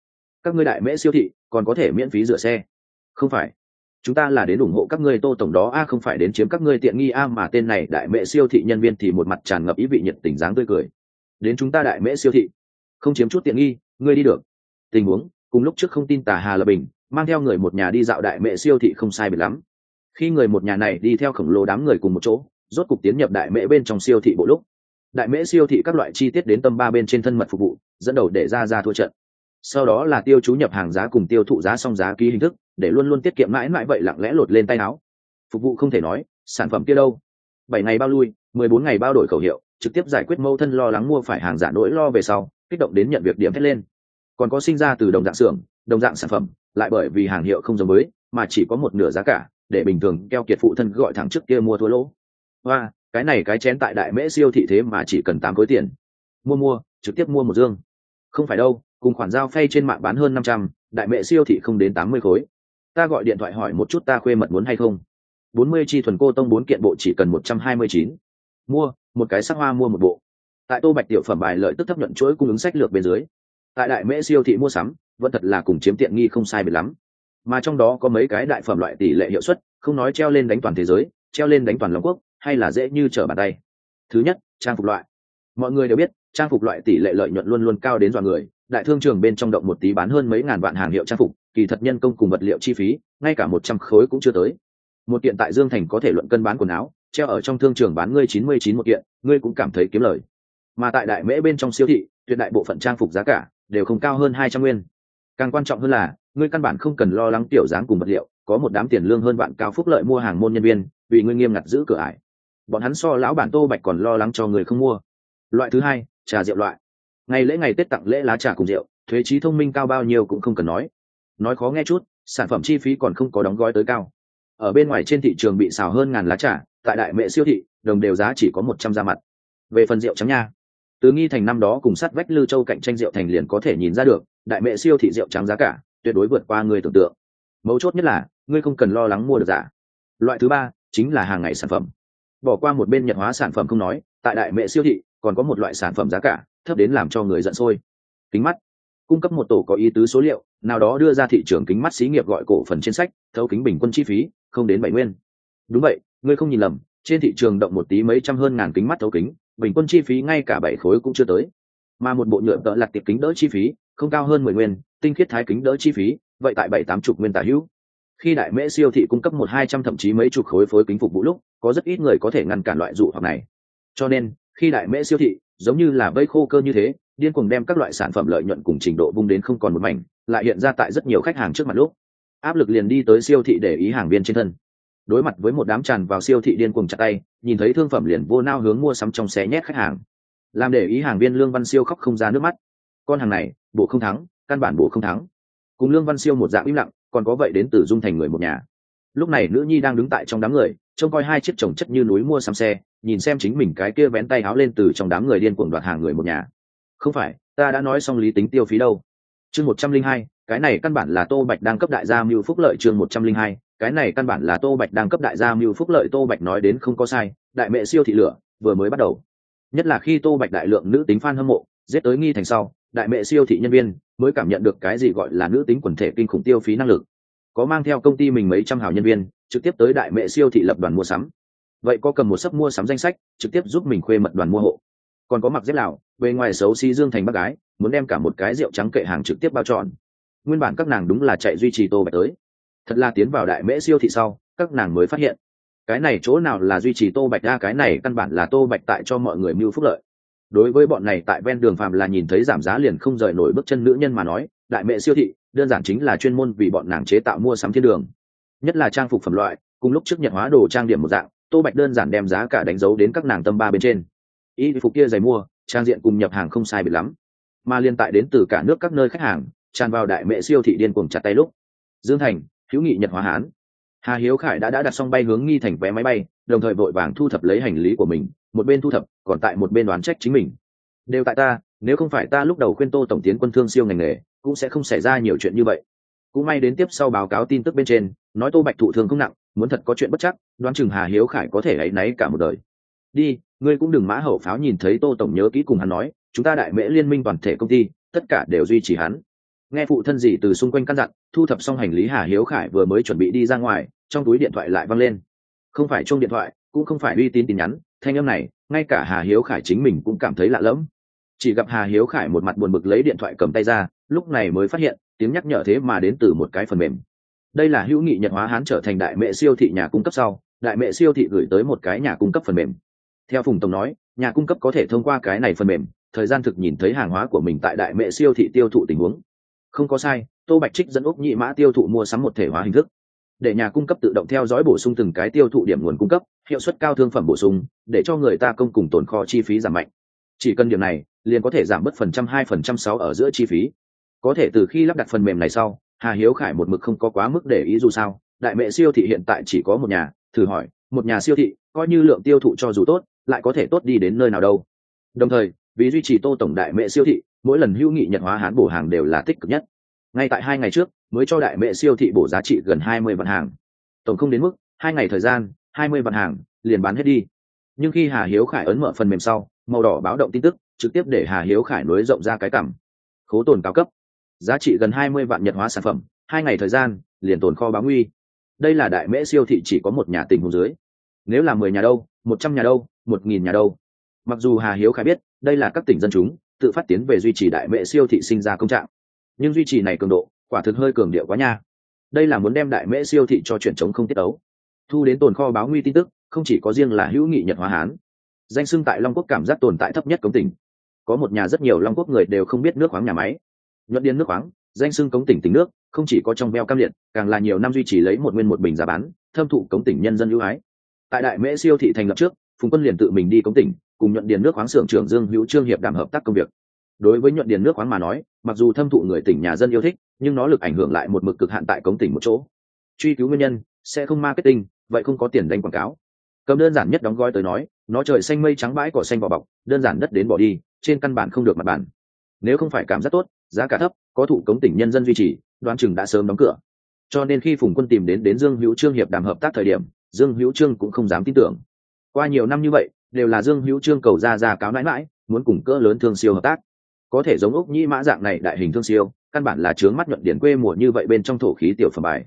các ngươi đại mễ siêu thị còn có thể miễn phí rửa xe. Không phải. Chúng ta là đến ủng hộ các ngươi tô tổng đó, a, không phải đến chiếm các ngươi tiện nghi, a, mà tên này đại mễ siêu thị nhân viên thì một mặt tràn ngập ý vị nhiệt tình dáng tươi cười. Đến chúng ta đại mễ siêu thị. Không chiếm chút tiện nghi, ngươi đi được. Tình huống, cùng lúc trước không tin tà hà là bình, mang theo người một nhà đi dạo đại mễ siêu thị không sai biệt lắm. Khi người một nhà này đi theo khổng lồ đám người cùng một chỗ, rốt cục tiến nhập đại mễ bên trong siêu thị bộ lúc. Đại mễ siêu thị các loại chi tiết đến tâm ba bên trên thân mật phục vụ, dẫn đầu để ra ra thua trận sau đó là tiêu chú nhập hàng giá cùng tiêu thụ giá song giá ký hình thức, để luôn luôn tiết kiệm mãi mãi vậy lặng lẽ lột lên tay áo. Phục vụ không thể nói, sản phẩm kia đâu? Bảy ngày bao lui, mười bốn ngày bao đổi khẩu hiệu, trực tiếp giải quyết mâu thân lo lắng mua phải hàng giả nỗi lo về sau, kích động đến nhận việc điểm thét lên. Còn có sinh ra từ đồng dạng xưởng, đồng dạng sản phẩm, lại bởi vì hàng hiệu không giống mới mà chỉ có một nửa giá cả, để bình thường keo kiệt phụ thân gọi thẳng trước kia mua thua lỗ. Và cái này cái chén tại đại mễ siêu thị thế mà chỉ cần tám khối tiền. Mua mua, trực tiếp mua một dương. Không phải đâu cùng khoản giao phay trên mạng bán hơn năm trăm, đại mẹ siêu thị không đến tám mươi khối. Ta gọi điện thoại hỏi một chút ta khuê mật muốn hay không. Bốn mươi chi thuần cô tông bốn kiện bộ chỉ cần một trăm hai mươi chín. Mua, một cái sắc hoa mua một bộ. Tại tô bạch tiểu phẩm bài lợi tức thấp nhuận chuỗi cung ứng sách lược bên dưới, tại đại mễ siêu thị mua sắm, vẫn thật là cùng chiếm tiện nghi không sai biệt lắm. Mà trong đó có mấy cái đại phẩm loại tỷ lệ hiệu suất, không nói treo lên đánh toàn thế giới, treo lên đánh toàn lòng quốc, hay là dễ như trở bàn tay. Thứ nhất, trang phục loại. Mọi người đều biết trang phục loại tỷ lệ lợi nhuận luôn luôn cao đến dọa người, đại thương trường bên trong động một tí bán hơn mấy ngàn vạn hàng hiệu trang phục, kỳ thật nhân công cùng vật liệu chi phí, ngay cả một trăm khối cũng chưa tới. Một kiện tại dương thành có thể luận cân bán quần áo, treo ở trong thương trường bán ngươi chín mươi chín một kiện, ngươi cũng cảm thấy kiếm lời. Mà tại đại mễ bên trong siêu thị, tuyệt đại bộ phận trang phục giá cả đều không cao hơn hai trăm nguyên. Càng quan trọng hơn là, ngươi căn bản không cần lo lắng tiểu dáng cùng vật liệu, có một đám tiền lương hơn bạn cao phúc lợi mua hàng môn nhân viên, vì ngươi nghiêm ngặt giữ cửa ải. Bọn hắn so lão bản tô bạch còn lo lắng cho người không mua. Loại thứ hai trà rượu loại. Ngày lễ ngày tết tặng lễ lá trà cùng rượu, thuế trí thông minh cao bao nhiêu cũng không cần nói. Nói khó nghe chút, sản phẩm chi phí còn không có đóng gói tới cao. Ở bên ngoài trên thị trường bị xào hơn ngàn lá trà, tại đại mệ siêu thị, đồng đều giá chỉ có một trăm ra mặt. Về phần rượu trắng nha, từ nghi thành năm đó cùng sắt vách lư châu cạnh tranh rượu thành liền có thể nhìn ra được, đại mệ siêu thị rượu trắng giá cả tuyệt đối vượt qua người tưởng tượng. Mấu chốt nhất là, ngươi không cần lo lắng mua được giả. Loại thứ ba chính là hàng ngày sản phẩm. Bỏ qua một bên nhật hóa sản phẩm không nói, tại đại mệ siêu thị còn có một loại sản phẩm giá cả, thấp đến làm cho người giận sôi. Kính mắt. Cung cấp một tổ có ý tứ số liệu, nào đó đưa ra thị trường kính mắt xí nghiệp gọi cổ phần trên sách, thấu kính bình quân chi phí, không đến bảy nguyên. Đúng vậy, ngươi không nhìn lầm, trên thị trường động một tí mấy trăm hơn ngàn kính mắt thấu kính, bình quân chi phí ngay cả bảy khối cũng chưa tới. Mà một bộ nhựa tợ lặt tiệp kính đỡ chi phí, không cao hơn mười nguyên, tinh khiết thái kính đỡ chi phí, vậy tại bảy tám chục nguyên tả hữu. Khi đại mễ siêu thị cung cấp một hai trăm thậm chí mấy chục khối phối kính phục vụ lúc, có rất ít người có thể ngăn cản loại dụ hoặc này. Cho nên khi đại mễ siêu thị, giống như là vây khô cơ như thế, điên cuồng đem các loại sản phẩm lợi nhuận cùng trình độ vung đến không còn một mảnh, lại hiện ra tại rất nhiều khách hàng trước mặt lúc. Áp lực liền đi tới siêu thị để ý hàng viên trên thân. Đối mặt với một đám tràn vào siêu thị điên cuồng chặt tay, nhìn thấy thương phẩm liền vô nao hướng mua sắm trong xé nhét khách hàng. Làm để ý hàng viên lương văn siêu khóc không ra nước mắt. Con hàng này bộ không thắng, căn bản bộ không thắng. Cùng lương văn siêu một dạng im lặng, còn có vậy đến từ dung thành người một nhà lúc này nữ nhi đang đứng tại trong đám người, trông coi hai chiếc chồng chất như núi mua sắm xe, nhìn xem chính mình cái kia vén tay áo lên từ trong đám người điên cuồng đoạt hàng người một nhà. Không phải, ta đã nói xong lý tính tiêu phí đâu. Chương một trăm linh hai, cái này căn bản là tô bạch đang cấp đại gia mưu phúc lợi chương một trăm linh hai, cái này căn bản là tô bạch đang cấp đại gia mưu phúc lợi tô bạch nói đến không có sai, đại mẹ siêu thị lửa, vừa mới bắt đầu. Nhất là khi tô bạch đại lượng nữ tính f a n hâm mộ, giết tới nghi thành sau, đại mẹ siêu thị nhân viên mới cảm nhận được cái gì gọi là nữ tính quần thể kinh khủng tiêu phí năng lực có mang theo công ty mình mấy trăm hào nhân viên, trực tiếp tới đại mẹ siêu thị lập đoàn mua sắm. Vậy có cầm một sấp mua sắm danh sách, trực tiếp giúp mình khuê mật đoàn mua hộ. Còn có mặc dép lào về ngoài xấu xí dương thành bác gái, muốn đem cả một cái rượu trắng kệ hàng trực tiếp bao trọn. Nguyên bản các nàng đúng là chạy duy trì tô bạch tới. Thật là tiến vào đại mễ siêu thị sau, các nàng mới phát hiện. Cái này chỗ nào là duy trì tô bạch ra cái này căn bản là tô bạch tại cho mọi người mưu phúc lợi. Đối với bọn này tại ven đường phạm là nhìn thấy giảm giá liền không rời nổi bước chân nữ nhân mà nói đại mẹ siêu thị, đơn giản chính là chuyên môn vì bọn nàng chế tạo mua sắm thiên đường. Nhất là trang phục phẩm loại, cùng lúc trước nhật hóa đồ trang điểm một dạng, tô bạch đơn giản đem giá cả đánh dấu đến các nàng tâm ba bên trên. Y phục kia giày mua, trang diện cùng nhập hàng không sai biệt lắm. Mà liên tại đến từ cả nước các nơi khách hàng, tràn vào đại mẹ siêu thị điên cuồng chặt tay lúc. Dương thành, hữu nghị nhật hóa hán. Hà hiếu khải đã đã đặt xong bay hướng nghi thành vé máy bay, đồng thời vội vàng thu thập lấy hành lý của mình, một bên thu thập, còn tại một bên đoán trách chính mình đều tại ta, nếu không phải ta lúc đầu khuyên tô tổng tiến quân thương siêu ngành nghề, cũng sẽ không xảy ra nhiều chuyện như vậy. Cũng may đến tiếp sau báo cáo tin tức bên trên, nói tô bạch thụ thương không nặng, muốn thật có chuyện bất chắc, đoán chừng hà hiếu khải có thể áy náy cả một đời. Đi, ngươi cũng đừng mã hậu pháo nhìn thấy tô tổng nhớ kỹ cùng hắn nói, chúng ta đại mễ liên minh toàn thể công ty, tất cả đều duy trì hắn. Nghe phụ thân gì từ xung quanh căn dặn, thu thập xong hành lý hà hiếu khải vừa mới chuẩn bị đi ra ngoài, trong túi điện thoại lại văng lên. Không phải chung điện thoại, cũng không phải uy tín tin nhắn, thanh âm này, ngay cả hà hiếu khải chính mình cũng cảm thấy lạ lẫm chỉ gặp hà hiếu khải một mặt buồn bực lấy điện thoại cầm tay ra, lúc này mới phát hiện, tiếng nhắc nhở thế mà đến từ một cái phần mềm. Đây là hữu nghị nhật hóa hán trở thành đại mẹ siêu thị nhà cung cấp sau, đại mẹ siêu thị gửi tới một cái nhà cung cấp phần mềm. Theo phùng tổng nói, nhà cung cấp có thể thông qua cái này phần mềm, thời gian thực nhìn thấy hàng hóa của mình tại đại mẹ siêu thị tiêu thụ tình huống. Không có sai, tô bạch trích dẫn úc nhị mã tiêu thụ mua sắm một thể hóa hình thức. Để nhà cung cấp tự động theo dõi bổ sung từng cái tiêu thụ điểm nguồn cung cấp, hiệu suất cao thương phẩm bổ sung, để cho người ta công cùng tồn kho chi phí giảm mạnh. Chỉ cần điểm này liền có thể giảm bớt phần trăm hai, phần trăm sáu ở giữa chi phí. Có thể từ khi lắp đặt phần mềm này sau, hà hiếu khải một mực không có quá mức để ý dù sao. Đại mẹ siêu thị hiện tại chỉ có một nhà, thử hỏi, một nhà siêu thị, coi như lượng tiêu thụ cho dù tốt, lại có thể tốt đi đến nơi nào đâu. Đồng thời, vì duy trì tô tổng đại mẹ siêu thị, mỗi lần hữu nghị nhận hóa hán bổ hàng đều là tích cực nhất. Ngay tại hai ngày trước, mới cho đại mẹ siêu thị bổ giá trị gần hai mươi vạn hàng. Tổng không đến mức, hai ngày thời gian, hai mươi vạn hàng, liền bán hết đi. Nhưng khi hà hiếu khải ấn mở phần mềm sau, màu đỏ báo động tin tức trực tiếp để hà hiếu khải nối rộng ra cái cảm. Khố tồn cao cấp. Giá trị gần hai mươi vạn nhật hóa sản phẩm. Hai ngày thời gian, liền tồn kho báo nguy. Đây là đại mễ siêu thị chỉ có một nhà tình hồ dưới. Nếu là mười nhà đâu, một trăm nhà đâu, một nghìn nhà đâu. Mặc dù hà hiếu khải biết, đây là các tỉnh dân chúng, tự phát tiến về duy trì đại mễ siêu thị sinh ra công trạng. Nhưng duy trì này cường độ, quả thực hơi cường điệu quá nha. Đây là muốn đem đại mễ siêu thị cho chuyển chống không tiết ấu thu đến tồn kho báo nguy tin tức, không chỉ có riêng là hữu nghị nhật hóa hán. Danh xưng tại long quốc cảm giác tồn tại thấp nhất công tỉnh có một nhà rất nhiều long quốc người đều không biết nước khoáng nhà máy. Nhuận điên nước khoáng, danh sưng cống tỉnh tỉnh nước, không chỉ có trong beo cam liệt, càng là nhiều năm duy trì lấy một nguyên một bình giá bán, thâm thụ cống tỉnh nhân dân ưu ái. Tại đại mễ siêu thị thành lập trước, phùng quân liền tự mình đi cống tỉnh, cùng nhuận điền nước khoáng xưởng trưởng dương hữu trương hiệp đảm hợp tác công việc. Đối với nhuận điền nước khoáng mà nói, mặc dù thâm thụ người tỉnh nhà dân yêu thích, nhưng nó lực ảnh hưởng lại một mực cực hạn tại cống tỉnh một chỗ. Truy cứu nguyên nhân, sẽ không marketing, vậy không có tiền đánh quảng cáo. Cầm đơn giản nhất đóng gói tới nói, nó trời xanh mây trắng bãi cỏ xanh vỏ bọc, đơn giản đất đến bỏ đi trên căn bản không được mặt bản nếu không phải cảm giác tốt, giá cả thấp, có thụ cống tỉnh nhân dân duy trì, đoán chừng đã sớm đóng cửa. Cho nên khi phùng quân tìm đến đến dương hữu trương hiệp đàm hợp tác thời điểm, dương hữu trương cũng không dám tin tưởng. Qua nhiều năm như vậy, đều là dương hữu trương cầu ra ra cáo nãi mãi, muốn cùng cỡ lớn thương siêu hợp tác. Có thể giống úc nhĩ mã dạng này đại hình thương siêu, căn bản là chướng mắt nhuận điển quê mùa như vậy bên trong thổ khí tiểu phẩm bài.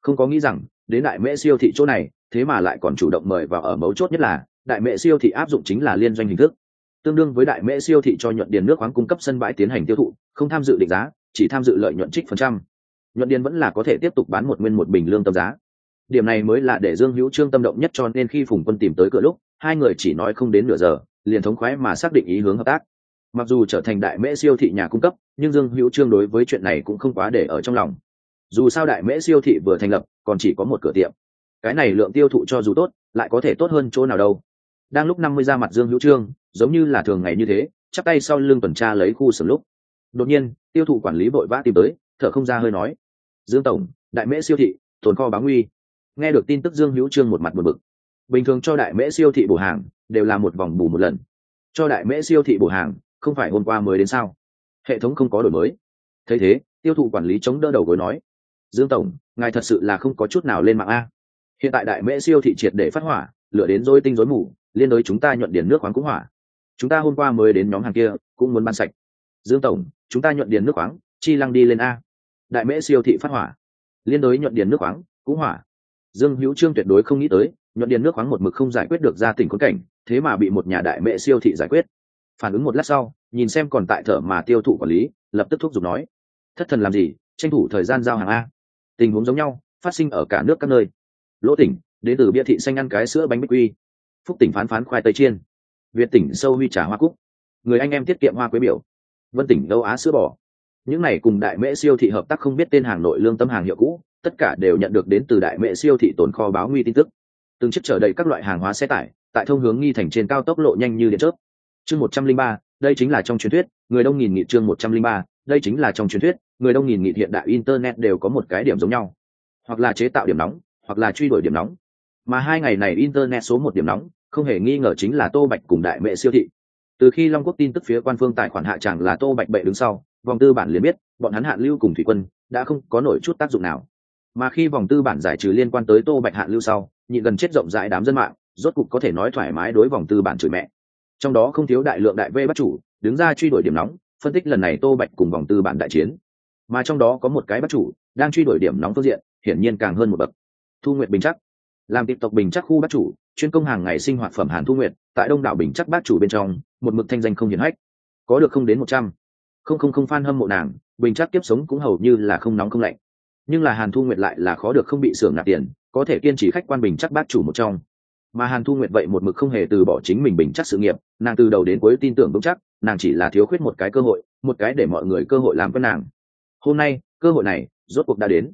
Không có nghĩ rằng, đến đại mễ siêu thị chỗ này, thế mà lại còn chủ động mời vào ở mấu chốt nhất là, đại mễ siêu thị áp dụng chính là liên doanh hình thức tương đương với đại mễ siêu thị cho nhuận điền nước khoáng cung cấp sân bãi tiến hành tiêu thụ, không tham dự định giá, chỉ tham dự lợi nhuận trích phần trăm. Nhuận điền vẫn là có thể tiếp tục bán một nguyên một bình lương tâm giá. Điểm này mới là để dương hữu trương tâm động nhất cho nên khi phùng quân tìm tới cửa lúc, hai người chỉ nói không đến nửa giờ, liền thống khoái mà xác định ý hướng hợp tác. Mặc dù trở thành đại mễ siêu thị nhà cung cấp, nhưng dương hữu trương đối với chuyện này cũng không quá để ở trong lòng. Dù sao đại mễ siêu thị vừa thành lập, còn chỉ có một cửa tiệm. Cái này lượng tiêu thụ cho dù tốt, lại có thể tốt hơn chỗ nào đâu đang lúc năm mươi ra mặt dương hữu trương, giống như là thường ngày như thế, chắp tay sau lưng tuần tra lấy khu sưởng lúc. Đột nhiên, tiêu thụ quản lý vội vã tìm tới, thở không ra hơi nói. Dương tổng, đại mễ siêu thị, tồn kho báo nguy. Nghe được tin tức dương hữu trương một mặt một bực. Bình thường cho đại mễ siêu thị bổ hàng, đều là một vòng bù một lần. Cho đại mễ siêu thị bổ hàng, không phải hôm qua mới đến sao? Hệ thống không có đổi mới. Thấy thế, tiêu thụ quản lý chống đỡ đầu gối nói. Dương tổng, ngài thật sự là không có chút nào lên mạng a. Hiện tại đại mễ siêu thị triệt để phát hỏa lựa đến dối tinh dối mù liên đối chúng ta nhuận điền nước khoáng cũng hỏa. Chúng ta hôm qua mới đến nhóm hàng kia, cũng muốn ban sạch. Dương tổng, chúng ta nhuận điền nước khoáng, chi lăng đi lên a. Đại mễ siêu thị phát hỏa. Liên đối nhuận điền nước khoáng, cũng hỏa. Dương hữu trương tuyệt đối không nghĩ tới, nhuận điền nước khoáng một mực không giải quyết được ra tỉnh khốn cảnh, thế mà bị một nhà đại mễ siêu thị giải quyết. Phản ứng một lát sau, nhìn xem còn tại thở mà tiêu thụ quản lý, lập tức thúc giục nói, thất thần làm gì? Tranh thủ thời gian giao hàng a. Tình huống giống nhau, phát sinh ở cả nước các nơi. Lỗ tỉnh, đến từ bia thị xanh ăn cái sữa bánh bích quy phúc tỉnh phán phán khoai tây chiên. Việt tỉnh sâu huy trà hoa cúc. Người anh em tiết kiệm hoa quế biểu. Vân tỉnh đâu á sữa bò. Những này cùng đại mễ siêu thị hợp tác không biết tên hàng nội lương tâm hàng hiệu cũ, tất cả đều nhận được đến từ đại mễ siêu thị tồn kho báo nguy tin tức. Từng chiếc chở đầy các loại hàng hóa xe tải, tại thông hướng nghi thành trên cao tốc lộ nhanh như điện chớp. Chương một trăm linh ba, đây chính là trong truyền thuyết, người đông nghìn nghị chương một trăm linh ba, đây chính là trong truyền thuyết, người đông nghìn nghị hiện đại internet đều có một cái điểm giống nhau. Hoặc là chế tạo điểm nóng, hoặc là truy đuổi điểm nóng mà hai ngày này internet số một điểm nóng, không hề nghi ngờ chính là tô bạch cùng đại mệ siêu thị. Từ khi long quốc tin tức phía quan phương tài khoản hạ chẳng là tô bạch bệ đứng sau, vòng tư bản liền biết, bọn hắn hạ lưu cùng thủy quân đã không có nổi chút tác dụng nào. Mà khi vòng tư bản giải trừ liên quan tới tô bạch hạ lưu sau, nhị gần chết rộng rãi đám dân mạng, rốt cục có thể nói thoải mái đối vòng tư bản chửi mẹ. Trong đó không thiếu đại lượng đại v bắt chủ, đứng ra truy đuổi điểm nóng, phân tích lần này tô bạch cùng vòng tư bản đại chiến. Mà trong đó có một cái bắt chủ, đang truy đuổi điểm nóng phương diện, hiển nhiên càng hơn một bậc. Thu nguyện bình chắc làm tiếp tộc bình chắc khu bát chủ, chuyên công hàng ngày sinh hoạt phẩm hàn thu nguyện tại đông đảo bình chắc bát chủ bên trong, một mực thanh danh không hiển hách. Có được không đến một trăm. Không không không phan hâm mộ nàng, bình chắc kiếp sống cũng hầu như là không nóng không lạnh. Nhưng là hàn thu nguyệt lại là khó được không bị xưởng nạp tiền, có thể kiên trì khách quan bình chắc bát chủ một trong. Mà hàn thu nguyệt vậy một mực không hề từ bỏ chính mình bình chắc sự nghiệp, nàng từ đầu đến cuối tin tưởng vững chắc, nàng chỉ là thiếu khuyết một cái cơ hội, một cái để mọi người cơ hội làm với nàng. Hôm nay, cơ hội này rốt cuộc đã đến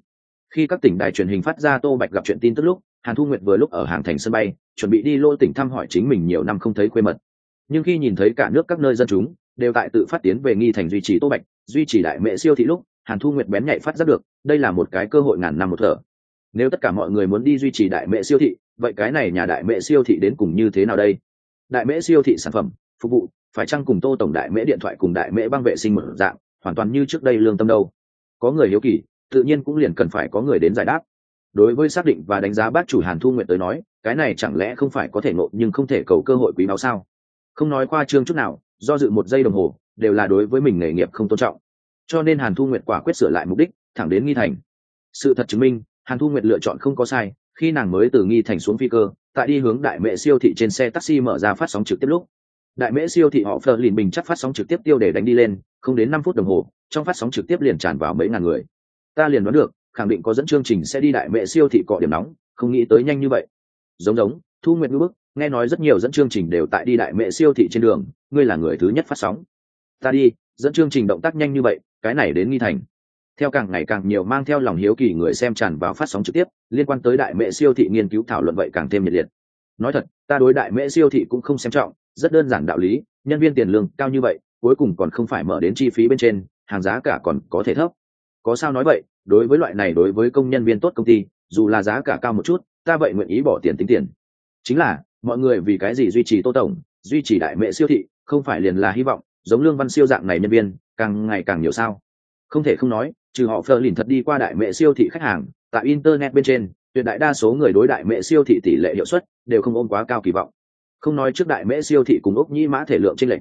khi các tỉnh đài truyền hình phát ra tô bạch gặp chuyện tin tức lúc, hàn thu nguyệt vừa lúc ở hàng thành sân bay, chuẩn bị đi lô tỉnh thăm hỏi chính mình nhiều năm không thấy quê mật. Nhưng khi nhìn thấy cả nước các nơi dân chúng đều tại tự phát tiến về nghi thành duy trì tô bạch, duy trì đại mệ siêu thị lúc, hàn thu nguyệt bén nhạy phát giác được, đây là một cái cơ hội ngàn năm một thở. Nếu tất cả mọi người muốn đi duy trì đại mệ siêu thị, vậy cái này nhà đại mệ siêu thị đến cùng như thế nào đây? Đại mễ siêu thị sản phẩm, phục vụ, phải chăng cùng tô tổng đại mễ điện thoại cùng đại mễ băng vệ sinh một dạng, hoàn toàn như trước đây lương tâm đâu? Có người hiếu kỳ tự nhiên cũng liền cần phải có người đến giải đáp. Đối với xác định và đánh giá bác chủ hàn thu nguyện tới nói, cái này chẳng lẽ không phải có thể nộp nhưng không thể cầu cơ hội quý báu sao? Không nói qua trương chút nào, do dự một giây đồng hồ, đều là đối với mình nghề nghiệp không tôn trọng. Cho nên hàn thu nguyện quả quyết sửa lại mục đích, thẳng đến nghi thành. Sự thật chứng minh, hàn thu nguyện lựa chọn không có sai, khi nàng mới từ nghi thành xuống phi cơ, tại đi hướng đại mễ siêu thị trên xe taxi mở ra phát sóng trực tiếp lúc. Đại mễ siêu thị họ phờ lìn bình chắc phát sóng trực tiếp tiêu để đánh đi lên, không đến năm phút đồng hồ, trong phát sóng trực tiếp liền tràn vào mấy ngàn người ta liền đoán được, khẳng định có dẫn chương trình sẽ đi đại mẹ siêu thị cọ điểm nóng, không nghĩ tới nhanh như vậy. Giống giống, thu nguyện ngữ bức, nghe nói rất nhiều dẫn chương trình đều tại đi đại mẹ siêu thị trên đường, ngươi là người thứ nhất phát sóng. Ta đi, dẫn chương trình động tác nhanh như vậy, cái này đến nghi thành. Theo càng ngày càng nhiều mang theo lòng hiếu kỳ người xem tràn vào phát sóng trực tiếp, liên quan tới đại mẹ siêu thị nghiên cứu thảo luận vậy càng thêm nhiệt liệt. Nói thật, ta đối đại mẹ siêu thị cũng không xem trọng, rất đơn giản đạo lý, nhân viên tiền lương cao như vậy, cuối cùng còn không phải mở đến chi phí bên trên, hàng giá cả còn có thể thấp có sao nói vậy, đối với loại này đối với công nhân viên tốt công ty, dù là giá cả cao một chút, ta vậy nguyện ý bỏ tiền tính tiền. Chính là, mọi người vì cái gì duy trì tô tổng, duy trì đại mệ siêu thị, không phải liền là hy vọng, giống lương văn siêu dạng này nhân viên, càng ngày càng nhiều sao? Không thể không nói, trừ họ phờ lìn thật đi qua đại mệ siêu thị khách hàng, tại internet bên trên, tuyệt đại đa số người đối đại mệ siêu thị tỷ lệ hiệu suất đều không ôm quá cao kỳ vọng. Không nói trước đại mễ siêu thị cùng ốc nhĩ mã thể lượng trên lệnh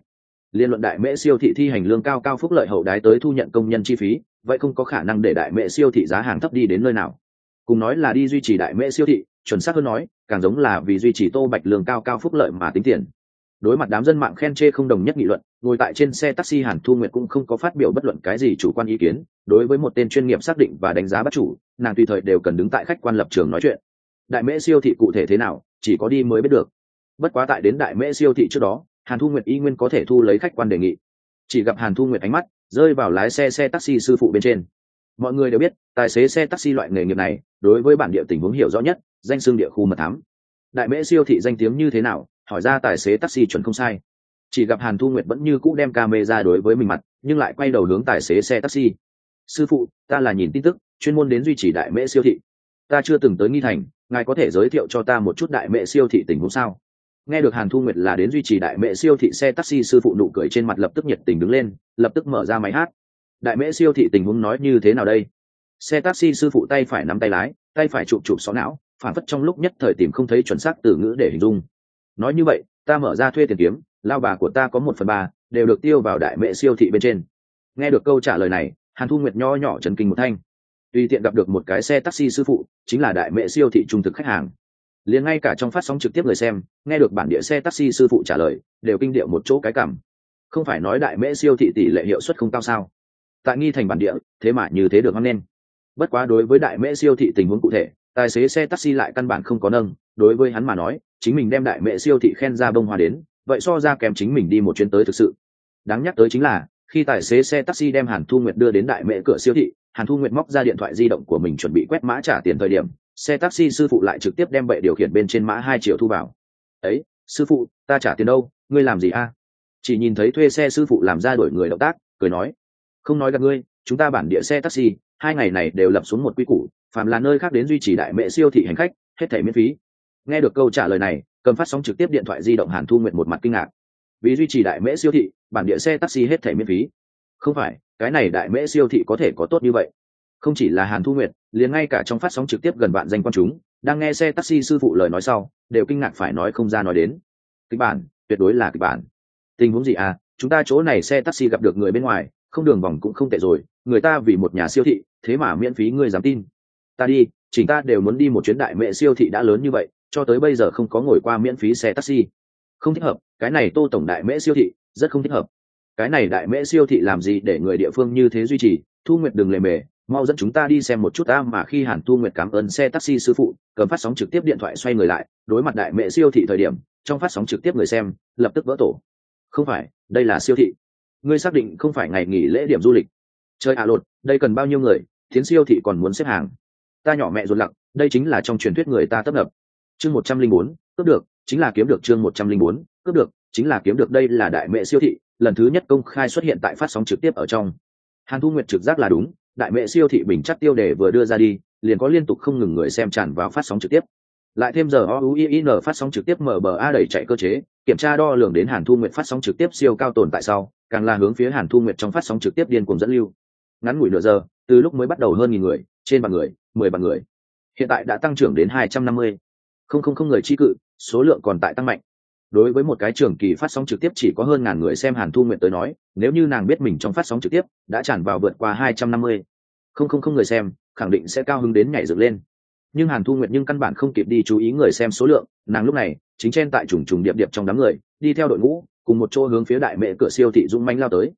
liên luận đại mễ siêu thị thi hành lương cao cao phúc lợi hậu đái tới thu nhận công nhân chi phí, vậy không có khả năng để đại mễ siêu thị giá hàng thấp đi đến nơi nào. Cùng nói là đi duy trì đại mễ siêu thị, chuẩn xác hơn nói, càng giống là vì duy trì tô bạch lương cao cao phúc lợi mà tính tiền. Đối mặt đám dân mạng khen chê không đồng nhất nghị luận, ngồi tại trên xe taxi hàn thu nguyệt cũng không có phát biểu bất luận cái gì chủ quan ý kiến. Đối với một tên chuyên nghiệp xác định và đánh giá bắt chủ, nàng tùy thời đều cần đứng tại khách quan lập trường nói chuyện. Đại mễ siêu thị cụ thể thế nào, chỉ có đi mới biết được. Bất quá tại đến đại mễ siêu thị trước đó hàn thu nguyệt y nguyên có thể thu lấy khách quan đề nghị. Chỉ gặp hàn thu nguyệt ánh mắt rơi vào lái xe xe taxi sư phụ bên trên. Mọi người đều biết, tài xế xe taxi loại nghề nghiệp này, đối với bản địa tình huống hiểu rõ nhất, danh xương địa khu mật thám. Đại mễ siêu thị danh tiếng như thế nào, hỏi ra tài xế taxi chuẩn không sai. Chỉ gặp hàn thu nguyệt vẫn như cũ đem camera đối với mình mặt, nhưng lại quay đầu hướng tài xế xe taxi. Sư phụ, ta là nhìn tin tức, chuyên môn đến duy trì đại mễ siêu thị. Ta chưa từng tới nghi thành, ngài có thể giới thiệu cho ta một chút đại mễ siêu thị tình huống sao? Nghe được hàn thu nguyệt là đến duy trì đại mễ siêu thị xe taxi sư phụ nụ cười trên mặt lập tức nhiệt tình đứng lên, lập tức mở ra máy hát. Đại mễ siêu thị tình huống nói như thế nào đây? Xe taxi sư phụ tay phải nắm tay lái, tay phải chụp chụp xó não, phản phất trong lúc nhất thời tìm không thấy chuẩn xác từ ngữ để hình dung. Nói như vậy, ta mở ra thuê tiền kiếm, lao bà của ta có một phần ba, đều được tiêu vào đại mễ siêu thị bên trên. Nghe được câu trả lời này, hàn thu nguyệt nho nhỏ trần kinh một thanh. Tùy tiện gặp được một cái xe taxi sư phụ, chính là đại mễ siêu thị trung thực khách hàng liền ngay cả trong phát sóng trực tiếp người xem, nghe được bản địa xe taxi sư phụ trả lời, đều kinh điệu một chỗ cái cảm. Không phải nói đại mễ siêu thị tỷ lệ hiệu suất không cao sao? Tại nghi thành bản địa, thế mà như thế được hăng lên bất quá đối với đại mễ siêu thị tình huống cụ thể, tài xế xe taxi lại căn bản không có nâng, đối với hắn mà nói, chính mình đem đại mễ siêu thị khen ra bông hoa đến, vậy so ra kèm chính mình đi một chuyến tới thực sự. Đáng nhắc tới chính là, khi tài xế xe taxi đem hàn thu nguyệt đưa đến đại mễ cửa siêu thị, hàn thu nguyệt móc ra điện thoại di động của mình chuẩn bị quét mã trả tiền thời điểm xe taxi sư phụ lại trực tiếp đem bệ điều khiển bên trên mã hai triệu thu vào. Ấy, sư phụ, ta trả tiền đâu? Ngươi làm gì a? Chỉ nhìn thấy thuê xe sư phụ làm ra đổi người động tác, cười nói, không nói gặp ngươi, chúng ta bản địa xe taxi, hai ngày này đều lập xuống một quy củ phạm là nơi khác đến duy trì đại mệ siêu thị hành khách, hết thảy miễn phí. Nghe được câu trả lời này, cầm phát sóng trực tiếp điện thoại di động hàn thu nguyện một mặt kinh ngạc. Vì duy trì đại mễ siêu thị, bản địa xe taxi hết thảy miễn phí. Không phải, cái này đại mễ siêu thị có thể có tốt như vậy không chỉ là hàn thu nguyệt, liền ngay cả trong phát sóng trực tiếp gần bạn danh quan chúng, đang nghe xe taxi sư phụ lời nói sau, đều kinh ngạc phải nói không ra nói đến. Kịch bản, tuyệt đối là kịch bản. Tình huống gì à? Chúng ta chỗ này xe taxi gặp được người bên ngoài, không đường vòng cũng không tệ rồi, người ta vì một nhà siêu thị, thế mà miễn phí ngươi dám tin. Ta đi chỉnh ta đều muốn đi một chuyến đại mẹ siêu thị đã lớn như vậy, cho tới bây giờ không có ngồi qua miễn phí xe taxi. Không thích hợp, cái này tô tổng đại mễ siêu thị, rất không thích hợp. Cái này đại mễ siêu thị làm gì để người địa phương như thế duy trì, thu nguyệt đừng lề mề mau dẫn chúng ta đi xem một chút ta mà khi hàn thu nguyệt cảm ơn xe taxi sư phụ, cầm phát sóng trực tiếp điện thoại xoay người lại, đối mặt đại mẹ siêu thị thời điểm, trong phát sóng trực tiếp người xem, lập tức vỡ tổ. Không phải, đây là siêu thị. Ngươi xác định không phải ngày nghỉ lễ điểm du lịch. Chơi à lột, đây cần bao nhiêu người thiến siêu thị còn muốn xếp hàng. Ta nhỏ mẹ ruột lặng, đây chính là trong truyền thuyết người ta tấp nập. Chương một trăm linh bốn, cướp được, chính là kiếm được chương một trăm linh bốn, cướp được, chính là kiếm được đây là đại mẹ siêu thị, lần thứ nhất công khai xuất hiện tại phát sóng trực tiếp ở trong. Hàn thu nguyệt trực giác là đúng đại mẹ siêu thị bình chắc tiêu đề vừa đưa ra đi, liền có liên tục không ngừng người xem tràn vào phát sóng trực tiếp. Lại thêm giờ oin phát sóng trực tiếp mở bờ a đẩy chạy cơ chế, kiểm tra đo lường đến hàn thu nguyệt phát sóng trực tiếp siêu cao tồn tại sau, càng là hướng phía hàn thu nguyệt trong phát sóng trực tiếp điên cùng dẫn lưu. Ngắn ngủi nửa giờ, từ lúc mới bắt đầu hơn nghìn người, trên bằng người, mười bằng người. Hiện tại đã tăng trưởng đến hai trăm năm mươi. Không không không người chi cự, số lượng còn tại tăng mạnh đối với một cái trường kỳ phát sóng trực tiếp chỉ có hơn ngàn người xem hàn thu nguyện tới nói, nếu như nàng biết mình trong phát sóng trực tiếp, đã tràn vào vượt qua hai trăm năm mươi. Không không không người xem, khẳng định sẽ cao hứng đến nhảy dựng lên. Nhưng hàn thu nguyện nhưng căn bản không kịp đi chú ý người xem số lượng, nàng lúc này, chính trên tại trùng trùng điệp điệp trong đám người, đi theo đội ngũ, cùng một chỗ hướng phía đại mệ cửa siêu thị dung manh lao tới.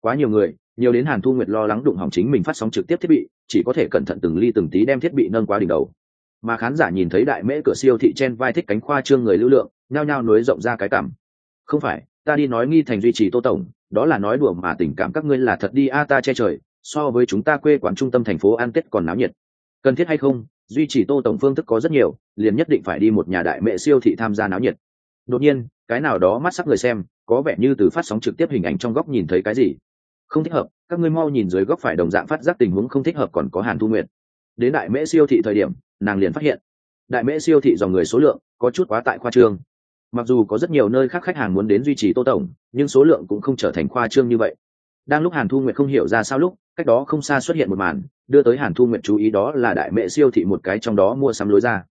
Quá nhiều người, nhiều đến hàn thu nguyệt lo lắng đụng hỏng chính mình phát sóng trực tiếp thiết bị, chỉ có thể cẩn thận từng ly từng tí đem thiết bị nâng qua đỉnh đầu mà khán giả nhìn thấy đại mễ cửa siêu thị trên vai thích cánh khoa trương người lưu lượng, nhao nhao nối rộng ra cái cảm. Không phải, ta đi nói nghi thành duy trì tô tổng, đó là nói đùa mà tình cảm các ngươi là thật đi a, ta che trời, so với chúng ta quê quán trung tâm thành phố an tết còn náo nhiệt. Cần thiết hay không, duy trì tô tổng phương thức có rất nhiều, liền nhất định phải đi một nhà đại mẹ siêu thị tham gia náo nhiệt. Đột nhiên, cái nào đó mắt sắc người xem, có vẻ như từ phát sóng trực tiếp hình ảnh trong góc nhìn thấy cái gì. Không thích hợp, các ngươi mau nhìn dưới góc phải đồng dạng phát giác tình huống không thích hợp còn có hàn thu nguyện đến đại mễ siêu thị thời điểm nàng liền phát hiện. Đại mễ siêu thị dòng người số lượng có chút quá tại khoa trương. Mặc dù có rất nhiều nơi khác khách hàng muốn đến duy trì tô tổng, nhưng số lượng cũng không trở thành khoa trương như vậy. Đang lúc hàn thu nguyện không hiểu ra sao lúc, cách đó không xa xuất hiện một màn, đưa tới hàn thu nguyện chú ý đó là đại mẹ siêu thị một cái trong đó mua sắm lối ra.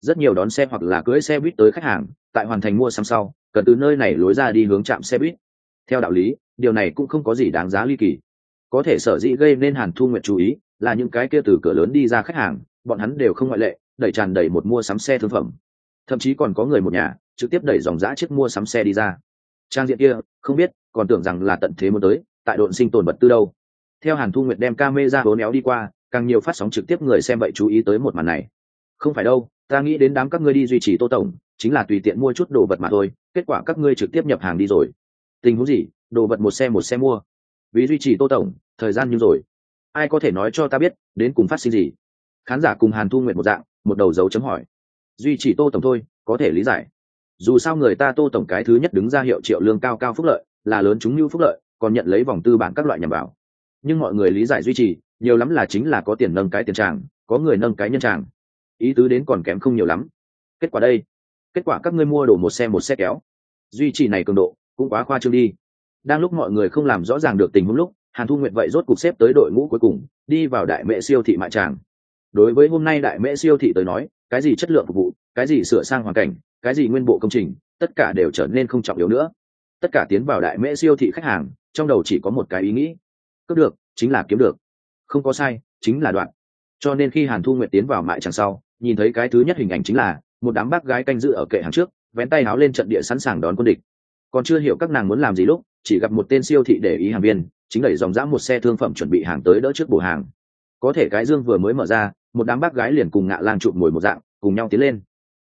Rất nhiều đón xe hoặc là cưỡi xe buýt tới khách hàng, tại hoàn thành mua sắm sau, cần từ nơi này lối ra đi hướng trạm xe buýt. Theo đạo lý, điều này cũng không có gì đáng giá ly kỳ. Có thể sở dĩ gây nên hàn thu nguyện chú ý là những cái kia từ cửa lớn đi ra khách hàng bọn hắn đều không ngoại lệ, đẩy tràn đầy một mua sắm xe thương phẩm. Thậm chí còn có người một nhà, trực tiếp đẩy dòng giã chiếc mua sắm xe đi ra. Trang diện kia, không biết, còn tưởng rằng là tận thế muốn tới, tại độn sinh tồn vật tư đâu. Theo hàn thu nguyệt đem ca mê ra hố néo đi qua, càng nhiều phát sóng trực tiếp người xem vậy chú ý tới một màn này. Không phải đâu, ta nghĩ đến đám các ngươi đi duy trì tô tổng, chính là tùy tiện mua chút đồ vật mà thôi, kết quả các ngươi trực tiếp nhập hàng đi rồi. Tình huống gì, đồ vật một xe một xe mua. Vì duy trì tô tổng, thời gian như rồi. Ai có thể nói cho ta biết, đến cùng phát sinh gì? Khán giả cùng hàn thu nguyện một dạng, một đầu dấu chấm hỏi. Duy chỉ tô tổng thôi, có thể lý giải. Dù sao người ta tô tổng cái thứ nhất đứng ra hiệu triệu lương cao cao phúc lợi, là lớn chúng như phúc lợi, còn nhận lấy vòng tư bản các loại nhằm vào. Nhưng mọi người lý giải duy trì, nhiều lắm là chính là có tiền nâng cái tiền tràng, có người nâng cái nhân tràng. Ý tứ đến còn kém không nhiều lắm. Kết quả đây. Kết quả các ngươi mua đổ một xe một xe kéo. Duy trì này cường độ, cũng quá khoa trương đi. Đang lúc mọi người không làm rõ ràng được tình huống lúc, hàn thu nguyện vậy rốt cục xếp tới đội ngũ cuối cùng, đi vào đại mệ siêu thị mại tràng đối với hôm nay đại mễ siêu thị tới nói, cái gì chất lượng phục vụ, cái gì sửa sang hoàn cảnh, cái gì nguyên bộ công trình, tất cả đều trở nên không trọng yếu nữa. Tất cả tiến vào đại mễ siêu thị khách hàng, trong đầu chỉ có một cái ý nghĩ. Cướp được, chính là kiếm được. Không có sai, chính là đoạn. Cho nên khi hàn thu nguyệt tiến vào mại chẳng sau, nhìn thấy cái thứ nhất hình ảnh chính là một đám bác gái canh giữ ở kệ hàng trước, vén tay áo lên trận địa sẵn sàng đón quân địch. Còn chưa hiểu các nàng muốn làm gì lúc, chỉ gặp một tên siêu thị để ý hàng viên, chính đẩy dòng dã một xe thương phẩm chuẩn bị hàng tới đỡ trước bổ hàng có thể cái dương vừa mới mở ra, một đám bác gái liền cùng ngạ lang chụp ngồi một dạng, cùng nhau tiến lên.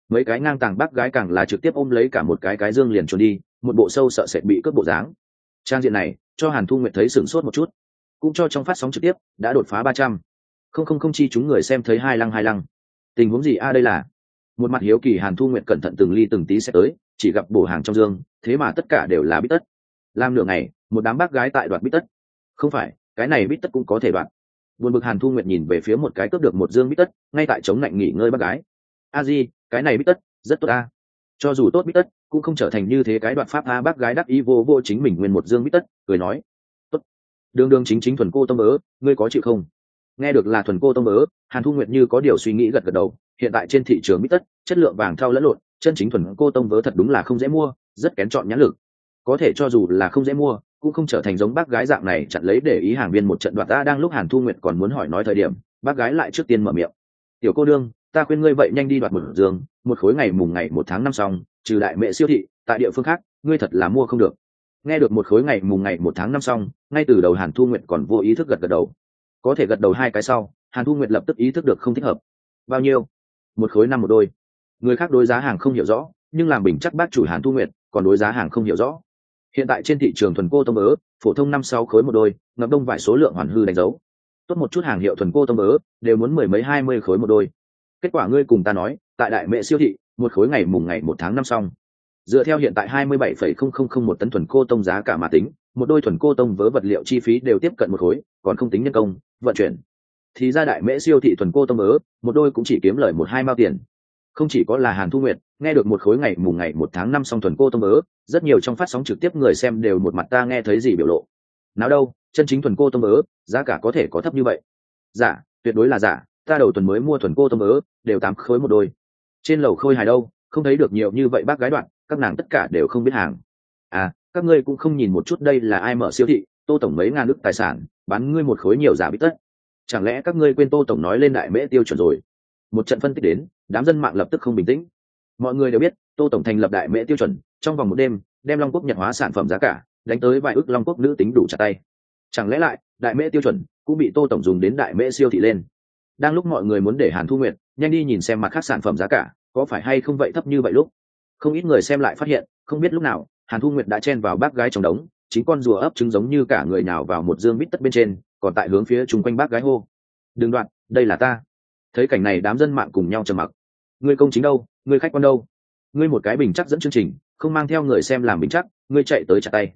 Mấy cái ngang tàng bác gái càng là trực tiếp ôm lấy cả một cái cái dương liền trốn đi, một bộ sâu sợ sệt bị cướp bộ dáng. Trang diện này, cho hàn thu nguyệt thấy sửng sốt một chút. Cũng cho trong phát sóng trực tiếp, đã đột phá ba trăm. Không không không chi chúng người xem thấy hai lăng hai lăng. Tình huống gì? A, đây là. Một mặt hiếu kỳ hàn thu nguyệt cẩn thận từng ly từng tí sẽ tới, chỉ gặp bổ hàng trong dương, thế mà tất cả đều là bít tất. Làm nửa ngày, một đám bác gái tại đoạt bít tất. Không phải, cái này bít tất cũng có thể đoạt buồn bực hàn thu nguyệt nhìn về phía một cái cướp được một dương bít tất, ngay tại chống lạnh nghỉ ngơi bác gái. A di, cái này bít tất, rất tốt a. Cho dù tốt bít tất, cũng không trở thành như thế cái đoạn pháp a bác gái đắc ý vô vô chính mình nguyên một dương bít tất, cười nói, tốt. Đường đường chính chính thuần cô tông ớ, ngươi có chịu không? Nghe được là thuần cô tông ớ, hàn thu nguyệt như có điều suy nghĩ gật gật đầu, hiện tại trên thị trường bít tất, chất lượng vàng thau lẫn lộn, chân chính thuần cô tông vớ thật đúng là không dễ mua, rất kén chọn nhãn lực. Có thể cho dù là không dễ mua cũng không trở thành giống bác gái dạng này chặn lấy để ý hàng viên một trận đoạt ta đang lúc hàn thu nguyệt còn muốn hỏi nói thời điểm, bác gái lại trước tiên mở miệng. Tiểu cô đương, ta khuyên ngươi vậy nhanh đi đoạt một giường, một khối ngày mùng ngày một tháng năm xong, trừ đại mẹ siêu thị, tại địa phương khác, ngươi thật là mua không được. Nghe được một khối ngày mùng ngày một tháng năm xong, ngay từ đầu hàn thu nguyệt còn vô ý thức gật gật đầu. Có thể gật đầu hai cái sau, hàn thu nguyệt lập tức ý thức được không thích hợp. Bao nhiêu? Một khối năm một đôi. Người khác đối giá hàng không hiểu rõ, nhưng làm bình chắc bác chủ hàn thu nguyệt, còn đối giá hàng không hiểu rõ hiện tại trên thị trường thuần cô tông ớ phổ thông năm sáu khối một đôi, ngập đông vài số lượng hoàn hư đánh dấu. Tốt một chút hàng hiệu thuần cô tông ớ đều muốn mười mấy hai mươi khối một đôi. Kết quả ngươi cùng ta nói, tại đại mệ siêu thị, một khối ngày mùng ngày một tháng năm xong. Dựa theo hiện tại hai mươi bảy phẩy không không không một tấn thuần cô tông giá cả mà tính, một đôi thuần cô tông vớ vật liệu chi phí đều tiếp cận một khối, còn không tính nhân công, vận chuyển. Thì ra đại mễ siêu thị thuần cô tông ớ một đôi cũng chỉ kiếm lời một hai mao tiền không chỉ có là hàn thu nguyệt, nghe được một khối ngày mùng ngày một tháng năm song thuần cô tông ớ, rất nhiều trong phát sóng trực tiếp người xem đều một mặt ta nghe thấy gì biểu lộ. Nào đâu, chân chính thuần cô tông ớ, giá cả có thể có thấp như vậy. Giả tuyệt đối là giả ta đầu tuần mới mua thuần cô tông ớ, đều tám khối một đôi. Trên lầu khôi hài đâu, không thấy được nhiều như vậy bác gái đoạn, các nàng tất cả đều không biết hàng. À các ngươi cũng không nhìn một chút đây là ai mở siêu thị, tô tổng mấy ngàn ức tài sản, bán ngươi một khối nhiều giả bít tất. Chẳng lẽ các ngươi quên tô tổng nói lên đại mễ tiêu chuẩn rồi? Một trận phân tích đến, đám dân mạng lập tức không bình tĩnh. Mọi người đều biết, tô tổng thành lập đại mễ tiêu chuẩn, trong vòng một đêm, đem long quốc nhật hóa sản phẩm giá cả, đánh tới vài ước long quốc nữ tính đủ trả tay. Chẳng lẽ lại, đại mễ tiêu chuẩn cũng bị tô tổng dùng đến đại mễ siêu thị lên? Đang lúc mọi người muốn để hàn thu nguyện nhanh đi nhìn xem mặt khác sản phẩm giá cả, có phải hay không vậy thấp như vậy lúc? Không ít người xem lại phát hiện, không biết lúc nào, hàn thu nguyệt đã chen vào bác gái trong đống chính con rùa ấp trứng giống như cả người nào vào một dương bít tất bên trên, còn tại hướng phía chung quanh bác gái hô. Đừng đoạn, đây là ta thấy cảnh này đám dân mạng cùng nhau trầm mặc. Ngươi công chính đâu? Ngươi khách quan đâu? Ngươi một cái bình chắc dẫn chương trình, không mang theo người xem làm bình chắc, ngươi chạy tới chặt tay.